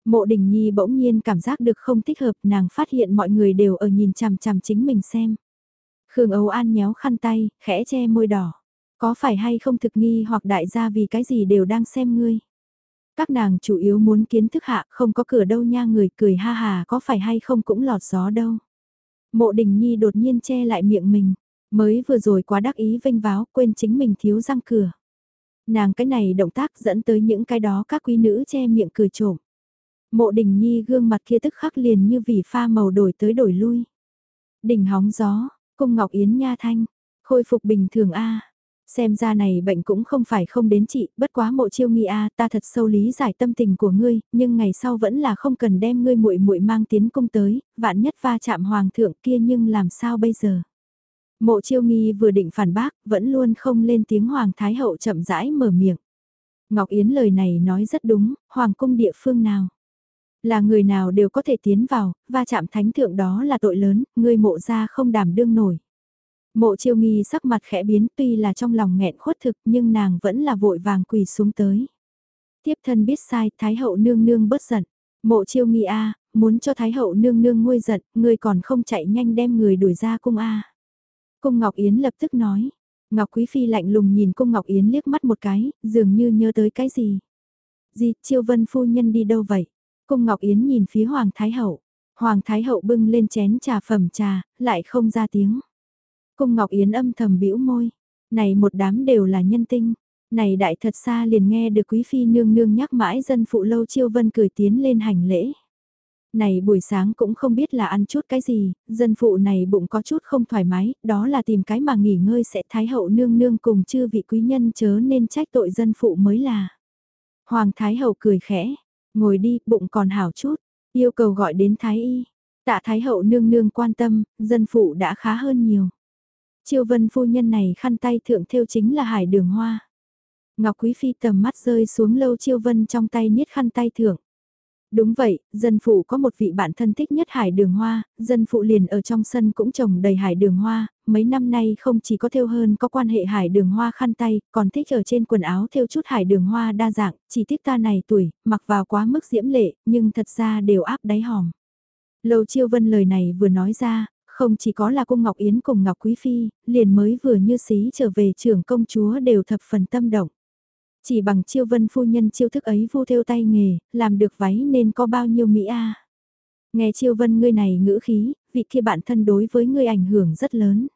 Mộ đình nhi bỗng nhiên cảm giác được không thích hợp nàng phát hiện mọi người đều ở nhìn chằm chằm chính mình xem. Khương Âu An nhéo khăn tay, khẽ che môi đỏ. Có phải hay không thực nghi hoặc đại gia vì cái gì đều đang xem ngươi. Các nàng chủ yếu muốn kiến thức hạ không có cửa đâu nha người cười ha hà có phải hay không cũng lọt gió đâu. Mộ đình nhi đột nhiên che lại miệng mình, mới vừa rồi quá đắc ý vênh váo quên chính mình thiếu răng cửa. Nàng cái này động tác dẫn tới những cái đó các quý nữ che miệng cười trộm. Mộ đình nhi gương mặt kia tức khắc liền như vì pha màu đổi tới đổi lui. đình hóng gió, cung ngọc yến nha thanh, khôi phục bình thường a Xem ra này bệnh cũng không phải không đến chị, bất quá mộ chiêu nghi a ta thật sâu lý giải tâm tình của ngươi, nhưng ngày sau vẫn là không cần đem ngươi muội muội mang tiến cung tới, vạn nhất va chạm hoàng thượng kia nhưng làm sao bây giờ. Mộ chiêu nghi vừa định phản bác, vẫn luôn không lên tiếng hoàng thái hậu chậm rãi mở miệng. Ngọc Yến lời này nói rất đúng, hoàng cung địa phương nào. Là người nào đều có thể tiến vào, va chạm thánh thượng đó là tội lớn, người mộ ra không đảm đương nổi. Mộ chiêu nghi sắc mặt khẽ biến tuy là trong lòng nghẹn khuất thực nhưng nàng vẫn là vội vàng quỳ xuống tới. Tiếp thân biết sai, Thái hậu nương nương bớt giận. Mộ chiêu nghi a muốn cho Thái hậu nương nương nguôi giận, người còn không chạy nhanh đem người đuổi ra cung a Cung Ngọc Yến lập tức nói. Ngọc Quý Phi lạnh lùng nhìn cung Ngọc Yến liếc mắt một cái, dường như nhớ tới cái gì. Gì, chiêu vân phu nhân đi đâu vậy? Cung Ngọc Yến nhìn phía Hoàng Thái Hậu. Hoàng Thái Hậu bưng lên chén trà phẩm trà, lại không ra tiếng. Cung Ngọc Yến âm thầm bĩu môi. Này một đám đều là nhân tinh. Này đại thật xa liền nghe được Quý Phi nương nương nhắc mãi dân phụ lâu chiêu vân cười tiến lên hành lễ. Này buổi sáng cũng không biết là ăn chút cái gì, dân phụ này bụng có chút không thoải mái, đó là tìm cái mà nghỉ ngơi sẽ thái hậu nương nương cùng chư vị quý nhân chớ nên trách tội dân phụ mới là. Hoàng Thái Hậu cười khẽ, Ngồi đi, bụng còn hảo chút, yêu cầu gọi đến Thái Y. Tạ Thái Hậu nương nương quan tâm, dân phụ đã khá hơn nhiều. Chiêu vân phu nhân này khăn tay thượng theo chính là hải đường hoa. Ngọc Quý Phi tầm mắt rơi xuống lâu chiêu vân trong tay niết khăn tay thượng. Đúng vậy, dân phụ có một vị bạn thân thích nhất hải đường hoa, dân phụ liền ở trong sân cũng trồng đầy hải đường hoa, mấy năm nay không chỉ có theo hơn có quan hệ hải đường hoa khăn tay, còn thích ở trên quần áo theo chút hải đường hoa đa dạng, chỉ tiếc ta này tuổi, mặc vào quá mức diễm lệ, nhưng thật ra đều áp đáy hòm. Lầu Chiêu Vân lời này vừa nói ra, không chỉ có là cung Ngọc Yến cùng Ngọc Quý Phi, liền mới vừa như xí trở về trưởng công chúa đều thập phần tâm động. Chỉ bằng chiêu vân phu nhân chiêu thức ấy vu theo tay nghề, làm được váy nên có bao nhiêu Mỹ a Nghe chiêu vân ngươi này ngữ khí, vị kia bạn thân đối với ngươi ảnh hưởng rất lớn.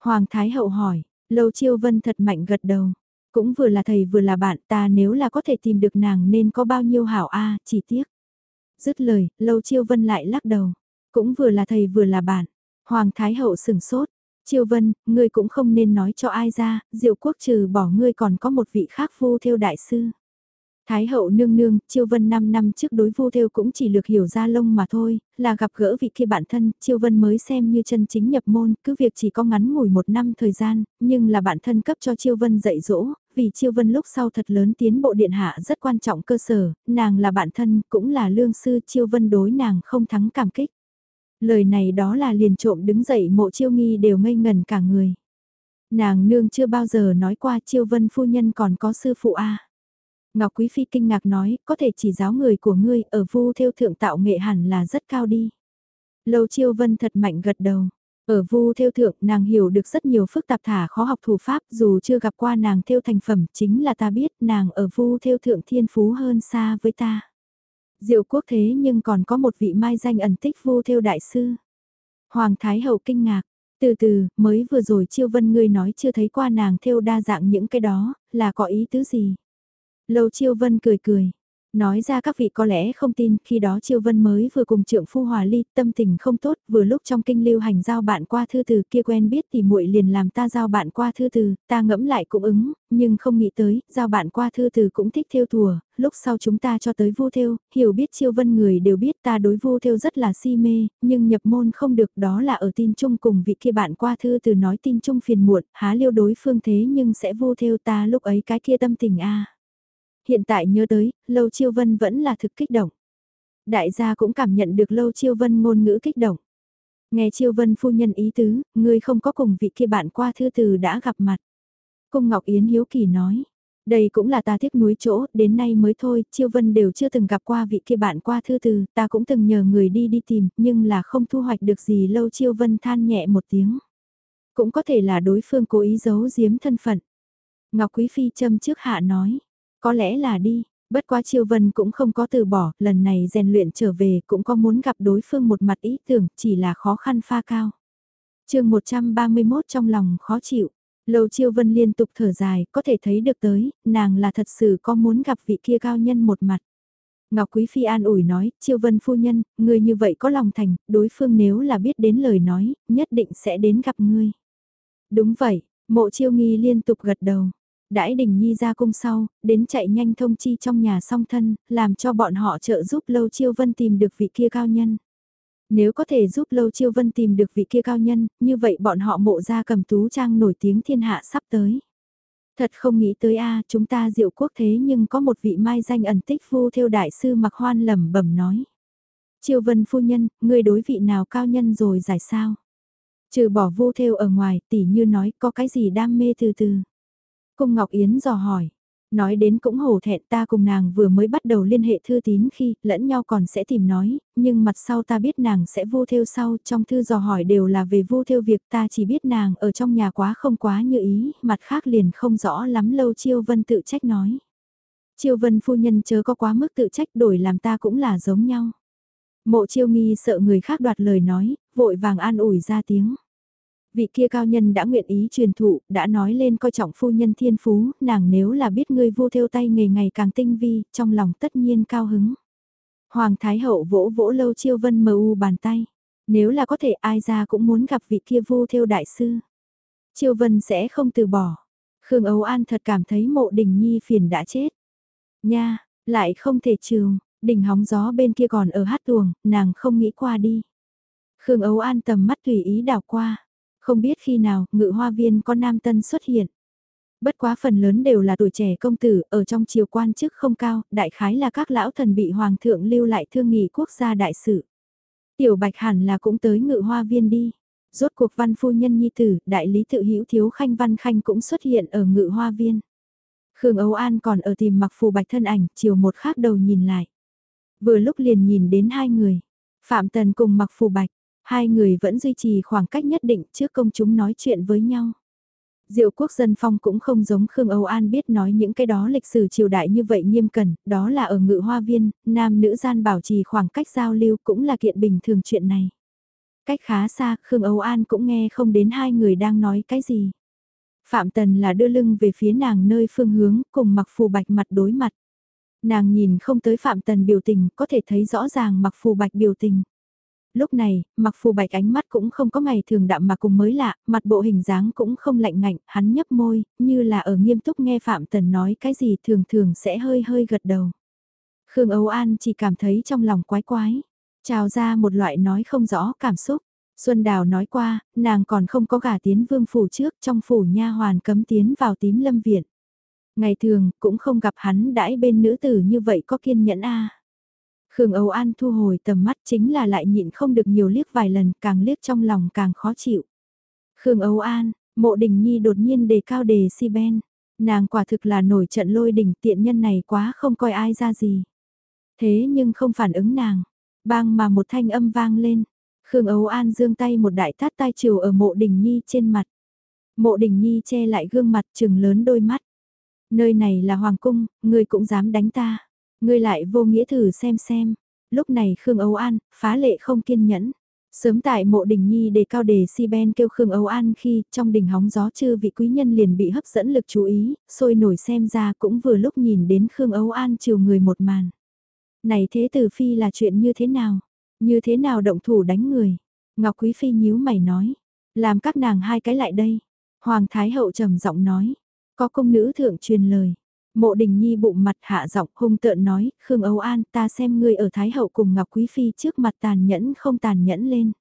Hoàng Thái Hậu hỏi, lâu chiêu vân thật mạnh gật đầu. Cũng vừa là thầy vừa là bạn ta nếu là có thể tìm được nàng nên có bao nhiêu hảo a chỉ tiếc. Dứt lời, lâu chiêu vân lại lắc đầu. Cũng vừa là thầy vừa là bạn. Hoàng Thái Hậu sừng sốt, Chiêu Vân, ngươi cũng không nên nói cho ai ra, Diệu Quốc trừ bỏ ngươi còn có một vị khác vu theo đại sư. Thái hậu nương nương, Chiêu Vân 5 năm trước đối vu theo cũng chỉ lược hiểu ra lông mà thôi, là gặp gỡ vị kia bản thân, Chiêu Vân mới xem như chân chính nhập môn, cứ việc chỉ có ngắn ngủi một năm thời gian, nhưng là bản thân cấp cho Chiêu Vân dạy dỗ, vì Chiêu Vân lúc sau thật lớn tiến bộ điện hạ rất quan trọng cơ sở, nàng là bản thân, cũng là lương sư Chiêu Vân đối nàng không thắng cảm kích. Lời này đó là liền trộm đứng dậy mộ chiêu nghi đều ngây ngần cả người. Nàng nương chưa bao giờ nói qua chiêu vân phu nhân còn có sư phụ a Ngọc Quý Phi kinh ngạc nói, có thể chỉ giáo người của ngươi ở vu theo thượng tạo nghệ hẳn là rất cao đi. Lâu Chiêu Vân thật mạnh gật đầu. Ở vu theo thượng nàng hiểu được rất nhiều phức tạp thả khó học thủ pháp dù chưa gặp qua nàng theo thành phẩm chính là ta biết nàng ở vu theo thượng thiên phú hơn xa với ta. Diệu quốc thế nhưng còn có một vị mai danh ẩn tích vu theo đại sư. Hoàng Thái Hậu kinh ngạc, từ từ, mới vừa rồi chiêu vân ngươi nói chưa thấy qua nàng theo đa dạng những cái đó, là có ý tứ gì? Lâu chiêu vân cười cười, Nói ra các vị có lẽ không tin, khi đó Chiêu Vân mới vừa cùng trượng phu hòa ly, tâm tình không tốt, vừa lúc trong kinh lưu hành giao bạn qua thư từ kia quen biết thì muội liền làm ta giao bạn qua thư từ, ta ngẫm lại cũng ứng, nhưng không nghĩ tới, giao bạn qua thư từ cũng thích theo thùa, lúc sau chúng ta cho tới vu theo, hiểu biết Chiêu Vân người đều biết ta đối vu theo rất là si mê, nhưng nhập môn không được đó là ở tin chung cùng vị kia bạn qua thư từ nói tin chung phiền muộn, há liêu đối phương thế nhưng sẽ vu theo ta lúc ấy cái kia tâm tình a hiện tại nhớ tới, Lâu Chiêu Vân vẫn là thực kích động. Đại gia cũng cảm nhận được Lâu Chiêu Vân ngôn ngữ kích động. Nghe Chiêu Vân phu nhân ý tứ, ngươi không có cùng vị kia bạn qua thư từ đã gặp mặt. Cung Ngọc Yến hiếu kỳ nói, đây cũng là ta tiếc núi chỗ, đến nay mới thôi, Chiêu Vân đều chưa từng gặp qua vị kia bạn qua thư từ, ta cũng từng nhờ người đi đi tìm, nhưng là không thu hoạch được gì lâu Chiêu Vân than nhẹ một tiếng. Cũng có thể là đối phương cố ý giấu giếm thân phận. Ngọc Quý Phi châm trước hạ nói, có lẽ là đi, bất quá Chiêu Vân cũng không có từ bỏ, lần này rèn luyện trở về cũng có muốn gặp đối phương một mặt ý tưởng, chỉ là khó khăn pha cao. chương 131 trong lòng khó chịu, Lâu Chiêu Vân liên tục thở dài, có thể thấy được tới, nàng là thật sự có muốn gặp vị kia cao nhân một mặt. Ngọc Quý Phi an ủi nói, Chiêu Vân phu nhân, người như vậy có lòng thành, đối phương nếu là biết đến lời nói, nhất định sẽ đến gặp ngươi. Đúng vậy, mộ chiêu nghi liên tục gật đầu đãi đình nhi ra cung sau, đến chạy nhanh thông chi trong nhà song thân, làm cho bọn họ trợ giúp Lâu Chiêu Vân tìm được vị kia cao nhân. Nếu có thể giúp Lâu Chiêu Vân tìm được vị kia cao nhân, như vậy bọn họ mộ ra cầm tú trang nổi tiếng thiên hạ sắp tới. Thật không nghĩ tới a chúng ta diệu quốc thế nhưng có một vị mai danh ẩn tích phu theo đại sư mặc hoan lẩm bẩm nói. Chiêu Vân phu nhân, người đối vị nào cao nhân rồi giải sao? Trừ bỏ vô theo ở ngoài, tỉ như nói có cái gì đam mê từ từ. Cung Ngọc Yến dò hỏi. Nói đến cũng hổ thẹn ta cùng nàng vừa mới bắt đầu liên hệ thư tín khi lẫn nhau còn sẽ tìm nói, nhưng mặt sau ta biết nàng sẽ vô theo sau, trong thư dò hỏi đều là về vô theo việc ta chỉ biết nàng ở trong nhà quá không quá như ý, mặt khác liền không rõ lắm lâu chiêu vân tự trách nói. Chiêu vân phu nhân chớ có quá mức tự trách đổi làm ta cũng là giống nhau. Mộ chiêu nghi sợ người khác đoạt lời nói, vội vàng an ủi ra tiếng vị kia cao nhân đã nguyện ý truyền thụ, đã nói lên coi trọng phu nhân thiên phú, nàng nếu là biết ngươi vô theo tay nghề ngày càng tinh vi, trong lòng tất nhiên cao hứng. Hoàng Thái Hậu vỗ vỗ lâu chiêu vân mờ u bàn tay, nếu là có thể ai ra cũng muốn gặp vị kia vô theo đại sư. Chiêu vân sẽ không từ bỏ. Khương Âu An thật cảm thấy mộ đình nhi phiền đã chết. Nha, lại không thể trường, đỉnh hóng gió bên kia còn ở hát tuồng, nàng không nghĩ qua đi. Khương Âu An tầm mắt tùy ý đảo qua, không biết khi nào, ngự hoa viên có nam tân xuất hiện. Bất quá phần lớn đều là tuổi trẻ công tử, ở trong triều quan chức không cao, đại khái là các lão thần bị hoàng thượng lưu lại thương nghị quốc gia đại sự. Tiểu bạch hẳn là cũng tới ngự hoa viên đi. Rốt cuộc văn phu nhân nhi tử, đại lý tự hữu thiếu khanh văn khanh cũng xuất hiện ở ngự hoa viên. Khương Âu An còn ở tìm mặc phù bạch thân ảnh, chiều một khác đầu nhìn lại. Vừa lúc liền nhìn đến hai người. Phạm Tần cùng mặc phù bạch, Hai người vẫn duy trì khoảng cách nhất định trước công chúng nói chuyện với nhau. Diệu quốc dân phong cũng không giống Khương Âu An biết nói những cái đó lịch sử triều đại như vậy nghiêm cẩn, đó là ở ngự hoa viên, nam nữ gian bảo trì khoảng cách giao lưu cũng là kiện bình thường chuyện này. Cách khá xa, Khương Âu An cũng nghe không đến hai người đang nói cái gì. Phạm Tần là đưa lưng về phía nàng nơi phương hướng, cùng mặc phù bạch mặt đối mặt. Nàng nhìn không tới Phạm Tần biểu tình, có thể thấy rõ ràng mặc phù bạch biểu tình lúc này, mặc phù bạch ánh mắt cũng không có ngày thường đạm mà cùng mới lạ, mặt bộ hình dáng cũng không lạnh ngạnh, hắn nhấp môi, như là ở nghiêm túc nghe Phạm Tần nói cái gì thường thường sẽ hơi hơi gật đầu. Khương Âu An chỉ cảm thấy trong lòng quái quái, trào ra một loại nói không rõ cảm xúc. Xuân Đào nói qua, nàng còn không có gả tiến vương phủ trước trong phủ nha hoàn cấm tiến vào tím lâm viện. Ngày thường, cũng không gặp hắn đãi bên nữ tử như vậy có kiên nhẫn a Khương Âu An thu hồi tầm mắt chính là lại nhịn không được nhiều liếc vài lần, càng liếc trong lòng càng khó chịu. Khương Âu An, mộ đình nhi đột nhiên đề cao đề si ben. Nàng quả thực là nổi trận lôi đình tiện nhân này quá không coi ai ra gì. Thế nhưng không phản ứng nàng. Bang mà một thanh âm vang lên. Khương Âu An dương tay một đại tát tai chiều ở mộ đình nhi trên mặt. Mộ đình nhi che lại gương mặt trừng lớn đôi mắt. Nơi này là hoàng cung, ngươi cũng dám đánh ta. Ngươi lại vô nghĩa thử xem xem. Lúc này Khương Âu An, phá lệ không kiên nhẫn. Sớm tại mộ đình nhi đề cao đề si ben kêu Khương Âu An khi trong đình hóng gió chư vị quý nhân liền bị hấp dẫn lực chú ý, sôi nổi xem ra cũng vừa lúc nhìn đến Khương Âu An chiều người một màn. Này thế tử phi là chuyện như thế nào? Như thế nào động thủ đánh người? Ngọc Quý Phi nhíu mày nói. Làm các nàng hai cái lại đây. Hoàng Thái Hậu trầm giọng nói. Có công nữ thượng truyền lời. Mộ đình nhi bụng mặt hạ giọng hung tợn nói, Khương Âu An ta xem ngươi ở Thái Hậu cùng Ngọc Quý Phi trước mặt tàn nhẫn không tàn nhẫn lên.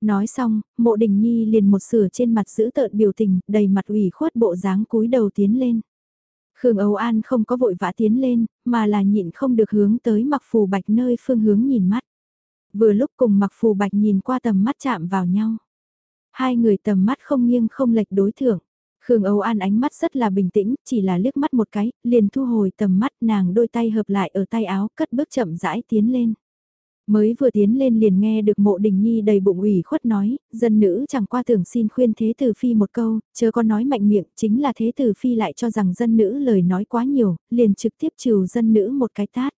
Nói xong, mộ đình nhi liền một sửa trên mặt giữ tợn biểu tình, đầy mặt ủy khuất bộ dáng cúi đầu tiến lên. Khương Âu An không có vội vã tiến lên, mà là nhịn không được hướng tới mặc phù bạch nơi phương hướng nhìn mắt. Vừa lúc cùng mặc phù bạch nhìn qua tầm mắt chạm vào nhau. Hai người tầm mắt không nghiêng không lệch đối tượng. Khương Âu An ánh mắt rất là bình tĩnh, chỉ là liếc mắt một cái, liền thu hồi tầm mắt nàng đôi tay hợp lại ở tay áo, cất bước chậm rãi tiến lên. Mới vừa tiến lên liền nghe được mộ đình nhi đầy bụng ủy khuất nói, dân nữ chẳng qua tưởng xin khuyên thế tử phi một câu, chớ có nói mạnh miệng, chính là thế tử phi lại cho rằng dân nữ lời nói quá nhiều, liền trực tiếp trừ dân nữ một cái tát.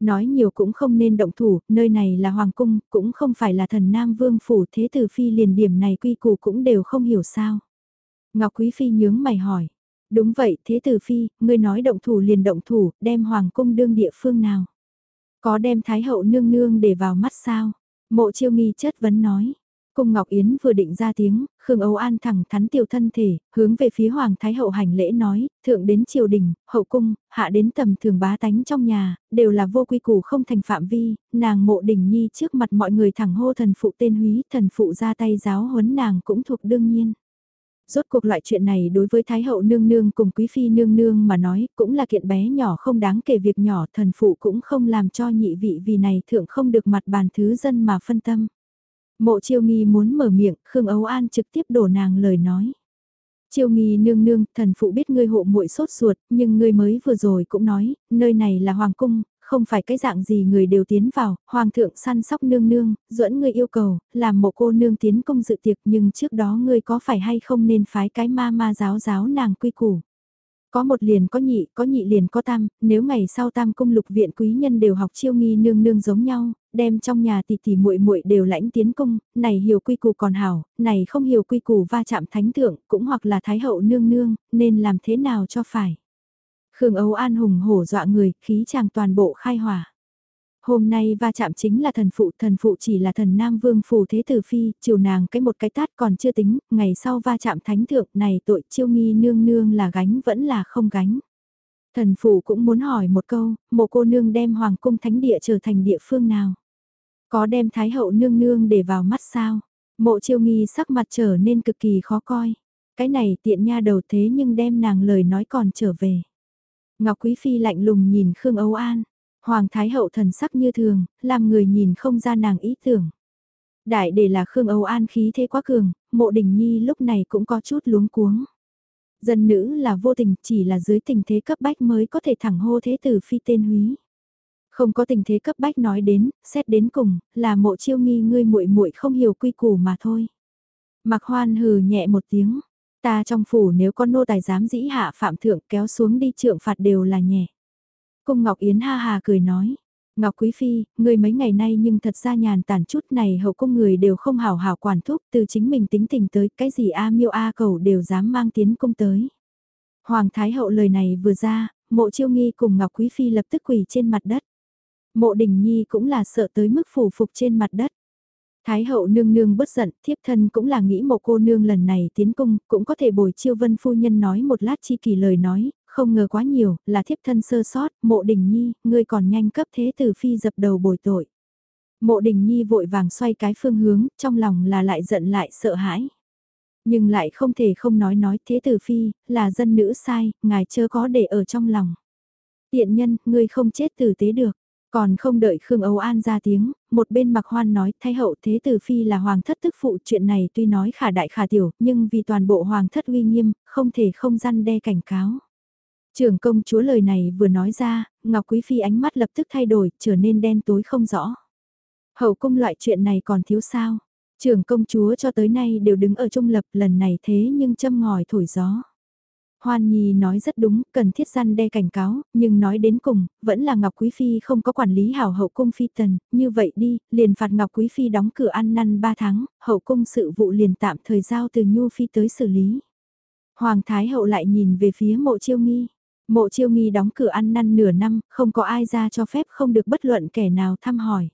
Nói nhiều cũng không nên động thủ, nơi này là hoàng cung, cũng không phải là thần nam vương phủ thế tử phi liền điểm này quy củ cũng đều không hiểu sao. Ngọc Quý Phi nhướng mày hỏi. Đúng vậy, thế tử Phi, ngươi nói động thủ liền động thủ, đem Hoàng cung đương địa phương nào? Có đem Thái hậu nương nương để vào mắt sao? Mộ chiêu nghi chất vấn nói. Cung Ngọc Yến vừa định ra tiếng, Khương Âu An thẳng thắn tiểu thân thể, hướng về phía Hoàng Thái Hậu hành lễ nói, thượng đến triều đình, hậu cung, hạ đến tầm thường bá tánh trong nhà, đều là vô quy củ không thành phạm vi, nàng mộ đình nhi trước mặt mọi người thẳng hô thần phụ tên húy, thần phụ ra tay giáo huấn nàng cũng thuộc đương nhiên. Rốt cuộc loại chuyện này đối với Thái hậu nương nương cùng quý phi nương nương mà nói cũng là kiện bé nhỏ không đáng kể việc nhỏ thần phụ cũng không làm cho nhị vị vì này thượng không được mặt bàn thứ dân mà phân tâm. Mộ chiêu nghi muốn mở miệng, Khương Ấu An trực tiếp đổ nàng lời nói. Chiêu nghi nương nương, thần phụ biết ngươi hộ muội sốt ruột, nhưng ngươi mới vừa rồi cũng nói, nơi này là hoàng cung, không phải cái dạng gì người đều tiến vào, hoàng thượng săn sóc nương nương, duẫn người yêu cầu, làm một cô nương tiến công dự tiệc nhưng trước đó ngươi có phải hay không nên phái cái ma ma giáo giáo nàng quy củ. Có một liền có nhị, có nhị liền có tam, nếu ngày sau tam cung lục viện quý nhân đều học chiêu nghi nương nương giống nhau, đem trong nhà tỷ tỷ muội muội đều lãnh tiến cung, này hiểu quy củ còn hảo, này không hiểu quy củ va chạm thánh thượng, cũng hoặc là thái hậu nương nương, nên làm thế nào cho phải. Khương Âu An hùng hổ dọa người, khí chàng toàn bộ khai hỏa. Hôm nay va chạm chính là thần phụ, thần phụ chỉ là thần nam vương phù thế tử phi, chiều nàng cái một cái tát còn chưa tính, ngày sau va chạm thánh thượng này tội chiêu nghi nương nương là gánh vẫn là không gánh. Thần phụ cũng muốn hỏi một câu, một cô nương đem hoàng cung thánh địa trở thành địa phương nào? Có đem thái hậu nương nương để vào mắt sao? Mộ chiêu nghi sắc mặt trở nên cực kỳ khó coi. Cái này tiện nha đầu thế nhưng đem nàng lời nói còn trở về. Ngọc Quý Phi lạnh lùng nhìn Khương Âu An. Hoàng Thái Hậu thần sắc như thường, làm người nhìn không ra nàng ý tưởng. Đại để là Khương Âu An khí thế quá cường, mộ đình nhi lúc này cũng có chút luống cuống. Dân nữ là vô tình, chỉ là dưới tình thế cấp bách mới có thể thẳng hô thế tử phi tên húy. Không có tình thế cấp bách nói đến, xét đến cùng, là mộ chiêu nghi ngươi muội muội không hiểu quy củ mà thôi. Mặc hoan hừ nhẹ một tiếng, Ta trong phủ nếu có nô tài dám dĩ hạ phạm thượng kéo xuống đi trượng phạt đều là nhẹ. Cung Ngọc Yến ha hà cười nói. Ngọc Quý Phi, người mấy ngày nay nhưng thật ra nhàn tản chút này hậu cung người đều không hảo hảo quản thúc từ chính mình tính tình tới cái gì A miêu A cầu đều dám mang tiến cung tới. Hoàng Thái Hậu lời này vừa ra, mộ chiêu nghi cùng Ngọc Quý Phi lập tức quỳ trên mặt đất. Mộ đình nhi cũng là sợ tới mức phủ phục trên mặt đất. Thái hậu nương nương bất giận, thiếp thân cũng là nghĩ một cô nương lần này tiến cung, cũng có thể bồi chiêu vân phu nhân nói một lát chi kỳ lời nói, không ngờ quá nhiều, là thiếp thân sơ sót, mộ đình nhi, ngươi còn nhanh cấp thế từ phi dập đầu bồi tội. Mộ đình nhi vội vàng xoay cái phương hướng, trong lòng là lại giận lại sợ hãi. Nhưng lại không thể không nói nói thế tử phi, là dân nữ sai, ngài chưa có để ở trong lòng. Tiện nhân, ngươi không chết tử tế được. Còn không đợi Khương Âu An ra tiếng, một bên mặc hoan nói thái hậu thế tử phi là hoàng thất tức phụ chuyện này tuy nói khả đại khả tiểu nhưng vì toàn bộ hoàng thất uy nghiêm, không thể không răn đe cảnh cáo. Trưởng công chúa lời này vừa nói ra, Ngọc Quý Phi ánh mắt lập tức thay đổi, trở nên đen tối không rõ. Hậu cung loại chuyện này còn thiếu sao? Trưởng công chúa cho tới nay đều đứng ở trung lập lần này thế nhưng châm ngòi thổi gió. Hoan Nhi nói rất đúng, cần thiết gian đe cảnh cáo, nhưng nói đến cùng, vẫn là Ngọc Quý Phi không có quản lý hảo hậu cung phi tần, như vậy đi, liền phạt Ngọc Quý Phi đóng cửa ăn năn 3 tháng, hậu cung sự vụ liền tạm thời giao từ Nhu Phi tới xử lý. Hoàng Thái Hậu lại nhìn về phía mộ chiêu nghi. Mộ chiêu nghi đóng cửa ăn năn nửa năm, không có ai ra cho phép không được bất luận kẻ nào thăm hỏi.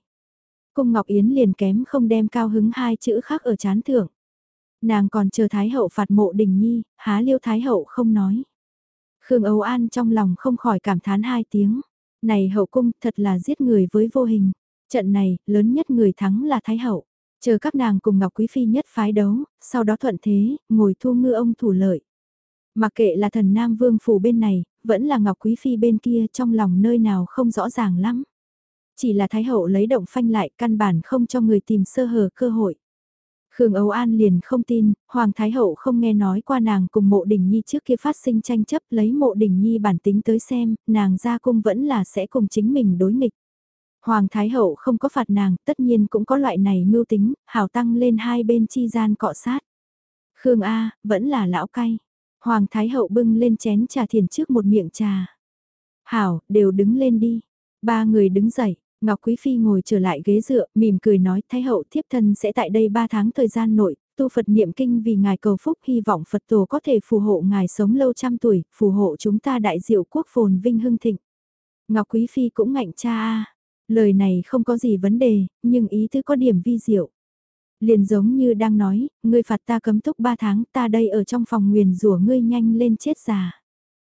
Cung Ngọc Yến liền kém không đem cao hứng hai chữ khác ở chán thưởng. Nàng còn chờ Thái Hậu phạt mộ đình nhi, há liêu Thái Hậu không nói. Khương Âu An trong lòng không khỏi cảm thán hai tiếng. Này hậu cung thật là giết người với vô hình. Trận này, lớn nhất người thắng là Thái Hậu. Chờ các nàng cùng Ngọc Quý Phi nhất phái đấu, sau đó thuận thế, ngồi thu ngư ông thủ lợi. Mặc kệ là thần Nam Vương phủ bên này, vẫn là Ngọc Quý Phi bên kia trong lòng nơi nào không rõ ràng lắm. Chỉ là Thái Hậu lấy động phanh lại căn bản không cho người tìm sơ hở cơ hội. Khương Âu An liền không tin, Hoàng Thái Hậu không nghe nói qua nàng cùng mộ đình nhi trước kia phát sinh tranh chấp lấy mộ đình nhi bản tính tới xem, nàng ra cung vẫn là sẽ cùng chính mình đối nghịch. Hoàng Thái Hậu không có phạt nàng, tất nhiên cũng có loại này mưu tính, hào tăng lên hai bên chi gian cọ sát. Khương A, vẫn là lão cay. Hoàng Thái Hậu bưng lên chén trà thiền trước một miệng trà. Hảo, đều đứng lên đi. Ba người đứng dậy, Ngọc Quý Phi ngồi trở lại ghế dựa, mỉm cười nói Thái Hậu thiếp thân sẽ tại đây ba tháng thời gian nội, tu Phật niệm kinh vì ngài cầu phúc hy vọng Phật tổ có thể phù hộ ngài sống lâu trăm tuổi, phù hộ chúng ta đại diệu quốc phồn vinh hưng thịnh. Ngọc Quý Phi cũng ngạnh cha a lời này không có gì vấn đề, nhưng ý tứ có điểm vi diệu. Liền giống như đang nói, ngươi phạt ta cấm túc ba tháng, ta đây ở trong phòng nguyền rủa ngươi nhanh lên chết già.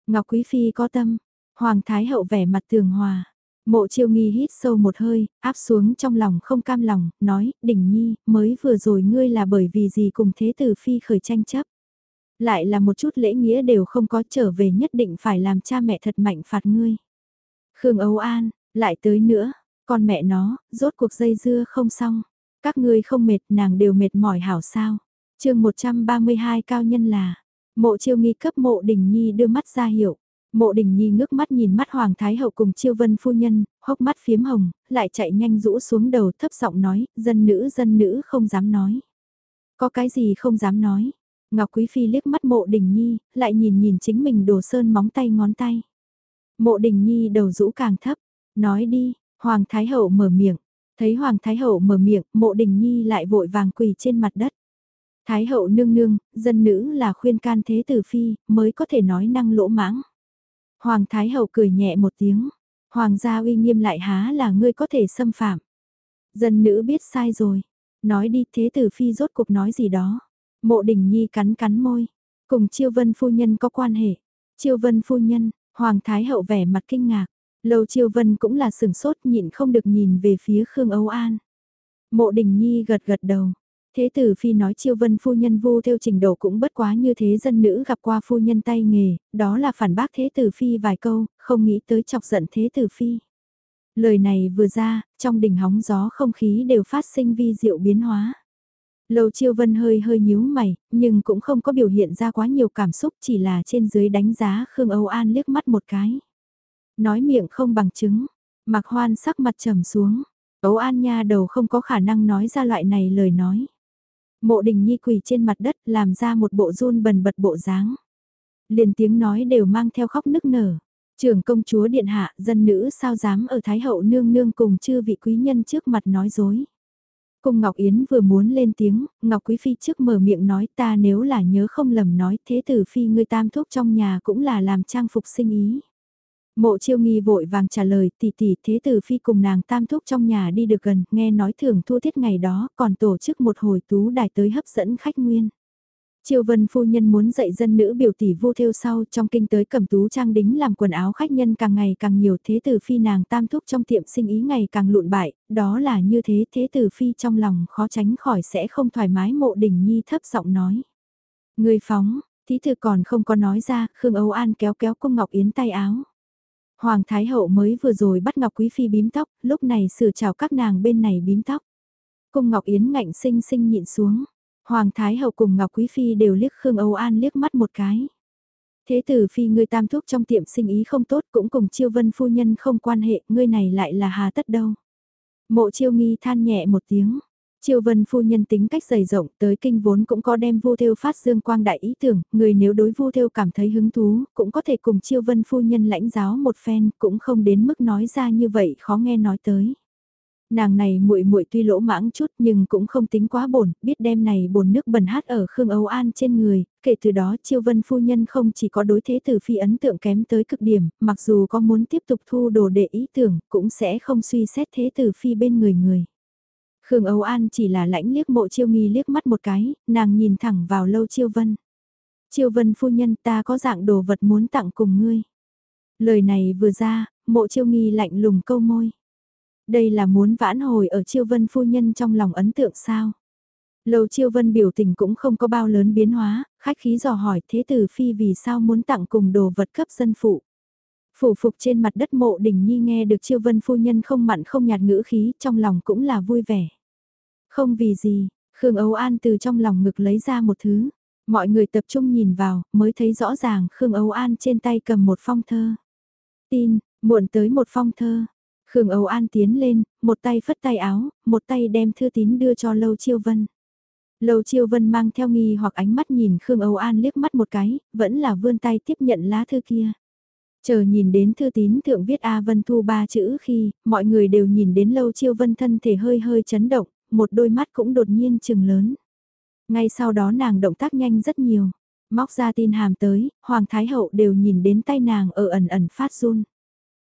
Ngọc Quý Phi có tâm, Hoàng Thái Hậu vẻ mặt tường hòa. Mộ chiêu nghi hít sâu một hơi, áp xuống trong lòng không cam lòng, nói, đỉnh nhi, mới vừa rồi ngươi là bởi vì gì cùng thế tử phi khởi tranh chấp. Lại là một chút lễ nghĩa đều không có trở về nhất định phải làm cha mẹ thật mạnh phạt ngươi. Khương Âu An, lại tới nữa, con mẹ nó, rốt cuộc dây dưa không xong. Các ngươi không mệt nàng đều mệt mỏi hảo sao. chương 132 cao nhân là, mộ chiêu nghi cấp mộ Đỉnh nhi đưa mắt ra hiệu. Mộ đình nhi ngước mắt nhìn mắt Hoàng Thái Hậu cùng chiêu vân phu nhân, hốc mắt phiếm hồng, lại chạy nhanh rũ xuống đầu thấp giọng nói, dân nữ dân nữ không dám nói. Có cái gì không dám nói. Ngọc Quý Phi liếc mắt mộ đình nhi, lại nhìn nhìn chính mình đồ sơn móng tay ngón tay. Mộ đình nhi đầu rũ càng thấp, nói đi, Hoàng Thái Hậu mở miệng, thấy Hoàng Thái Hậu mở miệng, mộ đình nhi lại vội vàng quỳ trên mặt đất. Thái Hậu nương nương, dân nữ là khuyên can thế tử phi, mới có thể nói năng lỗ mãng. Hoàng Thái Hậu cười nhẹ một tiếng. Hoàng gia uy nghiêm lại há là ngươi có thể xâm phạm. Dân nữ biết sai rồi. Nói đi thế tử phi rốt cuộc nói gì đó. Mộ đình nhi cắn cắn môi. Cùng chiêu vân phu nhân có quan hệ. Chiêu vân phu nhân, Hoàng Thái Hậu vẻ mặt kinh ngạc. Lâu chiêu vân cũng là sừng sốt nhịn không được nhìn về phía Khương Âu An. Mộ đình nhi gật gật đầu. Thế tử phi nói chiêu vân phu nhân vu theo trình độ cũng bất quá như thế dân nữ gặp qua phu nhân tay nghề, đó là phản bác thế tử phi vài câu, không nghĩ tới chọc giận thế tử phi. Lời này vừa ra, trong đỉnh hóng gió không khí đều phát sinh vi diệu biến hóa. Lầu chiêu vân hơi hơi nhíu mày, nhưng cũng không có biểu hiện ra quá nhiều cảm xúc chỉ là trên dưới đánh giá Khương Âu An liếc mắt một cái. Nói miệng không bằng chứng, mặc hoan sắc mặt trầm xuống, Âu An nha đầu không có khả năng nói ra loại này lời nói. Mộ đình nhi quỳ trên mặt đất làm ra một bộ run bần bật bộ dáng. Liền tiếng nói đều mang theo khóc nức nở. Trưởng công chúa điện hạ, dân nữ sao dám ở Thái hậu nương nương cùng chư vị quý nhân trước mặt nói dối. Cung Ngọc Yến vừa muốn lên tiếng, Ngọc Quý Phi trước mở miệng nói ta nếu là nhớ không lầm nói thế tử Phi ngươi tam thuốc trong nhà cũng là làm trang phục sinh ý. Mộ chiêu nghi vội vàng trả lời tỷ tỷ thế tử phi cùng nàng tam thúc trong nhà đi được gần, nghe nói thường thu thiết ngày đó còn tổ chức một hồi tú đài tới hấp dẫn khách nguyên. Triều Vân phu nhân muốn dạy dân nữ biểu tỷ vô theo sau trong kinh tới cầm tú trang đính làm quần áo khách nhân càng ngày càng nhiều thế tử phi nàng tam thúc trong tiệm sinh ý ngày càng lụn bại, đó là như thế thế tử phi trong lòng khó tránh khỏi sẽ không thoải mái mộ đình nhi thấp giọng nói. Người phóng, thí thư còn không có nói ra, Khương Âu An kéo kéo cung Ngọc Yến tay áo. Hoàng Thái Hậu mới vừa rồi bắt Ngọc Quý Phi bím tóc, lúc này sửa chào các nàng bên này bím tóc. Cung Ngọc Yến ngạnh sinh sinh nhịn xuống. Hoàng Thái Hậu cùng Ngọc Quý Phi đều liếc Khương Âu An liếc mắt một cái. Thế tử Phi người tam thuốc trong tiệm sinh ý không tốt cũng cùng chiêu vân phu nhân không quan hệ, ngươi này lại là hà tất đâu. Mộ chiêu nghi than nhẹ một tiếng. Triều Vân phu nhân tính cách dày rộng, tới kinh vốn cũng có đem vu theo phát dương quang đại ý tưởng, người nếu đối vu theo cảm thấy hứng thú, cũng có thể cùng Triều Vân phu nhân lãnh giáo một phen, cũng không đến mức nói ra như vậy khó nghe nói tới. Nàng này muội muội tuy lỗ mãng chút nhưng cũng không tính quá bổn, biết đem này bồn nước bẩn hát ở Khương Âu An trên người, kể từ đó Triều Vân phu nhân không chỉ có đối thế tử phi ấn tượng kém tới cực điểm, mặc dù có muốn tiếp tục thu đồ để ý tưởng, cũng sẽ không suy xét thế tử phi bên người người. Khương Âu An chỉ là lãnh liếc mộ chiêu nghi liếc mắt một cái, nàng nhìn thẳng vào lâu chiêu vân. Chiêu vân phu nhân ta có dạng đồ vật muốn tặng cùng ngươi. Lời này vừa ra, mộ chiêu nghi lạnh lùng câu môi. Đây là muốn vãn hồi ở chiêu vân phu nhân trong lòng ấn tượng sao? Lâu chiêu vân biểu tình cũng không có bao lớn biến hóa, khách khí dò hỏi thế tử phi vì sao muốn tặng cùng đồ vật cấp dân phụ. Phủ phục trên mặt đất mộ đình nhi nghe được chiêu vân phu nhân không mặn không nhạt ngữ khí trong lòng cũng là vui vẻ. Không vì gì, Khương Âu An từ trong lòng ngực lấy ra một thứ. Mọi người tập trung nhìn vào, mới thấy rõ ràng Khương Âu An trên tay cầm một phong thơ. Tin, muộn tới một phong thơ. Khương Âu An tiến lên, một tay phất tay áo, một tay đem thư tín đưa cho Lâu Chiêu Vân. Lâu Chiêu Vân mang theo nghi hoặc ánh mắt nhìn Khương Âu An liếc mắt một cái, vẫn là vươn tay tiếp nhận lá thư kia. Chờ nhìn đến thư tín thượng viết A Vân Thu ba chữ khi, mọi người đều nhìn đến Lâu Chiêu Vân thân thể hơi hơi chấn động, một đôi mắt cũng đột nhiên chừng lớn. Ngay sau đó nàng động tác nhanh rất nhiều, móc ra tin hàm tới, Hoàng Thái Hậu đều nhìn đến tay nàng ở ẩn ẩn phát run.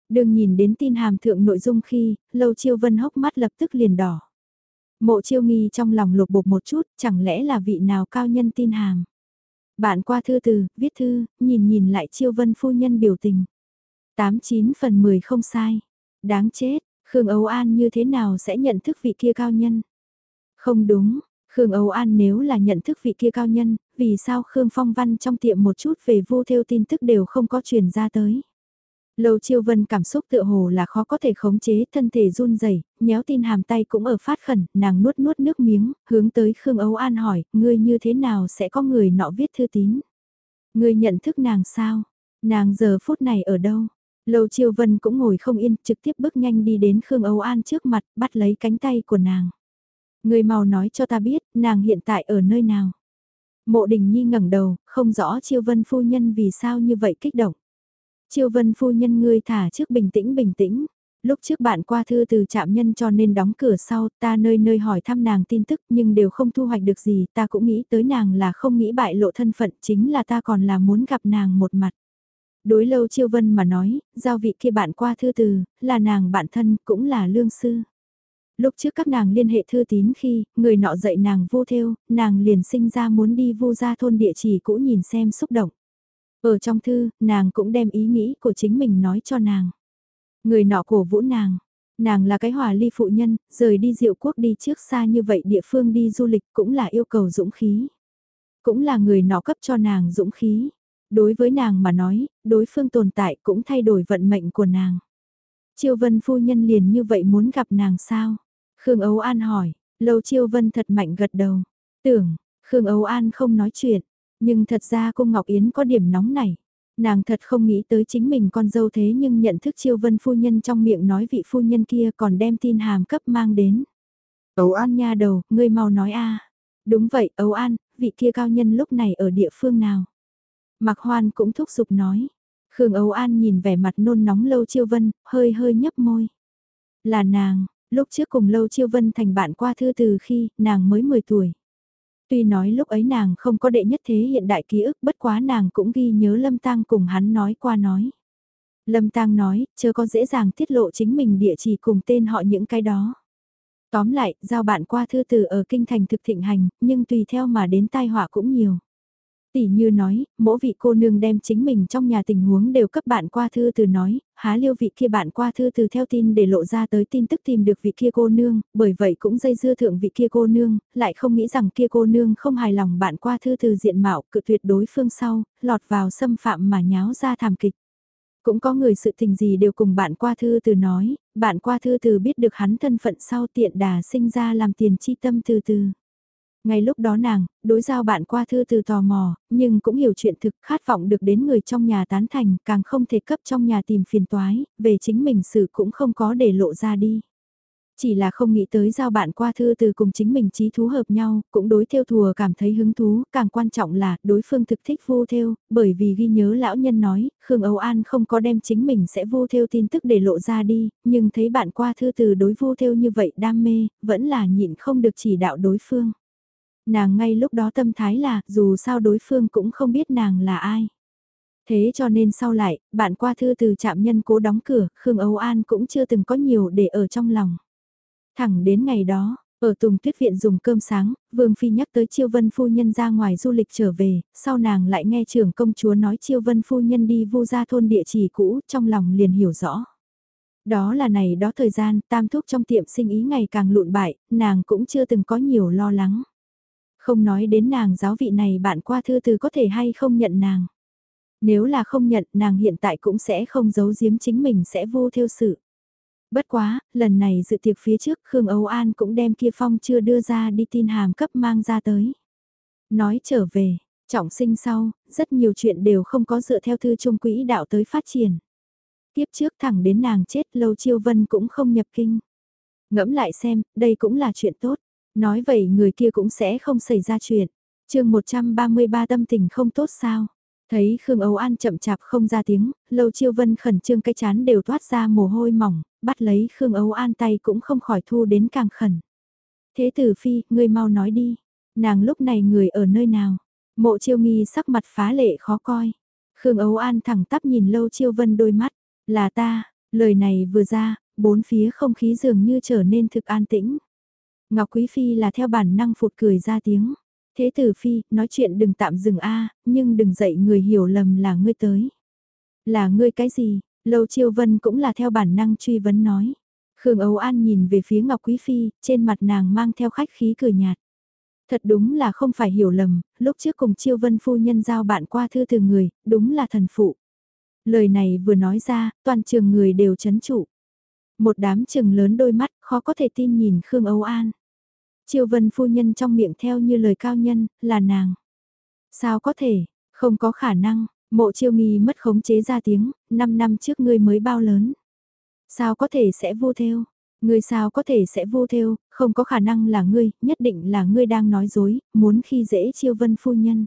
Đừng nhìn đến tin hàm thượng nội dung khi, Lâu Chiêu Vân hốc mắt lập tức liền đỏ. Mộ chiêu nghi trong lòng lục bục một chút, chẳng lẽ là vị nào cao nhân tin hàm. Bạn qua thư từ, viết thư, nhìn nhìn lại chiêu vân phu nhân biểu tình. 89 phần 10 không sai. Đáng chết, Khương Âu An như thế nào sẽ nhận thức vị kia cao nhân? Không đúng, Khương Âu An nếu là nhận thức vị kia cao nhân, vì sao Khương Phong Văn trong tiệm một chút về vô theo tin tức đều không có truyền ra tới? Lâu Chiêu Vân cảm xúc tựa hồ là khó có thể khống chế, thân thể run rẩy, nhéo tin hàm tay cũng ở phát khẩn, nàng nuốt nuốt nước miếng, hướng tới Khương Âu An hỏi, ngươi như thế nào sẽ có người nọ viết thư tín? Ngươi nhận thức nàng sao? Nàng giờ phút này ở đâu? Lâu Chiêu Vân cũng ngồi không yên, trực tiếp bước nhanh đi đến Khương Âu An trước mặt, bắt lấy cánh tay của nàng. Người mau nói cho ta biết, nàng hiện tại ở nơi nào? Mộ Đình Nhi ngẩng đầu, không rõ Chiêu Vân phu nhân vì sao như vậy kích động. Chiêu Vân phu nhân ngươi thả trước bình tĩnh bình tĩnh. Lúc trước bạn qua thư từ trạm nhân cho nên đóng cửa sau, ta nơi nơi hỏi thăm nàng tin tức nhưng đều không thu hoạch được gì, ta cũng nghĩ tới nàng là không nghĩ bại lộ thân phận, chính là ta còn là muốn gặp nàng một mặt. Đối lâu chiêu vân mà nói, giao vị kia bạn qua thư từ, là nàng bạn thân, cũng là lương sư. Lúc trước các nàng liên hệ thư tín khi, người nọ dạy nàng vô theo, nàng liền sinh ra muốn đi vô ra thôn địa chỉ cũ nhìn xem xúc động. Ở trong thư, nàng cũng đem ý nghĩ của chính mình nói cho nàng. Người nọ cổ vũ nàng, nàng là cái hòa ly phụ nhân, rời đi diệu quốc đi trước xa như vậy địa phương đi du lịch cũng là yêu cầu dũng khí. Cũng là người nọ cấp cho nàng dũng khí. Đối với nàng mà nói, đối phương tồn tại cũng thay đổi vận mệnh của nàng. Chiêu vân phu nhân liền như vậy muốn gặp nàng sao? Khương Ấu An hỏi, lâu chiêu vân thật mạnh gật đầu. Tưởng, Khương Ấu An không nói chuyện, nhưng thật ra cô Ngọc Yến có điểm nóng này. Nàng thật không nghĩ tới chính mình con dâu thế nhưng nhận thức chiêu vân phu nhân trong miệng nói vị phu nhân kia còn đem tin hàm cấp mang đến. Ấu An nha đầu, ngươi mau nói a Đúng vậy, Ấu An, vị kia cao nhân lúc này ở địa phương nào? Mạc Hoan cũng thúc giục nói. Khương Âu An nhìn vẻ mặt nôn nóng Lâu Chiêu Vân, hơi hơi nhấp môi. Là nàng, lúc trước cùng Lâu Chiêu Vân thành bạn qua thư từ khi nàng mới 10 tuổi. Tuy nói lúc ấy nàng không có đệ nhất thế hiện đại ký ức bất quá nàng cũng ghi nhớ Lâm Tăng cùng hắn nói qua nói. Lâm Tăng nói, chưa có dễ dàng tiết lộ chính mình địa chỉ cùng tên họ những cái đó. Tóm lại, giao bạn qua thư từ ở kinh thành thực thịnh hành, nhưng tùy theo mà đến tai họa cũng nhiều. Tỷ như nói, mỗi vị cô nương đem chính mình trong nhà tình huống đều cấp bạn qua thư từ nói, há liêu vị kia bạn qua thư từ theo tin để lộ ra tới tin tức tìm được vị kia cô nương, bởi vậy cũng dây dưa thượng vị kia cô nương, lại không nghĩ rằng kia cô nương không hài lòng bạn qua thư từ diện mạo cự tuyệt đối phương sau, lọt vào xâm phạm mà nháo ra thảm kịch. Cũng có người sự tình gì đều cùng bạn qua thư từ nói, bạn qua thư từ biết được hắn thân phận sau tiện đà sinh ra làm tiền chi tâm từ từ. Ngay lúc đó nàng, đối giao bạn qua thư từ tò mò, nhưng cũng hiểu chuyện thực khát vọng được đến người trong nhà tán thành, càng không thể cấp trong nhà tìm phiền toái, về chính mình sự cũng không có để lộ ra đi. Chỉ là không nghĩ tới giao bạn qua thư từ cùng chính mình trí thú hợp nhau, cũng đối theo thùa cảm thấy hứng thú, càng quan trọng là đối phương thực thích vô theo, bởi vì ghi nhớ lão nhân nói, Khương Âu An không có đem chính mình sẽ vô theo tin tức để lộ ra đi, nhưng thấy bạn qua thư từ đối vô theo như vậy đam mê, vẫn là nhịn không được chỉ đạo đối phương. Nàng ngay lúc đó tâm thái là, dù sao đối phương cũng không biết nàng là ai. Thế cho nên sau lại, bạn qua thư từ trạm nhân cố đóng cửa, Khương Âu An cũng chưa từng có nhiều để ở trong lòng. Thẳng đến ngày đó, ở Tùng Tuyết Viện dùng cơm sáng, Vương Phi nhắc tới Chiêu Vân Phu Nhân ra ngoài du lịch trở về, sau nàng lại nghe trưởng công chúa nói Chiêu Vân Phu Nhân đi vu ra thôn địa chỉ cũ, trong lòng liền hiểu rõ. Đó là này đó thời gian, tam thuốc trong tiệm sinh ý ngày càng lụn bại, nàng cũng chưa từng có nhiều lo lắng. Không nói đến nàng giáo vị này bạn qua thư từ có thể hay không nhận nàng. Nếu là không nhận nàng hiện tại cũng sẽ không giấu giếm chính mình sẽ vô theo sự. Bất quá, lần này dự tiệc phía trước Khương Âu An cũng đem kia phong chưa đưa ra đi tin hàm cấp mang ra tới. Nói trở về, trọng sinh sau, rất nhiều chuyện đều không có dựa theo thư trung quỹ đạo tới phát triển. Tiếp trước thẳng đến nàng chết lâu chiêu vân cũng không nhập kinh. Ngẫm lại xem, đây cũng là chuyện tốt. Nói vậy người kia cũng sẽ không xảy ra chuyện. chương 133 tâm tình không tốt sao. Thấy Khương Âu An chậm chạp không ra tiếng, Lâu Chiêu Vân khẩn trương cái chán đều toát ra mồ hôi mỏng, bắt lấy Khương Âu An tay cũng không khỏi thu đến càng khẩn. Thế tử phi, ngươi mau nói đi. Nàng lúc này người ở nơi nào? Mộ chiêu nghi sắc mặt phá lệ khó coi. Khương Âu An thẳng tắp nhìn Lâu Chiêu Vân đôi mắt. Là ta, lời này vừa ra, bốn phía không khí dường như trở nên thực an tĩnh. Ngọc Quý Phi là theo bản năng phụt cười ra tiếng. Thế tử Phi, nói chuyện đừng tạm dừng a nhưng đừng dạy người hiểu lầm là ngươi tới. Là ngươi cái gì? Lâu Chiêu Vân cũng là theo bản năng truy vấn nói. Khương Âu An nhìn về phía Ngọc Quý Phi, trên mặt nàng mang theo khách khí cười nhạt. Thật đúng là không phải hiểu lầm, lúc trước cùng Chiêu Vân phu nhân giao bạn qua thư từ người, đúng là thần phụ. Lời này vừa nói ra, toàn trường người đều chấn trụ. Một đám trường lớn đôi mắt, khó có thể tin nhìn Khương Âu An. Chiêu Vân phu nhân trong miệng theo như lời cao nhân, là nàng. Sao có thể, không có khả năng, Mộ chiêu nghi mất khống chế ra tiếng, 5 năm trước ngươi mới bao lớn. Sao có thể sẽ vô theo? Ngươi sao có thể sẽ vô theo, không có khả năng là ngươi, nhất định là ngươi đang nói dối, muốn khi dễ chiêu vân phu nhân.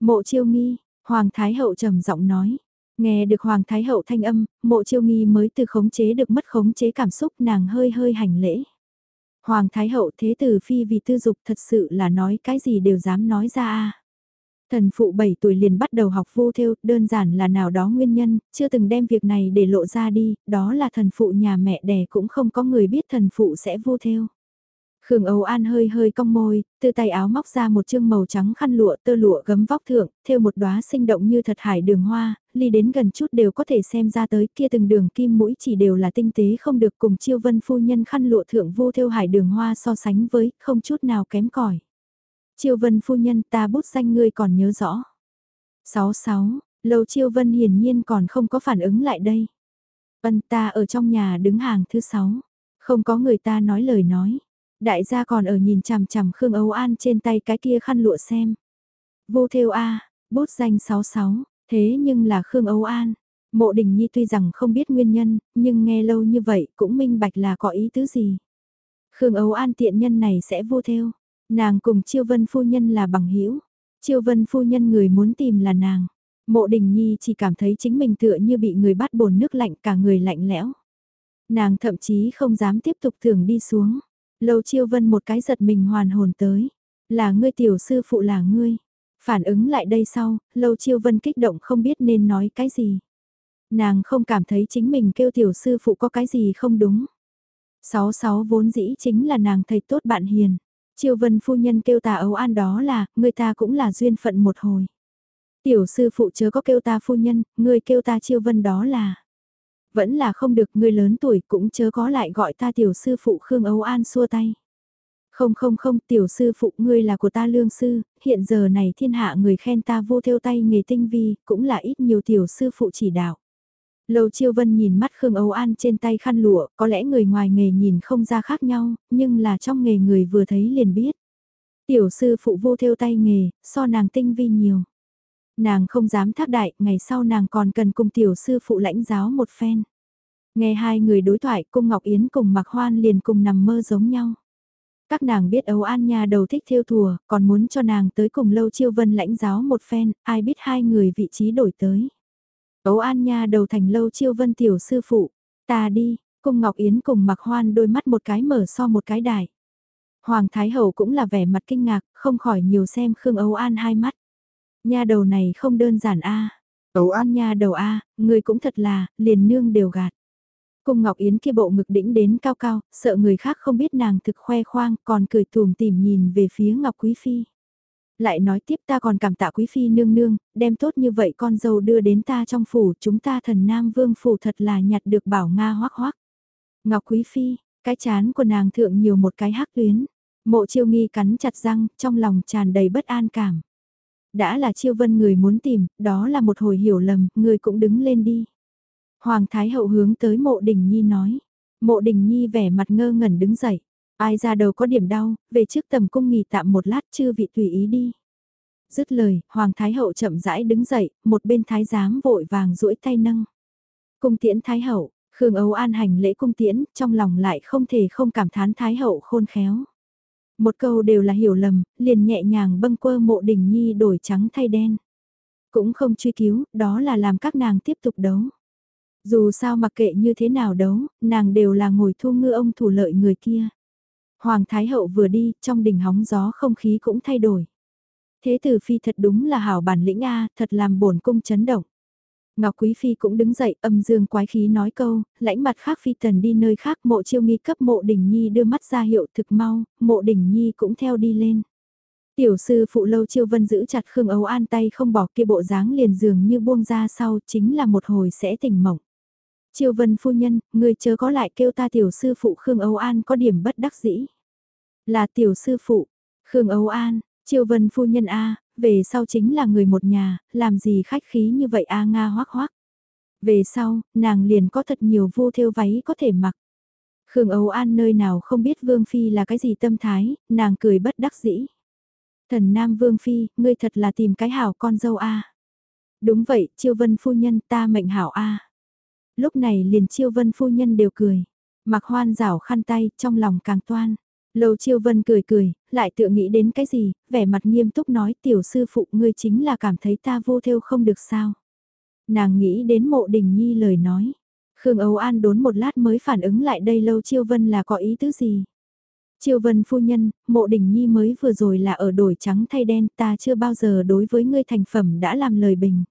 Mộ chiêu nghi, Hoàng Thái Hậu trầm giọng nói. Nghe được Hoàng Thái Hậu thanh âm, mộ chiêu nghi mới từ khống chế được mất khống chế cảm xúc nàng hơi hơi hành lễ. Hoàng Thái Hậu thế tử phi vì tư dục thật sự là nói cái gì đều dám nói ra a Thần phụ 7 tuổi liền bắt đầu học vô theo, đơn giản là nào đó nguyên nhân, chưa từng đem việc này để lộ ra đi, đó là thần phụ nhà mẹ đẻ cũng không có người biết thần phụ sẽ vô theo. Khương Âu An hơi hơi cong môi, từ tay áo móc ra một chương màu trắng khăn lụa tơ lụa gấm vóc thượng, theo một đóa sinh động như thật hải đường hoa, ly đến gần chút đều có thể xem ra tới kia từng đường kim mũi chỉ đều là tinh tế không được cùng chiêu vân phu nhân khăn lụa thượng vô theo hải đường hoa so sánh với, không chút nào kém cỏi Chiêu vân phu nhân ta bút danh ngươi còn nhớ rõ. 66, lâu chiêu vân hiển nhiên còn không có phản ứng lại đây. Vân ta ở trong nhà đứng hàng thứ 6, không có người ta nói lời nói. Đại gia còn ở nhìn chằm chằm Khương Âu An trên tay cái kia khăn lụa xem. Vô theo A, bút danh 66, thế nhưng là Khương Âu An. Mộ Đình Nhi tuy rằng không biết nguyên nhân, nhưng nghe lâu như vậy cũng minh bạch là có ý tứ gì. Khương Âu An tiện nhân này sẽ vô theo. Nàng cùng Chiêu Vân phu nhân là bằng hữu Chiêu Vân phu nhân người muốn tìm là nàng. Mộ Đình Nhi chỉ cảm thấy chính mình tựa như bị người bắt bồn nước lạnh cả người lạnh lẽo. Nàng thậm chí không dám tiếp tục thường đi xuống. Lâu Chiêu Vân một cái giật mình hoàn hồn tới. Là ngươi tiểu sư phụ là ngươi. Phản ứng lại đây sau, Lâu Chiêu Vân kích động không biết nên nói cái gì. Nàng không cảm thấy chính mình kêu tiểu sư phụ có cái gì không đúng. Sáu sáu vốn dĩ chính là nàng thầy tốt bạn hiền. chiêu vân phu nhân kêu ta ấu an đó là, người ta cũng là duyên phận một hồi. Tiểu sư phụ chớ có kêu ta phu nhân, người kêu ta chiêu vân đó là. Vẫn là không được người lớn tuổi cũng chớ có lại gọi ta tiểu sư phụ Khương Âu An xua tay. Không không không tiểu sư phụ ngươi là của ta lương sư, hiện giờ này thiên hạ người khen ta vô theo tay nghề tinh vi, cũng là ít nhiều tiểu sư phụ chỉ đạo. Lâu Chiêu Vân nhìn mắt Khương Âu An trên tay khăn lụa, có lẽ người ngoài nghề nhìn không ra khác nhau, nhưng là trong nghề người vừa thấy liền biết. Tiểu sư phụ vô theo tay nghề, so nàng tinh vi nhiều. Nàng không dám thác đại, ngày sau nàng còn cần cùng tiểu sư phụ lãnh giáo một phen. Nghe hai người đối thoại, cung Ngọc Yến cùng Mạc Hoan liền cùng nằm mơ giống nhau. Các nàng biết Âu An Nha đầu thích theo thùa, còn muốn cho nàng tới cùng Lâu Chiêu Vân lãnh giáo một phen, ai biết hai người vị trí đổi tới. Âu An Nha đầu thành Lâu Chiêu Vân tiểu sư phụ, ta đi, cung Ngọc Yến cùng Mạc Hoan đôi mắt một cái mở so một cái đại. Hoàng Thái Hậu cũng là vẻ mặt kinh ngạc, không khỏi nhiều xem Khương Âu An hai mắt. Nha đầu này không đơn giản a. Âu An nha đầu a, người cũng thật là, liền nương đều gạt. Cung Ngọc Yến kia bộ ngực đĩnh đến cao cao, sợ người khác không biết nàng thực khoe khoang, còn cười tùm tìm nhìn về phía Ngọc Quý Phi. Lại nói tiếp ta còn cảm tạ Quý Phi nương nương, đem tốt như vậy con dâu đưa đến ta trong phủ, chúng ta thần Nam Vương phủ thật là nhặt được bảo Nga hoác hoác. Ngọc Quý Phi, cái chán của nàng thượng nhiều một cái hắc tuyến. Mộ chiêu nghi cắn chặt răng, trong lòng tràn đầy bất an cảm. Đã là chiêu vân người muốn tìm, đó là một hồi hiểu lầm, người cũng đứng lên đi. Hoàng Thái Hậu hướng tới mộ đình nhi nói. Mộ đình nhi vẻ mặt ngơ ngẩn đứng dậy. Ai ra đầu có điểm đau, về trước tầm cung nghỉ tạm một lát chưa vị tùy ý đi. Dứt lời, Hoàng Thái Hậu chậm rãi đứng dậy, một bên Thái giám vội vàng duỗi tay nâng. Cung tiễn Thái Hậu, Khương ấu An hành lễ cung tiễn, trong lòng lại không thể không cảm thán Thái Hậu khôn khéo. Một câu đều là hiểu lầm, liền nhẹ nhàng bâng quơ mộ đình nhi đổi trắng thay đen. Cũng không truy cứu, đó là làm các nàng tiếp tục đấu. Dù sao mặc kệ như thế nào đấu, nàng đều là ngồi thu ngư ông thủ lợi người kia. Hoàng Thái Hậu vừa đi, trong đỉnh hóng gió không khí cũng thay đổi. Thế tử phi thật đúng là hảo bản lĩnh A, thật làm bổn cung chấn động. Ngọc Quý Phi cũng đứng dậy âm dương quái khí nói câu, lãnh mặt khác Phi tần đi nơi khác mộ chiêu nghi cấp mộ đỉnh nhi đưa mắt ra hiệu thực mau, mộ đỉnh nhi cũng theo đi lên. Tiểu sư phụ lâu chiêu vân giữ chặt Khương Ấu An tay không bỏ kia bộ dáng liền dường như buông ra sau chính là một hồi sẽ tỉnh mộng. Chiêu vân phu nhân, người chớ có lại kêu ta tiểu sư phụ Khương Âu An có điểm bất đắc dĩ. Là tiểu sư phụ, Khương Âu An, chiêu vân phu nhân A, về sau chính là người một nhà, làm gì khách khí như vậy A Nga hoác hoác. Về sau, nàng liền có thật nhiều vô thêu váy có thể mặc. Khương Âu An nơi nào không biết Vương Phi là cái gì tâm thái, nàng cười bất đắc dĩ. Thần Nam Vương Phi, ngươi thật là tìm cái hảo con dâu A. Đúng vậy, chiêu vân phu nhân ta mệnh hảo A lúc này liền chiêu vân phu nhân đều cười. Mặc hoan rảo khăn tay, trong lòng càng toan. Lâu chiêu vân cười cười, lại tự nghĩ đến cái gì, vẻ mặt nghiêm túc nói tiểu sư phụ ngươi chính là cảm thấy ta vô theo không được sao. Nàng nghĩ đến mộ đình nhi lời nói. Khương Âu An đốn một lát mới phản ứng lại đây lâu chiêu vân là có ý tứ gì. Chiêu vân phu nhân, mộ đình nhi mới vừa rồi là ở đổi trắng thay đen ta chưa bao giờ đối với ngươi thành phẩm đã làm lời bình.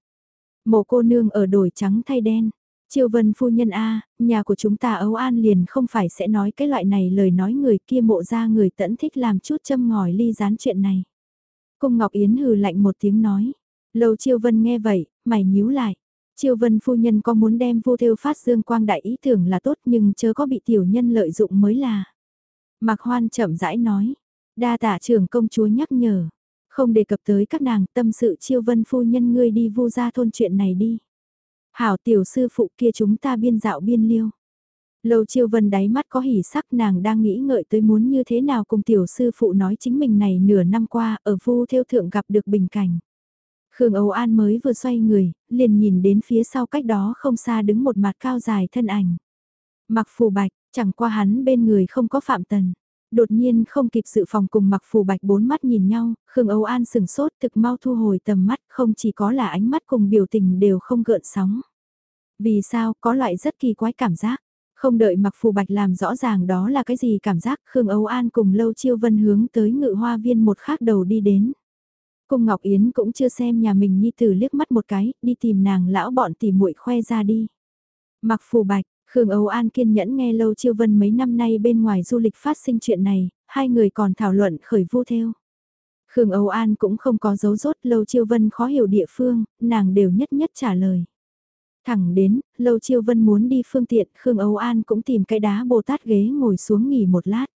Mộ cô nương ở đổi trắng thay đen, Triều vân phu nhân A, nhà của chúng ta ấu an liền không phải sẽ nói cái loại này lời nói người kia mộ ra người tẫn thích làm chút châm ngòi ly gián chuyện này. Cung Ngọc Yến hừ lạnh một tiếng nói. Lâu Triều vân nghe vậy, mày nhíu lại. Triều vân phu nhân có muốn đem vô Thêu phát dương quang đại ý tưởng là tốt nhưng chớ có bị tiểu nhân lợi dụng mới là. Mạc Hoan chậm rãi nói. Đa tạ trưởng công chúa nhắc nhở. Không đề cập tới các nàng tâm sự Triều vân phu nhân ngươi đi vu ra thôn chuyện này đi. Hảo tiểu sư phụ kia chúng ta biên dạo biên liêu. Lâu chiêu vân đáy mắt có hỉ sắc nàng đang nghĩ ngợi tới muốn như thế nào cùng tiểu sư phụ nói chính mình này nửa năm qua ở vu theo thượng gặp được bình cảnh. Khương Âu An mới vừa xoay người, liền nhìn đến phía sau cách đó không xa đứng một mặt cao dài thân ảnh. Mặc phù bạch, chẳng qua hắn bên người không có phạm tần. Đột nhiên không kịp sự phòng cùng mặc phù bạch bốn mắt nhìn nhau, Khương Âu An sừng sốt thực mau thu hồi tầm mắt không chỉ có là ánh mắt cùng biểu tình đều không gợn sóng. Vì sao có loại rất kỳ quái cảm giác, không đợi mặc phù bạch làm rõ ràng đó là cái gì cảm giác Khương Âu An cùng Lâu Chiêu Vân hướng tới ngự hoa viên một khác đầu đi đến. Cung Ngọc Yến cũng chưa xem nhà mình nhi tử liếc mắt một cái, đi tìm nàng lão bọn tìm muội khoe ra đi. Mặc phù bạch, Khương Âu An kiên nhẫn nghe Lâu Chiêu Vân mấy năm nay bên ngoài du lịch phát sinh chuyện này, hai người còn thảo luận khởi vu theo. Khương Âu An cũng không có dấu rốt Lâu Chiêu Vân khó hiểu địa phương, nàng đều nhất nhất trả lời. Thẳng đến, Lâu Chiêu Vân muốn đi phương tiện, Khương Âu An cũng tìm cái đá Bồ Tát ghế ngồi xuống nghỉ một lát.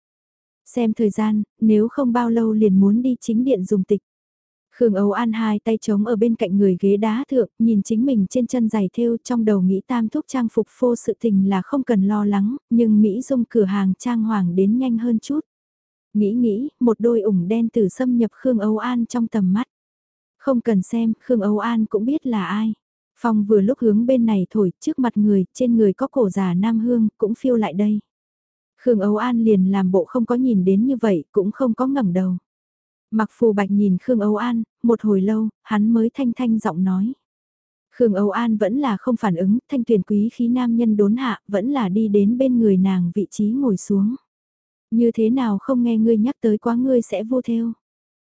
Xem thời gian, nếu không bao lâu liền muốn đi chính điện dùng tịch. Khương Âu An hai tay trống ở bên cạnh người ghế đá thượng, nhìn chính mình trên chân giày thêu trong đầu nghĩ tam thuốc trang phục phô sự tình là không cần lo lắng, nhưng Mỹ dung cửa hàng trang hoàng đến nhanh hơn chút. Nghĩ nghĩ, một đôi ủng đen từ xâm nhập Khương Âu An trong tầm mắt. Không cần xem, Khương Âu An cũng biết là ai. Phong vừa lúc hướng bên này thổi trước mặt người, trên người có cổ già Nam Hương, cũng phiêu lại đây. Khương Âu An liền làm bộ không có nhìn đến như vậy, cũng không có ngẩng đầu. Mặc phù bạch nhìn Khương Âu An, một hồi lâu, hắn mới thanh thanh giọng nói. Khương Âu An vẫn là không phản ứng, thanh tuyển quý khí nam nhân đốn hạ, vẫn là đi đến bên người nàng vị trí ngồi xuống. Như thế nào không nghe ngươi nhắc tới quá ngươi sẽ vô theo.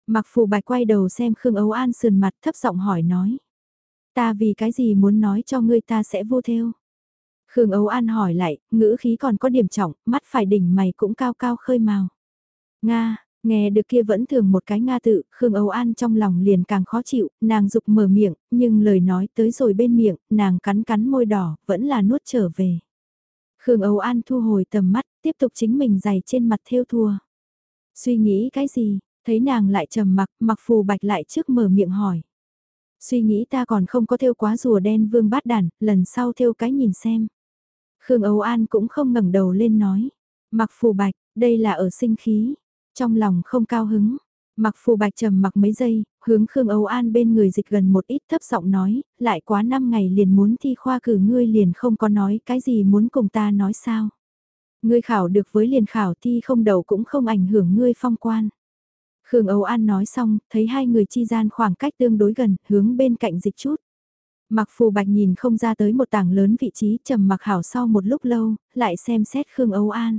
Mặc phù bạch quay đầu xem Khương Âu An sườn mặt thấp giọng hỏi nói. Ta vì cái gì muốn nói cho ngươi ta sẽ vô theo. Khương Âu An hỏi lại, ngữ khí còn có điểm trọng, mắt phải đỉnh mày cũng cao cao khơi màu. Nga, nghe được kia vẫn thường một cái Nga tự, Khương Âu An trong lòng liền càng khó chịu, nàng dục mở miệng, nhưng lời nói tới rồi bên miệng, nàng cắn cắn môi đỏ, vẫn là nuốt trở về. Khương Âu An thu hồi tầm mắt, tiếp tục chính mình dày trên mặt theo thua. Suy nghĩ cái gì, thấy nàng lại trầm mặc, mặc phù bạch lại trước mở miệng hỏi. Suy nghĩ ta còn không có theo quá rùa đen vương bát đàn, lần sau theo cái nhìn xem. Khương Âu An cũng không ngẩng đầu lên nói. Mặc phù bạch, đây là ở sinh khí. Trong lòng không cao hứng. Mặc phù bạch trầm mặc mấy giây, hướng Khương Âu An bên người dịch gần một ít thấp giọng nói, lại quá 5 ngày liền muốn thi khoa cử ngươi liền không có nói cái gì muốn cùng ta nói sao. Ngươi khảo được với liền khảo thi không đầu cũng không ảnh hưởng ngươi phong quan. Khương Âu An nói xong, thấy hai người chi gian khoảng cách tương đối gần, hướng bên cạnh dịch chút. Mặc phù bạch nhìn không ra tới một tảng lớn vị trí trầm mặc hảo sau một lúc lâu, lại xem xét Khương Âu An.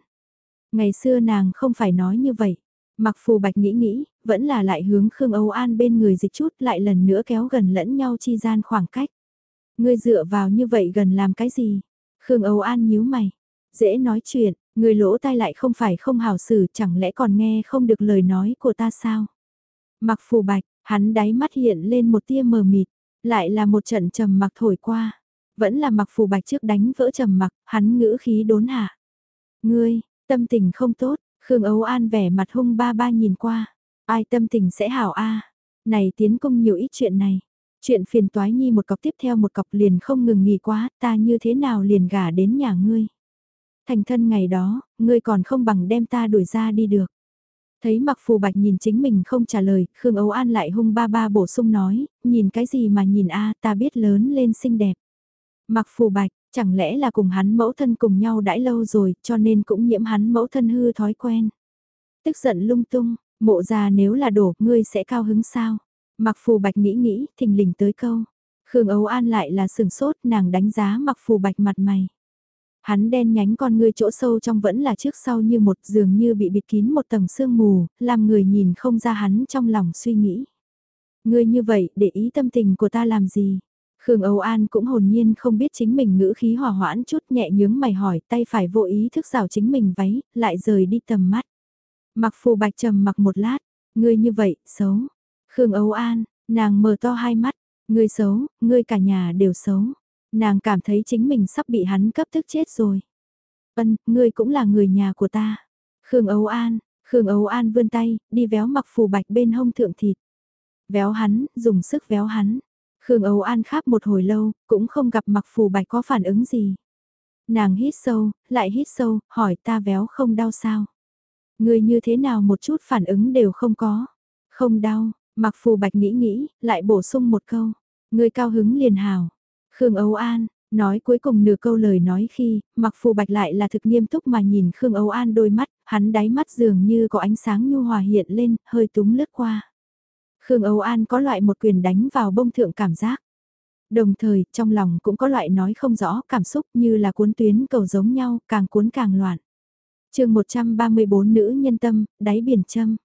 Ngày xưa nàng không phải nói như vậy. Mặc phù bạch nghĩ nghĩ, vẫn là lại hướng Khương Âu An bên người dịch chút lại lần nữa kéo gần lẫn nhau chi gian khoảng cách. Ngươi dựa vào như vậy gần làm cái gì? Khương Âu An nhíu mày. Dễ nói chuyện, người lỗ tai lại không phải không hào xử chẳng lẽ còn nghe không được lời nói của ta sao? Mặc phù bạch, hắn đáy mắt hiện lên một tia mờ mịt, lại là một trận trầm mặc thổi qua. Vẫn là mặc phù bạch trước đánh vỡ trầm mặc, hắn ngữ khí đốn hạ. Ngươi, tâm tình không tốt, Khương Ấu An vẻ mặt hung ba ba nhìn qua. Ai tâm tình sẽ hảo a Này tiến công nhiều ít chuyện này. Chuyện phiền toái nhi một cọc tiếp theo một cọc liền không ngừng nghỉ quá, ta như thế nào liền gả đến nhà ngươi. Thành thân ngày đó, ngươi còn không bằng đem ta đuổi ra đi được. Thấy mặc phù bạch nhìn chính mình không trả lời, Khương Ấu An lại hung ba ba bổ sung nói, nhìn cái gì mà nhìn a ta biết lớn lên xinh đẹp. Mặc phù bạch, chẳng lẽ là cùng hắn mẫu thân cùng nhau đãi lâu rồi, cho nên cũng nhiễm hắn mẫu thân hư thói quen. Tức giận lung tung, mộ già nếu là đổ, ngươi sẽ cao hứng sao? Mặc phù bạch nghĩ nghĩ, thình lình tới câu. Khương Ấu An lại là sừng sốt, nàng đánh giá mặc phù bạch mặt mày. Hắn đen nhánh con ngươi chỗ sâu trong vẫn là trước sau như một giường như bị bịt kín một tầng sương mù, làm người nhìn không ra hắn trong lòng suy nghĩ. Ngươi như vậy, để ý tâm tình của ta làm gì? Khương Âu An cũng hồn nhiên không biết chính mình ngữ khí hòa hoãn chút nhẹ nhướng mày hỏi tay phải vô ý thức rào chính mình váy, lại rời đi tầm mắt. Mặc phù bạch trầm mặc một lát, ngươi như vậy, xấu. Khương Âu An, nàng mở to hai mắt, ngươi xấu, ngươi cả nhà đều xấu. Nàng cảm thấy chính mình sắp bị hắn cấp tức chết rồi. Ân, ngươi cũng là người nhà của ta. Khương Âu An, Khương Âu An vươn tay, đi véo mặc phù bạch bên hông thượng thịt. Véo hắn, dùng sức véo hắn. Khương Âu An khắp một hồi lâu, cũng không gặp mặc phù bạch có phản ứng gì. Nàng hít sâu, lại hít sâu, hỏi ta véo không đau sao. Người như thế nào một chút phản ứng đều không có. Không đau, mặc phù bạch nghĩ nghĩ, lại bổ sung một câu. Người cao hứng liền hào. Khương Âu An, nói cuối cùng nửa câu lời nói khi, mặc phù bạch lại là thực nghiêm túc mà nhìn Khương Âu An đôi mắt, hắn đáy mắt dường như có ánh sáng nhu hòa hiện lên, hơi túng lướt qua. Khương Âu An có loại một quyền đánh vào bông thượng cảm giác. Đồng thời, trong lòng cũng có loại nói không rõ cảm xúc như là cuốn tuyến cầu giống nhau, càng cuốn càng loạn. chương 134 nữ nhân tâm, đáy biển châm.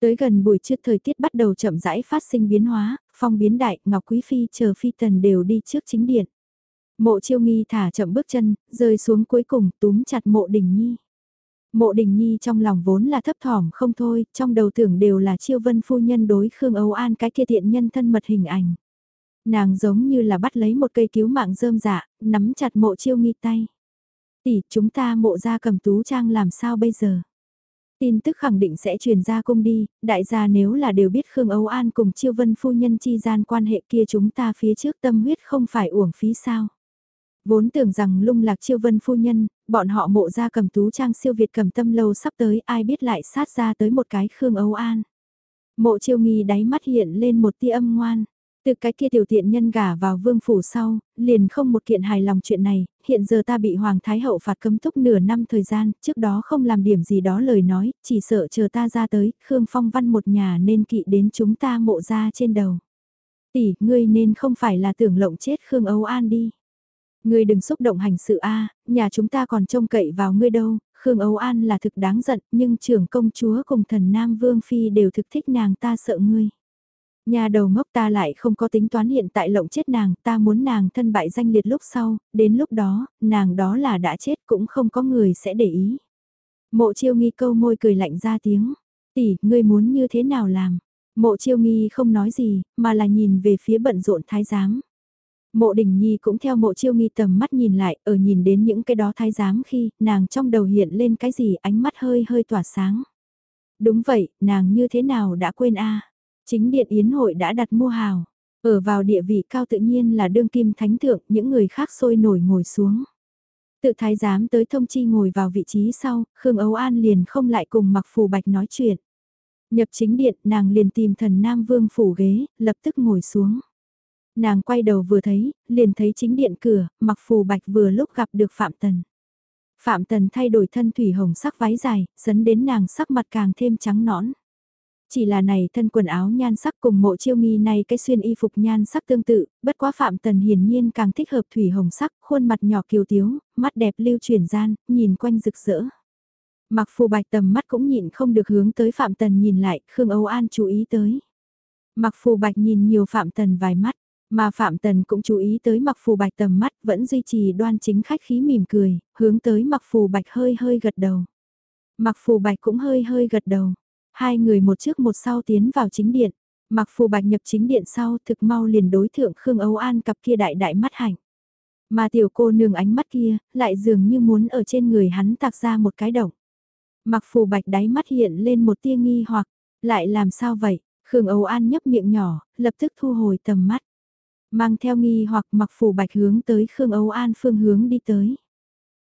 Tới gần buổi trưa thời tiết bắt đầu chậm rãi phát sinh biến hóa, phong biến đại, Ngọc Quý Phi chờ Phi Tần đều đi trước chính điện. Mộ chiêu nghi thả chậm bước chân, rơi xuống cuối cùng túm chặt mộ đình nhi. Mộ đình nhi trong lòng vốn là thấp thỏm không thôi, trong đầu tưởng đều là chiêu vân phu nhân đối Khương Âu An cái kia tiện nhân thân mật hình ảnh. Nàng giống như là bắt lấy một cây cứu mạng rơm dạ, nắm chặt mộ chiêu nghi tay. Tỷ, chúng ta mộ ra cầm tú trang làm sao bây giờ? Tin tức khẳng định sẽ truyền ra cung đi, đại gia nếu là đều biết Khương Âu An cùng Chiêu Vân phu nhân chi gian quan hệ kia chúng ta phía trước tâm huyết không phải uổng phí sao. Vốn tưởng rằng lung lạc Chiêu Vân phu nhân, bọn họ mộ ra cầm tú trang siêu Việt cầm tâm lâu sắp tới ai biết lại sát ra tới một cái Khương Âu An. Mộ chiêu nghi đáy mắt hiện lên một tia âm ngoan. Từ cái kia tiểu tiện nhân gả vào vương phủ sau, liền không một kiện hài lòng chuyện này, hiện giờ ta bị Hoàng Thái Hậu phạt cấm túc nửa năm thời gian, trước đó không làm điểm gì đó lời nói, chỉ sợ chờ ta ra tới, Khương Phong Văn một nhà nên kỵ đến chúng ta mộ ra trên đầu. Tỷ, ngươi nên không phải là tưởng lộng chết Khương Âu An đi. Ngươi đừng xúc động hành sự a, nhà chúng ta còn trông cậy vào ngươi đâu, Khương Âu An là thực đáng giận, nhưng trưởng công chúa cùng thần Nam Vương Phi đều thực thích nàng ta sợ ngươi. Nhà đầu ngốc ta lại không có tính toán hiện tại lộng chết nàng, ta muốn nàng thân bại danh liệt lúc sau, đến lúc đó, nàng đó là đã chết cũng không có người sẽ để ý. Mộ chiêu nghi câu môi cười lạnh ra tiếng, tỷ, ngươi muốn như thế nào làm? Mộ chiêu nghi không nói gì, mà là nhìn về phía bận rộn thái giám. Mộ đình nhi cũng theo mộ chiêu nghi tầm mắt nhìn lại, ở nhìn đến những cái đó thái giám khi, nàng trong đầu hiện lên cái gì ánh mắt hơi hơi tỏa sáng. Đúng vậy, nàng như thế nào đã quên a Chính điện yến hội đã đặt mua hào. Ở vào địa vị cao tự nhiên là đương kim thánh thượng, những người khác sôi nổi ngồi xuống. Tự thái giám tới thông chi ngồi vào vị trí sau, Khương Âu An liền không lại cùng mặc phù bạch nói chuyện. Nhập chính điện, nàng liền tìm thần Nam Vương phủ ghế, lập tức ngồi xuống. Nàng quay đầu vừa thấy, liền thấy chính điện cửa, mặc phù bạch vừa lúc gặp được Phạm Tần. Phạm Tần thay đổi thân thủy hồng sắc váy dài, dẫn đến nàng sắc mặt càng thêm trắng nõn. Chỉ là này thân quần áo nhan sắc cùng mộ chiêu nghi này cái xuyên y phục nhan sắc tương tự, bất quá Phạm Tần hiển nhiên càng thích hợp thủy hồng sắc, khuôn mặt nhỏ kiều tiếu, mắt đẹp lưu chuyển gian, nhìn quanh rực rỡ. Mặc phù bạch tầm mắt cũng nhịn không được hướng tới Phạm Tần nhìn lại, Khương Âu An chú ý tới. Mặc phù bạch nhìn nhiều Phạm Tần vài mắt, mà Phạm Tần cũng chú ý tới mặc phù bạch tầm mắt vẫn duy trì đoan chính khách khí mỉm cười, hướng tới mặc phù bạch hơi hơi gật đầu. Mặc phù bạch cũng hơi hơi gật đầu. Hai người một trước một sau tiến vào chính điện. Mặc phù bạch nhập chính điện sau thực mau liền đối thượng Khương Âu An cặp kia đại đại mắt hạnh. Mà tiểu cô nương ánh mắt kia, lại dường như muốn ở trên người hắn tạc ra một cái động. Mặc phù bạch đáy mắt hiện lên một tia nghi hoặc, lại làm sao vậy? Khương Âu An nhấp miệng nhỏ, lập tức thu hồi tầm mắt. Mang theo nghi hoặc mặc phù bạch hướng tới Khương Âu An phương hướng đi tới.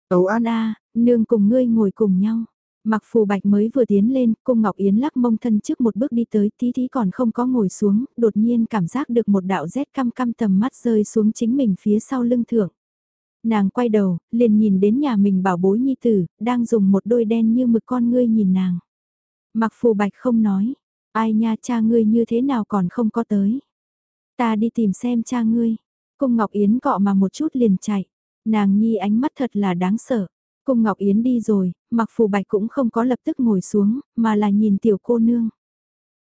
Âu An a nương cùng ngươi ngồi cùng nhau. Mặc phù bạch mới vừa tiến lên, cung Ngọc Yến lắc mông thân trước một bước đi tới, tí tí còn không có ngồi xuống, đột nhiên cảm giác được một đạo rét căm căm tầm mắt rơi xuống chính mình phía sau lưng thượng. Nàng quay đầu, liền nhìn đến nhà mình bảo bối nhi tử, đang dùng một đôi đen như mực con ngươi nhìn nàng. Mặc phù bạch không nói, ai nha cha ngươi như thế nào còn không có tới. Ta đi tìm xem cha ngươi. Cung Ngọc Yến cọ mà một chút liền chạy. Nàng nhi ánh mắt thật là đáng sợ. Cung Ngọc Yến đi rồi, mặc phù bạch cũng không có lập tức ngồi xuống, mà là nhìn tiểu cô nương.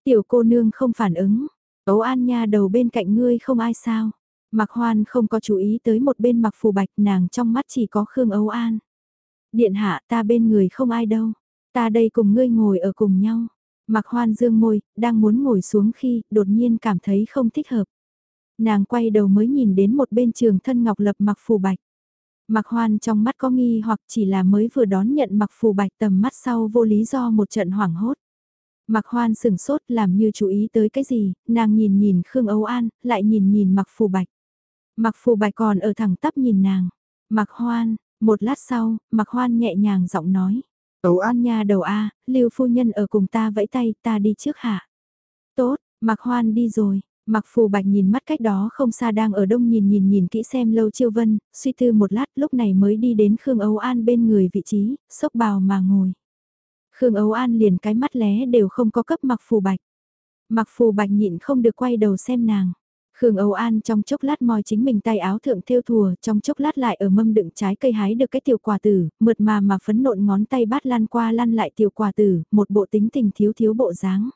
Tiểu cô nương không phản ứng. Ấu An Nha đầu bên cạnh ngươi không ai sao. Mặc Hoan không có chú ý tới một bên mặc phù bạch nàng trong mắt chỉ có Khương Ấu An. Điện hạ ta bên người không ai đâu. Ta đây cùng ngươi ngồi ở cùng nhau. Mặc Hoan dương môi, đang muốn ngồi xuống khi đột nhiên cảm thấy không thích hợp. Nàng quay đầu mới nhìn đến một bên trường thân ngọc lập mặc phù bạch. Mặc hoan trong mắt có nghi hoặc chỉ là mới vừa đón nhận mặc phù bạch tầm mắt sau vô lý do một trận hoảng hốt. Mặc hoan sừng sốt làm như chú ý tới cái gì, nàng nhìn nhìn Khương Âu An, lại nhìn nhìn mặc phù bạch. Mặc phù bạch còn ở thẳng tắp nhìn nàng. Mặc hoan, một lát sau, mặc hoan nhẹ nhàng giọng nói. Âu An nha đầu A, lưu phu nhân ở cùng ta vẫy tay, ta đi trước hạ. Tốt, mặc hoan đi rồi, Mặc phù bạch nhìn mắt cách đó không xa đang ở đông nhìn nhìn nhìn kỹ xem lâu chiêu vân, suy tư một lát lúc này mới đi đến Khương Âu An bên người vị trí, sốc bào mà ngồi. Khương Âu An liền cái mắt lé đều không có cấp mặc phù bạch. Mặc phù bạch nhịn không được quay đầu xem nàng. Khương Âu An trong chốc lát moi chính mình tay áo thượng thêu thùa, trong chốc lát lại ở mâm đựng trái cây hái được cái tiểu quả tử, mượt mà mà phấn nộn ngón tay bát lan qua lăn lại tiểu quả tử, một bộ tính tình thiếu thiếu bộ dáng.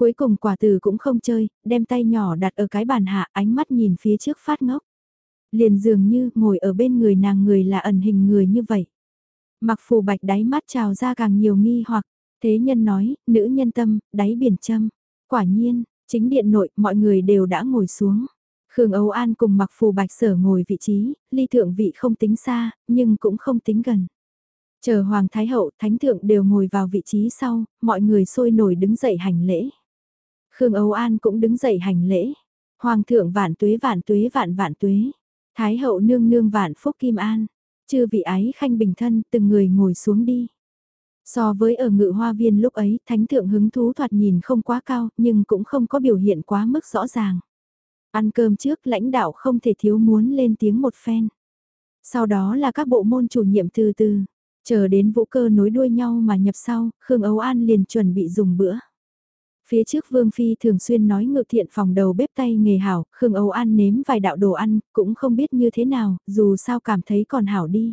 Cuối cùng quả tử cũng không chơi, đem tay nhỏ đặt ở cái bàn hạ ánh mắt nhìn phía trước phát ngốc. Liền dường như ngồi ở bên người nàng người là ẩn hình người như vậy. Mặc phù bạch đáy mắt trào ra càng nhiều nghi hoặc, thế nhân nói, nữ nhân tâm, đáy biển châm. Quả nhiên, chính điện nội mọi người đều đã ngồi xuống. Khương Âu An cùng mặc phù bạch sở ngồi vị trí, ly thượng vị không tính xa, nhưng cũng không tính gần. Chờ Hoàng Thái Hậu, Thánh Thượng đều ngồi vào vị trí sau, mọi người sôi nổi đứng dậy hành lễ. Khương Âu An cũng đứng dậy hành lễ. Hoàng thượng vạn tuế vạn tuế vạn vạn tuế. Thái hậu nương nương vạn phúc kim an. Chư vị ái khanh bình thân từng người ngồi xuống đi. So với ở ngự hoa viên lúc ấy, thánh thượng hứng thú thoạt nhìn không quá cao, nhưng cũng không có biểu hiện quá mức rõ ràng. Ăn cơm trước lãnh đạo không thể thiếu muốn lên tiếng một phen. Sau đó là các bộ môn chủ nhiệm từ từ, chờ đến vũ cơ nối đuôi nhau mà nhập sau, Khương Ấu An liền chuẩn bị dùng bữa. Phía trước Vương Phi thường xuyên nói ngự thiện phòng đầu bếp tay nghề hảo, Khương Âu An nếm vài đạo đồ ăn, cũng không biết như thế nào, dù sao cảm thấy còn hảo đi.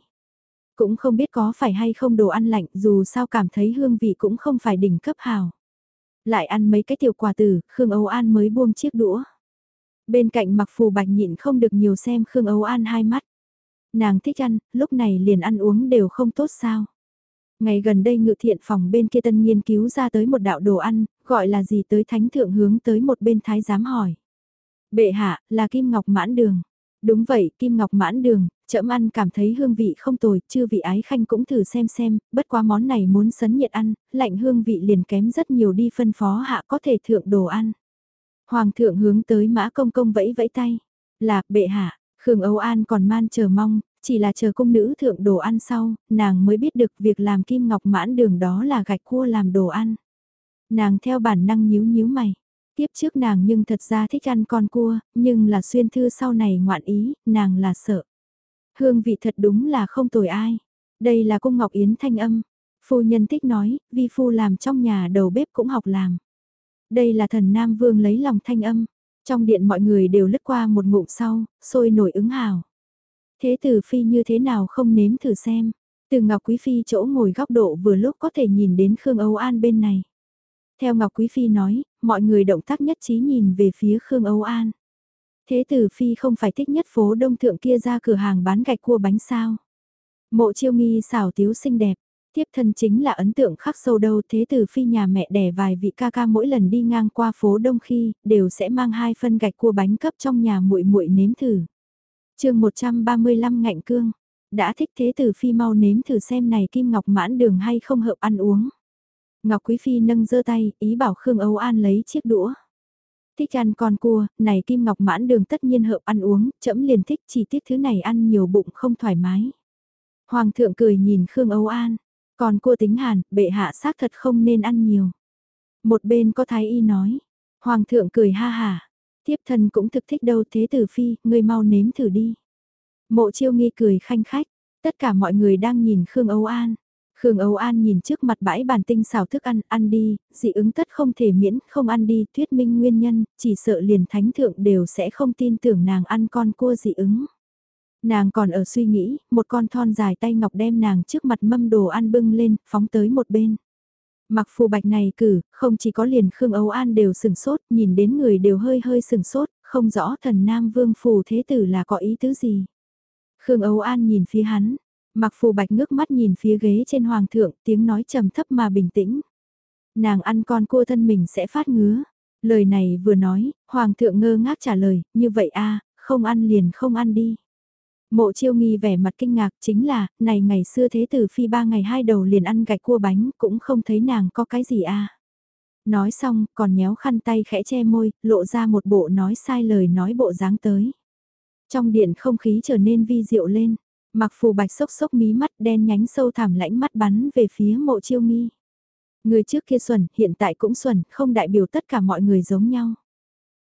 Cũng không biết có phải hay không đồ ăn lạnh, dù sao cảm thấy hương vị cũng không phải đỉnh cấp hảo. Lại ăn mấy cái tiểu quà tử, Khương Âu An mới buông chiếc đũa. Bên cạnh mặc phù bạch nhịn không được nhiều xem Khương Âu An hai mắt. Nàng thích ăn, lúc này liền ăn uống đều không tốt sao. Ngày gần đây ngự thiện phòng bên kia tân nghiên cứu ra tới một đạo đồ ăn, gọi là gì tới thánh thượng hướng tới một bên thái giám hỏi. Bệ hạ, là kim ngọc mãn đường. Đúng vậy, kim ngọc mãn đường, chậm ăn cảm thấy hương vị không tồi, chưa vị ái khanh cũng thử xem xem, bất quá món này muốn sấn nhiệt ăn, lạnh hương vị liền kém rất nhiều đi phân phó hạ có thể thượng đồ ăn. Hoàng thượng hướng tới mã công công vẫy vẫy tay. là bệ hạ, Khương Âu An còn man chờ mong, chỉ là chờ cung nữ thượng đồ ăn sau, nàng mới biết được việc làm kim ngọc mãn đường đó là gạch cua làm đồ ăn. Nàng theo bản năng nhíu nhíu mày. Tiếp trước nàng nhưng thật ra thích ăn con cua, nhưng là xuyên thư sau này ngoạn ý, nàng là sợ. Hương vị thật đúng là không tồi ai. Đây là cung Ngọc Yến thanh âm. Phu nhân thích nói, vi phu làm trong nhà đầu bếp cũng học làm. Đây là thần Nam Vương lấy lòng thanh âm. Trong điện mọi người đều lướt qua một ngụm sau, sôi nổi ứng hào. Thế tử phi như thế nào không nếm thử xem. Từ Ngọc Quý Phi chỗ ngồi góc độ vừa lúc có thể nhìn đến Khương Âu An bên này. Theo Ngọc Quý Phi nói, mọi người động tác nhất trí nhìn về phía Khương Âu An. Thế tử Phi không phải thích nhất phố đông thượng kia ra cửa hàng bán gạch cua bánh sao. Mộ chiêu nghi xảo tiếu xinh đẹp, tiếp thân chính là ấn tượng khắc sâu đâu thế tử Phi nhà mẹ đẻ vài vị ca ca mỗi lần đi ngang qua phố đông khi, đều sẽ mang hai phân gạch cua bánh cấp trong nhà muội muội nếm thử chương 135 ngạnh cương, đã thích thế tử Phi mau nếm thử xem này kim ngọc mãn đường hay không hợp ăn uống. Ngọc Quý Phi nâng giơ tay, ý bảo Khương Âu An lấy chiếc đũa. Thích ăn con cua, này Kim Ngọc mãn đường tất nhiên hợp ăn uống, chậm liền thích chỉ tiếc thứ này ăn nhiều bụng không thoải mái. Hoàng thượng cười nhìn Khương Âu An, còn cua tính hàn, bệ hạ xác thật không nên ăn nhiều. Một bên có thái y nói, Hoàng thượng cười ha hà, tiếp thân cũng thực thích đâu thế tử phi, người mau nếm thử đi. Mộ chiêu nghi cười khanh khách, tất cả mọi người đang nhìn Khương Âu An. Khương Âu An nhìn trước mặt bãi bàn tinh xào thức ăn, ăn đi, dị ứng tất không thể miễn, không ăn đi, thuyết minh nguyên nhân, chỉ sợ liền thánh thượng đều sẽ không tin tưởng nàng ăn con cua dị ứng. Nàng còn ở suy nghĩ, một con thon dài tay ngọc đem nàng trước mặt mâm đồ ăn bưng lên, phóng tới một bên. Mặc phù bạch này cử, không chỉ có liền Khương Âu An đều sừng sốt, nhìn đến người đều hơi hơi sừng sốt, không rõ thần Nam Vương Phù Thế Tử là có ý tứ gì. Khương Âu An nhìn phía hắn, Mặc phù bạch ngước mắt nhìn phía ghế trên hoàng thượng, tiếng nói trầm thấp mà bình tĩnh. Nàng ăn con cua thân mình sẽ phát ngứa. Lời này vừa nói, hoàng thượng ngơ ngác trả lời, như vậy a không ăn liền không ăn đi. Mộ chiêu nghi vẻ mặt kinh ngạc chính là, này ngày xưa thế tử phi ba ngày hai đầu liền ăn gạch cua bánh, cũng không thấy nàng có cái gì a Nói xong, còn nhéo khăn tay khẽ che môi, lộ ra một bộ nói sai lời nói bộ dáng tới. Trong điện không khí trở nên vi diệu lên. Mặc phù bạch sốc sốc mí mắt đen nhánh sâu thẳm lãnh mắt bắn về phía mộ chiêu nghi. Người trước kia xuẩn, hiện tại cũng xuẩn, không đại biểu tất cả mọi người giống nhau.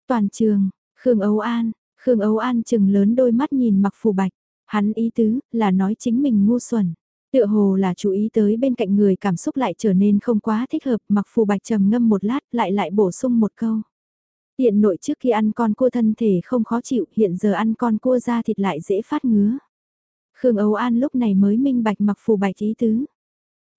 Toàn trường, Khương Âu An, Khương Âu An chừng lớn đôi mắt nhìn mặc phù bạch, hắn ý tứ, là nói chính mình ngu xuẩn. Tựa hồ là chú ý tới bên cạnh người cảm xúc lại trở nên không quá thích hợp, mặc phù bạch trầm ngâm một lát, lại lại bổ sung một câu. Hiện nội trước khi ăn con cua thân thể không khó chịu, hiện giờ ăn con cua ra thịt lại dễ phát ngứa. Khương Âu An lúc này mới minh bạch mặc phù bạch ý tứ.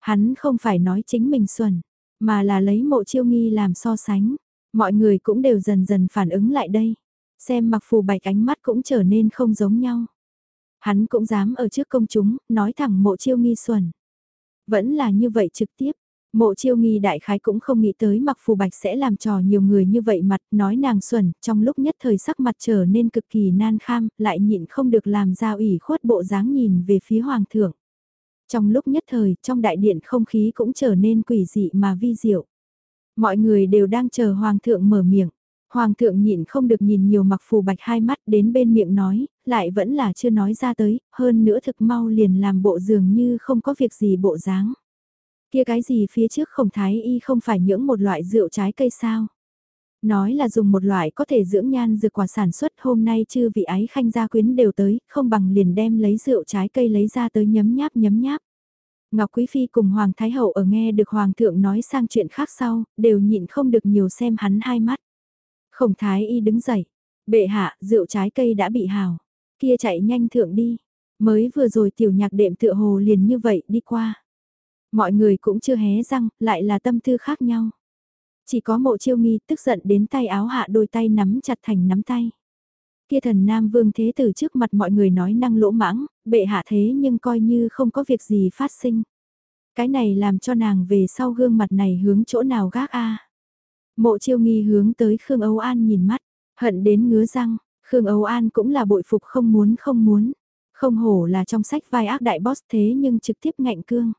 Hắn không phải nói chính mình xuẩn, mà là lấy mộ chiêu nghi làm so sánh. Mọi người cũng đều dần dần phản ứng lại đây. Xem mặc phù bạch ánh mắt cũng trở nên không giống nhau. Hắn cũng dám ở trước công chúng, nói thẳng mộ chiêu nghi xuẩn. Vẫn là như vậy trực tiếp, Mộ chiêu nghi đại khái cũng không nghĩ tới mặc phù bạch sẽ làm trò nhiều người như vậy mặt nói nàng xuẩn trong lúc nhất thời sắc mặt trở nên cực kỳ nan kham lại nhịn không được làm ra ủy khuất bộ dáng nhìn về phía hoàng thượng. Trong lúc nhất thời, trong đại điện không khí cũng trở nên quỷ dị mà vi diệu. Mọi người đều đang chờ Hoàng thượng mở miệng. Hoàng thượng nhịn không được nhìn nhiều mặc phù bạch hai mắt đến bên miệng nói, lại vẫn là chưa nói ra tới, hơn nữa thực mau liền làm bộ dường như không có việc gì bộ dáng. Kia cái gì phía trước không thái y không phải những một loại rượu trái cây sao? Nói là dùng một loại có thể dưỡng nhan dược quả sản xuất hôm nay chư vị ái khanh gia quyến đều tới, không bằng liền đem lấy rượu trái cây lấy ra tới nhấm nháp nhấm nháp. Ngọc Quý Phi cùng Hoàng Thái Hậu ở nghe được Hoàng thượng nói sang chuyện khác sau, đều nhịn không được nhiều xem hắn hai mắt. Khổng Thái Y đứng dậy, bệ hạ, rượu trái cây đã bị hào, kia chạy nhanh thượng đi, mới vừa rồi tiểu nhạc đệm tựa hồ liền như vậy đi qua. Mọi người cũng chưa hé răng, lại là tâm tư khác nhau. Chỉ có mộ chiêu nghi tức giận đến tay áo hạ đôi tay nắm chặt thành nắm tay. Kia thần nam vương thế tử trước mặt mọi người nói năng lỗ mãng, bệ hạ thế nhưng coi như không có việc gì phát sinh. Cái này làm cho nàng về sau gương mặt này hướng chỗ nào gác a Mộ chiêu nghi hướng tới Khương Âu An nhìn mắt, hận đến ngứa răng, Khương Âu An cũng là bội phục không muốn không muốn. Không hổ là trong sách vai ác đại boss thế nhưng trực tiếp ngạnh cương.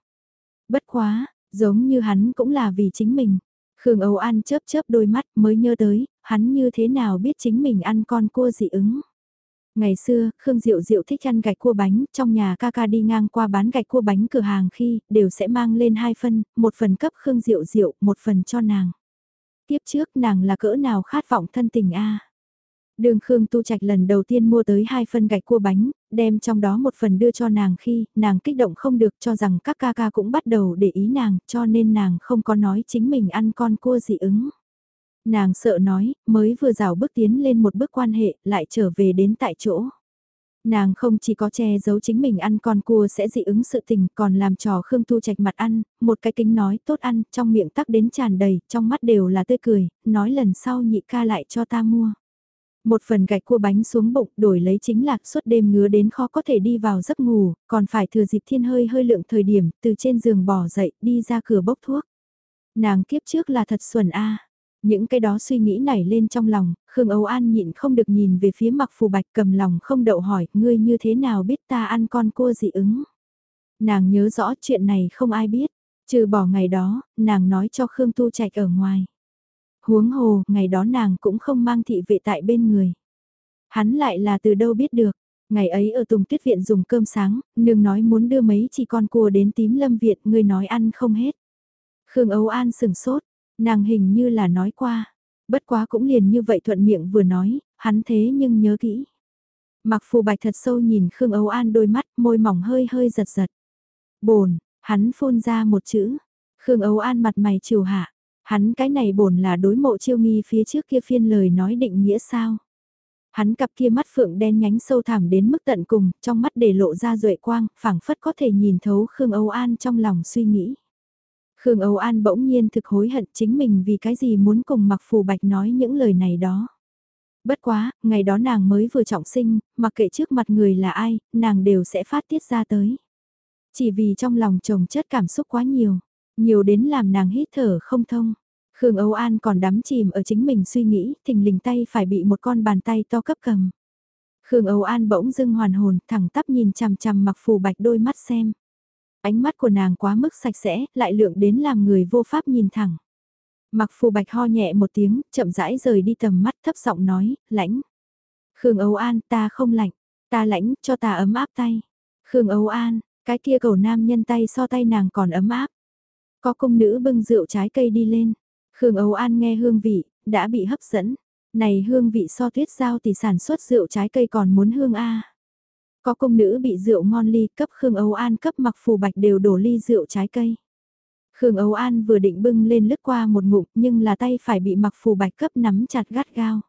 Bất quá, giống như hắn cũng là vì chính mình. Khương Âu An chớp chớp đôi mắt mới nhớ tới, hắn như thế nào biết chính mình ăn con cua dị ứng. Ngày xưa, Khương Diệu Diệu thích ăn gạch cua bánh, trong nhà ca ca đi ngang qua bán gạch cua bánh cửa hàng khi, đều sẽ mang lên hai phân, một phần cấp Khương Diệu Diệu, một phần cho nàng. Tiếp trước nàng là cỡ nào khát vọng thân tình a Đường Khương Tu Trạch lần đầu tiên mua tới hai phân gạch cua bánh, đem trong đó một phần đưa cho nàng khi nàng kích động không được cho rằng các ca ca cũng bắt đầu để ý nàng cho nên nàng không có nói chính mình ăn con cua dị ứng. Nàng sợ nói, mới vừa rào bước tiến lên một bước quan hệ lại trở về đến tại chỗ. Nàng không chỉ có che giấu chính mình ăn con cua sẽ dị ứng sự tình còn làm trò Khương Tu Trạch mặt ăn, một cái kính nói tốt ăn, trong miệng tắc đến tràn đầy, trong mắt đều là tươi cười, nói lần sau nhị ca lại cho ta mua. Một phần gạch cua bánh xuống bụng đổi lấy chính lạc suốt đêm ngứa đến khó có thể đi vào giấc ngủ, còn phải thừa dịp thiên hơi hơi lượng thời điểm từ trên giường bỏ dậy đi ra cửa bốc thuốc. Nàng kiếp trước là thật xuẩn a những cái đó suy nghĩ nảy lên trong lòng, Khương Âu An nhịn không được nhìn về phía mặc phù bạch cầm lòng không đậu hỏi, ngươi như thế nào biết ta ăn con cua dị ứng. Nàng nhớ rõ chuyện này không ai biết, trừ bỏ ngày đó, nàng nói cho Khương Tu Trạch ở ngoài. Huống hồ, ngày đó nàng cũng không mang thị vệ tại bên người. Hắn lại là từ đâu biết được, ngày ấy ở Tùng Tuyết Viện dùng cơm sáng, nương nói muốn đưa mấy chỉ con cua đến tím lâm viện, người nói ăn không hết. Khương Âu An sừng sốt, nàng hình như là nói qua, bất quá cũng liền như vậy thuận miệng vừa nói, hắn thế nhưng nhớ kỹ. Mặc phù bạch thật sâu nhìn Khương Âu An đôi mắt, môi mỏng hơi hơi giật giật. Bồn, hắn phun ra một chữ. Khương Âu An mặt mày chiều hạ. Hắn cái này bổn là đối mộ chiêu nghi phía trước kia phiên lời nói định nghĩa sao. Hắn cặp kia mắt phượng đen nhánh sâu thẳm đến mức tận cùng, trong mắt để lộ ra duệ quang, phảng phất có thể nhìn thấu Khương Âu An trong lòng suy nghĩ. Khương Âu An bỗng nhiên thực hối hận chính mình vì cái gì muốn cùng mặc phù bạch nói những lời này đó. Bất quá, ngày đó nàng mới vừa trọng sinh, mặc kệ trước mặt người là ai, nàng đều sẽ phát tiết ra tới. Chỉ vì trong lòng chồng chất cảm xúc quá nhiều. Nhiều đến làm nàng hít thở không thông. Khương Âu An còn đắm chìm ở chính mình suy nghĩ, thình lình tay phải bị một con bàn tay to cấp cầm. Khương Âu An bỗng dưng hoàn hồn, thẳng tắp nhìn chằm chằm mặc phù bạch đôi mắt xem. Ánh mắt của nàng quá mức sạch sẽ, lại lượng đến làm người vô pháp nhìn thẳng. Mặc phù bạch ho nhẹ một tiếng, chậm rãi rời đi tầm mắt thấp giọng nói, lãnh. Khương Âu An, ta không lạnh, ta lãnh, cho ta ấm áp tay. Khương Âu An, cái kia cầu nam nhân tay so tay nàng còn ấm áp. Có công nữ bưng rượu trái cây đi lên. Khương Âu An nghe hương vị, đã bị hấp dẫn. Này hương vị so tuyết giao thì sản xuất rượu trái cây còn muốn hương A. Có công nữ bị rượu ngon ly, cấp Khương Âu An, cấp mặc phù bạch đều đổ ly rượu trái cây. Khương Âu An vừa định bưng lên lướt qua một ngụm, nhưng là tay phải bị mặc phù bạch cấp nắm chặt gắt gao.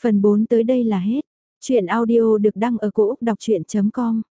Phần 4 tới đây là hết. Chuyện audio được đăng ở cổ Úc đọc chuyện.com